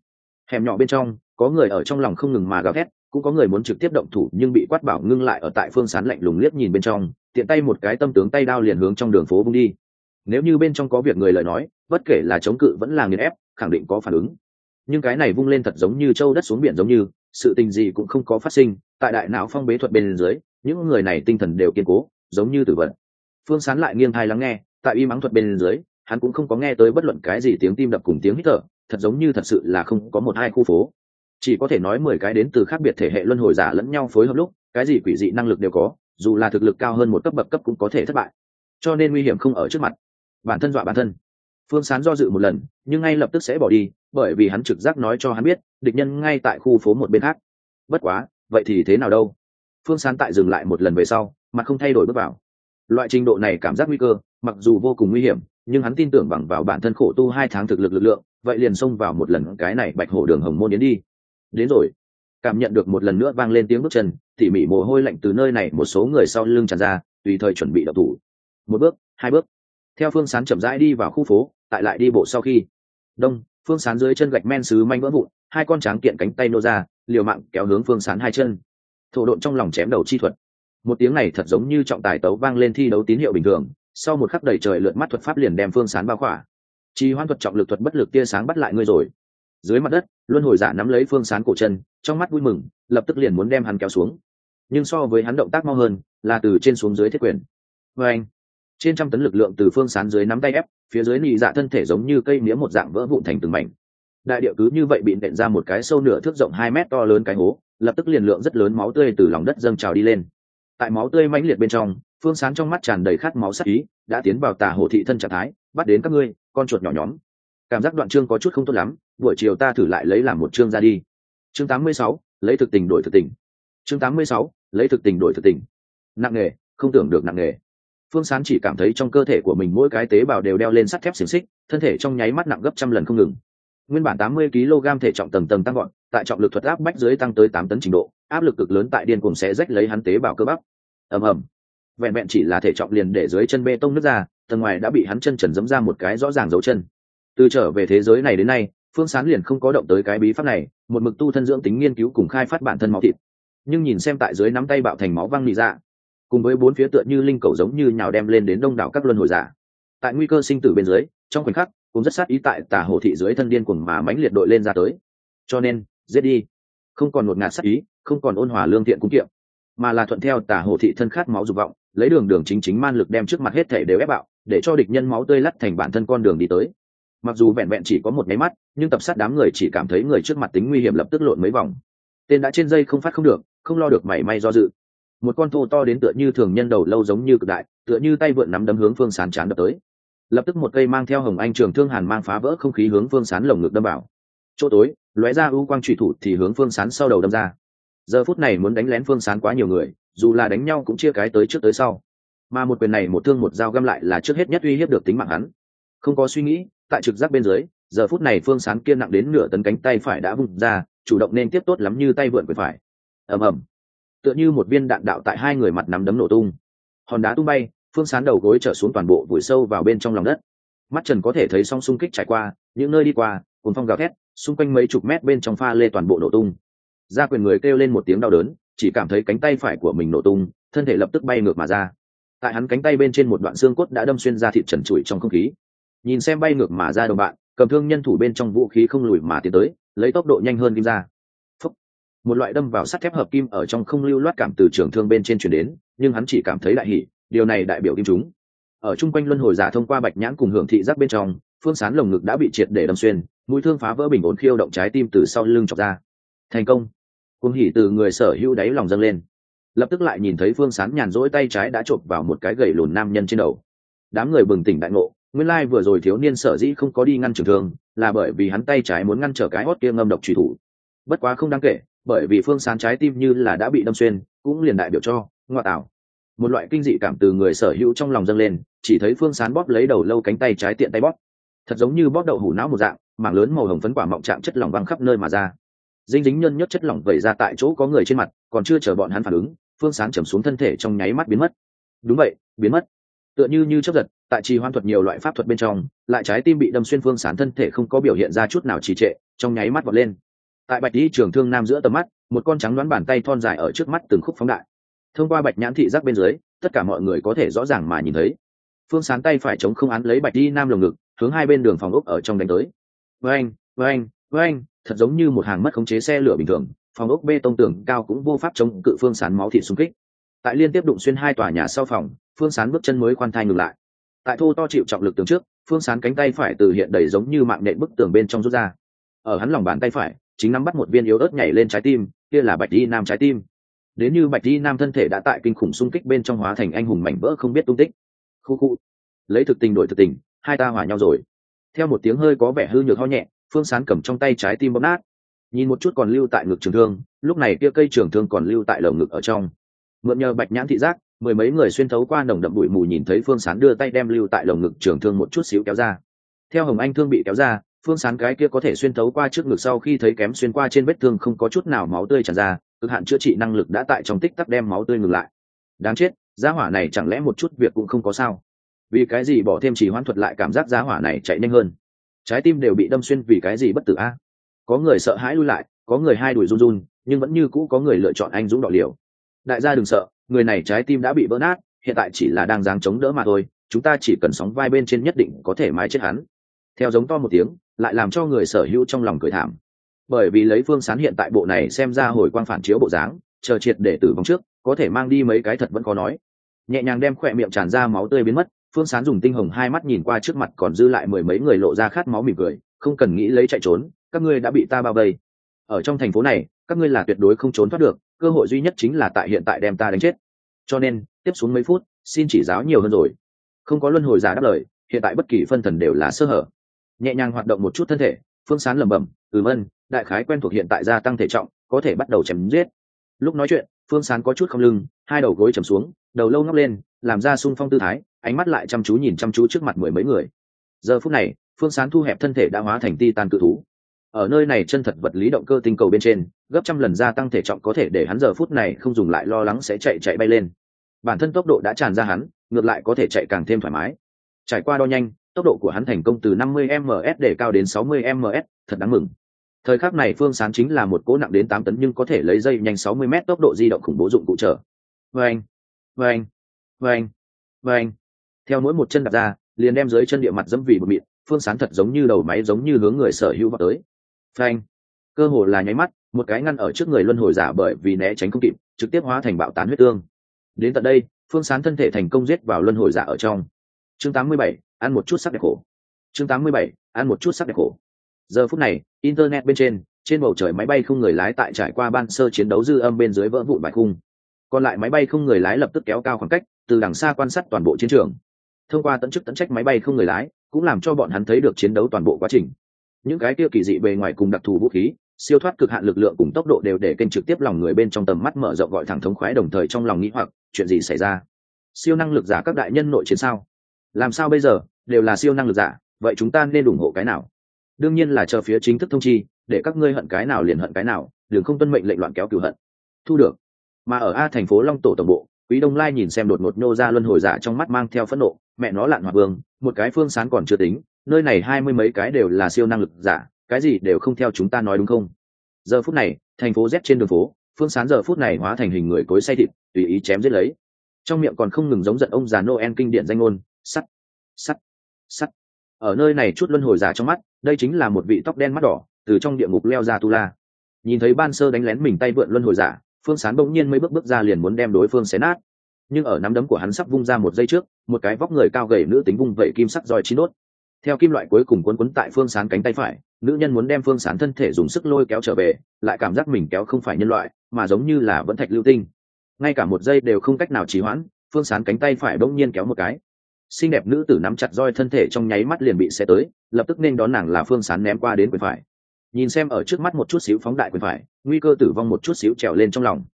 hẻm nhỏ bên trong, có người ở trong lòng không ngừng mà gào thét, cũng có người muốn trực tiếp động thủ nhưng bị quát bảo ngưng lại ở tại phương sán lạnh lùng liếc nhìn bên trong, tiện tay một cái tâm tướng tay đao liền hướng trong đường phố bung đi nếu như bên trong có việc người lời nói, bất kể là chống cự vẫn là nghiền ép, khẳng định có phản ứng. Nhưng cái này vung lên thật giống như châu đất xuống biển giống như, sự tình gì cũng không có phát sinh, tại đại não phong bế thuật bên dưới, những người này tinh thần đều kiên cố, giống như tử vận phương sán lại nghiêng thai lắng nghe, tại y mắng thuật bên dưới, hắn cũng không có nghe tới bất luận cái gì tiếng tim đập cùng tiếng hít thở, thật giống như thật sự là không có một hai khu phố. Chỉ có thể nói mười cái đến từ khác biệt thể hệ luân hồi giả lẫn nhau phối hợp lúc, cái gì quỷ dị năng lực đều có, dù là thực lực cao hơn một cấp bậc cấp cũng có thể thất bại. Cho nên nguy hiểm không ở trước mặt bản thân dọa bản thân. Phương sán do dự một lần, nhưng ngay lập tức sẽ bỏ đi, bởi vì hắn trực giác nói cho hắn biết, địch nhân ngay tại khu phố một bên khác. Bất quá, vậy thì thế nào đâu? Phương sán tại dừng lại một lần về sau, mặt không thay đổi bước vào. Loại trình độ này cảm giác nguy cơ, mặc dù vô cùng nguy hiểm, nhưng hắn tin tưởng bằng vào bản thân khổ tu hai tháng thực lực lực lượng, vậy liền xông vào một lần cái này bạch hổ đường hồng môn yến đi. Đến rồi. Cảm nhận được một lần nữa vang lên tiếng bước chân, tỉ mỉ mồ hôi lạnh từ nơi này một số người sau lưng tràn ra, tùy thời chuẩn bị đậu thủ. Một bước, hai bước theo phương sán chậm rãi đi vào khu phố, tại lại đi bộ sau khi. Đông, phương sán dưới chân gạch men xứ manh vỡ vụn, hai con tráng kiện cánh tay nô ra, liều mạng kéo hướng phương sán hai chân. Thổ độn trong lòng chém đầu chi thuật. Một tiếng này thật giống như trọng tài tấu vang lên thi đấu tín hiệu bình thường, sau một khắc đầy trời lượn mắt thuật pháp liền đem phương sán bao khỏa. Chi hoan thuật trọng lực thuật bất lực tia sáng bắt lại ngươi rồi. Dưới mặt đất, luân hồi giả nắm lấy phương sán cổ chân, trong mắt vui mừng, lập tức liền muốn đem hắn kéo xuống. Nhưng so với hắn động tác mau hơn, là từ trên xuống dưới thiết quyền. Vê anh trên trăm tấn lực lượng từ phương sán dưới nắm tay ép phía dưới nị dạ thân thể giống như cây nĩa một dạng vỡ vụn thành từng mảnh. Đại địa cứ như vậy bị nện ra một cái sâu nửa thước rộng hai mét to lớn cái hố lập tức liền lượng rất lớn máu tươi từ lòng đất dâng trào đi lên. Tại máu tươi mãnh liệt bên trong phương sán trong mắt tràn đầy khát máu sắc ý đã tiến vào tà hồ thị thân trạng thái bắt đến các ngươi con chuột nhỏ nhóm. Cảm giác đoạn chương có chút không tốt lắm buổi chiều ta thử lại lấy làm một chương ra đi. Chương 86, lấy thực tình đổi thực tình. Chương 86, lấy thực tình đổi thực tình. Nặng nghề không tưởng được nặng nghề phương sán chỉ cảm thấy trong cơ thể của mình mỗi cái tế bào đều đeo lên sắt thép xiềng xích, thân thể trong nháy mắt nặng gấp trăm lần không ngừng. Nguyên bản 80 kg thể trọng tầng tầng tăng gọn tại trọng lực thuật áp bách dưới tăng tới tám tấn trình độ, áp lực cực lớn tại điên cùng sẽ rách lấy hắn tế bào cơ bắp. Ầm ầm. Vẹn vẹn chỉ là thể trọng liền để dưới chân bê tông nước ra, tầng ngoài đã bị hắn chân trần dẫm ra một cái rõ ràng dấu chân. Từ trở về thế giới này đến nay, phương sán liền không có động tới cái bí pháp này, một mực tu thân dưỡng tính nghiên cứu cùng khai phát bản thân máu thịt. Nhưng nhìn xem tại dưới nắm tay bạo thành máu văng nị dạ cùng với bốn phía tựa như linh cầu giống như nhào đem lên đến đông đảo các luân hồi giả. Tại nguy cơ sinh tử bên dưới, trong khoảnh khắc, cũng rất sát ý tại tả hồ thị dưới thân điên cuồng mà mãnh liệt đội lên ra tới. Cho nên, giết đi. Không còn một ngạt sát ý, không còn ôn hòa lương thiện cung kiệm, mà là thuận theo tả hồ thị thân khát máu dục vọng, lấy đường đường chính chính man lực đem trước mặt hết thể đều ép bạo, để cho địch nhân máu tươi lắt thành bản thân con đường đi tới. Mặc dù vẹn vẹn chỉ có một máy mắt, nhưng tập sát đám người chỉ cảm thấy người trước mặt tính nguy hiểm lập tức lộn mấy vòng. Tên đã trên dây không phát không được, không lo được mảy may do dự một con thô to đến tựa như thường nhân đầu lâu giống như cực đại, tựa như tay vượn nắm đấm hướng phương sán chán đập tới. Lập tức một cây mang theo hồng anh trường thương hàn mang phá vỡ không khí hướng phương sán lồng ngực đâm vào. Chỗ tối, lóe ra ưu quang trụy thủ thì hướng phương sán sau đầu đâm ra. Giờ phút này muốn đánh lén phương sán quá nhiều người, dù là đánh nhau cũng chia cái tới trước tới sau. Mà một quyền này một thương một dao găm lại là trước hết nhất uy hiếp được tính mạng hắn. Không có suy nghĩ, tại trực giác bên dưới, giờ phút này phương sán kia nặng đến nửa tấn cánh tay phải đã vung ra, chủ động nên tiếp tốt lắm như tay vượn quyền phải. Ầm ầm tựa như một viên đạn đạo tại hai người mặt nắm đấm nổ tung. Hòn đá tung bay, phương sán đầu gối trở xuống toàn bộ vùi sâu vào bên trong lòng đất. Mắt trần có thể thấy song xung kích trải qua, những nơi đi qua cùng phong gào thét, xung quanh mấy chục mét bên trong pha lê toàn bộ nổ tung. Gia quyền người kêu lên một tiếng đau đớn, chỉ cảm thấy cánh tay phải của mình nổ tung, thân thể lập tức bay ngược mà ra. Tại hắn cánh tay bên trên một đoạn xương cốt đã đâm xuyên ra thịt trần trụi trong không khí. Nhìn xem bay ngược mà ra đồng bạn, cầm thương nhân thủ bên trong vũ khí không lùi mà tiến tới, lấy tốc độ nhanh hơn kim ra một loại đâm vào sắt thép hợp kim ở trong không lưu loát cảm từ trường thương bên trên chuyển đến, nhưng hắn chỉ cảm thấy đại hỷ điều này đại biểu kim chúng. Ở chung quanh luân hồi giả thông qua bạch nhãn cùng hưởng thị giác bên trong, phương sán lồng ngực đã bị triệt để đâm xuyên, mũi thương phá vỡ bình ổn khiêu động trái tim từ sau lưng chọc ra. Thành công. Cuồng hỉ từ người sở hữu đáy lòng dâng lên. Lập tức lại nhìn thấy phương sán nhàn rỗi tay trái đã chộp vào một cái gậy lùn nam nhân trên đầu. Đám người bừng tỉnh đại ngộ, nguyên lai vừa rồi thiếu niên sở dĩ không có đi ngăn trường thương, là bởi vì hắn tay trái muốn ngăn trở cái hót kia ngâm độc truy thủ. Bất quá không đáng kể bởi vì phương sán trái tim như là đã bị đâm xuyên, cũng liền đại biểu cho ngoại tạo. Một loại kinh dị cảm từ người sở hữu trong lòng dâng lên, chỉ thấy phương sán bóp lấy đầu lâu cánh tay trái tiện tay bóp. Thật giống như bóp đậu hủ não một dạng, mảng lớn màu hồng phấn quả mọng chạm chất lỏng văng khắp nơi mà ra. Dinh dính nhân nhất chất lỏng vẩy ra tại chỗ có người trên mặt, còn chưa chờ bọn hắn phản ứng, phương sán chầm xuống thân thể trong nháy mắt biến mất. Đúng vậy, biến mất. Tựa như như chấp giật, tại trì hoan thuật nhiều loại pháp thuật bên trong, lại trái tim bị đâm xuyên phương sán thân thể không có biểu hiện ra chút nào trì trệ, trong nháy mắt vọt lên tại bạch đi trường thương nam giữa tầm mắt, một con trắng đoán bàn tay thon dài ở trước mắt từng khúc phóng đại. Thông qua bạch nhãn thị giác bên dưới, tất cả mọi người có thể rõ ràng mà nhìn thấy. Phương sán tay phải chống không án lấy bạch đi nam lồng ngực, hướng hai bên đường phòng ốc ở trong đánh tới. Với anh với anh với anh thật giống như một hàng mất khống chế xe lửa bình thường, phòng ốc bê tông tường cao cũng vô pháp chống cự phương sán máu thịt xung kích. Tại liên tiếp đụng xuyên hai tòa nhà sau phòng, phương sán bước chân mới khoan thai ngừng lại. Tại thô to chịu trọng lực tường trước, phương sán cánh tay phải từ hiện đầy giống như mạng nện bức tường bên trong rút ra. Ở hắn lòng bàn tay phải chính nắm bắt một viên yếu ớt nhảy lên trái tim, kia là bạch di nam trái tim. Đến như bạch di nam thân thể đã tại kinh khủng xung kích bên trong hóa thành anh hùng mảnh vỡ không biết tung tích. Khu khu. Lấy thực tình đổi thực tình, hai ta hòa nhau rồi. Theo một tiếng hơi có vẻ hư nhược ho nhẹ, phương sán cầm trong tay trái tim bóp nát. Nhìn một chút còn lưu tại ngực trường thương, lúc này kia cây trường thương còn lưu tại lồng ngực ở trong. Mượn nhờ bạch nhãn thị giác, mười mấy người xuyên thấu qua nồng đậm bụi mù nhìn thấy phương sán đưa tay đem lưu tại lồng ngực trường thương một chút xíu kéo ra. Theo hồng anh thương bị kéo ra phương sán cái kia có thể xuyên thấu qua trước ngực sau khi thấy kém xuyên qua trên vết thương không có chút nào máu tươi tràn ra, cực hạn chữa trị năng lực đã tại trong tích tắc đem máu tươi ngừng lại. Đáng chết giá hỏa này chẳng lẽ một chút việc cũng không có sao? Vì cái gì bỏ thêm chỉ hoãn thuật lại cảm giác giá hỏa này chạy nhanh hơn? Trái tim đều bị đâm xuyên vì cái gì bất tử a? Có người sợ hãi lui lại, có người hai đuổi run run, nhưng vẫn như cũ có người lựa chọn anh dũng đỏ liều. Đại gia đừng sợ, người này trái tim đã bị vỡ nát, hiện tại chỉ là đang dáng chống đỡ mà thôi, chúng ta chỉ cần sóng vai bên trên nhất định có thể mái chết hắn. Theo giống to một tiếng lại làm cho người sở hữu trong lòng cười thảm. Bởi vì lấy phương sán hiện tại bộ này xem ra hồi quang phản chiếu bộ dáng, chờ triệt để tử vong trước, có thể mang đi mấy cái thật vẫn có nói. Nhẹ nhàng đem khỏe miệng tràn ra máu tươi biến mất, phương sán dùng tinh hồng hai mắt nhìn qua trước mặt còn dư lại mười mấy người lộ ra khát máu mỉm cười, không cần nghĩ lấy chạy trốn, các ngươi đã bị ta bao vây. Ở trong thành phố này, các ngươi là tuyệt đối không trốn thoát được, cơ hội duy nhất chính là tại hiện tại đem ta đánh chết. Cho nên, tiếp xuống mấy phút, xin chỉ giáo nhiều hơn rồi. Không có luân hồi giả đáp lời, hiện tại bất kỳ phân thần đều là sơ hở nhẹ nhàng hoạt động một chút thân thể, phương sán lẩm bẩm, ừm ân, đại khái quen thuộc hiện tại gia tăng thể trọng, có thể bắt đầu chém giết. Lúc nói chuyện, phương sán có chút không lưng, hai đầu gối chầm xuống, đầu lâu ngóc lên, làm ra sung phong tư thái, ánh mắt lại chăm chú nhìn chăm chú trước mặt mười mấy người. Giờ phút này, phương sán thu hẹp thân thể đã hóa thành ti tan cự thú. Ở nơi này chân thật vật lý động cơ tinh cầu bên trên, gấp trăm lần gia tăng thể trọng có thể để hắn giờ phút này không dùng lại lo lắng sẽ chạy chạy bay lên. Bản thân tốc độ đã tràn ra hắn, ngược lại có thể chạy càng thêm thoải mái. Trải qua đo nhanh tốc độ của hắn thành công từ 50 ms để cao đến 60 ms thật đáng mừng. Thời khắc này phương sán chính là một cỗ nặng đến tám tấn nhưng có thể lấy dây nhanh 60 m tốc độ di động khủng bố dụng cụ trở. Veng, veng, veng, veng. theo mỗi một chân đặt ra liền đem dưới chân địa mặt dẫm vì một mịn phương sán thật giống như đầu máy giống như hướng người sở hữu vào tới. Phanh cơ hồ là nháy mắt một cái ngăn ở trước người luân hồi giả bởi vì né tránh không kịp trực tiếp hóa thành bạo tán huyết tương. Đến tận đây phương sán thân thể thành công giết vào luân hồi giả ở trong chương 87, ăn một chút sắc đẹp khổ. Chương 87, ăn một chút sắc đẹp khổ. Giờ phút này internet bên trên trên bầu trời máy bay không người lái tại trải qua ban sơ chiến đấu dư âm bên dưới vỡ vụn vài khung. Còn lại máy bay không người lái lập tức kéo cao khoảng cách từ đằng xa quan sát toàn bộ chiến trường. Thông qua tận chức tận trách máy bay không người lái cũng làm cho bọn hắn thấy được chiến đấu toàn bộ quá trình. Những cái kia kỳ dị bề ngoài cùng đặc thù vũ khí siêu thoát cực hạn lực lượng cùng tốc độ đều để kênh trực tiếp lòng người bên trong tầm mắt mở rộng gọi thẳng thống khoái đồng thời trong lòng nghĩ hoặc chuyện gì xảy ra? Siêu năng lực giả các đại nhân nội chiến sao? Làm sao bây giờ? Đều là siêu năng lực giả, vậy chúng ta nên ủng hộ cái nào? Đương nhiên là chờ phía chính thức thông chi, để các ngươi hận cái nào liền hận cái nào, đừng không tuân mệnh lệnh loạn kéo cửu hận. Thu được. Mà ở a thành phố long tổ tổng bộ, quý đông lai nhìn xem đột ngột nhô ra luân hồi giả trong mắt mang theo phẫn nộ, mẹ nó lạn hoạt vương, một cái phương sán còn chưa tính, nơi này hai mươi mấy cái đều là siêu năng lực giả, cái gì đều không theo chúng ta nói đúng không? Giờ phút này, thành phố z trên đường phố, phương sán giờ phút này hóa thành hình người cối say thịt, tùy ý chém giết lấy. Trong miệng còn không ngừng giống giận ông già noel kinh điển danh ngôn sắt sắt sắt. Ở nơi này chút luân hồi giả trong mắt, đây chính là một vị tóc đen mắt đỏ, từ trong địa ngục leo ra tu la. Nhìn thấy ban sơ đánh lén mình tay vượn luân hồi giả, phương sán bỗng nhiên mấy bước bước ra liền muốn đem đối phương xé nát. Nhưng ở nắm đấm của hắn sắp vung ra một giây trước, một cái vóc người cao gầy nữ tính vung vẩy kim sắc roi chín đốt. Theo kim loại cuối cùng quấn quấn tại phương sán cánh tay phải, nữ nhân muốn đem phương sán thân thể dùng sức lôi kéo trở về, lại cảm giác mình kéo không phải nhân loại, mà giống như là vẫn thạch lưu tinh. Ngay cả một giây đều không cách nào trì hoãn, phương sán cánh tay phải bỗng nhiên kéo một cái xinh đẹp nữ tử nắm chặt roi thân thể trong nháy mắt liền bị xe tới, lập tức nên đón nàng là phương sán ném qua đến quyền phải. Nhìn xem ở trước mắt một chút xíu phóng đại quyền phải, nguy cơ tử vong một chút xíu trèo lên trong lòng.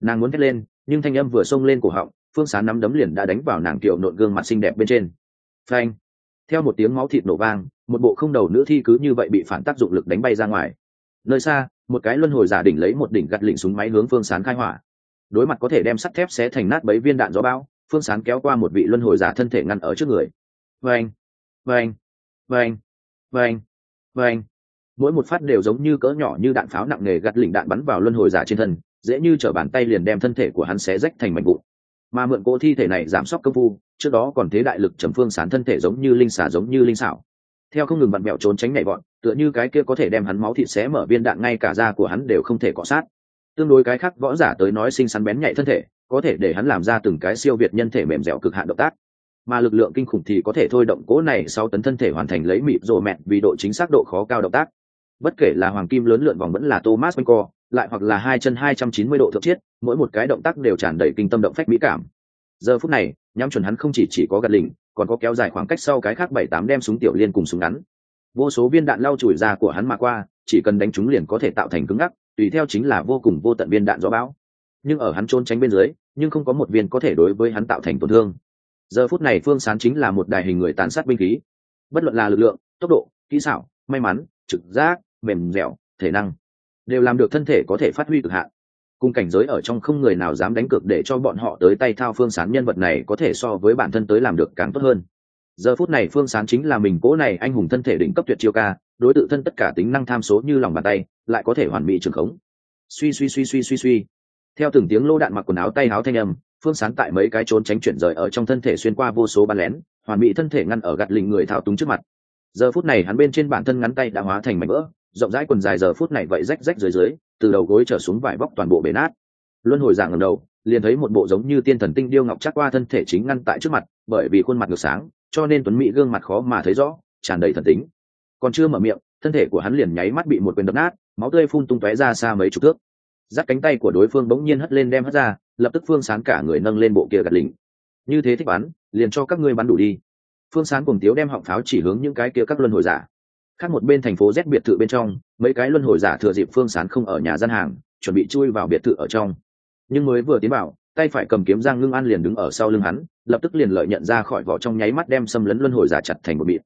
Nàng muốn thét lên, nhưng thanh âm vừa xông lên cổ họng, phương sán nắm đấm liền đã đánh vào nàng kiểu nộn gương mặt xinh đẹp bên trên. Phanh! Theo một tiếng máu thịt nổ vang, một bộ không đầu nữ thi cứ như vậy bị phản tác dụng lực đánh bay ra ngoài. Nơi xa, một cái luân hồi giả đỉnh lấy một đỉnh gặt lịnh súng máy hướng phương sán khai hỏa. Đối mặt có thể đem sắt thép xé thành nát bấy viên đạn gió bão phương sán kéo qua một vị luân hồi giả thân thể ngăn ở trước người. Vâng vâng vâng vâng vâng. Mỗi một phát đều giống như cỡ nhỏ như đạn pháo nặng nề gặt lỉnh đạn bắn vào luân hồi giả trên thân, dễ như t bàn tay liền đem thân thể của hắn xé rách thành mảnh vụn. Mà mượn cỗ thi thể này giảm sốc công phu, trước đó còn thế đại lực trầm phương sán thân thể giống như linh xả giống như linh xảo. Theo không ngừng vặn mẹo trốn tránh nhảy bọn tựa như cái kia có thể đem hắn máu thịt xé mở viên đạn ngay cả da của hắn đều không thể cọ sát. Tương đối cái khác võ giả tới nói sinh sắn bén nhạy thân thể có thể để hắn làm ra từng cái siêu việt nhân thể mềm dẻo cực hạn động tác. Mà lực lượng kinh khủng thì có thể thôi động cố này sau tấn thân thể hoàn thành lấy mịp rồ mẹt vì độ chính xác độ khó cao động tác. Bất kể là hoàng kim lớn lượn vòng vẫn là thomas benco lại hoặc là hai chân hai trăm chín mươi độ thượng chiết, mỗi một cái động tác đều tràn đầy kinh tâm động phách mỹ cảm. Giờ phút này, nhắm chuẩn hắn không chỉ chỉ có gạt lình còn có kéo dài khoảng cách sau cái khác bảy tám đem súng tiểu liên cùng súng ngắn. Vô số viên đạn lau chùi ra của hắn mà qua, chỉ cần đánh chúng liền có thể tạo thành cứng ngắc, tùy theo chính là vô cùng vô tận viên đạn gió bão nhưng ở hắn trốn tránh bên dưới, nhưng không có một viên có thể đối với hắn tạo thành tổn thương. Giờ phút này phương sán chính là một đài hình người tàn sát binh khí. Bất luận là lực lượng, tốc độ, kỹ xảo, may mắn, trực giác, mềm dẻo, thể năng, đều làm được thân thể có thể phát huy cực hạn. Cùng cảnh giới ở trong không người nào dám đánh cược để cho bọn họ tới tay thao phương sán nhân vật này có thể so với bản thân tới làm được càng tốt hơn. Giờ phút này phương sán chính là mình cố này anh hùng thân thể đỉnh cấp tuyệt chiêu ca, đối tự thân tất cả tính năng tham số như lòng bàn tay, lại có thể hoàn mỹ trường khống. Suy suy suy suy suy suy theo từng tiếng lô đạn mặc quần áo tay áo thanh âm, phương sán tại mấy cái trốn tránh chuyển rời ở trong thân thể xuyên qua vô số bắn lén, hoàn mỹ thân thể ngăn ở gạt lình người thao túng trước mặt. Giờ phút này hắn bên trên bản thân ngắn tay đã hóa thành mảnh vỡ, rộng rãi quần dài giờ phút này vậy rách rách dưới dưới, từ đầu gối trở xuống vải bóc toàn bộ bể nát. Luân hồi dạng ngầm đầu, liền thấy một bộ giống như tiên thần tinh điêu ngọc chắc qua thân thể chính ngăn tại trước mặt, bởi vì khuôn mặt ngược sáng, cho nên tuấn mỹ gương mặt khó mà thấy rõ, tràn đầy thần tính. Còn chưa mở miệng, thân thể của hắn liền nháy mắt bị một quyền đập nát, máu tươi phun tung tóe ra xa mấy chục thước giáp cánh tay của đối phương bỗng nhiên hất lên đem hất ra, lập tức phương sán cả người nâng lên bộ kia gạt lình như thế thích bắn, liền cho các ngươi bắn đủ đi. Phương sán cùng tiếu đem họng pháo chỉ hướng những cái kia các luân hồi giả. Khác một bên thành phố rét biệt thự bên trong, mấy cái luân hồi giả thừa dịp phương sán không ở nhà gian hàng, chuẩn bị chui vào biệt thự ở trong. Nhưng mới vừa tiến vào, tay phải cầm kiếm giang ngưng an liền đứng ở sau lưng hắn, lập tức liền lợi nhận ra khỏi vỏ trong nháy mắt đem xâm lấn luân hồi giả chặt thành một bịt.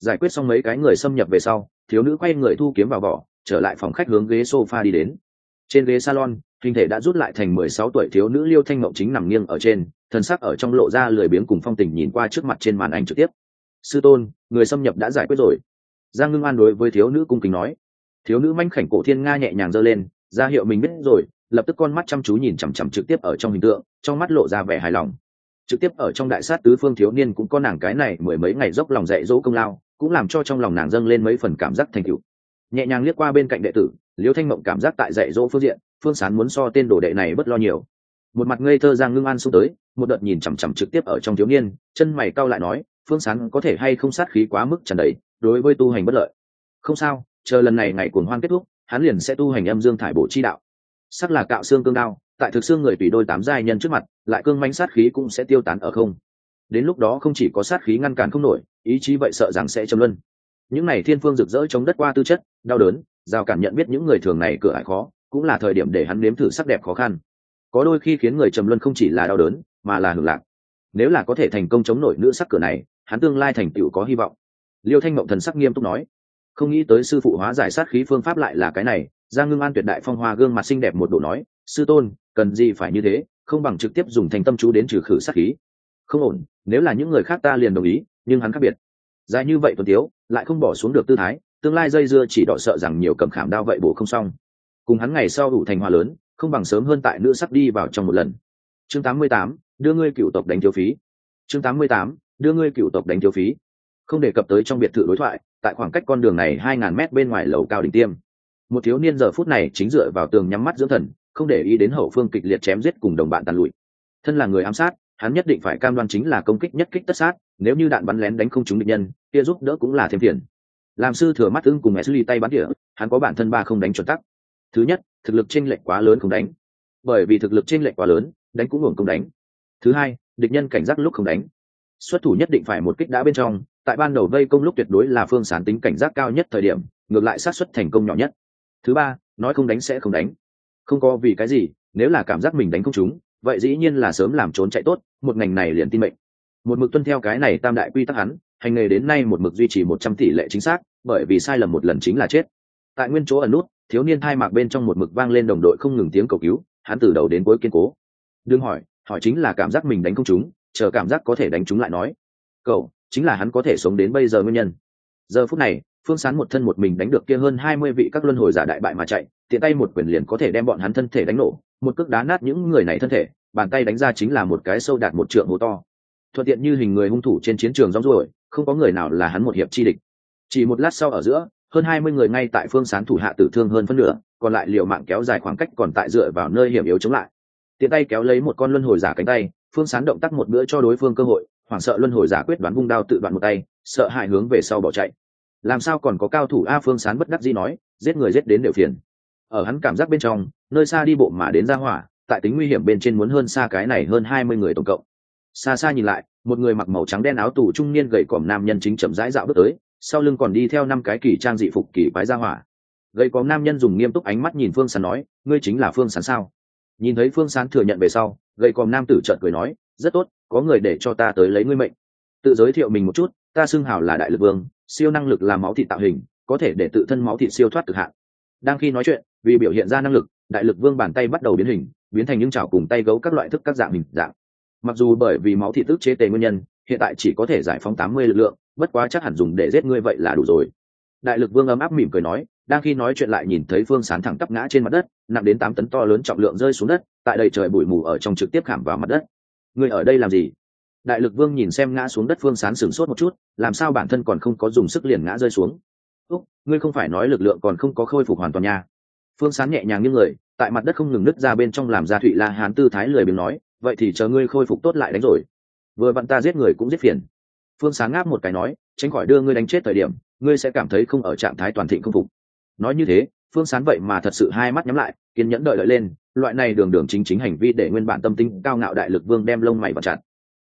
Giải quyết xong mấy cái người xâm nhập về sau, thiếu nữ quay người thu kiếm vào vỏ, trở lại phòng khách hướng ghế sofa đi đến trên ghế salon, hình thể đã rút lại thành mười sáu tuổi thiếu nữ liêu thanh mộng chính nằm nghiêng ở trên thân sắc ở trong lộ ra lười biếng cùng phong tình nhìn qua trước mặt trên màn ảnh trực tiếp. Sư tôn, người xâm nhập đã giải quyết rồi. Giang ngưng an đối với thiếu nữ cung kính nói. Thiếu nữ manh khảnh cổ thiên nga nhẹ nhàng giơ lên, ra hiệu mình biết rồi, lập tức con mắt chăm chú nhìn chằm chằm trực tiếp ở trong hình tượng, trong mắt lộ ra vẻ hài lòng. Trực tiếp ở trong đại sát tứ phương thiếu niên cũng có nàng cái này mười mấy ngày dốc lòng dạy dỗ công lao, cũng làm cho trong lòng nàng dâng lên mấy phần cảm giác thành cựu nhẹ nhàng liếc qua bên cạnh đệ tử liêu thanh mộng cảm giác tại dạy dỗ phương diện, phương sán muốn so tên đồ đệ này bất lo nhiều. Một mặt ngây thơ giang ngưng an xuống tới, một đợt nhìn chằm chằm trực tiếp ở trong thiếu niên, chân mày cau lại nói, phương sán có thể hay không sát khí quá mức trần đấy đối với tu hành bất lợi. Không sao, chờ lần này ngày cuồng hoan kết thúc, hắn liền sẽ tu hành âm dương thải bộ chi đạo. Sắc là cạo xương cương đao, tại thực xương người tùy đôi tám giai nhân trước mặt, lại cương manh sát khí cũng sẽ tiêu tán ở không. Đến lúc đó không chỉ có sát khí ngăn cản không nổi, ý chí vậy sợ rằng sẽ châm luân những này thiên phương rực rỡ chống đất qua tư chất, đau đớn, giao cảm nhận biết những người thường này cửa ải khó, cũng là thời điểm để hắn nếm thử sắc đẹp khó khăn. Có đôi khi khiến người trầm luân không chỉ là đau đớn, mà là hưởng lạc. Nếu là có thể thành công chống nổi nữ sắc cửa này, hắn tương lai thành tựu có hy vọng. Liêu thanh mộng thần sắc nghiêm túc nói, không nghĩ tới sư phụ hóa giải sát khí phương pháp lại là cái này. Ra ngưng an tuyệt đại phong hoa gương mặt xinh đẹp một độ nói, sư tôn, cần gì phải như thế, không bằng trực tiếp dùng thành tâm chú đến trừ khử sát khí. Không ổn, nếu là những người khác ta liền đồng ý, nhưng hắn khác biệt. Dài như vậy tuần tiếu lại không bỏ xuống được tư thái tương lai dây dưa chỉ đỏ sợ rằng nhiều cầm khảm đao vậy bổ không xong. Cùng hắn ngày sau đủ thành hoa lớn không bằng sớm hơn tại nữ sắp đi vào trong một lần. Chương 88, đưa ngươi cựu tộc đánh thiếu phí. Chương 88, đưa ngươi cựu tộc đánh thiếu phí. Không đề cập tới trong biệt thự đối thoại tại khoảng cách con đường này hai ngàn mét bên ngoài lầu cao đỉnh tiêm. Một thiếu niên giờ phút này chính dựa vào tường nhắm mắt dưỡng thần không để ý đến hậu phương kịch liệt chém giết cùng đồng bạn tàn lụi. Thân là người ám sát hắn nhất định phải cam đoan chính là công kích nhất kích tất sát nếu như đạn bắn lén đánh không trúng địch nhân, kia giúp đỡ cũng là thêm tiền làm sư thừa mắt ưng cùng mẹ ly tay bắn địa hắn có bản thân ba không đánh chuẩn tắc. Thứ nhất, thực lực chênh lệch quá lớn không đánh. Bởi vì thực lực chênh lệch quá lớn, đánh cũng hưởng công đánh. Thứ hai, địch nhân cảnh giác lúc không đánh. Xuất thủ nhất định phải một kích đã bên trong, tại ban đầu vây công lúc tuyệt đối là phương sán tính cảnh giác cao nhất thời điểm, ngược lại sát xuất thành công nhỏ nhất. Thứ ba, nói không đánh sẽ không đánh. Không có vì cái gì, nếu là cảm giác mình đánh không chúng vậy dĩ nhiên là sớm làm trốn chạy tốt, một ngành này liền tin mệnh một mực tuân theo cái này tam đại quy tắc hắn, hành nghề đến nay một mực duy trì một trăm tỷ lệ chính xác, bởi vì sai lầm một lần chính là chết. Tại nguyên chỗ ẩn nút, thiếu niên thai mạc bên trong một mực vang lên đồng đội không ngừng tiếng cầu cứu, hắn từ đầu đến cuối kiên cố. Đương hỏi hỏi chính là cảm giác mình đánh không chúng chờ cảm giác có thể đánh chúng lại nói. Cậu, chính là hắn có thể sống đến bây giờ nguyên nhân. Giờ phút này, phương sán một thân một mình đánh được kia hơn hai mươi vị các luân hồi giả đại bại mà chạy, tiện tay một quyền liền có thể đem bọn hắn thân thể đánh nổ, một cước đá nát những người này thân thể, bàn tay đánh ra chính là một cái sâu đạt một trượng hố to thuận tiện như hình người hung thủ trên chiến trường rong ruổi, không có người nào là hắn một hiệp chi địch. Chỉ một lát sau ở giữa, hơn hai mươi người ngay tại phương sán thủ hạ tử thương hơn phân nửa, còn lại liều mạng kéo dài khoảng cách còn tại dựa vào nơi hiểm yếu chống lại. Tiện tay kéo lấy một con luân hồi giả cánh tay, phương sán động tác một bữa cho đối phương cơ hội, hoảng sợ luân hồi giả quyết đoán vung đao tự đoạn một tay, sợ hại hướng về sau bỏ chạy. Làm sao còn có cao thủ a phương sán bất đắc dĩ nói, giết người giết đến đều phiền. Ở hắn cảm giác bên trong, nơi xa đi bộ mà đến ra hỏa, tại tính nguy hiểm bên trên muốn hơn xa cái này hơn hai mươi người tổng cộng xa xa nhìn lại, một người mặc màu trắng đen áo tù trung niên gầy còm nam nhân chính chậm rãi dạo bước tới, sau lưng còn đi theo năm cái kỳ trang dị phục kỳ quái ra hỏa. Gầy còm nam nhân dùng nghiêm túc ánh mắt nhìn phương sán nói, ngươi chính là phương sán sao? Nhìn thấy phương sán thừa nhận về sau, gầy còm nam tử trợn cười nói, rất tốt, có người để cho ta tới lấy ngươi mệnh. Tự giới thiệu mình một chút, ta xưng hào là đại lực vương, siêu năng lực làm máu thịt tạo hình, có thể để tự thân máu thịt siêu thoát cực hạn. Đang khi nói chuyện, vì biểu hiện ra năng lực, đại lực vương bàn tay bắt đầu biến hình, biến thành những chảo cùng tay gấu các loại thức các dạng hình dạng mặc dù bởi vì máu thị tức chế tề nguyên nhân, hiện tại chỉ có thể giải phóng tám mươi lực lượng, bất quá chắc hẳn dùng để giết ngươi vậy là đủ rồi. Đại lực vương ấm áp mỉm cười nói, đang khi nói chuyện lại nhìn thấy phương sán thẳng tắp ngã trên mặt đất, nặng đến tám tấn to lớn trọng lượng rơi xuống đất, tại đây trời bụi mù ở trong trực tiếp khảm vào mặt đất. Ngươi ở đây làm gì? Đại lực vương nhìn xem ngã xuống đất phương sán sửng sốt một chút, làm sao bản thân còn không có dùng sức liền ngã rơi xuống? Úc, ngươi không phải nói lực lượng còn không có khôi phục hoàn toàn nha. Phương sán nhẹ nhàng như người, tại mặt đất không ngừng nứt ra bên trong làm ra thụy la hán tư thái lười biếng nói vậy thì chờ ngươi khôi phục tốt lại đánh rồi. Vừa vặn ta giết người cũng giết phiền. Phương sáng ngáp một cái nói, tránh khỏi đưa ngươi đánh chết thời điểm, ngươi sẽ cảm thấy không ở trạng thái toàn thịnh không phục. Nói như thế, phương sán vậy mà thật sự hai mắt nhắm lại, kiên nhẫn đợi đợi lên, loại này đường đường chính chính hành vi để nguyên bản tâm tinh cao ngạo đại lực vương đem lông mày vào chặt.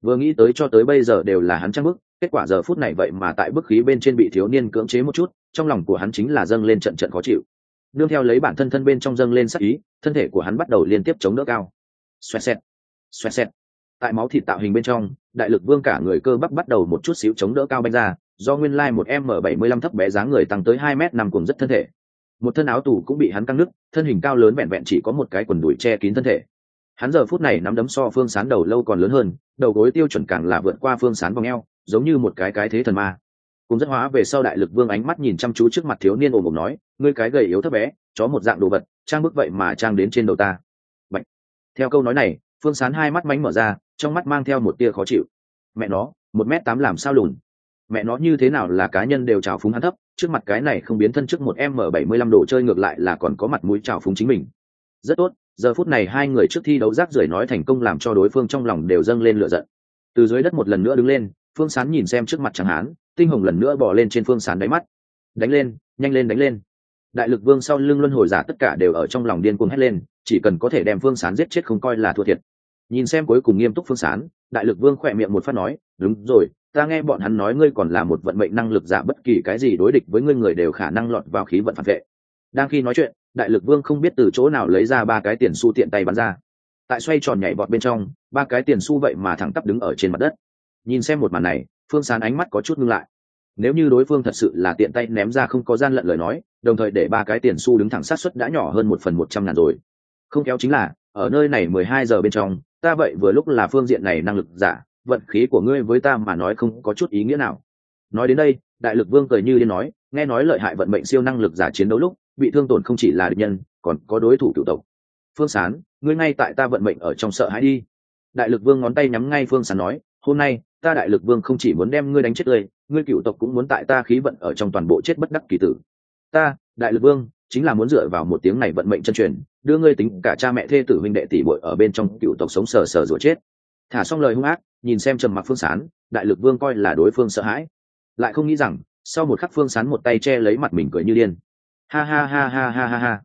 Vừa nghĩ tới cho tới bây giờ đều là hắn trăng bức, kết quả giờ phút này vậy mà tại bức khí bên trên bị thiếu niên cưỡng chế một chút, trong lòng của hắn chính là dâng lên trận trận khó chịu. Nương theo lấy bản thân thân bên trong dâng lên sắc ý, thân thể của hắn bắt đầu liên tiếp chống đỡ cao. Xoẹt xẹt xoẹt xẹt. Tại máu thịt tạo hình bên trong, đại lực vương cả người cơ bắp bắt đầu một chút xíu chống đỡ cao banh ra, do nguyên lai một m bảy mươi lăm thấp bé dáng người tăng tới hai m năm cùng rất thân thể. Một thân áo tù cũng bị hắn căng nứt, thân hình cao lớn vẹn vẹn chỉ có một cái quần đùi che kín thân thể. Hắn giờ phút này nắm đấm so phương sán đầu lâu còn lớn hơn, đầu gối tiêu chuẩn càng là vượt qua phương sán vòng eo, giống như một cái cái thế thần ma. Cùng rất hóa về sau đại lực vương ánh mắt nhìn chăm chú trước mặt thiếu niên ồm ồm nói, ngươi cái gầy yếu thấp bé, chó một dạng đồ vật, trang bức vậy mà trang đến trên đầu ta. Bạch. theo câu nói này phương sán hai mắt mánh mở ra, trong mắt mang theo một tia khó chịu. Mẹ nó, một m tám làm sao lùn? Mẹ nó như thế nào là cá nhân đều trào phúng hắn thấp, trước mặt cái này không biến thân trước một m bảy mươi lăm đồ chơi ngược lại là còn có mặt mũi trào phúng chính mình. Rất tốt, giờ phút này hai người trước thi đấu rác rưởi nói thành công làm cho đối phương trong lòng đều dâng lên lửa giận. Từ dưới đất một lần nữa đứng lên, phương sán nhìn xem trước mặt chẳng hán, tinh hồng lần nữa bỏ lên trên phương sán đáy mắt. Đánh lên, nhanh lên đánh lên. Đại lực vương sau lưng luân hồi giả tất cả đều ở trong lòng điên cuồng hét lên, chỉ cần có thể đem phương sán giết chết không coi là thua thiệt nhìn xem cuối cùng nghiêm túc phương sán, đại lực vương khỏe miệng một phát nói, đúng rồi, ta nghe bọn hắn nói ngươi còn là một vận mệnh năng lực giả, bất kỳ cái gì đối địch với ngươi người đều khả năng lọt vào khí vận phản vệ. Đang khi nói chuyện, đại lực vương không biết từ chỗ nào lấy ra ba cái tiền su tiện tay bắn ra. Tại xoay tròn nhảy vọt bên trong, ba cái tiền su vậy mà thẳng tắp đứng ở trên mặt đất. Nhìn xem một màn này, phương sán ánh mắt có chút ngưng lại. Nếu như đối phương thật sự là tiện tay ném ra không có gian lận lời nói, đồng thời để ba cái tiền xu đứng thẳng sát suất đã nhỏ hơn một phần một trăm ngàn rồi. Không kéo chính là, ở nơi này mười hai giờ bên trong ta vậy vừa lúc là phương diện này năng lực giả, vận khí của ngươi với ta mà nói không có chút ý nghĩa nào. Nói đến đây, đại lực vương cười như điên nói, nghe nói lợi hại vận mệnh siêu năng lực giả chiến đấu lúc, bị thương tổn không chỉ là địch nhân, còn có đối thủ cựu tộc. Phương sán, ngươi ngay tại ta vận mệnh ở trong sợ hãi đi. Đại lực vương ngón tay nhắm ngay phương sán nói, hôm nay, ta đại lực vương không chỉ muốn đem ngươi đánh chết tươi ngươi cựu tộc cũng muốn tại ta khí vận ở trong toàn bộ chết bất đắc kỳ tử. Ta, đại lực vương chính là muốn dựa vào một tiếng này vận mệnh chân truyền, đưa ngươi tính cả cha mẹ, thê tử, huynh đệ tỷ bội ở bên trong cựu tộc sống sờ sờ rồi chết. Thả xong lời hung ác, nhìn xem trầm mặc phương sán, đại lực vương coi là đối phương sợ hãi. Lại không nghĩ rằng, sau một khắc phương sán một tay che lấy mặt mình cười như điên. Ha ha ha ha ha ha ha.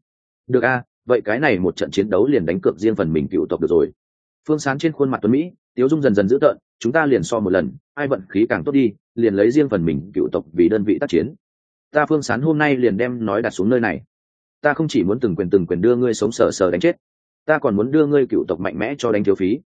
Được a, vậy cái này một trận chiến đấu liền đánh cược riêng phần mình cựu tộc được rồi. Phương sán trên khuôn mặt tuấn mỹ, tiếu dung dần dần dữ tợn, chúng ta liền so một lần, ai vận khí càng tốt đi, liền lấy riêng phần mình cựu tộc vì đơn vị tác chiến. Ta phương sán hôm nay liền đem nói đặt xuống nơi này ta không chỉ muốn từng quyền từng quyền đưa ngươi sống sờ sờ đánh chết, ta còn muốn đưa ngươi cựu tộc mạnh mẽ cho đánh thiếu phí.